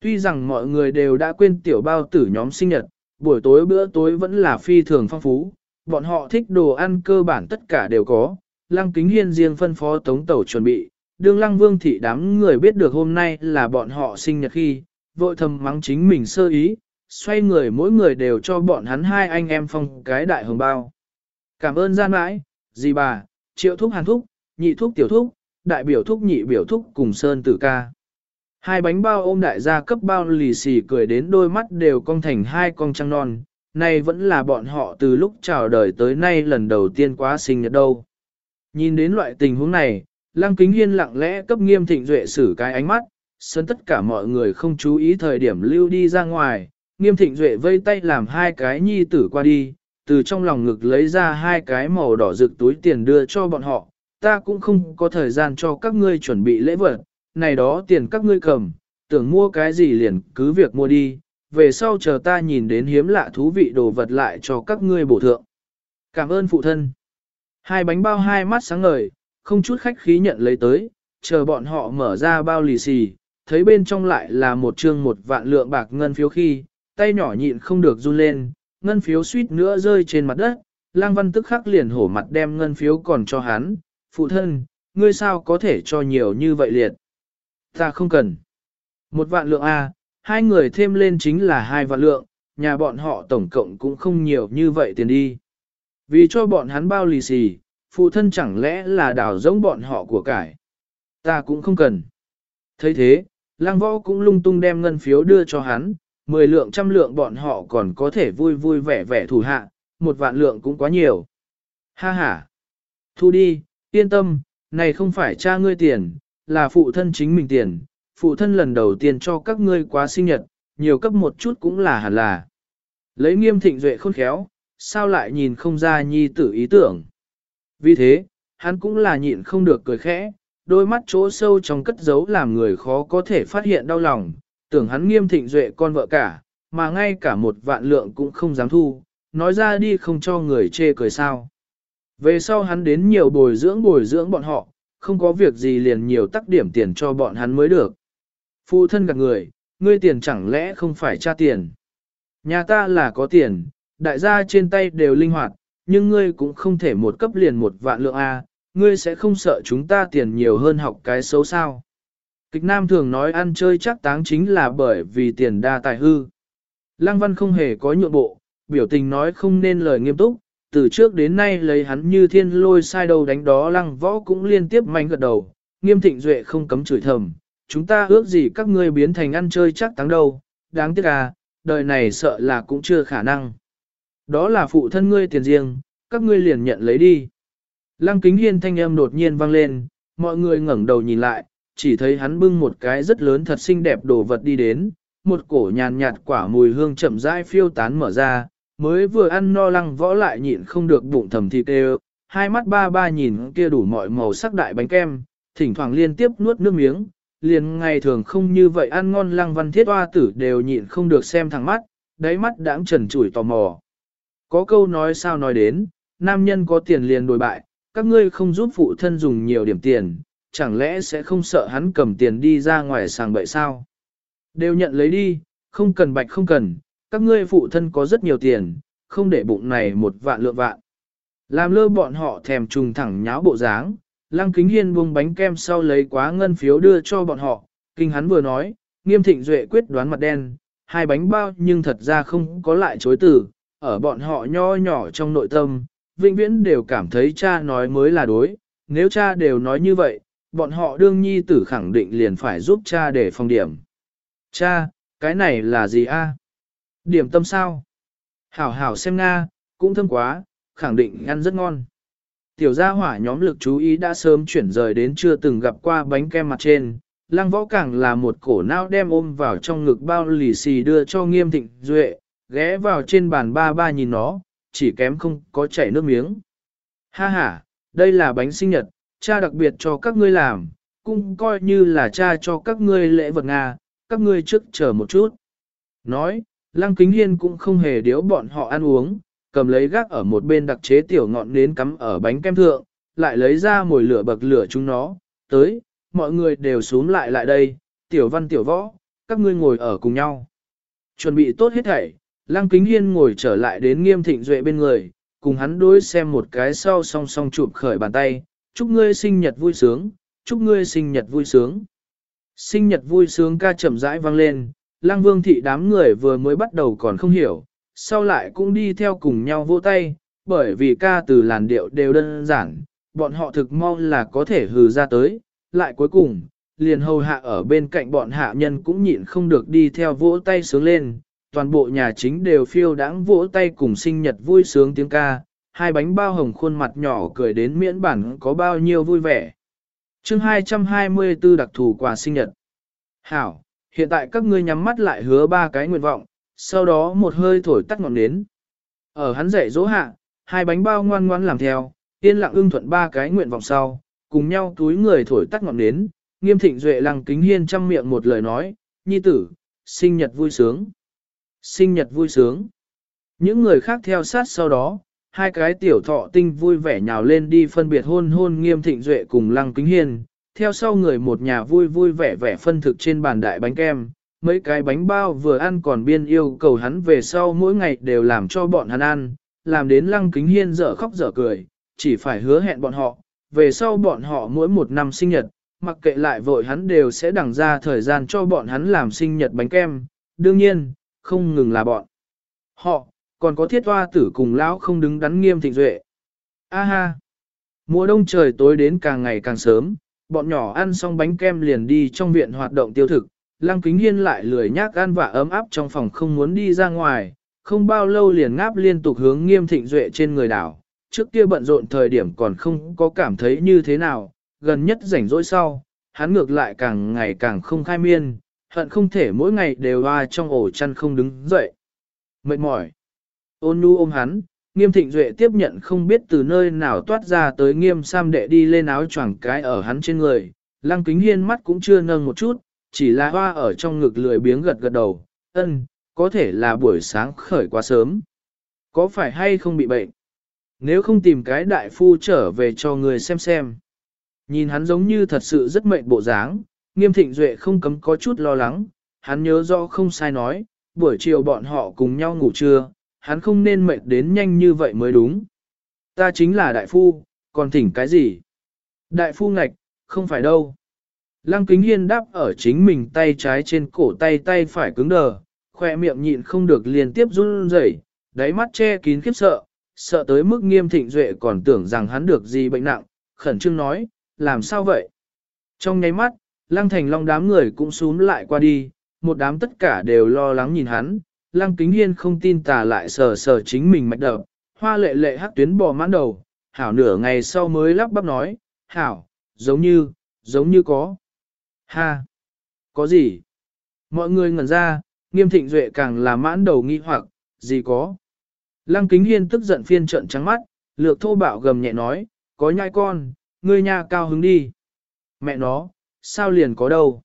Tuy rằng mọi người đều đã quên tiểu bao tử nhóm sinh nhật, buổi tối bữa tối vẫn là phi thường phong phú, bọn họ thích đồ ăn cơ bản tất cả đều có, lăng kính hiên riêng phân phó tống tẩu chuẩn bị, đương lăng vương thị đám người biết được hôm nay là bọn họ sinh nhật khi, vội thầm mắng chính mình sơ ý, xoay người mỗi người đều cho bọn hắn hai anh em phong cái đại hồng bao. Cảm ơn gian mãi, dì bà, triệu thúc hàn thúc, nhị thúc tiểu thúc, đại biểu thúc nhị biểu thúc cùng sơn tử ca. Hai bánh bao ôm đại gia cấp bao lì xì cười đến đôi mắt đều cong thành hai con trăng non, nay vẫn là bọn họ từ lúc chào đời tới nay lần đầu tiên quá sinh nhật đâu. Nhìn đến loại tình huống này, Lăng Kính Hiên lặng lẽ cấp nghiêm thịnh duệ xử cái ánh mắt, sân tất cả mọi người không chú ý thời điểm lưu đi ra ngoài, nghiêm thịnh duệ vây tay làm hai cái nhi tử qua đi, từ trong lòng ngực lấy ra hai cái màu đỏ rực túi tiền đưa cho bọn họ, ta cũng không có thời gian cho các ngươi chuẩn bị lễ vật, này đó tiền các ngươi cầm, tưởng mua cái gì liền cứ việc mua đi, về sau chờ ta nhìn đến hiếm lạ thú vị đồ vật lại cho các ngươi bổ thượng. Cảm ơn phụ thân. Hai bánh bao hai mắt sáng ngời, không chút khách khí nhận lấy tới, chờ bọn họ mở ra bao lì xì, thấy bên trong lại là một chương một vạn lượng bạc ngân phiếu khi, tay nhỏ nhịn không được run lên, ngân phiếu suýt nữa rơi trên mặt đất, lang văn tức khắc liền hổ mặt đem ngân phiếu còn cho hắn, phụ thân, ngươi sao có thể cho nhiều như vậy liệt. Ta không cần. Một vạn lượng A, hai người thêm lên chính là hai vạn lượng, nhà bọn họ tổng cộng cũng không nhiều như vậy tiền đi. Vì cho bọn hắn bao lì xì, phụ thân chẳng lẽ là đào giống bọn họ của cải. Ta cũng không cần. thấy thế, lang võ cũng lung tung đem ngân phiếu đưa cho hắn, mười lượng trăm lượng bọn họ còn có thể vui vui vẻ vẻ thủ hạ, một vạn lượng cũng quá nhiều. Ha ha! Thu đi, yên tâm, này không phải cha ngươi tiền, là phụ thân chính mình tiền, phụ thân lần đầu tiên cho các ngươi quá sinh nhật, nhiều cấp một chút cũng là hẳn là. Lấy nghiêm thịnh duệ khôn khéo, sao lại nhìn không ra nhi tử ý tưởng. Vì thế, hắn cũng là nhịn không được cười khẽ, đôi mắt chỗ sâu trong cất giấu làm người khó có thể phát hiện đau lòng, tưởng hắn nghiêm thịnh duệ con vợ cả, mà ngay cả một vạn lượng cũng không dám thu, nói ra đi không cho người chê cười sao. Về sau hắn đến nhiều bồi dưỡng bồi dưỡng bọn họ, không có việc gì liền nhiều tắc điểm tiền cho bọn hắn mới được. Phụ thân gạt người, ngươi tiền chẳng lẽ không phải tra tiền. Nhà ta là có tiền, đại gia trên tay đều linh hoạt, nhưng ngươi cũng không thể một cấp liền một vạn lượng A, ngươi sẽ không sợ chúng ta tiền nhiều hơn học cái xấu sao. Kịch nam thường nói ăn chơi chắc táng chính là bởi vì tiền đa tài hư. Lăng văn không hề có nhượng bộ, biểu tình nói không nên lời nghiêm túc, từ trước đến nay lấy hắn như thiên lôi sai đầu đánh đó lăng võ cũng liên tiếp mạnh gật đầu, nghiêm thịnh duệ không cấm chửi thầm, chúng ta ước gì các ngươi biến thành ăn chơi chắc thắng đâu, đáng tiếc à, đời này sợ là cũng chưa khả năng. Đó là phụ thân ngươi tiền riêng, các ngươi liền nhận lấy đi. Lăng kính hiên thanh âm đột nhiên vang lên, mọi người ngẩng đầu nhìn lại, chỉ thấy hắn bưng một cái rất lớn thật xinh đẹp đồ vật đi đến, một cổ nhàn nhạt quả mùi hương chậm rãi phiêu tán mở ra, mới vừa ăn no lăng võ lại nhịn không được bụng thầm thịt đều, hai mắt ba ba nhìn kia đủ mọi màu sắc đại bánh kem, thỉnh thoảng liên tiếp nuốt nước miếng, liền ngày thường không như vậy ăn ngon lăng văn thiết hoa tử đều nhịn không được xem thẳng mắt, đáy mắt đãng trần trụi tò mò. Có câu nói sao nói đến, nam nhân có tiền liền đổi bại, các ngươi không giúp phụ thân dùng nhiều điểm tiền, chẳng lẽ sẽ không sợ hắn cầm tiền đi ra ngoài sàng bậy sao? Đều nhận lấy đi, không cần bạch không cần, các ngươi phụ thân có rất nhiều tiền, không để bụng này một vạn lượng vạn. Làm lơ bọn họ thèm trùng thẳng nháo bộ dáng, lăng kính hiên buông bánh kem sau lấy quá ngân phiếu đưa cho bọn họ, kinh hắn vừa nói, nghiêm thịnh duệ quyết đoán mặt đen, hai bánh bao nhưng thật ra không có lại chối từ, ở bọn họ nho nhỏ trong nội tâm, vĩnh viễn đều cảm thấy cha nói mới là đối, nếu cha đều nói như vậy, bọn họ đương nhi tử khẳng định liền phải giúp cha để phòng điểm. Cha, cái này là gì a? Điểm tâm sao? Hảo hảo xem Nga, cũng thơm quá, khẳng định ăn rất ngon. Tiểu gia hỏa nhóm lực chú ý đã sớm chuyển rời đến chưa từng gặp qua bánh kem mặt trên. Lăng võ càng là một cổ não đem ôm vào trong ngực bao lì xì đưa cho nghiêm thịnh duệ, ghé vào trên bàn ba ba nhìn nó, chỉ kém không có chảy nước miếng. Ha ha, đây là bánh sinh nhật, cha đặc biệt cho các ngươi làm, cũng coi như là cha cho các ngươi lễ vật Nga, các ngươi trước chờ một chút. Nói, Lăng Kính Hiên cũng không hề điếu bọn họ ăn uống, cầm lấy gác ở một bên đặc chế tiểu ngọn nến cắm ở bánh kem thượng, lại lấy ra mồi lửa bậc lửa chúng nó, tới, mọi người đều xuống lại lại đây, tiểu văn tiểu võ, các ngươi ngồi ở cùng nhau. Chuẩn bị tốt hết thảy, Lăng Kính Hiên ngồi trở lại đến nghiêm thịnh duệ bên người, cùng hắn đối xem một cái sau song song chụp khởi bàn tay, chúc ngươi sinh nhật vui sướng, chúc ngươi sinh nhật vui sướng. Sinh nhật vui sướng ca chậm rãi vang lên, Lăng Vương thị đám người vừa mới bắt đầu còn không hiểu, sau lại cũng đi theo cùng nhau vỗ tay, bởi vì ca từ làn điệu đều đơn giản, bọn họ thực mong là có thể hừ ra tới, lại cuối cùng, liền hầu hạ ở bên cạnh bọn hạ nhân cũng nhịn không được đi theo vỗ tay sướng lên, toàn bộ nhà chính đều phiêu đãng vỗ tay cùng sinh nhật vui sướng tiếng ca, hai bánh bao hồng khuôn mặt nhỏ cười đến miễn bản có bao nhiêu vui vẻ. chương 224 đặc thù quà sinh nhật. Hảo, hiện tại các ngươi nhắm mắt lại hứa ba cái nguyện vọng, sau đó một hơi thổi tắt ngọn nến. Ở hắn dạy dỗ hạ, hai bánh bao ngoan ngoan làm theo, yên lặng ưng thuận ba cái nguyện vọng sau, cùng nhau túi người thổi tắt ngọn nến, nghiêm thịnh duệ lăng kính hiên chăm miệng một lời nói, nhi tử, sinh nhật vui sướng. Sinh nhật vui sướng. Những người khác theo sát sau đó, hai cái tiểu thọ tinh vui vẻ nhào lên đi phân biệt hôn hôn nghiêm thịnh duệ cùng lăng kính hiên, theo sau người một nhà vui vui vẻ vẻ phân thực trên bàn đại bánh kem, mấy cái bánh bao vừa ăn còn biên yêu cầu hắn về sau mỗi ngày đều làm cho bọn hắn ăn, làm đến lăng kính hiên dở khóc dở cười, chỉ phải hứa hẹn bọn họ, về sau bọn họ mỗi một năm sinh nhật, mặc kệ lại vội hắn đều sẽ đẳng ra thời gian cho bọn hắn làm sinh nhật bánh kem, đương nhiên, không ngừng là bọn. Họ, còn có thiết hoa tử cùng lão không đứng đắn nghiêm thịnh duệ. A ha! Mùa đông trời tối đến càng ngày càng sớm, bọn nhỏ ăn xong bánh kem liền đi trong viện hoạt động tiêu thực, Lăng Kính Hiên lại lười nhác ăn và ấm áp trong phòng không muốn đi ra ngoài, không bao lâu liền ngáp liên tục hướng nghiêm thịnh duệ trên người đảo. Trước kia bận rộn thời điểm còn không có cảm thấy như thế nào, gần nhất rảnh rỗi sau, hắn ngược lại càng ngày càng không khai miên, hận không thể mỗi ngày đều hoa trong ổ chăn không đứng dậy. Mệt mỏi. Ôn nu ôm hắn, nghiêm thịnh duệ tiếp nhận không biết từ nơi nào toát ra tới nghiêm sam đệ đi lên áo choàng cái ở hắn trên người. Lăng kính hiên mắt cũng chưa nâng một chút, chỉ là hoa ở trong ngực lười biếng gật gật đầu, ân, có thể là buổi sáng khởi quá sớm. Có phải hay không bị bệnh? Nếu không tìm cái đại phu trở về cho người xem xem. Nhìn hắn giống như thật sự rất mệnh bộ dáng, nghiêm thịnh duệ không cấm có chút lo lắng, hắn nhớ rõ không sai nói, buổi chiều bọn họ cùng nhau ngủ trưa, hắn không nên mệt đến nhanh như vậy mới đúng. Ta chính là đại phu, còn thỉnh cái gì? Đại phu ngạch, không phải đâu. Lăng kính hiên đáp ở chính mình tay trái trên cổ tay tay phải cứng đờ, khoe miệng nhịn không được liên tiếp run rẩy, đáy mắt che kín khiếp sợ, sợ tới mức nghiêm thịnh duệ còn tưởng rằng hắn được gì bệnh nặng, khẩn trương nói, làm sao vậy? Trong nháy mắt, lăng thành long đám người cũng xuống lại qua đi, một đám tất cả đều lo lắng nhìn hắn, lăng kính hiên không tin tà lại sờ sờ chính mình mạch đập, hoa lệ lệ hắc tuyến bò mãn đầu, hảo nửa ngày sau mới lắp bắp nói, hảo, giống như, giống như có. Ha! Có gì? Mọi người ngẩn ra, nghiêm thịnh duệ càng là mãn đầu nghi hoặc, gì có. Lăng kính hiên tức giận phiên trận trắng mắt, lược thô bạo gầm nhẹ nói, có nhai con, ngươi nhà cao hứng đi. Mẹ nó, sao liền có đâu.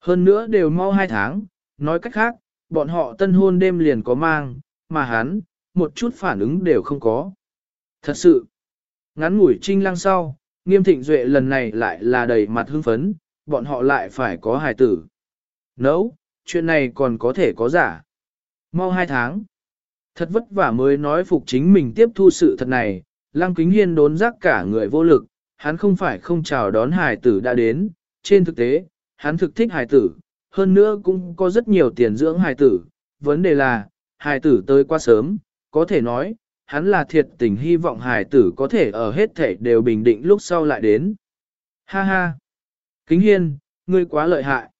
Hơn nữa đều mau hai tháng, nói cách khác, bọn họ tân hôn đêm liền có mang, mà hắn, một chút phản ứng đều không có. Thật sự, ngắn ngủi trinh lăng sau, nghiêm thịnh duệ lần này lại là đầy mặt hưng phấn, bọn họ lại phải có hài tử. Nấu, no, chuyện này còn có thể có giả. Mau hai tháng. Thật vất vả mới nói phục chính mình tiếp thu sự thật này, Lăng Kính Hiên đốn giác cả người vô lực, hắn không phải không chào đón hài tử đã đến, trên thực tế, hắn thực thích hài tử, hơn nữa cũng có rất nhiều tiền dưỡng hài tử, vấn đề là, hài tử tới quá sớm, có thể nói, hắn là thiệt tình hy vọng hài tử có thể ở hết thể đều bình định lúc sau lại đến. Ha ha! Kính hiên, ngươi quá lợi hại.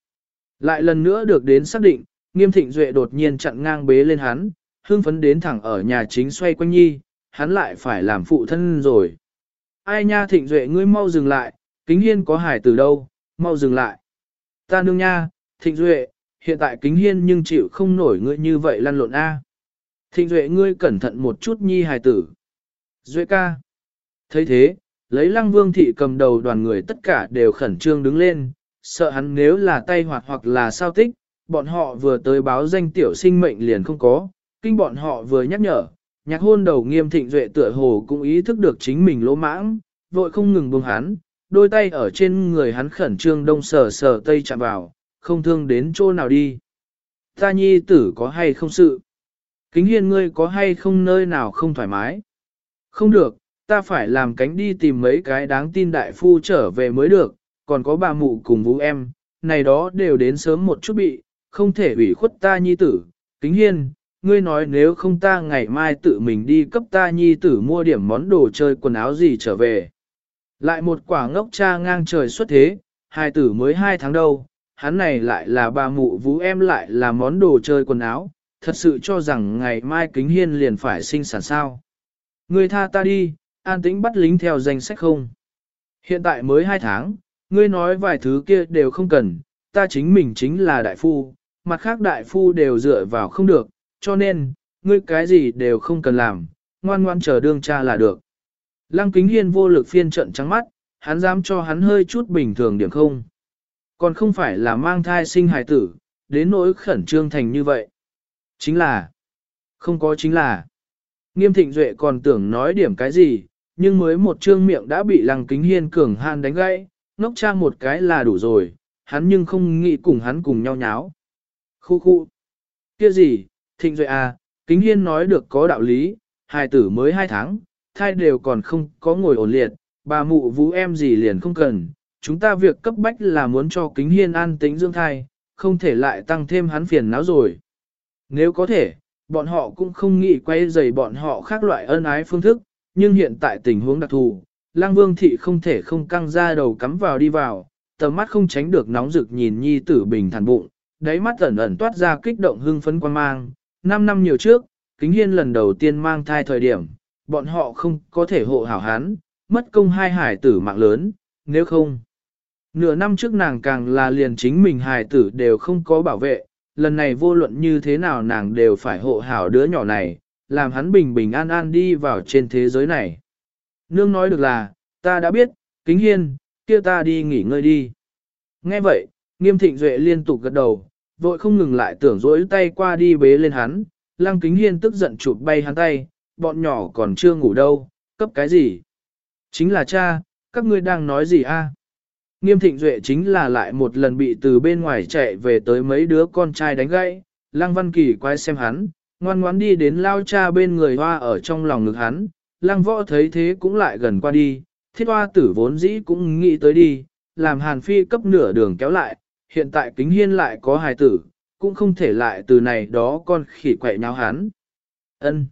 Lại lần nữa được đến xác định, nghiêm thịnh duệ đột nhiên chặn ngang bế lên hắn, hương phấn đến thẳng ở nhà chính xoay quanh nhi, hắn lại phải làm phụ thân rồi. Ai nha thịnh duệ ngươi mau dừng lại, kính hiên có hải từ đâu, mau dừng lại. Ta nương nha, thịnh duệ, hiện tại kính hiên nhưng chịu không nổi ngươi như vậy lăn lộn a. Thịnh duệ ngươi cẩn thận một chút nhi hài tử. Duệ ca. thấy thế, lấy lăng vương thị cầm đầu đoàn người tất cả đều khẩn trương đứng lên, sợ hắn nếu là tay hoạt hoặc là sao tích, bọn họ vừa tới báo danh tiểu sinh mệnh liền không có, kinh bọn họ vừa nhắc nhở, nhạc hôn đầu nghiêm thịnh duệ tựa hồ cũng ý thức được chính mình lỗ mãng, vội không ngừng buông hắn, đôi tay ở trên người hắn khẩn trương đông sờ sờ tây chạm vào, không thương đến chỗ nào đi. Ta nhi tử có hay không sự? Kính hiên ngươi có hay không nơi nào không thoải mái? Không được, ta phải làm cánh đi tìm mấy cái đáng tin đại phu trở về mới được, còn có bà mụ cùng vũ em, này đó đều đến sớm một chút bị, không thể ủy khuất ta nhi tử. Kính hiên, ngươi nói nếu không ta ngày mai tự mình đi cấp ta nhi tử mua điểm món đồ chơi quần áo gì trở về. Lại một quả ngốc cha ngang trời xuất thế, hai tử mới hai tháng đâu, hắn này lại là bà mụ vũ em lại là món đồ chơi quần áo, thật sự cho rằng ngày mai kính hiên liền phải sinh sản sao. Ngươi tha ta đi, an tĩnh bắt lính theo danh sách không. Hiện tại mới hai tháng, ngươi nói vài thứ kia đều không cần, ta chính mình chính là đại phu, mặt khác đại phu đều dựa vào không được, cho nên, ngươi cái gì đều không cần làm, ngoan ngoan chờ đương cha là được. Lăng kính hiên vô lực phiên trận trắng mắt, hắn dám cho hắn hơi chút bình thường điểm không. Còn không phải là mang thai sinh hài tử, đến nỗi khẩn trương thành như vậy. Chính là, không có chính là. Nghiêm thịnh duệ còn tưởng nói điểm cái gì, nhưng mới một trương miệng đã bị lăng kính hiên cường han đánh gãy, ngốc trang một cái là đủ rồi, hắn nhưng không nghĩ cùng hắn cùng nhau nháo. Khu khu. Kia gì, thịnh duệ à, kính hiên nói được có đạo lý, hài tử mới hai tháng, thai đều còn không có ngồi ổn liệt, bà mụ vũ em gì liền không cần, chúng ta việc cấp bách là muốn cho kính hiên an tính dưỡng thai, không thể lại tăng thêm hắn phiền não rồi. Nếu có thể, bọn họ cũng không nghĩ quay dày bọn họ khác loại ân ái phương thức, nhưng hiện tại tình huống đặc thù, lang vương thị không thể không căng ra đầu cắm vào đi vào, tầm mắt không tránh được nóng rực nhìn nhi tử bình thản bụng, đáy mắt ẩn ẩn toát ra kích động hưng phấn quan mang. Năm năm nhiều trước, kính hiên lần đầu tiên mang thai thời điểm, bọn họ không có thể hộ hảo hán, mất công hai hải tử mạng lớn, nếu không. Nửa năm trước nàng càng là liền chính mình hài tử đều không có bảo vệ, lần này vô luận như thế nào nàng đều phải hộ hảo đứa nhỏ này, làm hắn bình bình an an đi vào trên thế giới này. Nương nói được là, ta đã biết, kính hiên, kia ta đi nghỉ ngơi đi. Nghe vậy, nghiêm thịnh duệ liên tục gật đầu, vội không ngừng lại tưởng dỗi tay qua đi bế lên hắn, lăng kính hiên tức giận chụp bay hắn tay, bọn nhỏ còn chưa ngủ đâu, cấp cái gì? Chính là cha, các ngươi đang nói gì a? Nghiêm thịnh duệ chính là lại một lần bị từ bên ngoài chạy về tới mấy đứa con trai đánh gãy, lăng văn kỳ quay xem hắn, ngoan ngoãn đi đến lao cha bên người hoa ở trong lòng ngực hắn, lăng võ thấy thế cũng lại gần qua đi, thiết hoa tử vốn dĩ cũng nghĩ tới đi, làm hàn phi cấp nửa đường kéo lại, hiện tại kính hiên lại có hài tử, cũng không thể lại từ này đó con khỉ quậy nháo hắn. ân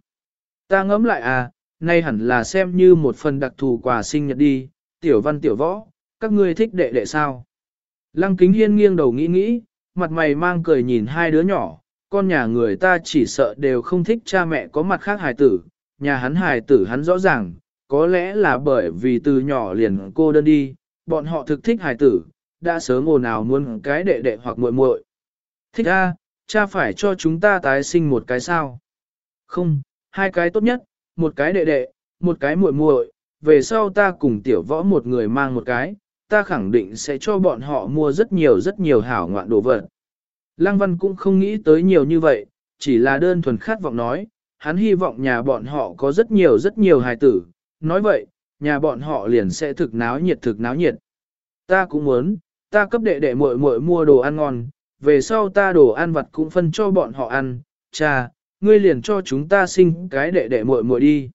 Ta ngẫm lại à, nay hẳn là xem như một phần đặc thù quà sinh nhật đi, tiểu văn tiểu võ, các ngươi thích đệ đệ sao? Lăng kính hiên nghiêng đầu nghĩ nghĩ, mặt mày mang cười nhìn hai đứa nhỏ, con nhà người ta chỉ sợ đều không thích cha mẹ có mặt khác hài tử, nhà hắn hài tử hắn rõ ràng, có lẽ là bởi vì từ nhỏ liền cô đơn đi, bọn họ thực thích hài tử, đã sớm ồn ào muốn cái đệ đệ hoặc muội muội. Thích a, cha phải cho chúng ta tái sinh một cái sao? Không, hai cái tốt nhất, một cái đệ đệ, một cái muội muội, về sau ta cùng tiểu võ một người mang một cái, ta khẳng định sẽ cho bọn họ mua rất nhiều rất nhiều hảo ngoạn đồ vật. Lăng Văn cũng không nghĩ tới nhiều như vậy, chỉ là đơn thuần khát vọng nói, hắn hy vọng nhà bọn họ có rất nhiều rất nhiều hài tử, nói vậy, nhà bọn họ liền sẽ thực náo nhiệt thực náo nhiệt. Ta cũng muốn, ta cấp đệ đệ muội muội mua đồ ăn ngon, về sau ta đồ ăn vặt cũng phân cho bọn họ ăn, cha, ngươi liền cho chúng ta sinh cái đệ đệ muội muội đi.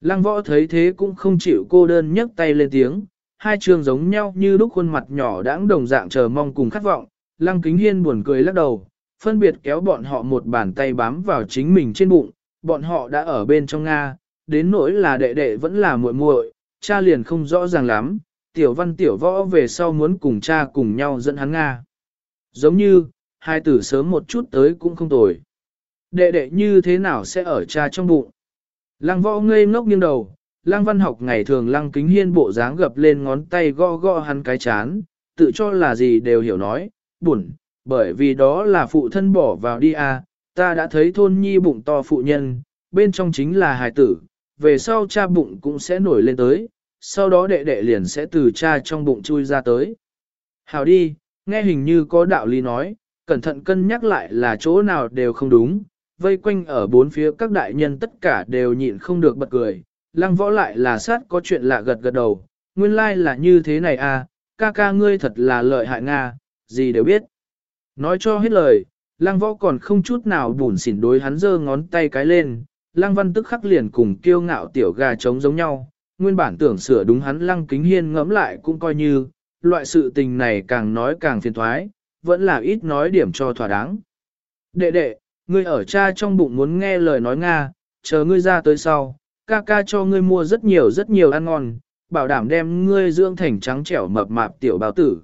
Lăng võ thấy thế cũng không chịu cô đơn nhấc tay lên tiếng, hai trường giống nhau như lúc khuôn mặt nhỏ đãng đồng dạng chờ mong cùng khát vọng, lăng kính hiên buồn cười lắc đầu, phân biệt kéo bọn họ một bàn tay bám vào chính mình trên bụng, bọn họ đã ở bên trong Nga, đến nỗi là đệ đệ vẫn là muội muội, cha liền không rõ ràng lắm, tiểu văn tiểu võ về sau muốn cùng cha cùng nhau dẫn hắn Nga. Giống như, hai tử sớm một chút tới cũng không tồi. Đệ đệ như thế nào sẽ ở cha trong bụng? Lăng võ ngây ngốc nghiêng đầu, lăng văn học ngày thường lăng kính hiên bộ dáng gập lên ngón tay gõ gõ hắn cái chán, tự cho là gì đều hiểu nói, buồn, bởi vì đó là phụ thân bỏ vào đi à, ta đã thấy thôn nhi bụng to phụ nhân, bên trong chính là hài tử, về sau cha bụng cũng sẽ nổi lên tới, sau đó đệ đệ liền sẽ từ cha trong bụng chui ra tới. Hào đi, nghe hình như có đạo lý nói, cẩn thận cân nhắc lại là chỗ nào đều không đúng, vây quanh ở bốn phía các đại nhân tất cả đều nhịn không được bật cười, lăng võ lại là sát có chuyện lạ gật gật đầu, nguyên lai like là như thế này à, ca ca ngươi thật là lợi hại Nga, gì đều biết. Nói cho hết lời, lăng võ còn không chút nào bùn xỉn đối hắn giơ ngón tay cái lên, lăng văn tức khắc liền cùng kiêu ngạo tiểu gà trống giống nhau, nguyên bản tưởng sửa đúng hắn lăng kính hiên ngẫm lại cũng coi như, loại sự tình này càng nói càng phiền thoái, vẫn là ít nói điểm cho thỏa đáng. Đệ đệ, ngươi ở cha trong bụng muốn nghe lời nói Nga, chờ ngươi ra tới sau, ca ca cho ngươi mua rất nhiều rất nhiều ăn ngon, bảo đảm đem ngươi dưỡng thành trắng trẻo mập mạp tiểu bào tử.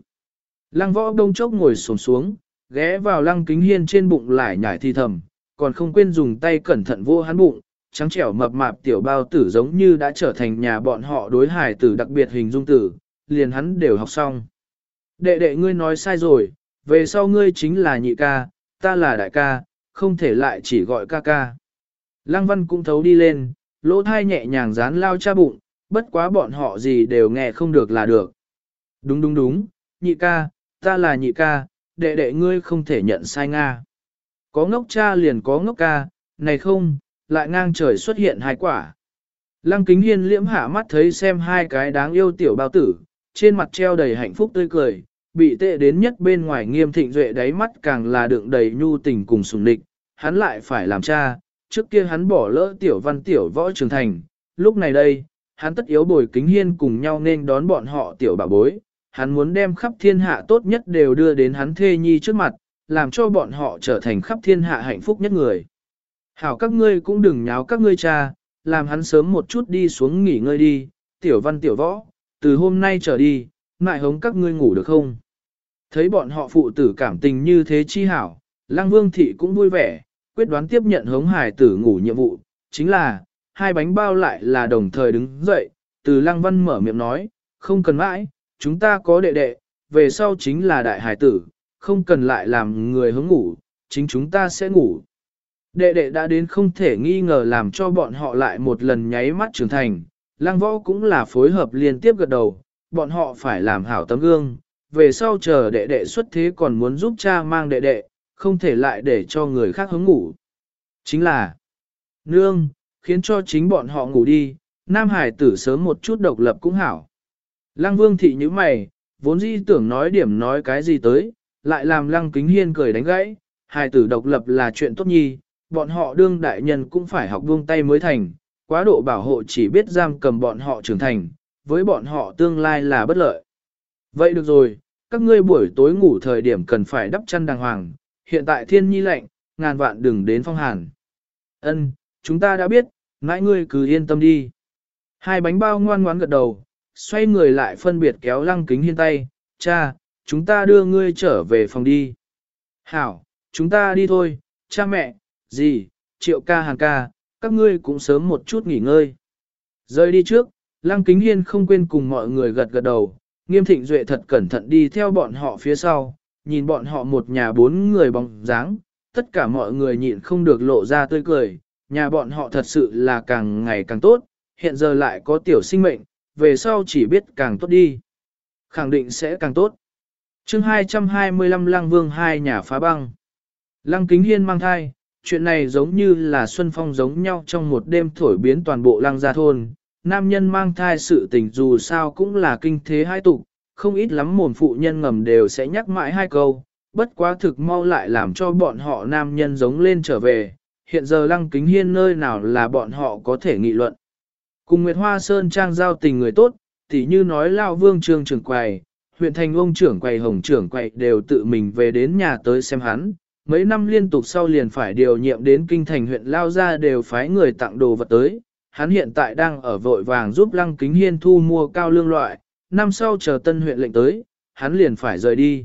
Lăng võ đông chốc ngồi xuống xuống, ghé vào lăng kính hiên trên bụng lại nhảy thi thầm, còn không quên dùng tay cẩn thận vô hắn bụng, trắng trẻo mập mạp tiểu bao tử giống như đã trở thành nhà bọn họ đối hài tử đặc biệt hình dung tử, liền hắn đều học xong. Đệ đệ ngươi nói sai rồi, về sau ngươi chính là nhị ca, ta là đại ca, không thể lại chỉ gọi ca ca. Lăng văn cũng thấu đi lên, lỗ thai nhẹ nhàng dán lao cha bụng, bất quá bọn họ gì đều nghe không được là được. Đúng đúng đúng, nhị ca, ta là nhị ca, đệ đệ ngươi không thể nhận sai Nga. Có ngốc cha liền có ngốc ca, này không, lại ngang trời xuất hiện hai quả. Lăng kính hiên liễm hạ mắt thấy xem hai cái đáng yêu tiểu bao tử, trên mặt treo đầy hạnh phúc tươi cười, bị tệ đến nhất bên ngoài nghiêm thịnh duệ đáy mắt càng là đựng đầy nhu tình cùng sùng địch, hắn lại phải làm cha, trước kia hắn bỏ lỡ tiểu văn tiểu võ trưởng thành, lúc này đây, hắn tất yếu bồi kính hiên cùng nhau nên đón bọn họ tiểu bà bối, hắn muốn đem khắp thiên hạ tốt nhất đều đưa đến hắn thê nhi trước mặt, làm cho bọn họ trở thành khắp thiên hạ hạnh phúc nhất người. Hảo các ngươi cũng đừng nháo các ngươi cha, làm hắn sớm một chút đi xuống nghỉ ngơi đi, tiểu văn tiểu võ, từ hôm nay trở đi, mại hống các ngươi ngủ được không? Thấy bọn họ phụ tử cảm tình như thế chi hảo, Lăng Vương Thị cũng vui vẻ, quyết đoán tiếp nhận hống hải tử ngủ nhiệm vụ, chính là, hai bánh bao lại là đồng thời đứng dậy, từ Lăng Văn mở miệng nói, không cần mãi, chúng ta có đệ đệ, về sau chính là đại hải tử, không cần lại làm người hướng ngủ, chính chúng ta sẽ ngủ. Đệ đệ đã đến không thể nghi ngờ làm cho bọn họ lại một lần nháy mắt trưởng thành, lang võ cũng là phối hợp liên tiếp gật đầu, bọn họ phải làm hảo tấm gương, về sau chờ đệ đệ xuất thế còn muốn giúp cha mang đệ đệ, không thể lại để cho người khác hướng ngủ. Chính là, nương, khiến cho chính bọn họ ngủ đi, Nam Hải tử sớm một chút độc lập cũng hảo. Lăng vương thị như mày, vốn dĩ tưởng nói điểm nói cái gì tới, lại làm lăng kính hiên cười đánh gãy, Hải tử độc lập là chuyện tốt nhi, bọn họ đương đại nhân cũng phải học buông tay mới thành, quá độ bảo hộ chỉ biết giam cầm bọn họ trưởng thành, với bọn họ tương lai là bất lợi. Vậy được rồi, các ngươi buổi tối ngủ thời điểm cần phải đắp chăn đàng hoàng, hiện tại thiên nhi lạnh, ngàn vạn đừng đến phong hàn. Ân, chúng ta đã biết, mãi ngươi cứ yên tâm đi. Hai bánh bao ngoan ngoãn gật đầu, xoay người lại phân biệt kéo lăng kính hiên tay, cha, chúng ta đưa ngươi trở về phòng đi. Hảo, chúng ta đi thôi, cha mẹ, gì, triệu ca hàng ca, các ngươi cũng sớm một chút nghỉ ngơi. Rời đi trước, lăng kính hiên không quên cùng mọi người gật gật đầu, nghiêm thịnh duệ thật cẩn thận đi theo bọn họ phía sau, nhìn bọn họ một nhà bốn người bóng dáng, tất cả mọi người nhịn không được lộ ra tươi cười, nhà bọn họ thật sự là càng ngày càng tốt, hiện giờ lại có tiểu sinh mệnh, về sau chỉ biết càng tốt đi. Khẳng định sẽ càng tốt. chương 225 Lăng Vương hai nhà phá băng. Lăng Kính Hiên mang thai, chuyện này giống như là xuân phong giống nhau trong một đêm thổi biến toàn bộ lăng gia thôn. Nam nhân mang thai sự tình dù sao cũng là kinh thế hai tục, không ít lắm mồm phụ nhân ngầm đều sẽ nhắc mãi hai câu, bất quá thực mau lại làm cho bọn họ nam nhân giống lên trở về, hiện giờ lăng kính hiên nơi nào là bọn họ có thể nghị luận. Cùng Nguyệt Hoa Sơn trang giao tình người tốt, tỉ như nói Lao Vương Trương trưởng quầy, huyện thành ông trưởng quầy hồng trưởng quầy đều tự mình về đến nhà tới xem hắn, mấy năm liên tục sau liền phải điều nhiệm đến kinh thành huyện Lao ra đều phái người tặng đồ vật tới, hắn hiện tại đang ở vội vàng giúp Lăng Kính Hiên thu mua cao lương loại, năm sau chờ tân huyện lệnh tới, hắn liền phải rời đi.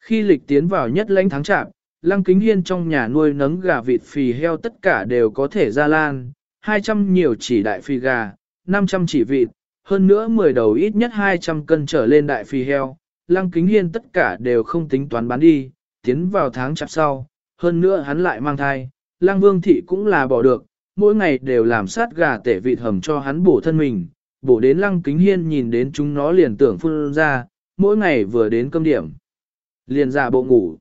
Khi lịch tiến vào nhất lãnh tháng chạm, Lăng Kính Hiên trong nhà nuôi nấng gà vịt phì heo tất cả đều có thể ra lan, 200 nhiều chỉ đại phì gà, 500 chỉ vịt, hơn nữa 10 đầu ít nhất 200 cân trở lên đại phì heo. Lăng Kính Hiên tất cả đều không tính toán bán đi, tiến vào tháng chạp sau, hơn nữa hắn lại mang thai, Lăng Vương Thị cũng là bỏ được, mỗi ngày đều làm sát gà tể vịt hầm cho hắn bổ thân mình, bổ đến Lăng Kính Hiên nhìn đến chúng nó liền tưởng phun ra, mỗi ngày vừa đến cơm điểm. Liền giả bộ ngủ.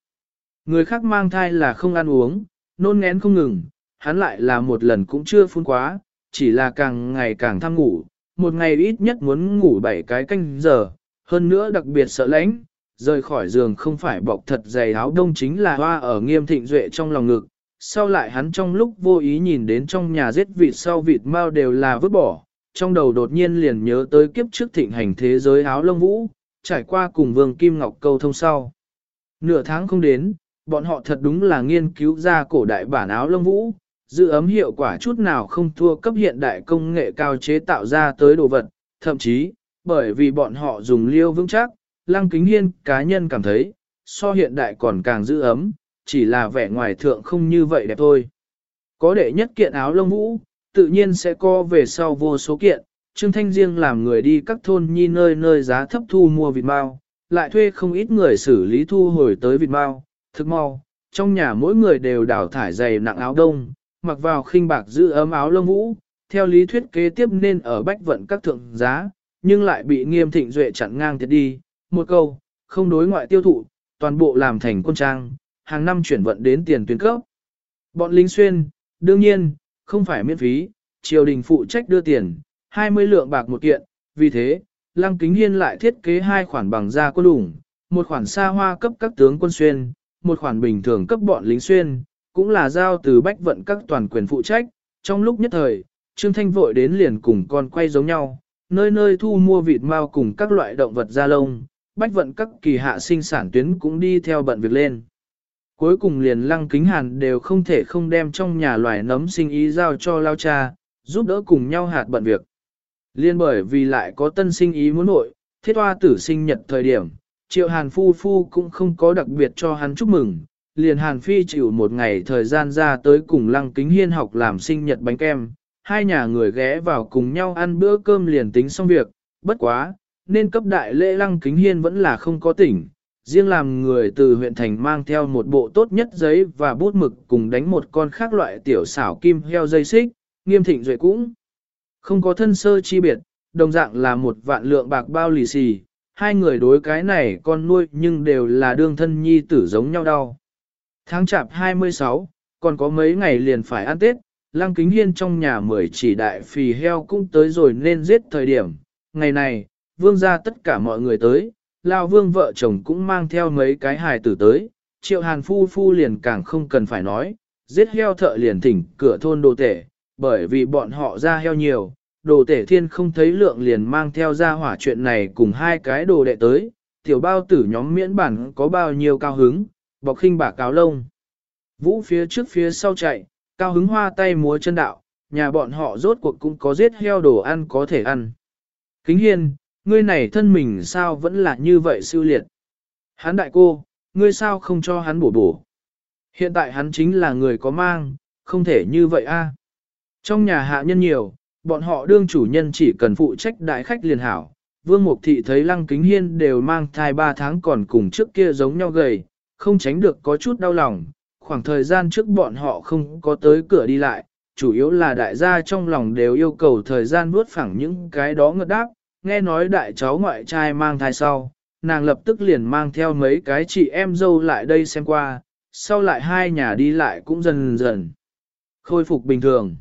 Người khác mang thai là không ăn uống, nôn ngén không ngừng, hắn lại là một lần cũng chưa phun quá, chỉ là càng ngày càng tham ngủ, một ngày ít nhất muốn ngủ bảy cái canh giờ, hơn nữa đặc biệt sợ lạnh rời khỏi giường không phải bọc thật dày áo đông chính là hoa ở nghiêm thịnh duệ trong lòng ngực. Sau lại hắn trong lúc vô ý nhìn đến trong nhà giết vịt sau vịt mau đều là vứt bỏ, trong đầu đột nhiên liền nhớ tới kiếp trước thịnh hành thế giới áo lông vũ, trải qua cùng vương Kim Ngọc câu thông sau. Nửa tháng không đến, bọn họ thật đúng là nghiên cứu ra cổ đại bản áo lông vũ, giữ ấm hiệu quả chút nào không thua cấp hiện đại công nghệ cao chế tạo ra tới đồ vật, thậm chí, bởi vì bọn họ dùng liêu vững chắc, lăng kính hiên cá nhân cảm thấy, so hiện đại còn càng giữ ấm, chỉ là vẻ ngoài thượng không như vậy đẹp thôi. Có đệ nhất kiện áo lông vũ, tự nhiên sẽ co về sau vô số kiện, Trương Thanh riêng làm người đi các thôn nhi nơi nơi giá thấp thu mua vịt mao, lại thuê không ít người xử lý thu hồi tới vịt mao, thực mau, trong nhà mỗi người đều đảo thải dày nặng áo đông, mặc vào khinh bạc giữ ấm áo lông vũ, theo lý thuyết kế tiếp nên ở bách vận các thượng giá, nhưng lại bị nghiêm thịnh duệ chặn ngang thiệt đi, một câu, không đối ngoại tiêu thụ, toàn bộ làm thành quân trang, hàng năm chuyển vận đến tiền tuyến cấp. Bọn lính xuyên, đương nhiên, không phải miễn phí, triều đình phụ trách đưa tiền, 20 lượng bạc một kiện, vì thế, Lăng Kính Hiên lại thiết kế hai khoản bằng da quân lủng, một khoản xa hoa cấp các tướng quân xuyên, một khoản bình thường cấp bọn lính xuyên, cũng là giao từ bách vận các toàn quyền phụ trách, trong lúc nhất thời, Trương Thanh vội đến liền cùng con quay giống nhau, nơi nơi thu mua vịt mao cùng các loại động vật da lông, bách vận các kỳ hạ sinh sản tuyến cũng đi theo bận việc lên. Cuối cùng liền lăng kính hàn đều không thể không đem trong nhà loài nấm sinh ý giao cho lao cha, giúp đỡ cùng nhau hạt bận việc. Liên bởi vì lại có tân sinh ý muốn nội, thiết hoa tử sinh nhật thời điểm, triệu hàn phu phu cũng không có đặc biệt cho hắn chúc mừng, liền hàn phi chịu một ngày thời gian ra tới cùng lăng kính hiên học làm sinh nhật bánh kem, hai nhà người ghé vào cùng nhau ăn bữa cơm liền tính xong việc, bất quá, nên cấp đại lễ lăng kính hiên vẫn là không có tỉnh, riêng làm người từ huyện thành mang theo một bộ tốt nhất giấy và bút mực cùng đánh một con khác loại tiểu xảo kim heo dây xích, nghiêm thịnh duệ cũng không có thân sơ chi biệt, đồng dạng là một vạn lượng bạc bao lì xì, hai người đối cái này con nuôi nhưng đều là đương thân nhi tử giống nhau đau. Tháng chạp 26, còn có mấy ngày liền phải ăn Tết, Lăng Kính Hiên trong nhà mười chỉ đại phì heo cũng tới rồi nên giết thời điểm. Ngày này, vương gia tất cả mọi người tới, Lao vương vợ chồng cũng mang theo mấy cái hài tử tới, triệu hàn phu phu liền càng không cần phải nói, giết heo thợ liền thỉnh cửa thôn đồ tể, bởi vì bọn họ ra heo nhiều, đồ tể thiên không thấy lượng liền mang theo ra hỏa chuyện này cùng hai cái đồ đệ tới, tiểu bao tử nhóm miễn bản có bao nhiêu cao hứng, bọc khinh bả cáo lông. Vũ phía trước phía sau chạy, cao hứng hoa tay múa chân đạo, nhà bọn họ rốt cuộc cũng có giết heo đồ ăn có thể ăn. Kính hiên, ngươi này thân mình sao vẫn là như vậy siêu liệt. Hắn đại cô, ngươi sao không cho hắn bổ bổ. Hiện tại hắn chính là người có mang, không thể như vậy a. Trong nhà hạ nhân nhiều, bọn họ đương chủ nhân chỉ cần phụ trách đại khách liền hảo. Vương Mục Thị thấy Lăng Kính Hiên đều mang thai 3 tháng còn cùng trước kia giống nhau gầy, không tránh được có chút đau lòng. Khoảng thời gian trước bọn họ không có tới cửa đi lại, chủ yếu là đại gia trong lòng đều yêu cầu thời gian nuốt phẳng những cái đó ngất đáp. Nghe nói đại cháu ngoại trai mang thai sau, nàng lập tức liền mang theo mấy cái chị em dâu lại đây xem qua, sau lại hai nhà đi lại cũng dần dần khôi phục bình thường.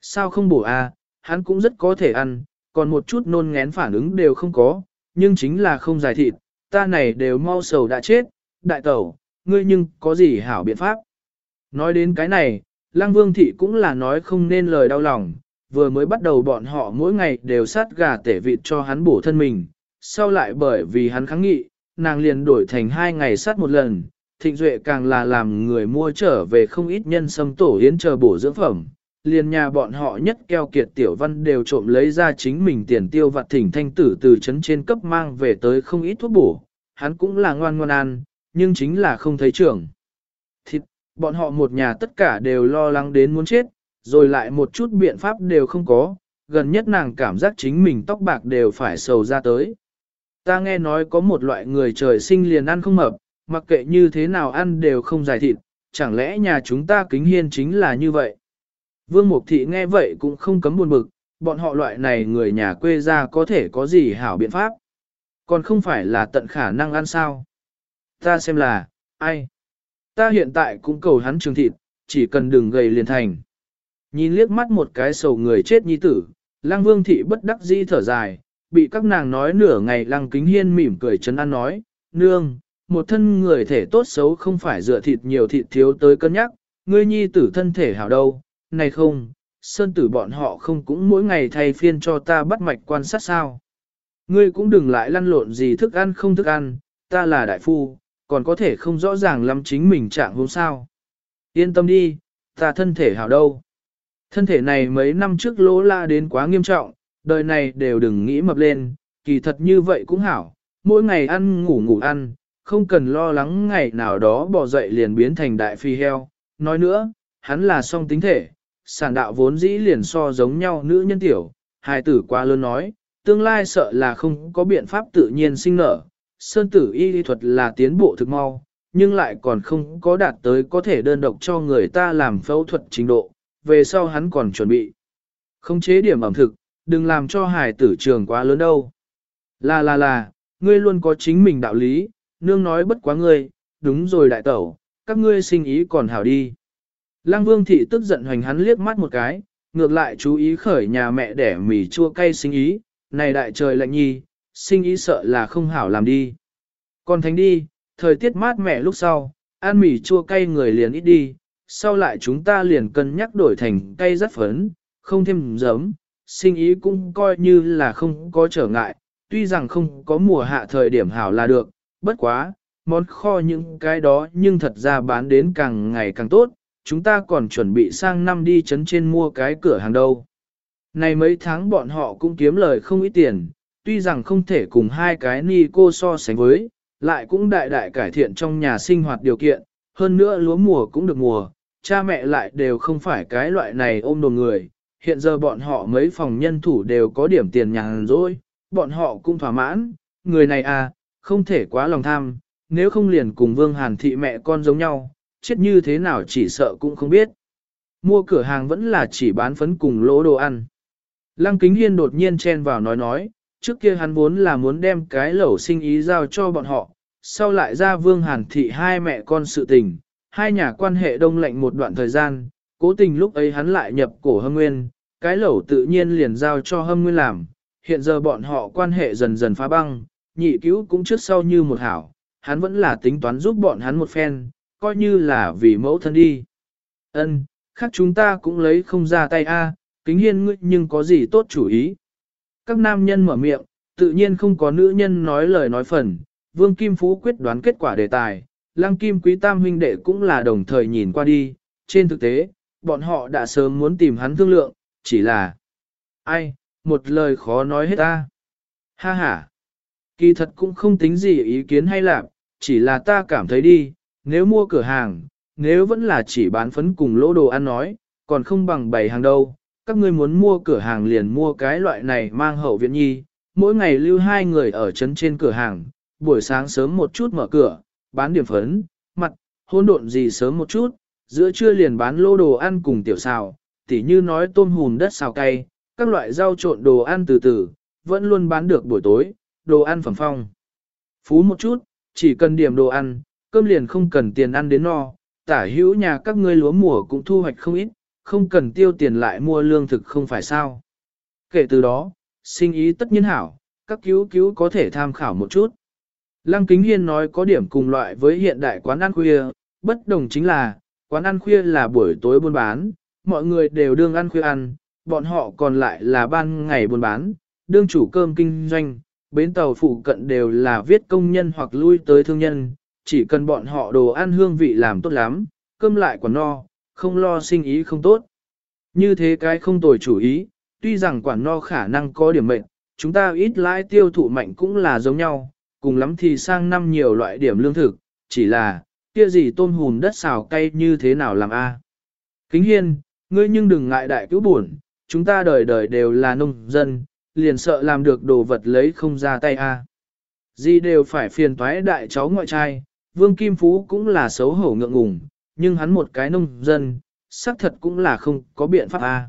Sao không bổ a? À? hắn cũng rất có thể ăn, còn một chút nôn ngén phản ứng đều không có, nhưng chính là không giải thịt, ta này đều mau sầu đã chết, đại tẩu, ngươi nhưng có gì hảo biện pháp. Nói đến cái này, Lăng Vương Thị cũng là nói không nên lời đau lòng, vừa mới bắt đầu bọn họ mỗi ngày đều sát gà tể vịt cho hắn bổ thân mình, sau lại bởi vì hắn kháng nghị, nàng liền đổi thành hai ngày sát một lần, thịnh duệ càng là làm người mua trở về không ít nhân sâm tổ yến chờ bổ dưỡng phẩm, liền nhà bọn họ nhất keo kiệt tiểu văn đều trộm lấy ra chính mình tiền tiêu vặt thỉnh thanh tử từ chấn trên cấp mang về tới không ít thuốc bổ, hắn cũng là ngoan ngoan ăn, nhưng chính là không thấy trưởng. Thịt, bọn họ một nhà tất cả đều lo lắng đến muốn chết, rồi lại một chút biện pháp đều không có, gần nhất nàng cảm giác chính mình tóc bạc đều phải sầu ra tới. Ta nghe nói có một loại người trời sinh liền ăn không mập, mặc kệ như thế nào ăn đều không dài thịt, chẳng lẽ nhà chúng ta kính hiên chính là như vậy. Vương Mục Thị nghe vậy cũng không cấm buồn bực, bọn họ loại này người nhà quê ra có thể có gì hảo biện pháp. Còn không phải là tận khả năng ăn sao. Ta xem là, ai? Ta hiện tại cũng cầu hắn trường thịt, chỉ cần đừng gầy liền thành. Nhìn liếc mắt một cái sầu người chết nhi tử, Lăng Vương Thị bất đắc dĩ thở dài, bị các nàng nói nửa ngày Lăng Kính Hiên mỉm cười chấn an nói, nương, một thân người thể tốt xấu không phải dựa thịt nhiều thịt thiếu tới cân nhắc, ngươi nhi tử thân thể hảo đâu, này không, sơn tử bọn họ không cũng mỗi ngày thay phiên cho ta bắt mạch quan sát sao. Ngươi cũng đừng lại lăn lộn gì thức ăn không thức ăn, ta là đại phu, còn có thể không rõ ràng lắm chính mình trạng hôm sao. Yên tâm đi, ta thân thể hảo đâu. Thân thể này mấy năm trước lỗ la đến quá nghiêm trọng, đời này đều đừng nghĩ mập lên, kỳ thật như vậy cũng hảo, mỗi ngày ăn ngủ ngủ ăn, không cần lo lắng ngày nào đó bỏ dậy liền biến thành đại phi heo. Nói nữa, hắn là song tính thể, sản đạo vốn dĩ liền so giống nhau nữ nhân tiểu, hài tử quá lớn nói, tương lai sợ là không có biện pháp tự nhiên sinh nở. Sơn tử y lý thuật là tiến bộ thực mau, nhưng lại còn không có đạt tới có thể đơn độc cho người ta làm phẫu thuật trình độ, về sau hắn còn chuẩn bị. Không chế điểm ẩm thực, đừng làm cho hải tử trường quá lớn đâu. Là là là, ngươi luôn có chính mình đạo lý, nương nói bất quá ngươi, đúng rồi đại tẩu, các ngươi sinh ý còn hảo đi. Lăng vương thị tức giận hoành hắn liếc mắt một cái, ngược lại chú ý khởi nhà mẹ đẻ mì chua cay sinh ý, này đại trời lạnh nhi, sinh ý sợ là không hảo làm đi. Còn thánh đi, thời tiết mát mẻ lúc sau, ăn mì chua cay người liền ít đi, sau lại chúng ta liền cân nhắc đổi thành cây rất phấn, không thêm giấm, sinh ý cũng coi như là không có trở ngại, tuy rằng không có mùa hạ thời điểm hảo là được, bất quá, món kho những cái đó nhưng thật ra bán đến càng ngày càng tốt, chúng ta còn chuẩn bị sang năm đi chấn trên mua cái cửa hàng đâu. Này mấy tháng bọn họ cũng kiếm lời không ít tiền, tuy rằng không thể cùng hai cái ni cô so sánh với, lại cũng đại đại cải thiện trong nhà sinh hoạt điều kiện, hơn nữa lúa mùa cũng được mùa, cha mẹ lại đều không phải cái loại này ôm đồn người, hiện giờ bọn họ mấy phòng nhân thủ đều có điểm tiền nhàn rỗi, bọn họ cũng thỏa mãn, người này à, không thể quá lòng tham, nếu không liền cùng Vương Hàn thị mẹ con giống nhau, chết như thế nào chỉ sợ cũng không biết. Mua cửa hàng vẫn là chỉ bán phấn cùng lỗ đồ ăn. Lăng Kính Hiên đột nhiên chen vào nói nói, trước kia hắn vốn là muốn đem cái lẩu sinh ý giao cho bọn họ, sau lại ra Vương Hàn thị hai mẹ con sự tình, hai nhà quan hệ đông lạnh một đoạn thời gian, cố tình lúc ấy hắn lại nhập cổ hâm nguyên, cái lẩu tự nhiên liền giao cho hâm nguyên làm, hiện giờ bọn họ quan hệ dần dần phá băng, nhị cứu cũng trước sau như một hảo, hắn vẫn là tính toán giúp bọn hắn một phen, coi như là vì mẫu thân đi. Ân, khác chúng ta cũng lấy không ra tay a, kính hiên ngươi nhưng có gì tốt chủ ý. Các nam nhân mở miệng, tự nhiên không có nữ nhân nói lời nói phần, Vương Kim Phú quyết đoán kết quả đề tài, Lăng Kim Quý Tam huynh đệ cũng là đồng thời nhìn qua đi, trên thực tế, bọn họ đã sớm muốn tìm hắn thương lượng, chỉ là ai, một lời khó nói hết ta. Ha ha, kỳ thật cũng không tính gì ý kiến hay là, chỉ là ta cảm thấy đi, nếu mua cửa hàng, nếu vẫn là chỉ bán phấn cùng lỗ đồ ăn nói, còn không bằng bày hàng đâu, các ngươi muốn mua cửa hàng liền mua cái loại này mang hậu viện nhi, mỗi ngày lưu hai người ở trấn trên cửa hàng, buổi sáng sớm một chút mở cửa, bán điểm phấn, mặt, hôn độn gì sớm một chút, giữa trưa liền bán lô đồ ăn cùng tiểu xào, tỉ như nói tôm hùn đất xào cay, các loại rau trộn đồ ăn từ từ, vẫn luôn bán được buổi tối, đồ ăn phẩm phong. Phú một chút, chỉ cần điểm đồ ăn, cơm liền không cần tiền ăn đến no, tả hữu nhà các ngươi lúa mùa cũng thu hoạch không ít, không cần tiêu tiền lại mua lương thực không phải sao. Kể từ đó, sinh ý tất nhiên hảo, các cứu cứu có thể tham khảo một chút. Lăng Kính Hiên nói có điểm cùng loại với hiện đại quán ăn khuya, bất đồng chính là, quán ăn khuya là buổi tối buôn bán, mọi người đều đương ăn khuya ăn, bọn họ còn lại là ban ngày buôn bán, đương chủ cơm kinh doanh, bến tàu phụ cận đều là viết công nhân hoặc lui tới thương nhân, chỉ cần bọn họ đồ ăn hương vị làm tốt lắm, cơm lại còn no, không lo sinh ý không tốt. Như thế cái không tồi chủ ý, tuy rằng quản no khả năng có điểm mệnh, chúng ta ít lãi tiêu thụ mạnh cũng là giống nhau, cùng lắm thì sang năm nhiều loại điểm lương thực, chỉ là, kia gì tôm hùn đất xào cay như thế nào làm a? Kính hiên, ngươi nhưng đừng ngại đại cứu buồn, chúng ta đời đời đều là nông dân, liền sợ làm được đồ vật lấy không ra tay a. Gì đều phải phiền toái đại cháu ngoại trai, Vương Kim Phú cũng là xấu hổ ngượng ngùng, nhưng hắn một cái nông dân, xác thật cũng là không có biện pháp a.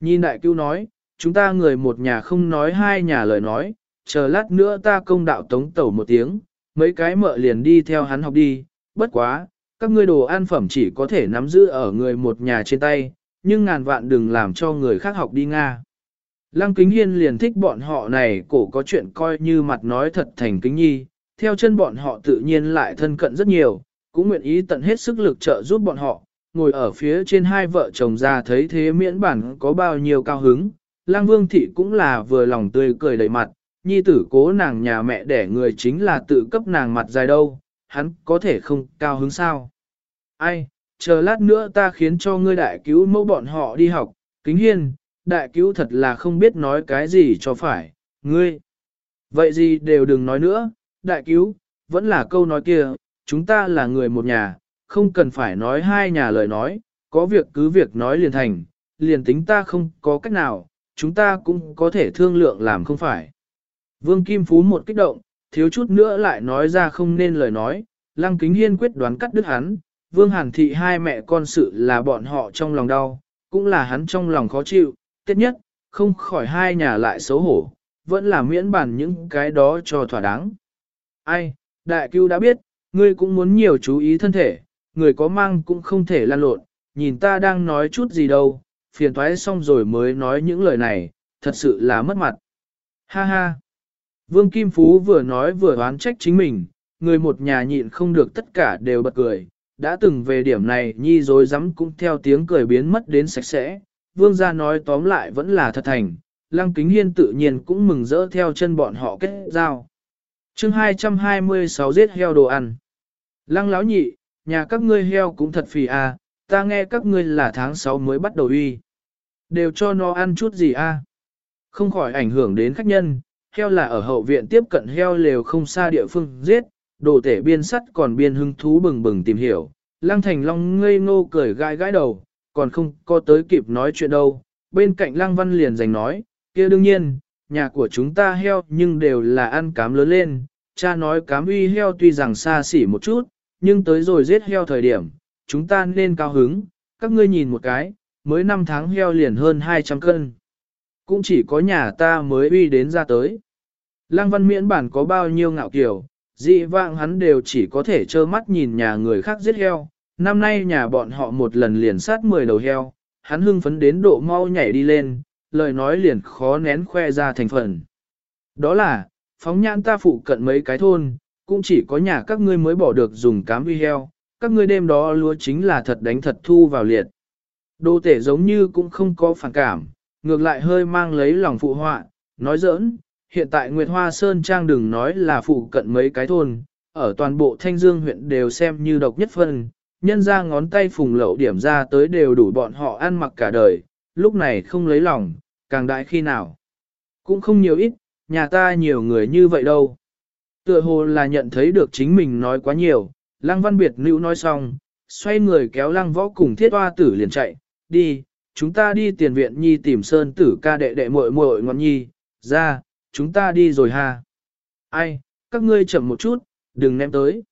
Nhìn đại cứu nói, chúng ta người một nhà không nói hai nhà lời nói, chờ lát nữa ta công đạo tống tẩu một tiếng, mấy cái mợ liền đi theo hắn học đi, bất quá, các ngươi đồ ăn phẩm chỉ có thể nắm giữ ở người một nhà trên tay, nhưng ngàn vạn đừng làm cho người khác học đi Nga. Lăng Kính Hiên liền thích bọn họ này cổ có chuyện coi như mặt nói thật thành kính nhi, theo chân bọn họ tự nhiên lại thân cận rất nhiều, cũng nguyện ý tận hết sức lực trợ giúp bọn họ, ngồi ở phía trên hai vợ chồng già thấy thế miễn bản có bao nhiêu cao hứng, lang vương thị cũng là vừa lòng tươi cười đầy mặt, nhi tử cố nàng nhà mẹ đẻ người chính là tự cấp nàng mặt dài đâu, hắn có thể không cao hứng sao. Ai, chờ lát nữa ta khiến cho ngươi đại cứu mẫu bọn họ đi học, kính hiên, đại cứu thật là không biết nói cái gì cho phải, ngươi. Vậy gì đều đừng nói nữa, đại cứu, vẫn là câu nói kia, chúng ta là người một nhà, không cần phải nói hai nhà lời nói, có việc cứ việc nói liền thành, liền tính ta không có cách nào, chúng ta cũng có thể thương lượng làm không phải. Vương Kim Phú một kích động, thiếu chút nữa lại nói ra không nên lời nói, Lăng Kính Hiên quyết đoán cắt đứt hắn, Vương Hàn Thị hai mẹ con sự là bọn họ trong lòng đau, cũng là hắn trong lòng khó chịu, tiết nhất, không khỏi hai nhà lại xấu hổ, vẫn là miễn bàn những cái đó cho thỏa đáng. Ai, đại cứu đã biết, ngươi cũng muốn nhiều chú ý thân thể, người có mang cũng không thể lan lộn, nhìn ta đang nói chút gì đâu, phiền thoái xong rồi mới nói những lời này, thật sự là mất mặt. Ha ha. Vương Kim Phú vừa nói vừa oán trách chính mình, người một nhà nhịn không được tất cả đều bật cười, đã từng về điểm này nhi dối rắm cũng theo tiếng cười biến mất đến sạch sẽ. Vương gia nói tóm lại vẫn là thật thành, Lăng Kính Hiên tự nhiên cũng mừng rỡ theo chân bọn họ kết giao. chương 226 giết heo đồ ăn. Lăng lão nhị, nhà các ngươi heo cũng thật phì à, ta nghe các ngươi là tháng 6 mới bắt đầu uy. Đều cho nó ăn chút gì à? Không khỏi ảnh hưởng đến khách nhân, heo là ở hậu viện tiếp cận heo lều không xa địa phương giết, đồ tể biên sắt còn biên hứng thú bừng bừng tìm hiểu. Lăng Thành Long ngây ngô cười gai gãi đầu, còn không có tới kịp nói chuyện đâu. Bên cạnh Lăng Văn liền giành nói, kia đương nhiên, nhà của chúng ta heo nhưng đều là ăn cám lớn lên. Cha nói cám uy heo tuy rằng xa xỉ một chút, nhưng tới rồi giết heo thời điểm, chúng ta nên cao hứng, các ngươi nhìn một cái, mới 5 tháng heo liền hơn 200 cân. Cũng chỉ có nhà ta mới uy đến ra tới. Lăng văn miễn bản có bao nhiêu ngạo kiểu, dị vạng hắn đều chỉ có thể trơ mắt nhìn nhà người khác giết heo. Năm nay nhà bọn họ một lần liền sát 10 đầu heo, hắn hưng phấn đến độ mau nhảy đi lên, lời nói liền khó nén khoe ra thành phần. Đó là, phóng nhãn ta phụ cận mấy cái thôn, cũng chỉ có nhà các ngươi mới bỏ được dùng cám uy heo, các ngươi đêm đó lúa chính là thật đánh thật thu vào liệt. Đô tể giống như cũng không có phản cảm, ngược lại hơi mang lấy lòng phụ họa, nói giỡn, hiện tại Nguyệt Hoa Sơn Trang đừng nói là phụ cận mấy cái thôn, ở toàn bộ Thanh Dương huyện đều xem như độc nhất phân, nhân ra ngón tay phùng lậu điểm ra tới đều đủ bọn họ ăn mặc cả đời, lúc này không lấy lòng, càng đại khi nào. Cũng không nhiều ít, nhà ta nhiều người như vậy đâu. Tựa hồ là nhận thấy được chính mình nói quá nhiều, Lăng Văn Biệt nữ nói xong, xoay người kéo Lăng Võ cùng thiết hoa tử liền chạy, đi, chúng ta đi tiền viện nhi tìm sơn tử ca đệ đệ muội muội ngọn nhi, ra, chúng ta đi rồi ha. Ai, các ngươi chậm một chút, đừng ném tới.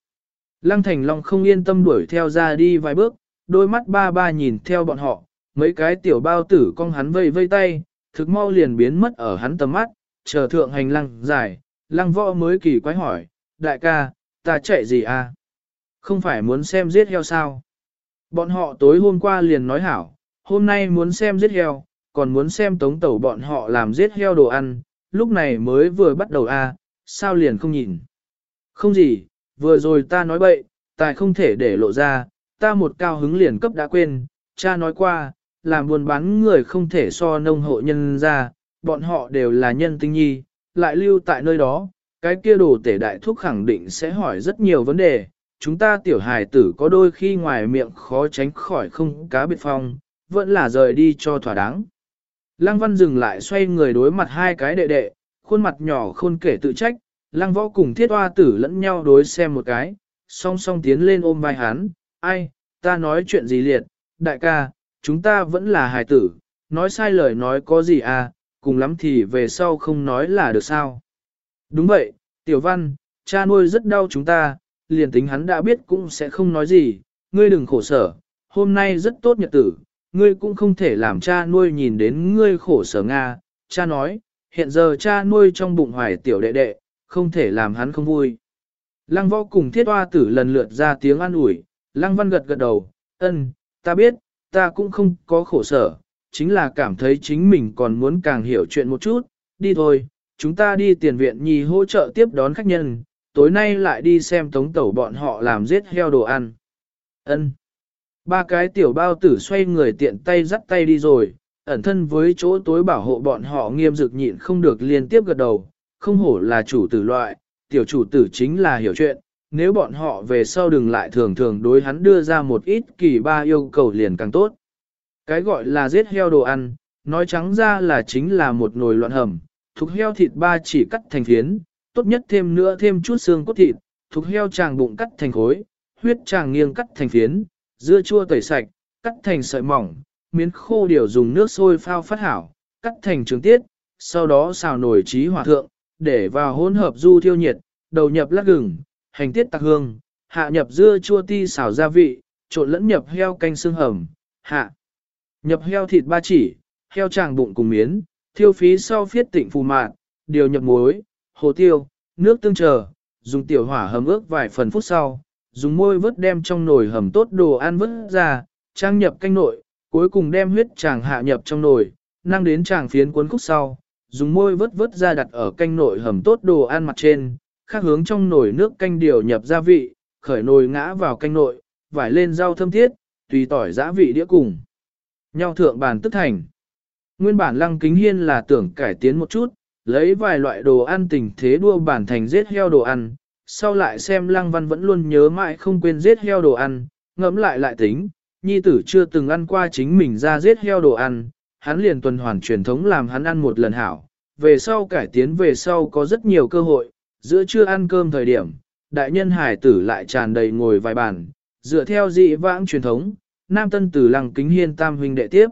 Lăng Thành Long không yên tâm đuổi theo ra đi vài bước, đôi mắt ba ba nhìn theo bọn họ, mấy cái tiểu bao tử con hắn vây vây tay, thực mau liền biến mất ở hắn tầm mắt, chờ thượng hành lăng dài, lăng võ mới kỳ quái hỏi, đại ca, ta chạy gì à? Không phải muốn xem giết heo sao? Bọn họ tối hôm qua liền nói hảo, hôm nay muốn xem giết heo, còn muốn xem tống tẩu bọn họ làm giết heo đồ ăn, lúc này mới vừa bắt đầu à, sao liền không nhìn? Không gì, vừa rồi ta nói bậy, tài không thể để lộ ra, ta một cao hứng liền cấp đã quên, cha nói qua, làm buôn bán người không thể so nông hộ nhân ra, bọn họ đều là nhân tinh nhi, lại lưu tại nơi đó, cái kia đồ tể đại thúc khẳng định sẽ hỏi rất nhiều vấn đề. Chúng ta tiểu hài tử có đôi khi ngoài miệng khó tránh khỏi không cá biệt phong, vẫn là rời đi cho thỏa đáng. Lăng văn dừng lại xoay người đối mặt hai cái đệ đệ, khuôn mặt nhỏ khôn kể tự trách, lăng võ cùng thiết hoa tử lẫn nhau đối xem một cái, song song tiến lên ôm vai hắn, ai, ta nói chuyện gì liệt, đại ca, chúng ta vẫn là hài tử, nói sai lời nói có gì à, cùng lắm thì về sau không nói là được sao. Đúng vậy, tiểu văn, cha nuôi rất đau chúng ta, liền tính hắn đã biết cũng sẽ không nói gì, ngươi đừng khổ sở, hôm nay rất tốt nhật tử, ngươi cũng không thể làm cha nuôi nhìn đến ngươi khổ sở Nga, cha nói, hiện giờ cha nuôi trong bụng hoài tiểu đệ đệ, không thể làm hắn không vui. Lăng võ cùng thiết hoa tử lần lượt ra tiếng an ủi, lăng văn gật gật đầu, ân, ta biết, ta cũng không có khổ sở, chính là cảm thấy chính mình còn muốn càng hiểu chuyện một chút, đi thôi, chúng ta đi tiền viện nhì hỗ trợ tiếp đón khách nhân, tối nay lại đi xem tống tẩu bọn họ làm giết heo đồ ăn. Ân. Ba cái tiểu bao tử xoay người tiện tay dắt tay đi rồi, ẩn thân với chỗ tối bảo hộ bọn họ nghiêm dực nhịn không được liên tiếp gật đầu, không hổ là chủ tử loại, tiểu chủ tử chính là hiểu chuyện, nếu bọn họ về sau đừng lại thường thường đối hắn đưa ra một ít kỳ ba yêu cầu liền càng tốt. Cái gọi là giết heo đồ ăn, nói trắng ra là chính là một nồi loạn hầm, thục heo thịt ba chỉ cắt thành phiến, tốt nhất thêm nữa thêm chút xương cốt thịt, thục heo tràng bụng cắt thành khối, huyết tràng nghiêng cắt thành phiến, dưa chua tẩy sạch, cắt thành sợi mỏng, miến khô điều dùng nước sôi phao phát hảo, cắt thành trường tiết, sau đó xào nồi trí hỏa thượng, để vào hỗn hợp du thiêu nhiệt, đầu nhập lát gừng, hành tiết tạc hương, hạ nhập dưa chua ti xào gia vị, trộn lẫn nhập heo canh xương hầm, hạ. Nhập heo thịt ba chỉ, heo tràng bụng cùng miến, thiêu phí sau phiết tịnh phù mạn, điều nhập muối, hồ tiêu, nước tương chờ, dùng tiểu hỏa hầm ước vài phần phút sau, dùng môi vớt đem trong nồi hầm tốt đồ ăn vớt ra, trang nhập canh nội, cuối cùng đem huyết chàng hạ nhập trong nồi, năng đến chàng phiến cuốn khúc sau, dùng môi vớt vớt ra đặt ở canh nội hầm tốt đồ ăn mặt trên, khác hướng trong nồi nước canh điều nhập gia vị, khởi nồi ngã vào canh nội, vải lên rau thơm thiết, tùy tỏi giã vị đĩa cùng. Nhau thượng bàn tức thành. Nguyên bản lăng kính hiên là tưởng cải tiến một chút, lấy vài loại đồ ăn tình thế đua bản thành giết heo đồ ăn, sau lại xem lăng văn vẫn luôn nhớ mãi không quên giết heo đồ ăn, ngẫm lại lại tính, nhi tử chưa từng ăn qua chính mình ra giết heo đồ ăn, hắn liền tuần hoàn truyền thống làm hắn ăn một lần hảo, về sau cải tiến về sau có rất nhiều cơ hội, giữa trưa ăn cơm thời điểm, đại nhân hải tử lại tràn đầy ngồi vài bàn, dựa theo dị vãng truyền thống, nam tân tử lăng kính hiên tam huynh đệ tiếp.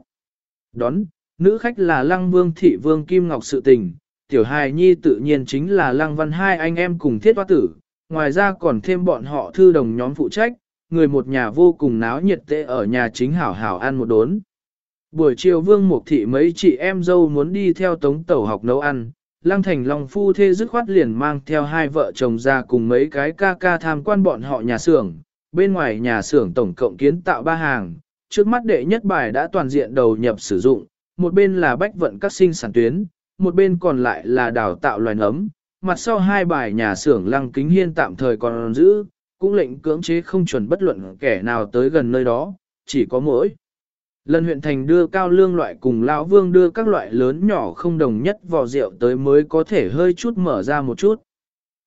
Đón, nữ khách là lăng vương thị vương Kim Ngọc sự tình, tiểu hài nhi tự nhiên chính là lăng văn hai anh em cùng thiết hoa tử, ngoài ra còn thêm bọn họ thư đồng nhóm phụ trách, người một nhà vô cùng náo nhiệt tệ ở nhà chính hảo hảo ăn một đốn. Buổi chiều vương mục thị mấy chị em dâu muốn đi theo tống tẩu học nấu ăn, lăng thành long phu thê dứt khoát liền mang theo hai vợ chồng ra cùng mấy cái ca ca tham quan bọn họ nhà xưởng, bên ngoài nhà xưởng tổng cộng kiến tạo ba hàng, trước mắt đệ nhất bài đã toàn diện đầu nhập sử dụng, một bên là bách vận các sinh sản tuyến, một bên còn lại là đào tạo loài nấm, mặt sau hai bài nhà xưởng lăng kính hiên tạm thời còn giữ, cũng lệnh cưỡng chế không chuẩn bất luận kẻ nào tới gần nơi đó, chỉ có mỗi. Lần huyện thành đưa cao lương loại cùng lão vương đưa các loại lớn nhỏ không đồng nhất vò rượu tới mới có thể hơi chút mở ra một chút.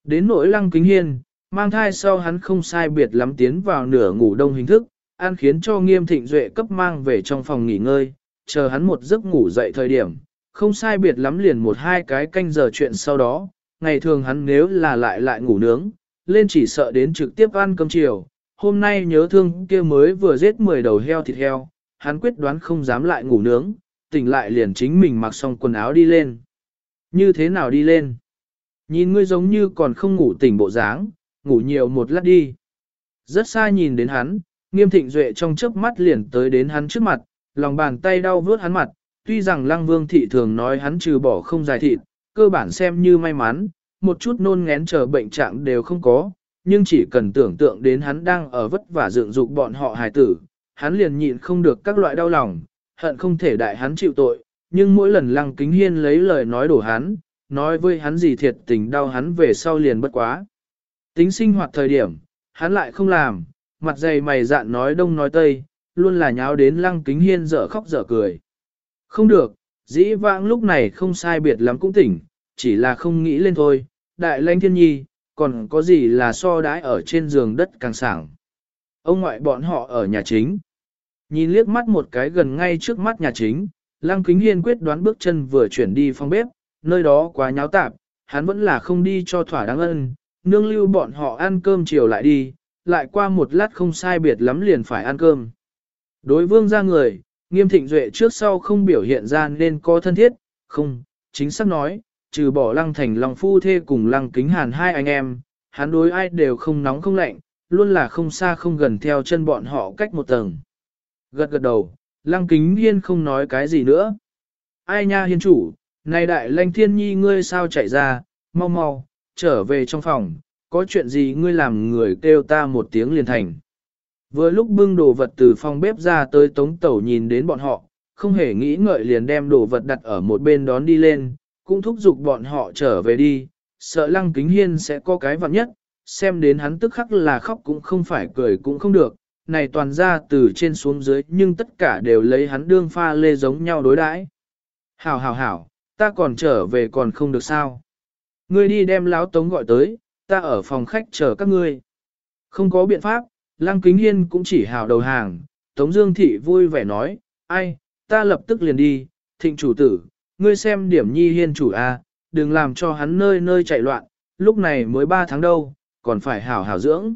Đến nỗi lăng kính hiên, mang thai sau hắn không sai biệt lắm tiến vào nửa ngủ đông hình thức, an khiến cho nghiêm thịnh duệ cấp mang về trong phòng nghỉ ngơi, chờ hắn một giấc ngủ dậy thời điểm, không sai biệt lắm liền một hai cái canh giờ chuyện sau đó, ngày thường hắn nếu là lại lại ngủ nướng, lên chỉ sợ đến trực tiếp ăn cơm chiều, hôm nay nhớ thương kia mới vừa giết 10 đầu heo thịt heo, hắn quyết đoán không dám lại ngủ nướng, tỉnh lại liền chính mình mặc xong quần áo đi lên. Như thế nào đi lên? Nhìn ngươi giống như còn không ngủ tỉnh bộ dáng, ngủ nhiều một lát đi. Rất xa nhìn đến hắn, nghiêm thịnh duệ trong chớp mắt liền tới đến hắn trước mặt, lòng bàn tay đau vướt hắn mặt, tuy rằng lăng vương thị thường nói hắn trừ bỏ không dài thịt, cơ bản xem như may mắn, một chút nôn ngén chờ bệnh trạng đều không có, nhưng chỉ cần tưởng tượng đến hắn đang ở vất vả dựng dục bọn họ hài tử, hắn liền nhịn không được các loại đau lòng, hận không thể đại hắn chịu tội, nhưng mỗi lần lăng kính hiên lấy lời nói đổ hắn, nói với hắn gì thiệt tình đau hắn về sau liền bất quá. Tính sinh hoạt thời điểm, hắn lại không làm, mặt dày mày dạn nói đông nói tây, luôn là nháo đến lăng kính hiên dở khóc dở cười. Không được, dĩ vãng lúc này không sai biệt lắm cũng tỉnh, chỉ là không nghĩ lên thôi, đại lãnh thiên nhi, còn có gì là so đãi ở trên giường đất càng sảng. Ông ngoại bọn họ ở nhà chính. Nhìn liếc mắt một cái gần ngay trước mắt nhà chính, Lăng Kính Hiên quyết đoán bước chân vừa chuyển đi phòng bếp, nơi đó quá nháo tạp, hắn vẫn là không đi cho thỏa đáng ân, nương lưu bọn họ ăn cơm chiều lại đi, lại qua một lát không sai biệt lắm liền phải ăn cơm. Đối vương ra người, nghiêm thịnh duệ trước sau không biểu hiện ra nên có thân thiết, không, chính xác nói, trừ bỏ lăng thành lòng phu thê cùng lăng kính hàn hai anh em, hắn đối ai đều không nóng không lạnh, luôn là không xa không gần theo chân bọn họ cách một tầng. Gật gật đầu, lăng kính hiên không nói cái gì nữa. Ai nha hiên chủ, này đại lanh thiên nhi ngươi sao chạy ra, mau mau, trở về trong phòng, có chuyện gì ngươi làm người kêu ta một tiếng liền thành. Vừa lúc bưng đồ vật từ phòng bếp ra tới tống tẩu nhìn đến bọn họ, không hề nghĩ ngợi liền đem đồ vật đặt ở một bên đón đi lên, cũng thúc giục bọn họ trở về đi, sợ lăng kính hiên sẽ có cái vặn nhất, xem đến hắn tức khắc là khóc cũng không phải cười cũng không được, này toàn ra từ trên xuống dưới nhưng tất cả đều lấy hắn đương pha lê giống nhau đối đãi. Hảo hảo hảo, ta còn trở về còn không được sao. Ngươi đi đem láo tống gọi tới, ta ở phòng khách chờ các ngươi. Không có biện pháp, Lăng Kính Hiên cũng chỉ hào đầu hàng, Tống Dương Thị vui vẻ nói, ai, ta lập tức liền đi, thịnh chủ tử, ngươi xem điểm nhi hiên chủ a, đừng làm cho hắn nơi nơi chạy loạn, lúc này mới 3 tháng đâu, còn phải hảo hảo dưỡng.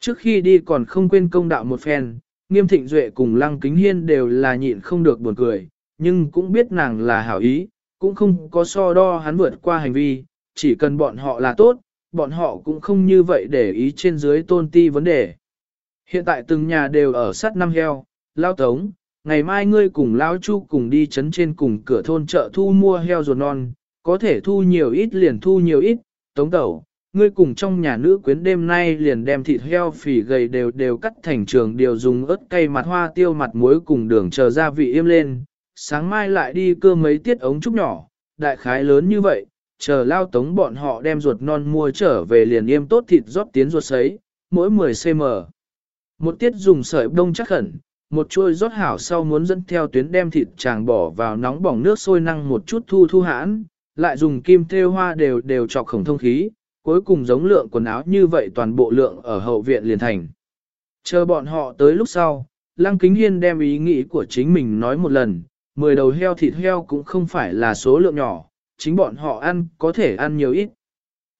Trước khi đi còn không quên công đạo một phen, nghiêm thịnh duệ cùng lăng kính hiên đều là nhịn không được buồn cười, nhưng cũng biết nàng là hảo ý, cũng không có so đo hắn vượt qua hành vi, chỉ cần bọn họ là tốt, bọn họ cũng không như vậy để ý trên dưới tôn ti vấn đề. Hiện tại từng nhà đều ở sát năm heo, lao tống, ngày mai ngươi cùng lao chu cùng đi chấn trên cùng cửa thôn chợ thu mua heo ruột non, có thể thu nhiều ít liền thu nhiều ít, tống tẩu, ngươi cùng trong nhà nữ quyến đêm nay liền đem thịt heo phỉ gầy đều đều cắt thành trường điều dùng ớt cay mặt hoa tiêu mặt muối cùng đường chờ gia vị im lên, sáng mai lại đi cơ mấy tiết ống trúc nhỏ, đại khái lớn như vậy, chờ lao tống bọn họ đem ruột non mua trở về liền im tốt thịt rót tiến ruột sấy, mỗi 10cm. Một tiết dùng sợi đông chắc khẩn, một chuôi rót hảo sau muốn dẫn theo tuyến đem thịt chàng bỏ vào nóng bỏng nước sôi năng một chút thu thu hãn, lại dùng kim thêu hoa đều đều chọc khổng thông khí, cuối cùng giống lượng quần áo như vậy toàn bộ lượng ở hậu viện liền thành. Chờ bọn họ tới lúc sau, Lăng Kính Hiên đem ý nghĩ của chính mình nói một lần, 10 đầu heo thịt heo cũng không phải là số lượng nhỏ, chính bọn họ ăn có thể ăn nhiều ít.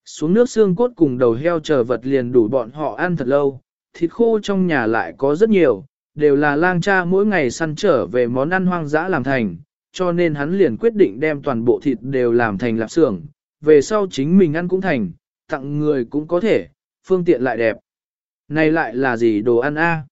Xuống nước xương cốt cùng đầu heo chờ vật liền đủ bọn họ ăn thật lâu, thịt khô trong nhà lại có rất nhiều, đều là lang cha mỗi ngày săn trở về món ăn hoang dã làm thành, cho nên hắn liền quyết định đem toàn bộ thịt đều làm thành lạp xưởng, về sau chính mình ăn cũng thành, tặng người cũng có thể, phương tiện lại đẹp. Này lại là gì đồ ăn a?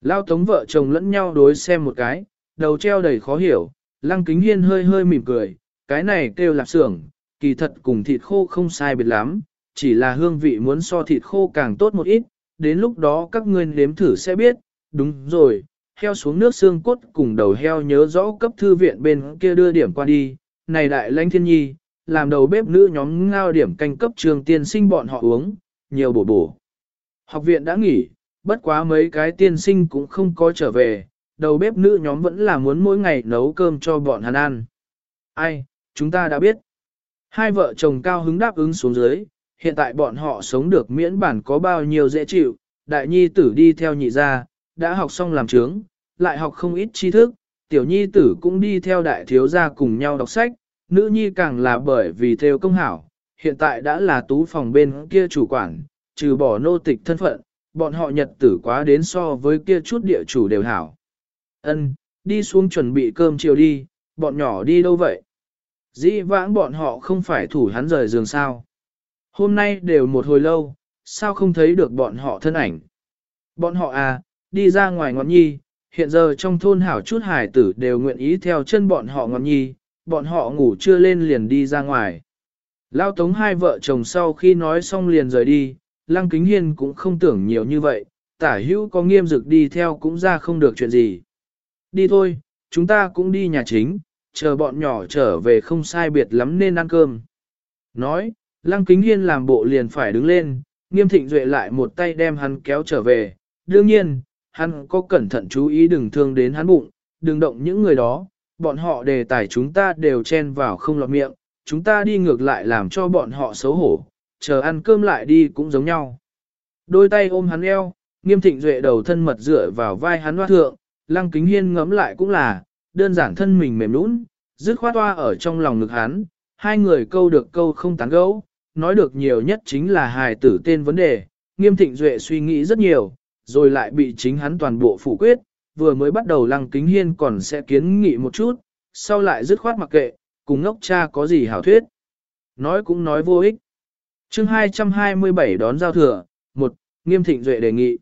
Lao tống vợ chồng lẫn nhau đối xem một cái, đầu treo đầy khó hiểu, lăng kính hiên hơi hơi mỉm cười, cái này kêu lạp xưởng, kỳ thật cùng thịt khô không sai biệt lắm, chỉ là hương vị muốn so thịt khô càng tốt một ít, đến lúc đó các ngươi nếm thử sẽ biết, đúng rồi, heo xuống nước xương cốt cùng đầu heo nhớ rõ cấp thư viện bên kia đưa điểm qua đi, này đại lãnh thiên nhi, làm đầu bếp nữ nhóm ngao điểm canh cấp trường tiên sinh bọn họ uống, nhiều bổ bổ. Học viện đã nghỉ, bất quá mấy cái tiên sinh cũng không có trở về, đầu bếp nữ nhóm vẫn là muốn mỗi ngày nấu cơm cho bọn hắn ăn. Ai, chúng ta đã biết. Hai vợ chồng cao hứng đáp ứng xuống dưới, hiện tại bọn họ sống được miễn bản có bao nhiêu dễ chịu, đại nhi tử đi theo nhị gia, đã học xong làm trướng, lại học không ít tri thức, tiểu nhi tử cũng đi theo đại thiếu gia cùng nhau đọc sách, nữ nhi càng là bởi vì theo công hảo, hiện tại đã là tú phòng bên kia chủ quản, trừ bỏ nô tịch thân phận, bọn họ nhật tử quá đến so với kia chút địa chủ đều hảo. Ân, đi xuống chuẩn bị cơm chiều đi, bọn nhỏ đi đâu vậy? Dĩ vãng bọn họ không phải thủ hắn rời giường sao. Hôm nay đều một hồi lâu, sao không thấy được bọn họ thân ảnh? Bọn họ à, đi ra ngoài ngọn nhi, hiện giờ trong thôn hảo chút hải tử đều nguyện ý theo chân bọn họ ngọn nhi, bọn họ ngủ chưa lên liền đi ra ngoài. Lao tống hai vợ chồng sau khi nói xong liền rời đi, Lăng Kính Hiên cũng không tưởng nhiều như vậy, tả hữu có nghiêm dực đi theo cũng ra không được chuyện gì. Đi thôi, chúng ta cũng đi nhà chính, chờ bọn nhỏ trở về không sai biệt lắm nên ăn cơm. Nói, Lăng Kính Hiên làm bộ liền phải đứng lên, nghiêm thịnh duệ lại một tay đem hắn kéo trở về. Đương nhiên, hắn có cẩn thận chú ý đừng thương đến hắn bụng, đừng động những người đó, bọn họ đề tài chúng ta đều chen vào không lọt miệng, chúng ta đi ngược lại làm cho bọn họ xấu hổ, chờ ăn cơm lại đi cũng giống nhau. Đôi tay ôm hắn eo, nghiêm thịnh duệ đầu thân mật dựa vào vai hắn hoa thượng, lăng kính hiên ngấm lại cũng là, đơn giản thân mình mềm nũng, dứt khoát hoa ở trong lòng ngực hắn, hai người câu được câu không tán gẫu, nói được nhiều nhất chính là hài tử tên vấn đề, nghiêm thịnh duệ suy nghĩ rất nhiều, rồi lại bị chính hắn toàn bộ phủ quyết, vừa mới bắt đầu lăng kính hiên còn sẽ kiến nghị một chút, sau lại dứt khoát mặc kệ, cùng ngốc cha có gì hảo thuyết. Nói cũng nói vô ích. chương 227 đón giao thừa, một Nghiêm thịnh duệ đề nghị.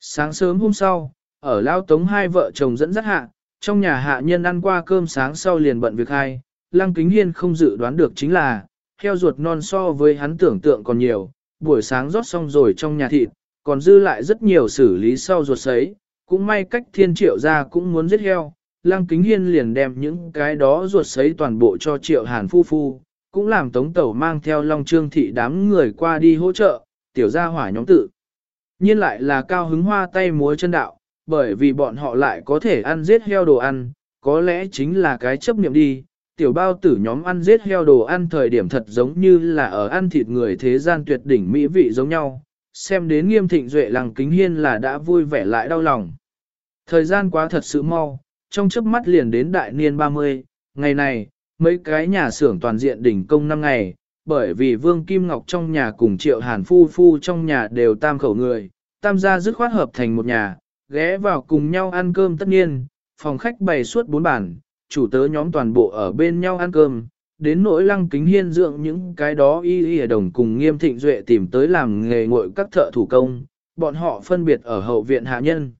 Sáng sớm hôm sau, ở Lao Tống hai vợ chồng dẫn dắt hạ, trong nhà hạ nhân ăn qua cơm sáng sau liền bận việc hai, Lăng Kính Hiên không dự đoán được chính là, heo ruột non so với hắn tưởng tượng còn nhiều, buổi sáng rót xong rồi trong nhà thịt, còn dư lại rất nhiều xử lý sau ruột sấy, cũng may cách thiên triệu ra cũng muốn giết heo, Lăng Kính Hiên liền đem những cái đó ruột sấy toàn bộ cho triệu hàn phu phu, cũng làm tống tẩu mang theo Long Trương Thị đám người qua đi hỗ trợ, tiểu gia hỏa nhóm tự. Nhiên lại là cao hứng hoa tay múa chân đạo, bởi vì bọn họ lại có thể ăn giết heo đồ ăn, có lẽ chính là cái chấp niệm đi. Tiểu bao tử nhóm ăn giết heo đồ ăn thời điểm thật giống như là ở ăn thịt người thế gian tuyệt đỉnh mỹ vị giống nhau, xem đến nghiêm thịnh duệ lăng kính hiên là đã vui vẻ lại đau lòng. Thời gian quá thật sự mau, trong chớp mắt liền đến đại niên 30, ngày này, mấy cái nhà xưởng toàn diện đỉnh công năm ngày, bởi vì Vương Kim Ngọc trong nhà cùng Triệu Hàn Phu Phu trong nhà đều tam khẩu người, tam gia dứt khoát hợp thành một nhà, ghé vào cùng nhau ăn cơm tất nhiên, phòng khách bày suốt bốn bàn, chủ tớ nhóm toàn bộ ở bên nhau ăn cơm, đến nỗi lăng kính hiên dưỡng những cái đó y y đồng cùng nghiêm thịnh duệ tìm tới làm nghề ngội các thợ thủ công, bọn họ phân biệt ở hậu viện hạ nhân.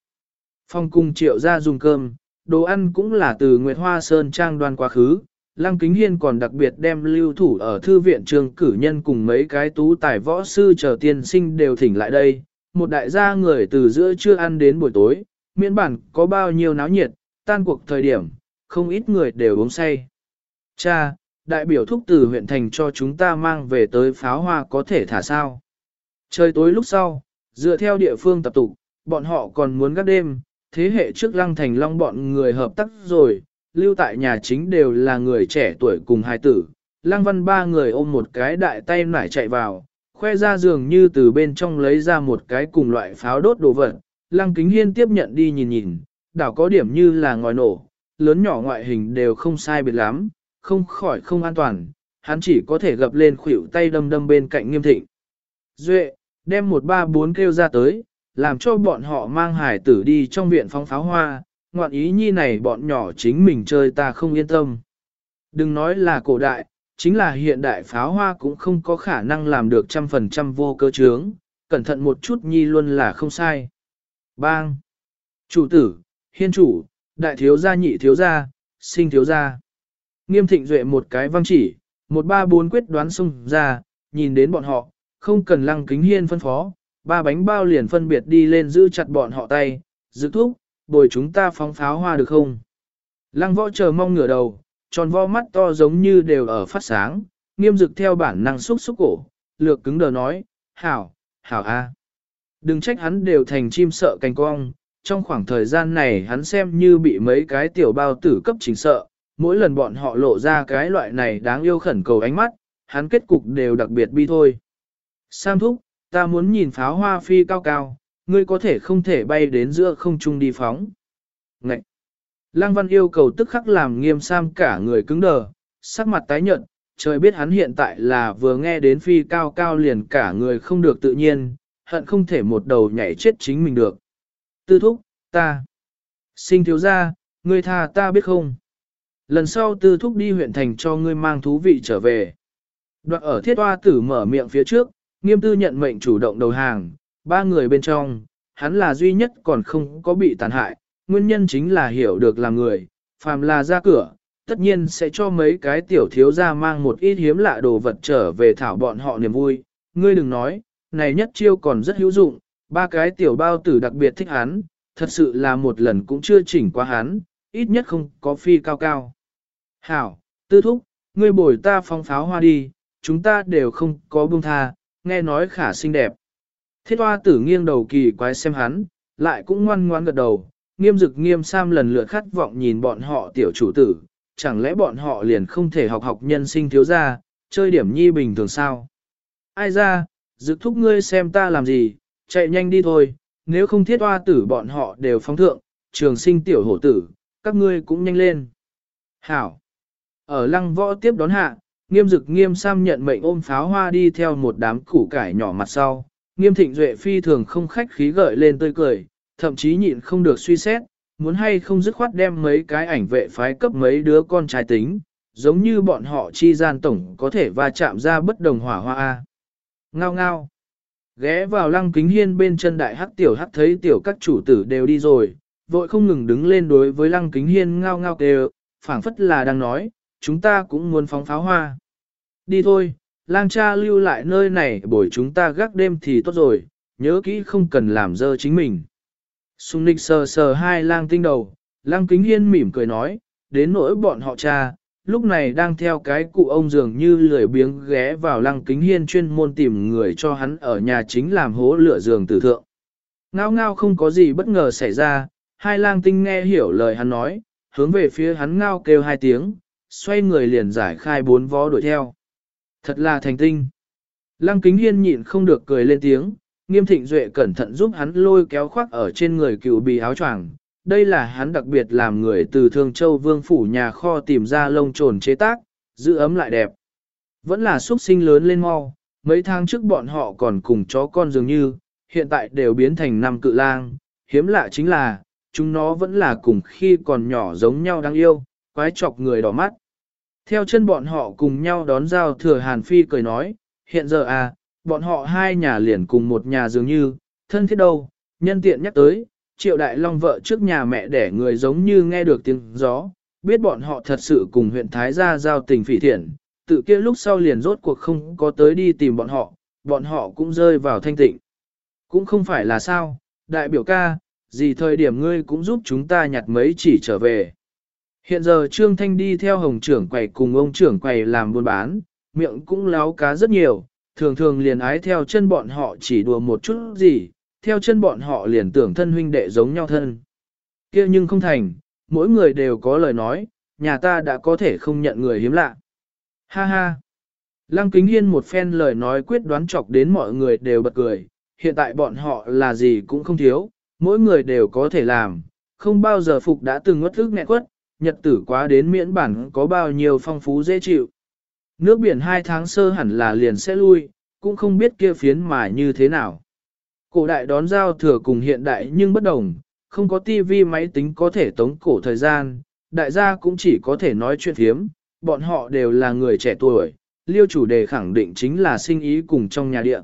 Phong cung triệu ra dùng cơm, đồ ăn cũng là từ Nguyệt Hoa Sơn Trang đoan quá khứ, Lăng Kính Hiên còn đặc biệt đem lưu thủ ở thư viện trường cử nhân cùng mấy cái tú tài võ sư chờ tiên sinh đều thỉnh lại đây. Một đại gia người từ giữa trưa ăn đến buổi tối, miễn bản có bao nhiêu náo nhiệt, tan cuộc thời điểm, không ít người đều uống say. Cha, đại biểu thúc từ huyện thành cho chúng ta mang về tới pháo hoa có thể thả sao. Trời tối lúc sau, dựa theo địa phương tập tục, bọn họ còn muốn gác đêm, thế hệ trước lăng thành long bọn người hợp tác rồi, lưu tại nhà chính đều là người trẻ tuổi cùng hai tử. Lăng văn ba người ôm một cái đại tay nải chạy vào, khoe ra giường như từ bên trong lấy ra một cái cùng loại pháo đốt đồ vật. Lăng kính hiên tiếp nhận đi nhìn nhìn, đảo có điểm như là ngòi nổ, lớn nhỏ ngoại hình đều không sai biệt lắm, không khỏi không an toàn, hắn chỉ có thể gập lên khuỷu tay đâm đâm bên cạnh nghiêm thịnh. Duệ, đem một ba bốn kêu ra tới, làm cho bọn họ mang hải tử đi trong viện phóng pháo hoa, ngoạn ý nhi này bọn nhỏ chính mình chơi ta không yên tâm. Đừng nói là cổ đại, chính là hiện đại pháo hoa cũng không có khả năng làm được trăm phần trăm vô cơ chướng, cẩn thận một chút nhi luôn là không sai. Bang! Chủ tử, hiên chủ, đại thiếu gia nhị thiếu gia, sinh thiếu gia. Nghiêm thịnh duệ một cái văng chỉ, một ba bốn quyết đoán xung ra, nhìn đến bọn họ, không cần lăng kính hiên phân phó, ba bánh bao liền phân biệt đi lên giữ chặt bọn họ tay, giữ thúc, bồi chúng ta phóng pháo hoa được không? Lăng võ chờ mong ngửa đầu, tròn vo mắt to giống như đều ở phát sáng, nghiêm dực theo bản năng xúc xúc cổ, lược cứng đờ nói, hảo, hảo a. Đừng trách hắn đều thành chim sợ cành cong, trong khoảng thời gian này hắn xem như bị mấy cái tiểu bao tử cấp chính sợ, mỗi lần bọn họ lộ ra cái loại này đáng yêu khẩn cầu ánh mắt, hắn kết cục đều đặc biệt bi thôi. Sam thúc, ta muốn nhìn pháo hoa phi cao cao, ngươi có thể không thể bay đến giữa không trung đi phóng. Ngậy! Lăng văn yêu cầu tức khắc làm nghiêm sam cả người cứng đờ, sắc mặt tái nhợt, trời biết hắn hiện tại là vừa nghe đến phi cao cao liền cả người không được tự nhiên, hận không thể một đầu nhảy chết chính mình được. Tư thúc, ta. Sinh thiếu ra, ngươi tha ta biết không? Lần sau tư thúc đi huyện thành cho ngươi mang thú vị trở về. Đoạn ở thiết hoa tử mở miệng phía trước, nghiêm tư nhận mệnh chủ động đầu hàng, ba người bên trong, hắn là duy nhất còn không có bị tàn hại, nguyên nhân chính là hiểu được là người, phàm là ra cửa, tất nhiên sẽ cho mấy cái tiểu thiếu ra mang một ít hiếm lạ đồ vật trở về thảo bọn họ niềm vui. Ngươi đừng nói, này nhất chiêu còn rất hữu dụng, ba cái tiểu bao tử đặc biệt thích hắn, thật sự là một lần cũng chưa chỉnh qua hắn, ít nhất không có phi cao cao. Hảo, tư thúc, ngươi bồi ta phong pháo hoa đi, chúng ta đều không có buông tha, nghe nói khả xinh đẹp. Thiết hoa tử nghiêng đầu kỳ quái xem hắn, lại cũng ngoan ngoan gật đầu, nghiêm dực nghiêm sam lần lượt khát vọng nhìn bọn họ tiểu chủ tử, chẳng lẽ bọn họ liền không thể học học nhân sinh thiếu gia, chơi điểm nhi bình thường sao? Ai ra, dực thúc ngươi xem ta làm gì, chạy nhanh đi thôi, nếu không thiết hoa tử bọn họ đều phóng thượng, trường sinh tiểu hổ tử, các ngươi cũng nhanh lên. Hảo! Ở lăng võ tiếp đón hạ, nghiêm dực nghiêm sam nhận mệnh ôm pháo hoa đi theo một đám củ cải nhỏ mặt sau, Nghiêm thịnh duệ phi thường không khách khí gợi lên tươi cười, thậm chí nhịn không được suy xét, muốn hay không dứt khoát đem mấy cái ảnh vệ phái cấp mấy đứa con trai tính, giống như bọn họ chi gian tổng có thể va chạm ra bất đồng hỏa hoa A. Ngao ngao. Ghé vào lăng kính hiên bên chân đại hắc tiểu hắc thấy tiểu các chủ tử đều đi rồi, vội không ngừng đứng lên đối với lăng kính hiên ngao ngao kêu, phảng phất là đang nói, chúng ta cũng muốn phóng pháo hoa. Đi thôi, lang cha lưu lại nơi này bồi chúng ta gác đêm thì tốt rồi, nhớ kỹ không cần làm dơ chính mình. Sùng nịch sờ sờ hai lang tinh đầu, lang kính hiên mỉm cười nói, đến nỗi bọn họ cha, lúc này đang theo cái cụ ông dường như lười biếng ghé vào lăng kính hiên chuyên môn tìm người cho hắn ở nhà chính làm hố lửa giường tử thượng. Ngao ngao không có gì bất ngờ xảy ra, hai lang tinh nghe hiểu lời hắn nói, hướng về phía hắn ngao kêu hai tiếng, xoay người liền giải khai bốn vó đuổi theo. Thật là thành tinh. Lăng kính hiên nhịn không được cười lên tiếng, nghiêm thịnh duệ cẩn thận giúp hắn lôi kéo khoác ở trên người cựu bì áo choàng. Đây là hắn đặc biệt làm người từ Thương Châu Vương Phủ nhà kho tìm ra lông trồn chế tác, giữ ấm lại đẹp. Vẫn là xuất sinh lớn lên mau, mấy tháng trước bọn họ còn cùng chó con dường như, hiện tại đều biến thành năm cự lang. Hiếm lạ chính là, chúng nó vẫn là cùng khi còn nhỏ giống nhau đáng yêu, quái chọc người đỏ mắt. Theo chân bọn họ cùng nhau đón giao thừa Hàn Phi cười nói, hiện giờ à, bọn họ hai nhà liền cùng một nhà dường như, thân thiết đâu, nhân tiện nhắc tới, triệu đại long vợ trước nhà mẹ đẻ người giống như nghe được tiếng gió, biết bọn họ thật sự cùng huyện Thái gia giao tình phỉ thiện, tự kia lúc sau liền rốt cuộc không có tới đi tìm bọn họ, bọn họ cũng rơi vào thanh tịnh. Cũng không phải là sao, đại biểu ca, gì thời điểm ngươi cũng giúp chúng ta nhặt mấy chỉ trở về. Hiện giờ Trương Thanh đi theo hồng trưởng quầy cùng ông trưởng quầy làm buôn bán, miệng cũng láo cá rất nhiều, thường thường liền ái theo chân bọn họ chỉ đùa một chút gì, theo chân bọn họ liền tưởng thân huynh đệ giống nhau thân. kia nhưng không thành, mỗi người đều có lời nói, nhà ta đã có thể không nhận người hiếm lạ. Ha ha! Lăng Kính Hiên một phen lời nói quyết đoán chọc đến mọi người đều bật cười, hiện tại bọn họ là gì cũng không thiếu, mỗi người đều có thể làm, không bao giờ phục đã từng ngất ức nghẹn quất, nhật tử quá đến miễn bản có bao nhiêu phong phú dễ chịu. Nước biển hai tháng sơ hẳn là liền sẽ lui, cũng không biết kia phiến mà như thế nào. Cổ đại đón giao thừa cùng hiện đại nhưng bất đồng, không có tivi máy tính có thể tống cổ thời gian, đại gia cũng chỉ có thể nói chuyện thiếm, bọn họ đều là người trẻ tuổi, liêu chủ đề khẳng định chính là sinh ý cùng trong nhà địa.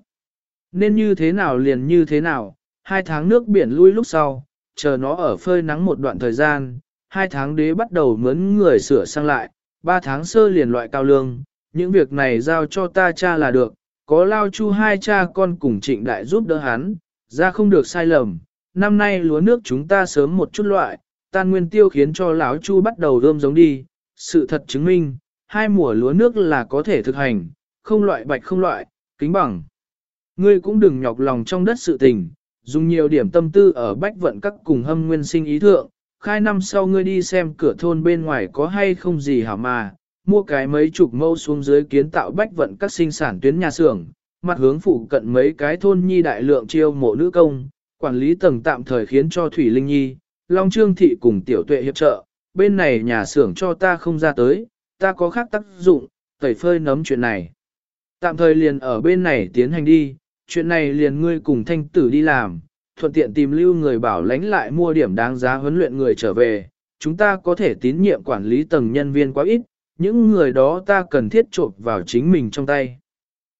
Nên như thế nào liền như thế nào, hai tháng nước biển lui lúc sau, chờ nó ở phơi nắng một đoạn thời gian, hai tháng đế bắt đầu mướn người sửa sang lại, ba tháng sơ liền loại cao lương, những việc này giao cho ta cha là được, có lao chu hai cha con cùng trịnh đại giúp đỡ hắn, ra không được sai lầm, năm nay lúa nước chúng ta sớm một chút loại, tan nguyên tiêu khiến cho lão chu bắt đầu rơm giống đi, sự thật chứng minh, hai mùa lúa nước là có thể thực hành, không loại bạch không loại, kính bằng. Ngươi cũng đừng nhọc lòng trong đất sự tình, dùng nhiều điểm tâm tư ở bách vận các cùng hâm nguyên sinh ý thượng, khai năm sau ngươi đi xem cửa thôn bên ngoài có hay không gì hả mà, mua cái mấy chục mâu xuống dưới kiến tạo bách vận các sinh sản tuyến nhà xưởng, mặt hướng phụ cận mấy cái thôn nhi đại lượng chiêu mộ nữ công, quản lý tầng tạm thời khiến cho Thủy Linh Nhi, Long Trương Thị cùng tiểu tuệ hiệp trợ, bên này nhà xưởng cho ta không ra tới, ta có khác tác dụng, tẩy phơi nấm chuyện này. Tạm thời liền ở bên này tiến hành đi, chuyện này liền ngươi cùng thanh tử đi làm, thuận tiện tìm lưu người bảo lãnh lại mua điểm đáng giá huấn luyện người trở về, chúng ta có thể tín nhiệm quản lý tầng nhân viên quá ít, những người đó ta cần thiết trộn vào chính mình trong tay.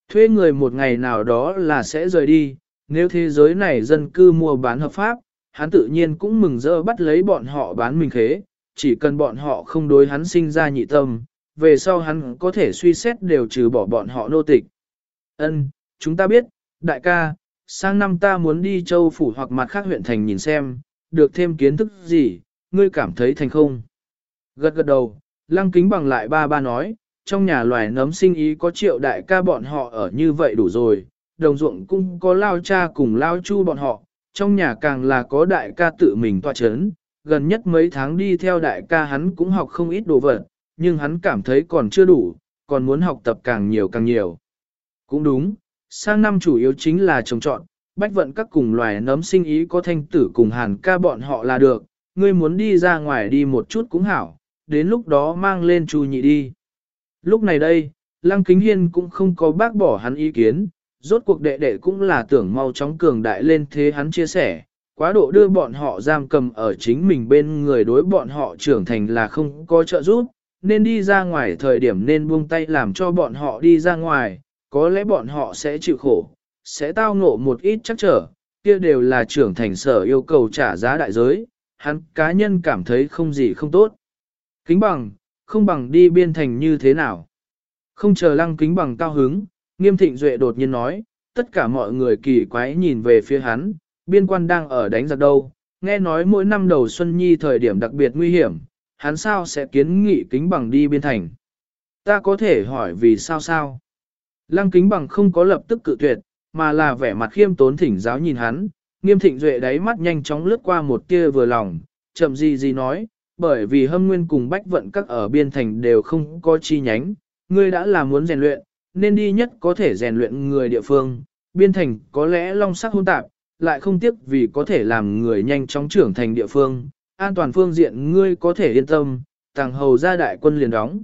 Thuê người một ngày nào đó là sẽ rời đi, nếu thế giới này dân cư mua bán hợp pháp, hắn tự nhiên cũng mừng rỡ bắt lấy bọn họ bán mình khế, chỉ cần bọn họ không đối hắn sinh ra nhị tâm, về sau hắn có thể suy xét đều trừ bỏ bọn họ nô tịch. Ân, chúng ta biết, đại ca, sang năm ta muốn đi châu phủ hoặc mặt khác huyện thành nhìn xem, được thêm kiến thức gì, ngươi cảm thấy thành không? Gật gật đầu, lăng kính bằng lại ba ba nói, trong nhà loài nấm sinh ý có triệu đại ca bọn họ ở như vậy đủ rồi, đồng ruộng cũng có lao cha cùng lao chu bọn họ, trong nhà càng là có đại ca tự mình tọa chấn, gần nhất mấy tháng đi theo đại ca hắn cũng học không ít đồ vật, nhưng hắn cảm thấy còn chưa đủ, còn muốn học tập càng nhiều càng nhiều. Cũng đúng, sang năm chủ yếu chính là trồng trọn, bách vận các cùng loài nấm sinh ý có thanh tử cùng hàn ca bọn họ là được, ngươi muốn đi ra ngoài đi một chút cũng hảo, đến lúc đó mang lên chu nhị đi. Lúc này đây, Lăng Kính Hiên cũng không có bác bỏ hắn ý kiến, rốt cuộc đệ đệ cũng là tưởng mau chóng cường đại lên thế hắn chia sẻ, quá độ đưa bọn họ giam cầm ở chính mình bên người đối bọn họ trưởng thành là không có trợ giúp, nên đi ra ngoài thời điểm nên buông tay làm cho bọn họ đi ra ngoài, có lẽ bọn họ sẽ chịu khổ, sẽ tao ngộ một ít chắc trở, kia đều là trưởng thành sở yêu cầu trả giá đại giới, hắn cá nhân cảm thấy không gì không tốt. Kính bằng, không bằng đi biên thành như thế nào. Không chờ lăng kính bằng cao hứng, nghiêm thịnh duệ đột nhiên nói, tất cả mọi người kỳ quái nhìn về phía hắn, biên quan đang ở đánh giặc đâu, nghe nói mỗi năm đầu Xuân Nhi thời điểm đặc biệt nguy hiểm, hắn sao sẽ kiến nghị kính bằng đi biên thành. Ta có thể hỏi vì sao sao? Lăng kính bằng không có lập tức cự tuyệt, mà là vẻ mặt khiêm tốn thỉnh giáo nhìn hắn, nghiêm thịnh duệ đáy mắt nhanh chóng lướt qua một tia vừa lòng, chậm gì gì nói, bởi vì hâm nguyên cùng bách vận các ở biên thành đều không có chi nhánh, ngươi đã là muốn rèn luyện, nên đi nhất có thể rèn luyện người địa phương, biên thành có lẽ long sắc hôn tạp, lại không tiếc vì có thể làm người nhanh chóng trưởng thành địa phương, an toàn phương diện ngươi có thể yên tâm, tàng hầu ra đại quân liền đóng.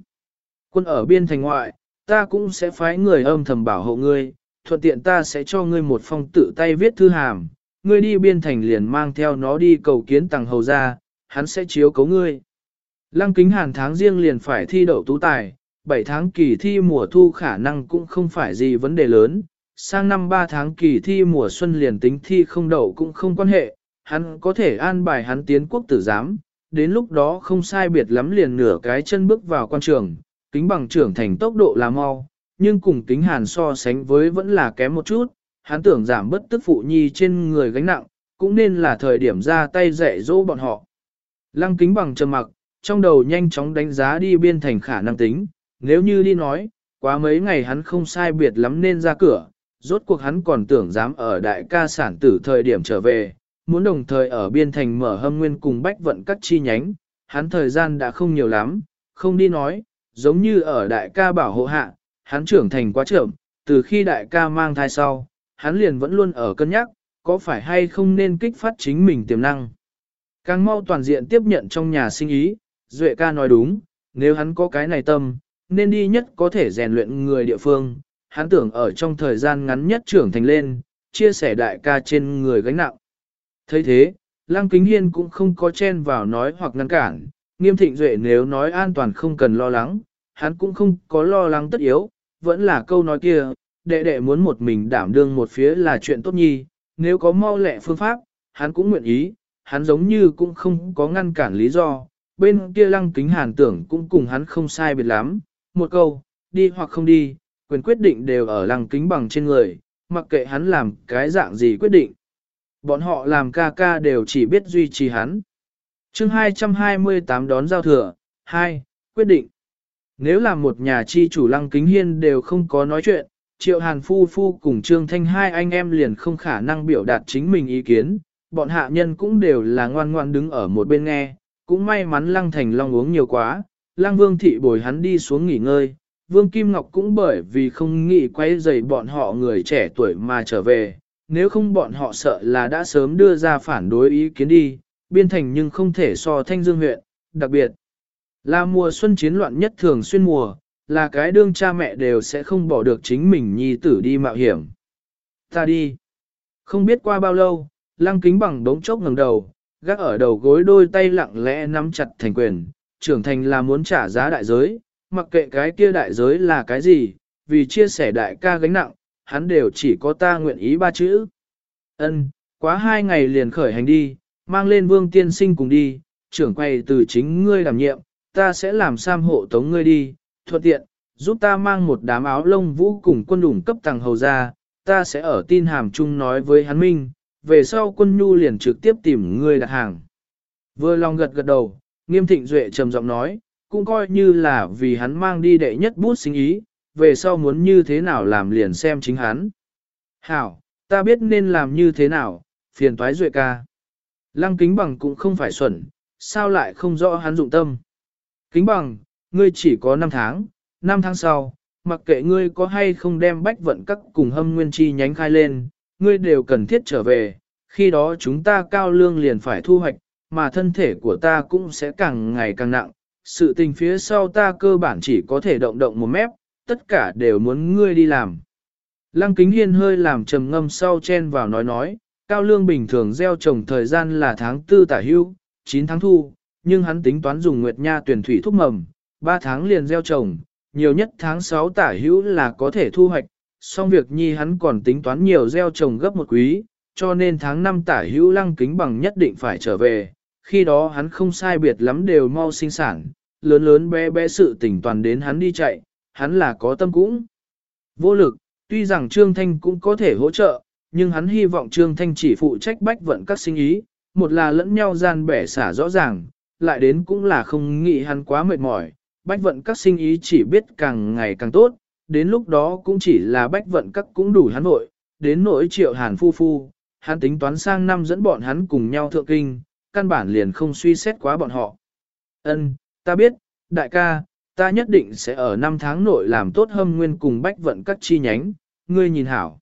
Quân ở biên thành ngoại, ta cũng sẽ phái người âm thầm bảo hộ ngươi, thuận tiện ta sẽ cho ngươi một phong tự tay viết thư hàm, ngươi đi biên thành liền mang theo nó đi cầu kiến tàng hầu ra, hắn sẽ chiếu cấu ngươi. Lăng kính hàn tháng riêng liền phải thi đậu tú tài, 7 tháng kỳ thi mùa thu khả năng cũng không phải gì vấn đề lớn, sang năm 3 tháng kỳ thi mùa xuân liền tính thi không đậu cũng không quan hệ, hắn có thể an bài hắn tiến quốc tử giám, đến lúc đó không sai biệt lắm liền nửa cái chân bước vào quan trường, kính bằng trưởng thành tốc độ là mau, nhưng cùng kính hàn so sánh với vẫn là kém một chút, hắn tưởng giảm bất tức phụ nhi trên người gánh nặng, cũng nên là thời điểm ra tay dạy dỗ bọn họ. Lăng kính bằng trầm mặc, trong đầu nhanh chóng đánh giá đi biên thành khả năng tính, nếu như đi nói, quá mấy ngày hắn không sai biệt lắm nên ra cửa, rốt cuộc hắn còn tưởng dám ở đại ca sản tử thời điểm trở về, muốn đồng thời ở biên thành mở hâm nguyên cùng bách vận các chi nhánh, hắn thời gian đã không nhiều lắm, không đi nói, giống như ở đại ca bảo hộ hạ, hắn trưởng thành quá trưởng, từ khi đại ca mang thai sau, hắn liền vẫn luôn ở cân nhắc, có phải hay không nên kích phát chính mình tiềm năng. Càng mau toàn diện tiếp nhận trong nhà sinh ý, Duệ ca nói đúng, nếu hắn có cái này tâm, nên đi nhất có thể rèn luyện người địa phương, hắn tưởng ở trong thời gian ngắn nhất trưởng thành lên, chia sẻ đại ca trên người gánh nặng. thấy thế, Lăng Kính Hiên cũng không có chen vào nói hoặc ngăn cản, nghiêm thịnh duệ nếu nói an toàn không cần lo lắng, hắn cũng không có lo lắng tất yếu, vẫn là câu nói kia, đệ đệ muốn một mình đảm đương một phía là chuyện tốt nhi, nếu có mau lẹ phương pháp, hắn cũng nguyện ý, hắn giống như cũng không có ngăn cản lý do, bên kia lăng kính hàn tưởng cũng cùng hắn không sai biệt lắm, một câu, đi hoặc không đi, quyền quyết định đều ở lăng kính bằng trên người, mặc kệ hắn làm cái dạng gì quyết định. Bọn họ làm ca ca đều chỉ biết duy trì hắn. chương 228 đón giao thừa, 2. Quyết định. Nếu là một nhà chi chủ lăng kính hiên đều không có nói chuyện, triệu hàn phu phu cùng trương thanh hai anh em liền không khả năng biểu đạt chính mình ý kiến, bọn hạ nhân cũng đều là ngoan ngoan đứng ở một bên nghe, cũng may mắn lăng thành long uống nhiều quá, lăng vương thị bồi hắn đi xuống nghỉ ngơi, vương Kim Ngọc cũng bởi vì không nghĩ quay dày bọn họ người trẻ tuổi mà trở về, nếu không bọn họ sợ là đã sớm đưa ra phản đối ý kiến đi, biên thành nhưng không thể so thanh dương huyện, đặc biệt là mùa xuân chiến loạn nhất thường xuyên mùa, là cái đương cha mẹ đều sẽ không bỏ được chính mình nhi tử đi mạo hiểm. Ta đi. Không biết qua bao lâu, lăng kính bằng đống chốc ngẩng đầu, gác ở đầu gối đôi tay lặng lẽ nắm chặt thành quyền, trưởng thành là muốn trả giá đại giới, mặc kệ cái kia đại giới là cái gì, vì chia sẻ đại ca gánh nặng, hắn đều chỉ có ta nguyện ý ba chữ. Ân, quá hai ngày liền khởi hành đi, mang lên vương tiên sinh cùng đi, trưởng quay từ chính ngươi đảm nhiệm, ta sẽ làm sam hộ tống ngươi đi, thuận tiện, giúp ta mang một đám áo lông vũ cùng quân đủng cấp tàng hầu ra, ta sẽ ở tin hàm chung nói với hắn minh, về sau quân nhu liền trực tiếp tìm người đặt hàng. Vừa lòng gật gật đầu, nghiêm thịnh duệ trầm giọng nói, cũng coi như là vì hắn mang đi đệ nhất bút sinh ý, về sau muốn như thế nào làm liền xem chính hắn. Hảo, ta biết nên làm như thế nào, phiền toái duệ ca. Lăng kính bằng cũng không phải xuẩn, sao lại không rõ hắn dụng tâm. Kính bằng, ngươi chỉ có 5 tháng, 5 tháng sau, mặc kệ ngươi có hay không đem bách vận các cùng hâm nguyên chi nhánh khai lên, ngươi đều cần thiết trở về, khi đó chúng ta cao lương liền phải thu hoạch, mà thân thể của ta cũng sẽ càng ngày càng nặng, sự tình phía sau ta cơ bản chỉ có thể động động một mép, tất cả đều muốn ngươi đi làm. Lăng kính hiên hơi làm trầm ngâm sau chen vào nói nói, cao lương bình thường gieo trồng thời gian là tháng 4 tả hưu, 9 tháng thu, nhưng hắn tính toán dùng nguyệt nha tuyển thủy thúc mầm, 3 tháng liền gieo trồng, nhiều nhất tháng 6 tả hữu là có thể thu hoạch, song việc nhi hắn còn tính toán nhiều gieo trồng gấp một quý, cho nên tháng 5 tả hữu lăng kính bằng nhất định phải trở về, khi đó hắn không sai biệt lắm đều mau sinh sản, lớn lớn bé bé sự tỉnh toàn đến hắn đi chạy, hắn là có tâm cũng. Vô lực, tuy rằng Trương Thanh cũng có thể hỗ trợ, nhưng hắn hy vọng Trương Thanh chỉ phụ trách bách vận các sinh ý, một là lẫn nhau gian bẻ xả rõ ràng, lại đến cũng là không nghĩ hắn quá mệt mỏi, bách vận các sinh ý chỉ biết càng ngày càng tốt, đến lúc đó cũng chỉ là bách vận các cũng đủ hắn vội đến nỗi triệu hàn phu phu, hắn tính toán sang năm dẫn bọn hắn cùng nhau thượng kinh, căn bản liền không suy xét quá bọn họ. Ân, ta biết, đại ca, ta nhất định sẽ ở năm tháng nội làm tốt hâm nguyên cùng bách vận các chi nhánh, ngươi nhìn hảo.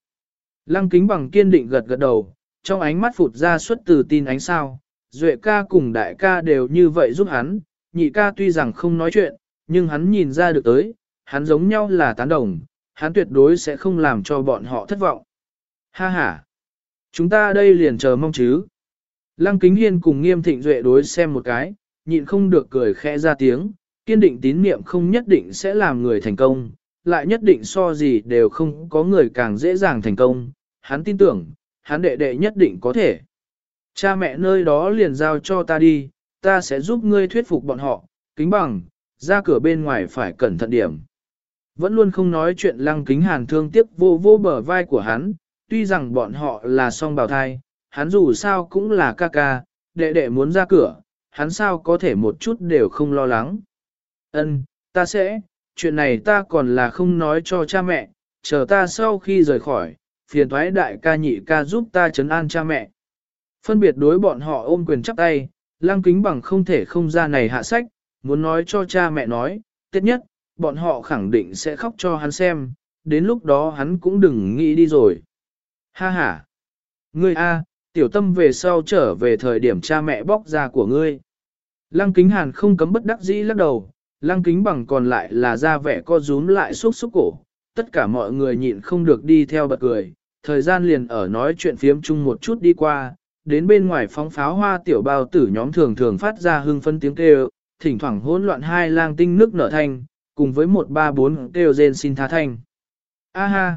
Lăng kính bằng kiên định gật gật đầu, trong ánh mắt phụt ra xuất từ tin ánh sao, duệ ca cùng đại ca đều như vậy giúp hắn, nhị ca tuy rằng không nói chuyện, nhưng hắn nhìn ra được tới, hắn giống nhau là tán đồng, hắn tuyệt đối sẽ không làm cho bọn họ thất vọng. Ha ha! Chúng ta đây liền chờ mong chứ. Lăng kính hiên cùng nghiêm thịnh duệ đối xem một cái, nhịn không được cười khẽ ra tiếng, kiên định tín niệm không nhất định sẽ làm người thành công, lại nhất định so gì đều không có người càng dễ dàng thành công, hắn tin tưởng, hắn đệ đệ nhất định có thể. Cha mẹ nơi đó liền giao cho ta đi, ta sẽ giúp ngươi thuyết phục bọn họ, kính bằng, ra cửa bên ngoài phải cẩn thận điểm. Vẫn luôn không nói chuyện lăng kính hàn thương tiếc vô vô bờ vai của hắn, tuy rằng bọn họ là song bào thai, hắn dù sao cũng là ca ca, đệ đệ muốn ra cửa, hắn sao có thể một chút đều không lo lắng. Ân, ta sẽ, chuyện này ta còn là không nói cho cha mẹ, chờ ta sau khi rời khỏi, phiền thoái đại ca nhị ca giúp ta chấn an cha mẹ. Phân biệt đối bọn họ ôm quyền chắp tay, lăng kính bằng không thể không ra này hạ sách, muốn nói cho cha mẹ nói, tiết nhất, bọn họ khẳng định sẽ khóc cho hắn xem, đến lúc đó hắn cũng đừng nghĩ đi rồi. Ha ha! Ngươi A, tiểu tâm về sau trở về thời điểm cha mẹ bóc ra của ngươi. Lăng kính hàn không cấm bất đắc dĩ lắc đầu, lăng kính bằng còn lại là ra vẻ co rúm lại suốt suốt cổ, tất cả mọi người nhịn không được đi theo bật cười, thời gian liền ở nói chuyện phiếm chung một chút đi qua, đến bên ngoài phóng pháo hoa tiểu bao tử nhóm thường thường phát ra hưng phân tiếng kêu, thỉnh thoảng hỗn loạn hai lang tinh nước nở thanh, cùng với một ba bốn kêu rên xin tha thanh. A ha!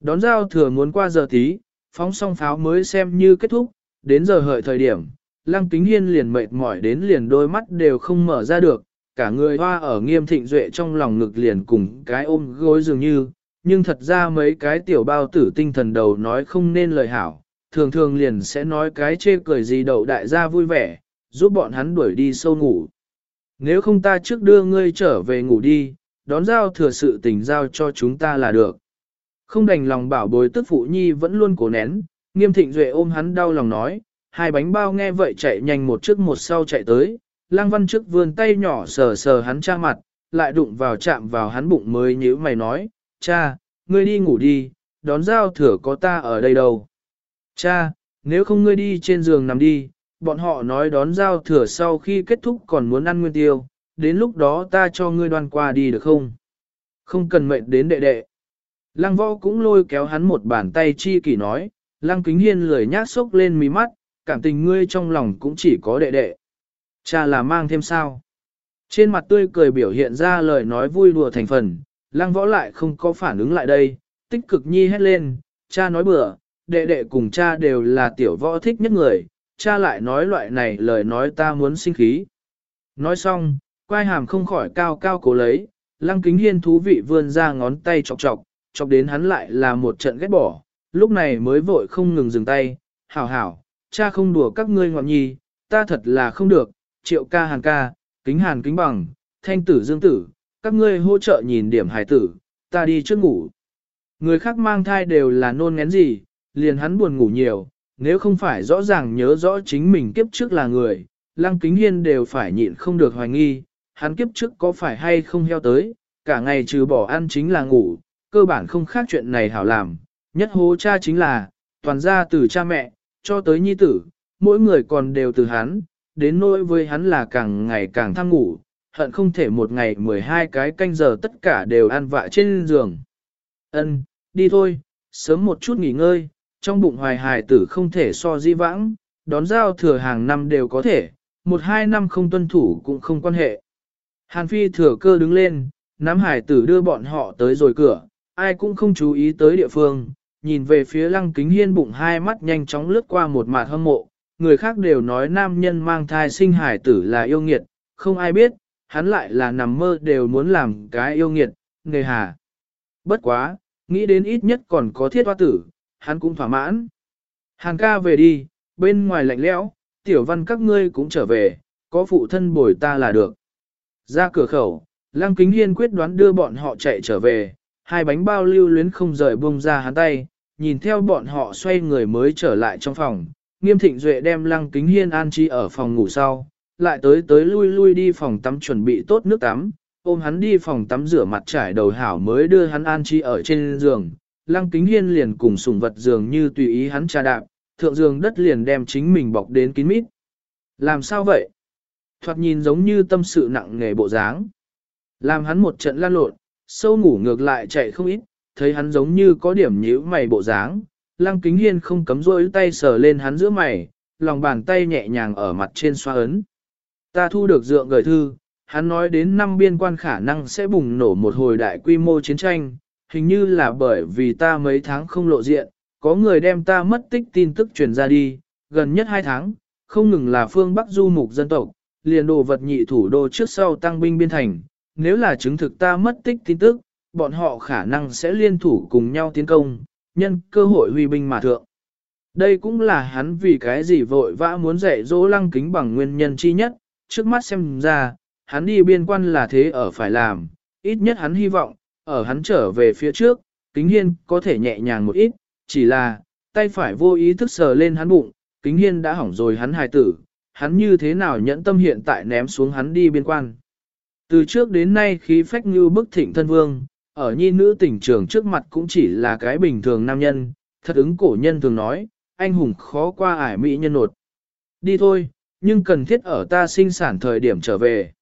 Đón giao thừa muốn qua giờ tí, phóng xong pháo mới xem như kết thúc, đến giờ hợi thời điểm, lăng kính hiên liền mệt mỏi đến liền đôi mắt đều không mở ra được, cả người hoa ở nghiêm thịnh duệ trong lòng ngực liền cùng cái ôm gối dường như, nhưng thật ra mấy cái tiểu bao tử tinh thần đầu nói không nên lời hảo, thường thường liền sẽ nói cái chê cười gì đậu đại gia vui vẻ, giúp bọn hắn đuổi đi sâu ngủ. Nếu không ta trước đưa ngươi trở về ngủ đi, đón giao thừa sự tình giao cho chúng ta là được. Không đành lòng bảo bối tức phụ nhi vẫn luôn cố nén, nghiêm thịnh duệ ôm hắn đau lòng nói, hai bánh bao nghe vậy chạy nhanh một trước một sau chạy tới, lang văn trước vươn tay nhỏ sờ sờ hắn cha mặt, lại đụng vào chạm vào hắn bụng mới nhíu mày nói, cha, ngươi đi ngủ đi, đón giao thừa có ta ở đây đâu. Cha, nếu không ngươi đi trên giường nằm đi, bọn họ nói đón giao thừa sau khi kết thúc còn muốn ăn nguyên tiêu, đến lúc đó ta cho ngươi đoan qua đi được không? Không cần mệnh đến đệ đệ. Lăng võ cũng lôi kéo hắn một bàn tay chi kỷ nói, lăng kính hiên lười nhát sốc lên mí mắt, cảm tình ngươi trong lòng cũng chỉ có đệ đệ. Cha là mang thêm sao? Trên mặt tươi cười biểu hiện ra lời nói vui đùa thành phần, lăng võ lại không có phản ứng lại đây, tích cực nhi hét lên, cha nói bừa, đệ đệ cùng cha đều là tiểu võ thích nhất người, cha lại nói loại này lời nói ta muốn sinh khí. Nói xong, quai hàm không khỏi cao cao cố lấy, lăng kính hiên thú vị vươn ra ngón tay chọc chọc, chọc đến hắn lại là một trận ghét bỏ, lúc này mới vội không ngừng dừng tay, hảo hảo, cha không đùa các ngươi ngọn nhi, ta thật là không được, triệu ca hàn ca, kính hàn kính bằng, thanh tử dương tử, các ngươi hỗ trợ nhìn điểm hài tử, ta đi trước ngủ. Người khác mang thai đều là nôn ngén gì, liền hắn buồn ngủ nhiều, nếu không phải rõ ràng nhớ rõ chính mình kiếp trước là người, lăng kính hiên đều phải nhịn không được hoài nghi, hắn kiếp trước có phải hay không heo tới, cả ngày trừ bỏ ăn chính là ngủ, cơ bản không khác chuyện này hảo làm, nhất hố cha chính là, toàn ra từ cha mẹ, cho tới nhi tử, mỗi người còn đều từ hắn, đến nỗi với hắn là càng ngày càng tham ngủ, hận không thể một ngày 12 cái canh giờ tất cả đều ăn vạ trên giường. Ân, đi thôi, sớm một chút nghỉ ngơi, trong bụng hoài hài tử không thể so di vãng, đón giao thừa hàng năm đều có thể, một hai năm không tuân thủ cũng không quan hệ. Hàn Phi thừa cơ đứng lên, nắm hải tử đưa bọn họ tới rồi cửa, ai cũng không chú ý tới địa phương, nhìn về phía lăng kính hiên bụng hai mắt nhanh chóng lướt qua một mặt hâm mộ, người khác đều nói nam nhân mang thai sinh hải tử là yêu nghiệt, không ai biết, hắn lại là nằm mơ đều muốn làm cái yêu nghiệt, nghề hà. Bất quá, nghĩ đến ít nhất còn có thiết hoa tử, hắn cũng thỏa mãn. Hàng ca về đi, bên ngoài lạnh lẽo, tiểu văn các ngươi cũng trở về, có phụ thân bồi ta là được. Ra cửa khẩu, Lăng Kính Hiên quyết đoán đưa bọn họ chạy trở về, hai bánh bao lưu luyến không rời bông ra hắn tay, nhìn theo bọn họ xoay người mới trở lại trong phòng. Nghiêm Thịnh Duệ đem Lăng Kính Hiên an trí ở phòng ngủ sau, lại tới tới lui lui đi phòng tắm chuẩn bị tốt nước tắm, ôm hắn đi phòng tắm rửa mặt trải đầu hảo mới đưa hắn an trí ở trên giường. Lăng Kính Hiên liền cùng sùng vật giường như tùy ý hắn trà đạp, thượng giường đất liền đem chính mình bọc đến kín mít. Làm sao vậy? Thoạt nhìn giống như tâm sự nặng nghề bộ dáng. Làm hắn một trận lan lộn, sâu ngủ ngược lại chạy không ít, thấy hắn giống như có điểm nhíu mày bộ dáng. Lăng kính hiên không cấm rôi tay sờ lên hắn giữa mày, lòng bàn tay nhẹ nhàng ở mặt trên xoa ấn. Ta thu được dượng gửi thư, hắn nói đến năm biên quan khả năng sẽ bùng nổ một hồi đại quy mô chiến tranh, hình như là bởi vì ta mấy tháng không lộ diện, có người đem ta mất tích tin tức truyền ra đi, gần nhất hai tháng, không ngừng là phương Bắc du mục dân tộc, liền đồ vật nhị thủ đô trước sau tăng binh biên thành, nếu là chứng thực ta mất tích tin tức, bọn họ khả năng sẽ liên thủ cùng nhau tiến công, nhân cơ hội huy binh mà thượng. Đây cũng là hắn vì cái gì vội vã muốn dạy dỗ lăng kính bằng nguyên nhân chi nhất, trước mắt xem ra, hắn đi biên quan là thế ở phải làm, ít nhất hắn hy vọng, ở hắn trở về phía trước, kính hiên có thể nhẹ nhàng một ít, chỉ là, tay phải vô ý thức sờ lên hắn bụng, kính hiên đã hỏng rồi hắn hài tử, hắn như thế nào nhẫn tâm hiện tại ném xuống hắn đi biên quan. Từ trước đến nay khí phách như bức thịnh thân vương, ở nhi nữ tỉnh trường trước mặt cũng chỉ là cái bình thường nam nhân, thật ứng cổ nhân thường nói, anh hùng khó qua ải mỹ nhân nột. Đi thôi, nhưng cần thiết ở ta sinh sản thời điểm trở về.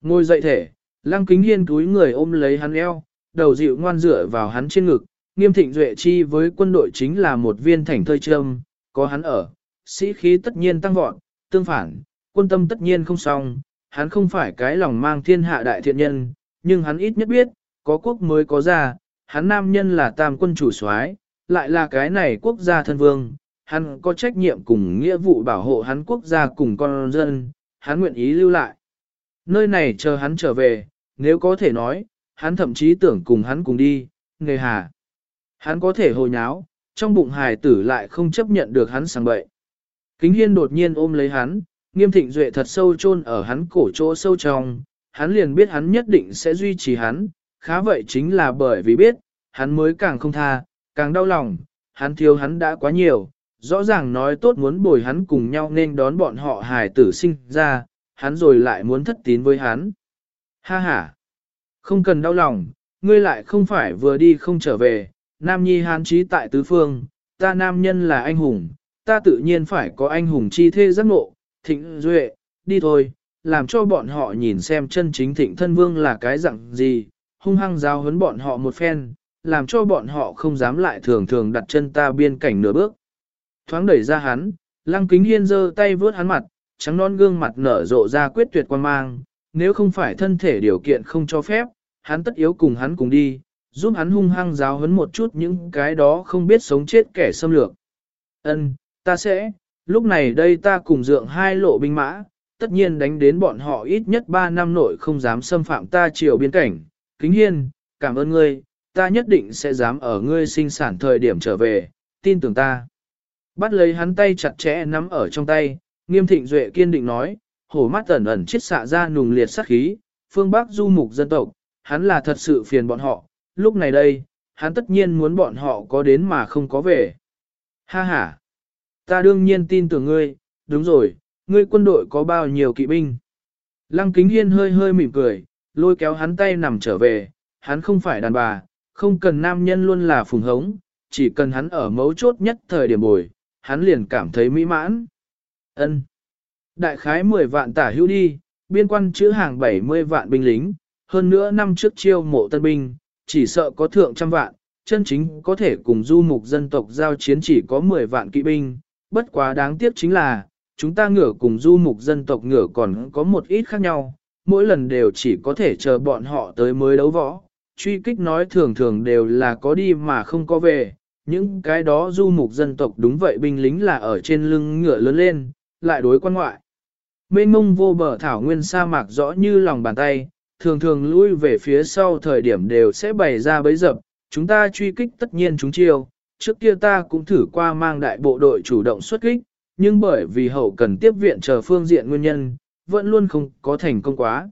Ngồi dậy thể, lăng kính hiên túi người ôm lấy hắn eo, đầu dịu ngoan dựa vào hắn trên ngực, nghiêm thịnh duệ chi với quân đội chính là một viên thành thơi trâm, có hắn ở, sĩ khí tất nhiên tăng vọt, tương phản, quân tâm tất nhiên không xong, hắn không phải cái lòng mang thiên hạ đại thiện nhân, nhưng hắn ít nhất biết, có quốc mới có gia, hắn nam nhân là tam quân chủ soái, lại là cái này quốc gia thân vương, hắn có trách nhiệm cùng nghĩa vụ bảo hộ hắn quốc gia cùng con dân, hắn nguyện ý lưu lại. Nơi này chờ hắn trở về, nếu có thể nói, hắn thậm chí tưởng cùng hắn cùng đi, nghề hà. Hắn có thể hồi nháo, trong bụng hài tử lại không chấp nhận được hắn sang bậy. Kính hiên đột nhiên ôm lấy hắn, nghiêm thịnh duệ thật sâu chôn ở hắn cổ chỗ sâu trong, hắn liền biết hắn nhất định sẽ duy trì hắn, khá vậy chính là bởi vì biết, hắn mới càng không tha, càng đau lòng, hắn thiếu hắn đã quá nhiều, rõ ràng nói tốt muốn bồi hắn cùng nhau nên đón bọn họ hài tử sinh ra, hắn rồi lại muốn thất tín với hắn. Ha ha! Không cần đau lòng, ngươi lại không phải vừa đi không trở về, nam nhi hán trí tại tứ phương, ta nam nhân là anh hùng, ta tự nhiên phải có anh hùng chi thê giác ngộ, thịnh duệ, đi thôi, làm cho bọn họ nhìn xem chân chính thịnh thân vương là cái dạng gì, hung hăng giáo huấn bọn họ một phen, làm cho bọn họ không dám lại thường thường đặt chân ta biên cảnh nửa bước. Thoáng đẩy ra hắn, lăng kính hiên giơ tay vướt hắn mặt, trắng non gương mặt nở rộ ra quyết tuyệt quan mang, nếu không phải thân thể điều kiện không cho phép, hắn tất yếu cùng hắn cùng đi, giúp hắn hung hăng giáo huấn một chút những cái đó không biết sống chết kẻ xâm lược. Ân, ta sẽ, lúc này đây ta cùng dượng hai lộ binh mã, tất nhiên đánh đến bọn họ ít nhất 3 năm nội không dám xâm phạm ta triều biên cảnh. Kính hiên, cảm ơn ngươi, ta nhất định sẽ dám ở ngươi sinh sản thời điểm trở về, tin tưởng ta. Bắt lấy hắn tay chặt chẽ nắm ở trong tay, nghiêm thịnh duệ kiên định nói, hổ mắt ẩn ẩn chết xạ ra nùng liệt sát khí, phương Bắc du mục dân tộc, hắn là thật sự phiền bọn họ, lúc này đây, hắn tất nhiên muốn bọn họ có đến mà không có về. Ha ha! Ta đương nhiên tin tưởng ngươi, đúng rồi, ngươi quân đội có bao nhiêu kỵ binh. Lăng kính hiên hơi hơi mỉm cười, lôi kéo hắn tay nằm trở về, hắn không phải đàn bà, không cần nam nhân luôn là phùng hống, chỉ cần hắn ở mấu chốt nhất thời điểm bồi, hắn liền cảm thấy mỹ mãn. Ân. Đại khái 10 vạn tả hữu đi, biên quan chữ hàng 70 vạn binh lính, hơn nữa năm trước chiêu mộ tân binh, chỉ sợ có thượng trăm vạn, chân chính có thể cùng du mục dân tộc giao chiến chỉ có 10 vạn kỵ binh, bất quá đáng tiếc chính là, chúng ta ngửa cùng du mục dân tộc ngửa còn có một ít khác nhau, mỗi lần đều chỉ có thể chờ bọn họ tới mới đấu võ. Truy kích nói thường thường đều là có đi mà không có về, những cái đó du mục dân tộc đúng vậy binh lính là ở trên lưng ngựa lớn lên, lại đối quan ngoại. Mênh mông vô bờ thảo nguyên sa mạc rõ như lòng bàn tay, thường thường lui về phía sau thời điểm đều sẽ bày ra bấy dập, chúng ta truy kích tất nhiên chúng chiêu, trước kia ta cũng thử qua mang đại bộ đội chủ động xuất kích, nhưng bởi vì hậu cần tiếp viện chờ phương diện nguyên nhân, vẫn luôn không có thành công quá.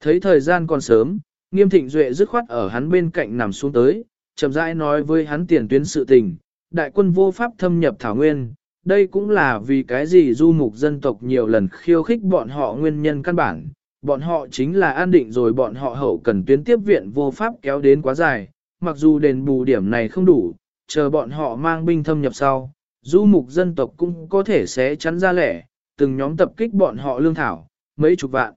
Thấy thời gian còn sớm, nghiêm thịnh duệ dứt khoát ở hắn bên cạnh nằm xuống tới, chậm rãi nói với hắn tiền tuyến sự tình, đại quân vô pháp thâm nhập Thảo Nguyên, đây cũng là vì cái gì du mục dân tộc nhiều lần khiêu khích bọn họ nguyên nhân căn bản, bọn họ chính là an định rồi bọn họ hậu cần tuyến tiếp viện vô pháp kéo đến quá dài, mặc dù đền bù điểm này không đủ, chờ bọn họ mang binh thâm nhập sau, du mục dân tộc cũng có thể sẽ chắn ra lẻ, từng nhóm tập kích bọn họ lương thảo, mấy chục vạn.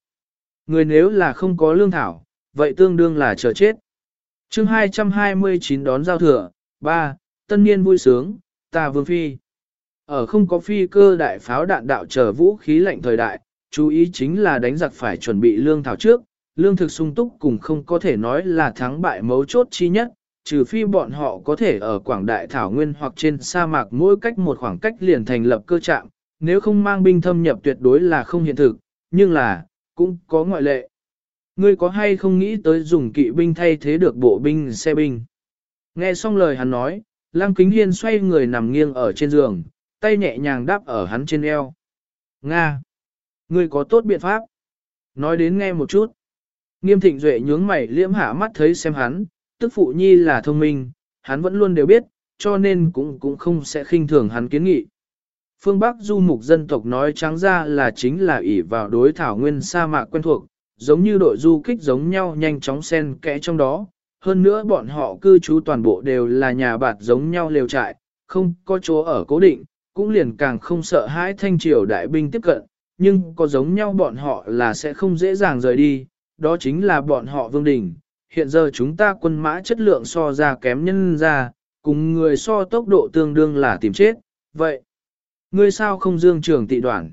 Người nếu là không có lương thảo, vậy tương đương là chờ chết. chương 229 đón giao thừa, 3. Tân niên vui sướng, ta vương phi. Ở không có phi cơ đại pháo đạn đạo chờ vũ khí lạnh thời đại, chú ý chính là đánh giặc phải chuẩn bị lương thảo trước, lương thực sung túc cùng không có thể nói là thắng bại mấu chốt chi nhất, trừ phi bọn họ có thể ở quảng đại thảo nguyên hoặc trên sa mạc mỗi cách một khoảng cách liền thành lập cơ trạm, nếu không mang binh thâm nhập tuyệt đối là không hiện thực, nhưng là, cũng có ngoại lệ. Ngươi có hay không nghĩ tới dùng kỵ binh thay thế được bộ binh xe binh? Nghe xong lời hắn nói, Lăng Kính Hiên xoay người nằm nghiêng ở trên giường, tay nhẹ nhàng đáp ở hắn trên eo. Nga! Ngươi có tốt biện pháp? Nói đến nghe một chút. Nghiêm thịnh duệ nhướng mày liễm hạ mắt thấy xem hắn, tức phụ nhi là thông minh, hắn vẫn luôn đều biết, cho nên cũng cũng không sẽ khinh thường hắn kiến nghị. Phương Bắc du mục dân tộc nói trắng ra là chính là ỷ vào đối thảo nguyên sa mạc quen thuộc, giống như đội du kích giống nhau nhanh chóng xen kẽ trong đó. Hơn nữa bọn họ cư trú toàn bộ đều là nhà bạt giống nhau lều trại, không có chỗ ở cố định, cũng liền càng không sợ hãi thanh triều đại binh tiếp cận, nhưng có giống nhau bọn họ là sẽ không dễ dàng rời đi, đó chính là bọn họ vương đình. Hiện giờ chúng ta quân mã chất lượng so ra kém nhân ra, cùng người so tốc độ tương đương là tìm chết, vậy. Ngươi sao không dương trường tị đoạn?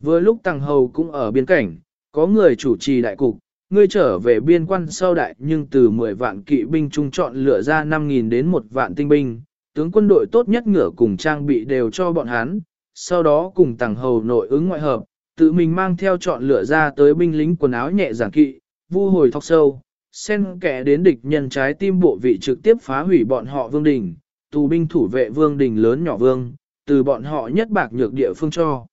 Vừa lúc Tăng Hầu cũng ở biên cảnh, có người chủ trì đại cục, ngươi trở về biên quan sau đại nhưng từ 10 vạn kỵ binh trung chọn lựa ra 5.000 đến 1 vạn tinh binh, tướng quân đội tốt nhất ngựa cùng trang bị đều cho bọn hắn, sau đó cùng tàng Hầu nội ứng ngoại hợp, tự mình mang theo chọn lựa ra tới binh lính quần áo nhẹ giản kỵ, vu hồi thọc sâu, xen kẻ đến địch nhân trái tim bộ vị trực tiếp phá hủy bọn họ vương đình, tù binh thủ vệ vương đình lớn nhỏ vương, từ bọn họ nhất bạc nhược địa phương cho.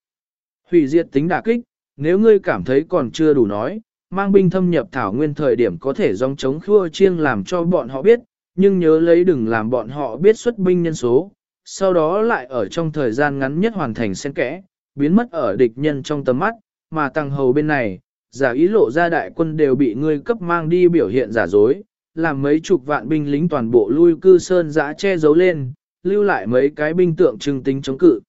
Hủy diệt tính đả kích, nếu ngươi cảm thấy còn chưa đủ nói, mang binh thâm nhập thảo nguyên thời điểm có thể dòng chống khua chiêng làm cho bọn họ biết, nhưng nhớ lấy đừng làm bọn họ biết xuất binh nhân số, sau đó lại ở trong thời gian ngắn nhất hoàn thành xen kẽ, biến mất ở địch nhân trong tầm mắt, mà tăng hầu bên này, giả ý lộ ra đại quân đều bị ngươi cấp mang đi biểu hiện giả dối, làm mấy chục vạn binh lính toàn bộ lui cư sơn giã che giấu lên, lưu lại mấy cái binh tượng trưng tính chống cự.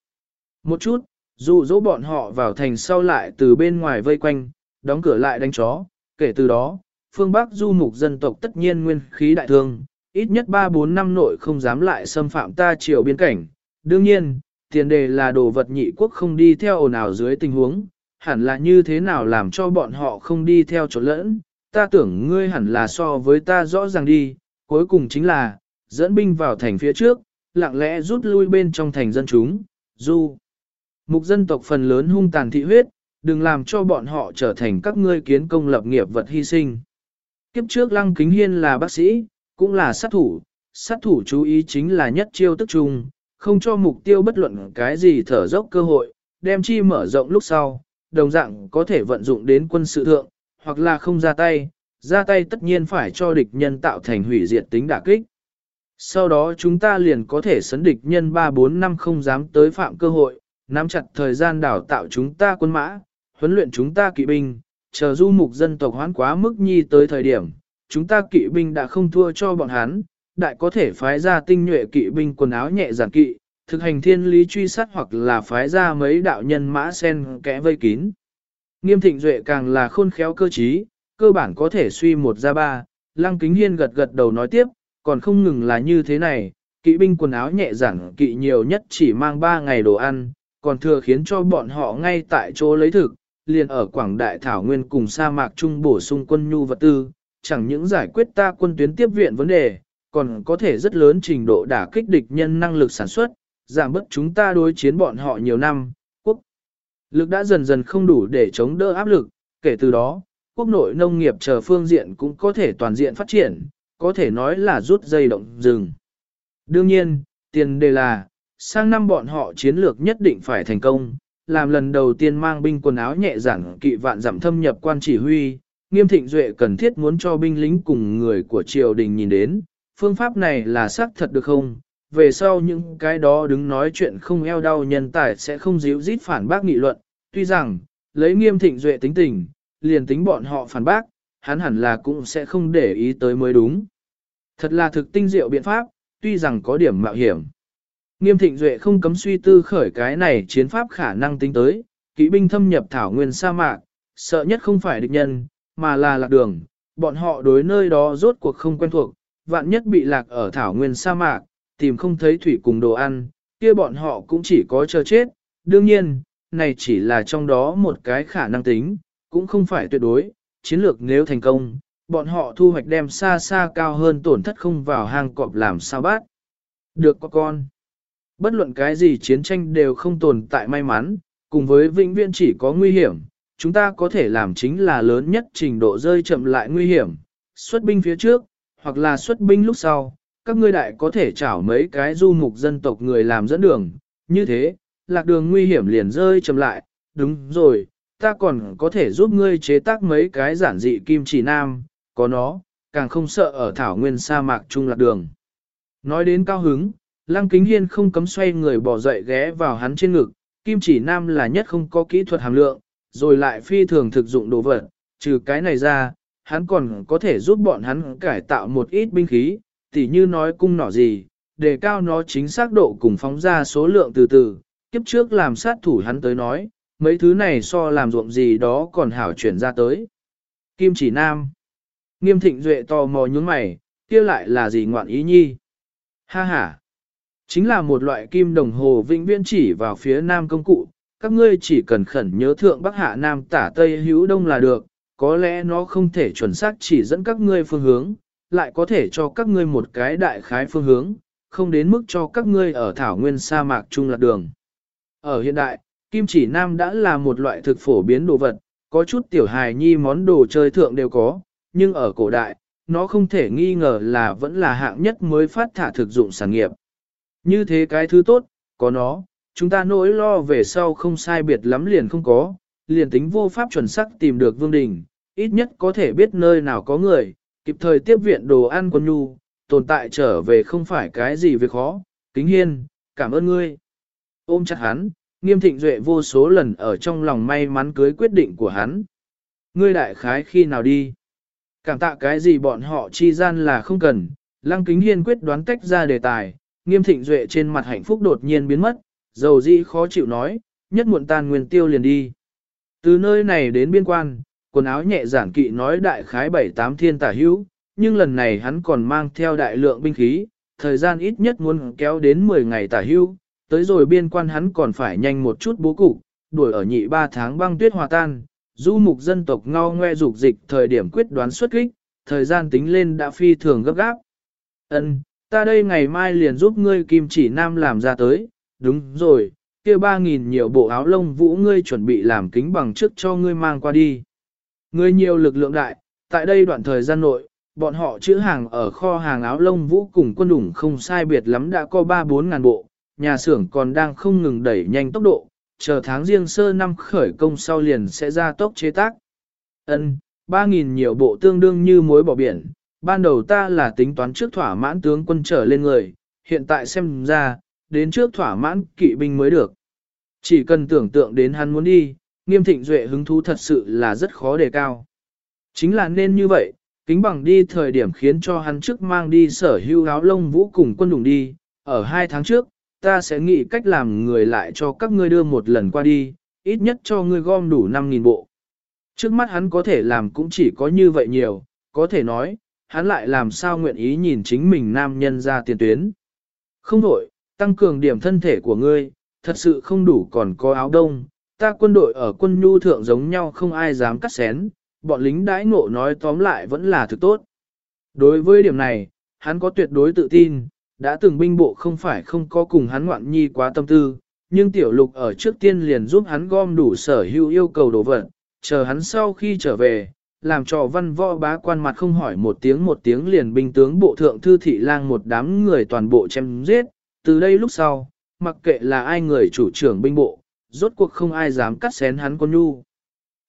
Một chút, dụ dỗ bọn họ vào thành sau lại từ bên ngoài vây quanh, đóng cửa lại đánh chó, kể từ đó, phương Bắc du mục dân tộc tất nhiên nguyên khí đại thương, ít nhất 3-4 năm nội không dám lại xâm phạm ta triều biên cảnh. Đương nhiên, tiền đề là đồ vật nhị quốc không đi theo ồn ào dưới tình huống, hẳn là như thế nào làm cho bọn họ không đi theo chỗ lẫn, ta tưởng ngươi hẳn là so với ta rõ ràng đi, cuối cùng chính là, dẫn binh vào thành phía trước, lặng lẽ rút lui bên trong thành dân chúng, du. Mục dân tộc phần lớn hung tàn thị huyết, đừng làm cho bọn họ trở thành các ngươi kiến công lập nghiệp vật hy sinh. Kiếp trước Lăng Kính Hiên là bác sĩ, cũng là sát thủ, sát thủ chú ý chính là nhất chiêu tức trung, không cho mục tiêu bất luận cái gì thở dốc cơ hội, đem chi mở rộng lúc sau, đồng dạng có thể vận dụng đến quân sự thượng, hoặc là không ra tay, ra tay tất nhiên phải cho địch nhân tạo thành hủy diệt tính đả kích. Sau đó chúng ta liền có thể sấn địch nhân 3-4 năm không dám tới phạm cơ hội, nắm chặt thời gian đào tạo chúng ta quân mã, huấn luyện chúng ta kỵ binh, chờ du mục dân tộc hoán quá mức nhi tới thời điểm, chúng ta kỵ binh đã không thua cho bọn hắn, đại có thể phái ra tinh nhuệ kỵ binh quần áo nhẹ giản kỵ, thực hành thiên lý truy sát hoặc là phái ra mấy đạo nhân mã sen kẽ vây kín. Nghiêm thịnh duệ càng là khôn khéo cơ trí, cơ bản có thể suy một ra ba, lăng kính hiên gật gật đầu nói tiếp, còn không ngừng là như thế này, kỵ binh quần áo nhẹ giản kỵ nhiều nhất chỉ mang 3 ngày đồ ăn, còn thừa khiến cho bọn họ ngay tại chỗ lấy thực, liền ở Quảng Đại Thảo Nguyên cùng sa mạc trung bổ sung quân nhu vật tư, chẳng những giải quyết ta quân tuyến tiếp viện vấn đề, còn có thể rất lớn trình độ đả kích địch nhân năng lực sản xuất, giảm bớt chúng ta đối chiến bọn họ nhiều năm, quốc lực đã dần dần không đủ để chống đỡ áp lực, kể từ đó, quốc nội nông nghiệp chờ phương diện cũng có thể toàn diện phát triển, có thể nói là rút dây động rừng. Đương nhiên, tiền đề là, sang năm bọn họ chiến lược nhất định phải thành công, làm lần đầu tiên mang binh quần áo nhẹ giản kỵ vạn giảm thâm nhập quan chỉ huy, nghiêm thịnh duệ cần thiết muốn cho binh lính cùng người của triều đình nhìn đến, phương pháp này là xác thật được không? Về sau những cái đó đứng nói chuyện không eo đau nhân tài sẽ không díu dít phản bác nghị luận, tuy rằng, lấy nghiêm thịnh duệ tính tình, liền tính bọn họ phản bác, hắn hẳn là cũng sẽ không để ý tới mới đúng. Thật là thực tinh diệu biện pháp, tuy rằng có điểm mạo hiểm. Nghiêm thịnh duệ không cấm suy tư khởi cái này chiến pháp khả năng tính tới, kỵ binh thâm nhập thảo nguyên sa mạc, sợ nhất không phải địch nhân, mà là lạc đường, bọn họ đối nơi đó rốt cuộc không quen thuộc, vạn nhất bị lạc ở thảo nguyên sa mạc, tìm không thấy thủy cùng đồ ăn, kia bọn họ cũng chỉ có chờ chết, đương nhiên, này chỉ là trong đó một cái khả năng tính, cũng không phải tuyệt đối, chiến lược nếu thành công, bọn họ thu hoạch đem xa xa cao hơn tổn thất không vào hang cọp làm sao bát. Được có con. Bất luận cái gì chiến tranh đều không tồn tại may mắn, cùng với vĩnh viễn chỉ có nguy hiểm, chúng ta có thể làm chính là lớn nhất trình độ rơi chậm lại nguy hiểm, xuất binh phía trước, hoặc là xuất binh lúc sau, các ngươi đại có thể chảo mấy cái du mục dân tộc người làm dẫn đường, như thế, lạc đường nguy hiểm liền rơi chậm lại, đúng rồi, ta còn có thể giúp ngươi chế tác mấy cái giản dị kim chỉ nam, có nó, càng không sợ ở thảo nguyên sa mạc trung lạc đường. Nói đến cao hứng, Lăng Kính Hiên không cấm xoay người bỏ dậy ghé vào hắn trên ngực, kim chỉ nam là nhất không có kỹ thuật hàm lượng, rồi lại phi thường thực dụng đồ vật, trừ cái này ra, hắn còn có thể giúp bọn hắn cải tạo một ít binh khí, tỉ như nói cung nỏ gì, đề cao nó chính xác độ cùng phóng ra số lượng từ từ, kiếp trước làm sát thủ hắn tới nói, mấy thứ này so làm ruộng gì đó còn hảo chuyển ra tới. Kim chỉ nam. Nghiêm thịnh duệ tò mò nhướng mày, kia lại là gì ngoạn ý nhi? Ha ha. Chính là một loại kim đồng hồ vĩnh viễn chỉ vào phía nam công cụ, các ngươi chỉ cần khẩn nhớ thượng bắc hạ nam tả tây hữu đông là được, có lẽ nó không thể chuẩn xác chỉ dẫn các ngươi phương hướng, lại có thể cho các ngươi một cái đại khái phương hướng, không đến mức cho các ngươi ở thảo nguyên sa mạc trung lạc đường. Ở hiện đại, kim chỉ nam đã là một loại thực phổ biến đồ vật, có chút tiểu hài nhi món đồ chơi thượng đều có, nhưng ở cổ đại, nó không thể nghi ngờ là vẫn là hạng nhất mới phát thả thực dụng sản nghiệp. Như thế cái thứ tốt, có nó, chúng ta nỗi lo về sau không sai biệt lắm liền không có, liền tính vô pháp chuẩn xác tìm được vương đình, ít nhất có thể biết nơi nào có người, kịp thời tiếp viện đồ ăn quân nhu, tồn tại trở về không phải cái gì việc khó, kính hiên, cảm ơn ngươi. Ôm chặt hắn, nghiêm thịnh duệ vô số lần ở trong lòng may mắn cưới quyết định của hắn. Ngươi đại khái khi nào đi? Cảm tạ cái gì bọn họ chi gian là không cần, lăng kính hiên quyết đoán tách ra đề tài, nghiêm thịnh duệ trên mặt hạnh phúc đột nhiên biến mất, dầu dĩ khó chịu nói, nhất muộn tan nguyên tiêu liền đi. Từ nơi này đến biên quan, quần áo nhẹ giản kỵ nói đại khái bảy tám thiên tả hữu, nhưng lần này hắn còn mang theo đại lượng binh khí, thời gian ít nhất muốn kéo đến 10 ngày tả hữu, tới rồi biên quan hắn còn phải nhanh một chút bố cục, đuổi ở nhị ba tháng băng tuyết hòa tan, du mục dân tộc ngao ngoe dục dịch thời điểm quyết đoán xuất kích, thời gian tính lên đã phi thường gấp gáp. Ân, ta đây ngày mai liền giúp ngươi kim chỉ nam làm ra tới, đúng rồi, kia ba nghìn nhiều bộ áo lông vũ ngươi chuẩn bị làm kính bằng trước cho ngươi mang qua đi. Ngươi nhiều lực lượng đại, tại đây đoạn thời gian nội, bọn họ chữ hàng ở kho hàng áo lông vũ cùng quân đủng không sai biệt lắm đã có 3-4 ngàn bộ, nhà xưởng còn đang không ngừng đẩy nhanh tốc độ, chờ tháng riêng sơ năm khởi công sau liền sẽ ra tốc chế tác. Ân, 3.000 nhiều bộ tương đương như mối bỏ biển, ban đầu ta là tính toán trước thỏa mãn tướng quân trở lên người, hiện tại xem ra, đến trước thỏa mãn kỵ binh mới được. Chỉ cần tưởng tượng đến hắn muốn đi, nghiêm thịnh duệ hứng thú thật sự là rất khó đề cao. Chính là nên như vậy, kính bằng đi thời điểm khiến cho hắn trước mang đi sở hưu áo lông vũ cùng quân đủng đi, ở hai tháng trước, ta sẽ nghĩ cách làm người lại cho các ngươi đưa một lần qua đi, ít nhất cho ngươi gom đủ 5.000 bộ. Trước mắt hắn có thể làm cũng chỉ có như vậy nhiều, có thể nói, hắn lại làm sao nguyện ý nhìn chính mình nam nhân ra tiền tuyến. Không đổi, tăng cường điểm thân thể của ngươi, thật sự không đủ còn có áo đông, ta quân đội ở quân nhu thượng giống nhau không ai dám cắt xén, bọn lính đãi ngộ nói tóm lại vẫn là thực tốt. Đối với điểm này, hắn có tuyệt đối tự tin, đã từng binh bộ không phải không có cùng hắn ngoạn nhi quá tâm tư, nhưng tiểu lục ở trước tiên liền giúp hắn gom đủ sở hữu yêu cầu đồ vật, chờ hắn sau khi trở về, làm cho văn võ bá quan mặt không hỏi một tiếng một tiếng liền binh tướng bộ thượng thư thị lang một đám người toàn bộ chém giết, từ đây lúc sau, mặc kệ là ai người chủ trưởng binh bộ, rốt cuộc không ai dám cắt xén hắn con nhu.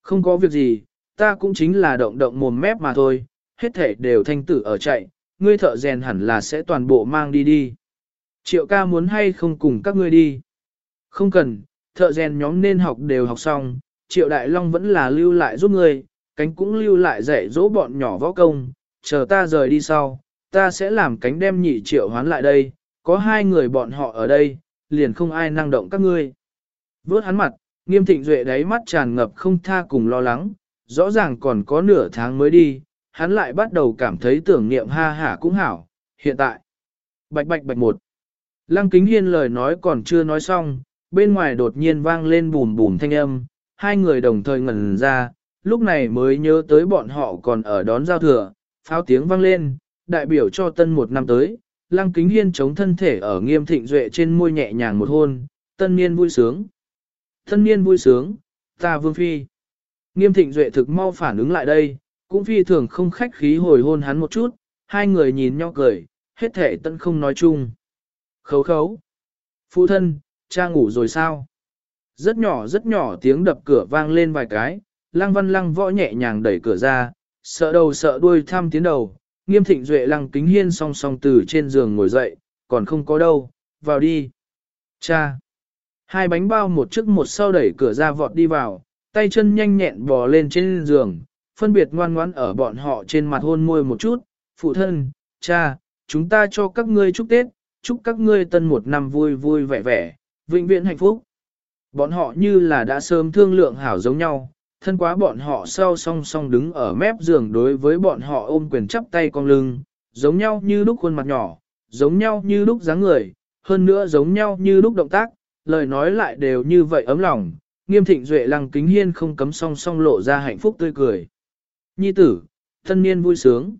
Không có việc gì, ta cũng chính là động động mồm mép mà thôi, hết thể đều thanh tử ở chạy, ngươi thợ rèn hẳn là sẽ toàn bộ mang đi đi. Triệu ca muốn hay không cùng các ngươi đi? Không cần, thợ rèn nhóm nên học đều học xong, triệu đại long vẫn là lưu lại giúp ngươi, cánh cũng lưu lại dạy dỗ bọn nhỏ võ công, chờ ta rời đi sau, ta sẽ làm cánh đem nhị triệu hoán lại đây, có hai người bọn họ ở đây, liền không ai năng động các ngươi. Vớt hắn mặt, nghiêm thịnh duệ đáy mắt tràn ngập không tha cùng lo lắng, rõ ràng còn có nửa tháng mới đi, hắn lại bắt đầu cảm thấy tưởng niệm ha hả cũng hảo, hiện tại. Bạch bạch bạch một. Lăng kính hiên lời nói còn chưa nói xong, bên ngoài đột nhiên vang lên bùm bùm thanh âm, hai người đồng thời ngẩn ra, lúc này mới nhớ tới bọn họ còn ở đón giao thừa, pháo tiếng vang lên, đại biểu cho tân một năm tới, lăng kính hiên chống thân thể ở nghiêm thịnh duệ trên môi nhẹ nhàng một hôn, tân niên vui sướng. Tân niên vui sướng, ta vương phi. Nghiêm thịnh duệ thực mau phản ứng lại đây, cũng phi thường không khách khí hồi hôn hắn một chút, hai người nhìn nhau cười, hết thể tân không nói chung. Khấu khấu. Phụ thân, cha ngủ rồi sao? Rất nhỏ rất nhỏ tiếng đập cửa vang lên vài cái, lăng văn lăng võ nhẹ nhàng đẩy cửa ra, sợ đầu sợ đuôi thăm tiến đầu, nghiêm thịnh duệ lăng kính hiên song song từ trên giường ngồi dậy, còn không có đâu, vào đi. Cha! Hai bánh bao một trước một sau đẩy cửa ra vọt đi vào, tay chân nhanh nhẹn bò lên trên giường, phân biệt ngoan ngoãn ở bọn họ trên mặt hôn môi một chút, phụ thân, cha, chúng ta cho các ngươi chúc Tết, chúc các ngươi tân một năm vui vui vẻ vẻ, vĩnh viễn hạnh phúc. Bọn họ như là đã sớm thương lượng hảo giống nhau, thân quá bọn họ sau song song đứng ở mép giường đối với bọn họ ôm quyền chắp tay cong lưng, giống nhau như lúc khuôn mặt nhỏ, giống nhau như lúc dáng người, hơn nữa giống nhau như lúc động tác, lời nói lại đều như vậy ấm lòng, nghiêm thịnh duệ lăng kính hiên không cấm song song lộ ra hạnh phúc tươi cười. Nhi tử, thân niên vui sướng.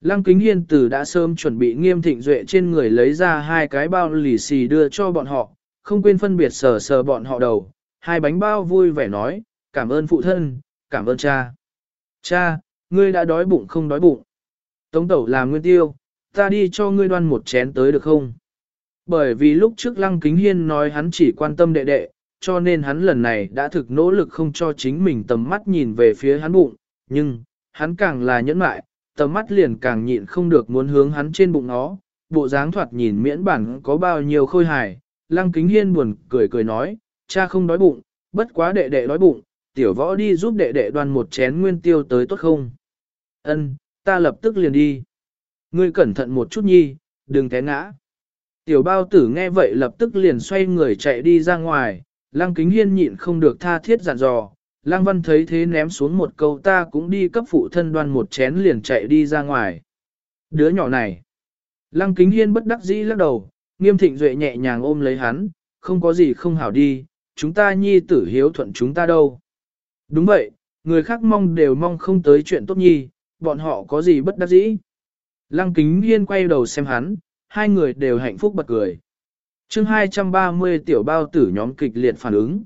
Lăng kính hiên tử đã sớm chuẩn bị nghiêm thịnh duệ trên người lấy ra hai cái bao lì xì đưa cho bọn họ, không quên phân biệt sờ sờ bọn họ đầu, hai bánh bao vui vẻ nói, cảm ơn phụ thân, cảm ơn cha. Cha, ngươi đã đói bụng không đói bụng. Tống tẩu làm nguyên tiêu, ta đi cho ngươi đoan một chén tới được không? Bởi vì lúc trước Lăng Kính Hiên nói hắn chỉ quan tâm đệ đệ, cho nên hắn lần này đã thực nỗ lực không cho chính mình tầm mắt nhìn về phía hắn bụng, nhưng, hắn càng là nhẫn mại, tầm mắt liền càng nhịn không được muốn hướng hắn trên bụng nó, bộ dáng thoạt nhìn miễn bản có bao nhiêu khôi hài. Lăng Kính Hiên buồn cười cười nói, cha không đói bụng, bất quá đệ đệ đói bụng, tiểu võ đi giúp đệ đệ đoan một chén nguyên tiêu tới tốt không? Ân, ta lập tức liền đi. Ngươi cẩn thận một chút nhi, đừng té ngã. Tiểu bao tử nghe vậy lập tức liền xoay người chạy đi ra ngoài, lăng kính hiên nhịn không được tha thiết dặn dò. Lăng văn thấy thế ném xuống một câu ta cũng đi cấp phụ thân đoan một chén liền chạy đi ra ngoài. Đứa nhỏ này. Lăng kính hiên bất đắc dĩ lắc đầu, nghiêm thịnh duệ nhẹ nhàng ôm lấy hắn, không có gì không hảo đi, chúng ta nhi tử hiếu thuận chúng ta đâu. Đúng vậy, người khác mong đều mong không tới chuyện tốt nhi, bọn họ có gì bất đắc dĩ. Lăng kính hiên quay đầu xem hắn, hai người đều hạnh phúc bật cười. chương 230 tiểu bao tử nhóm kịch liệt phản ứng.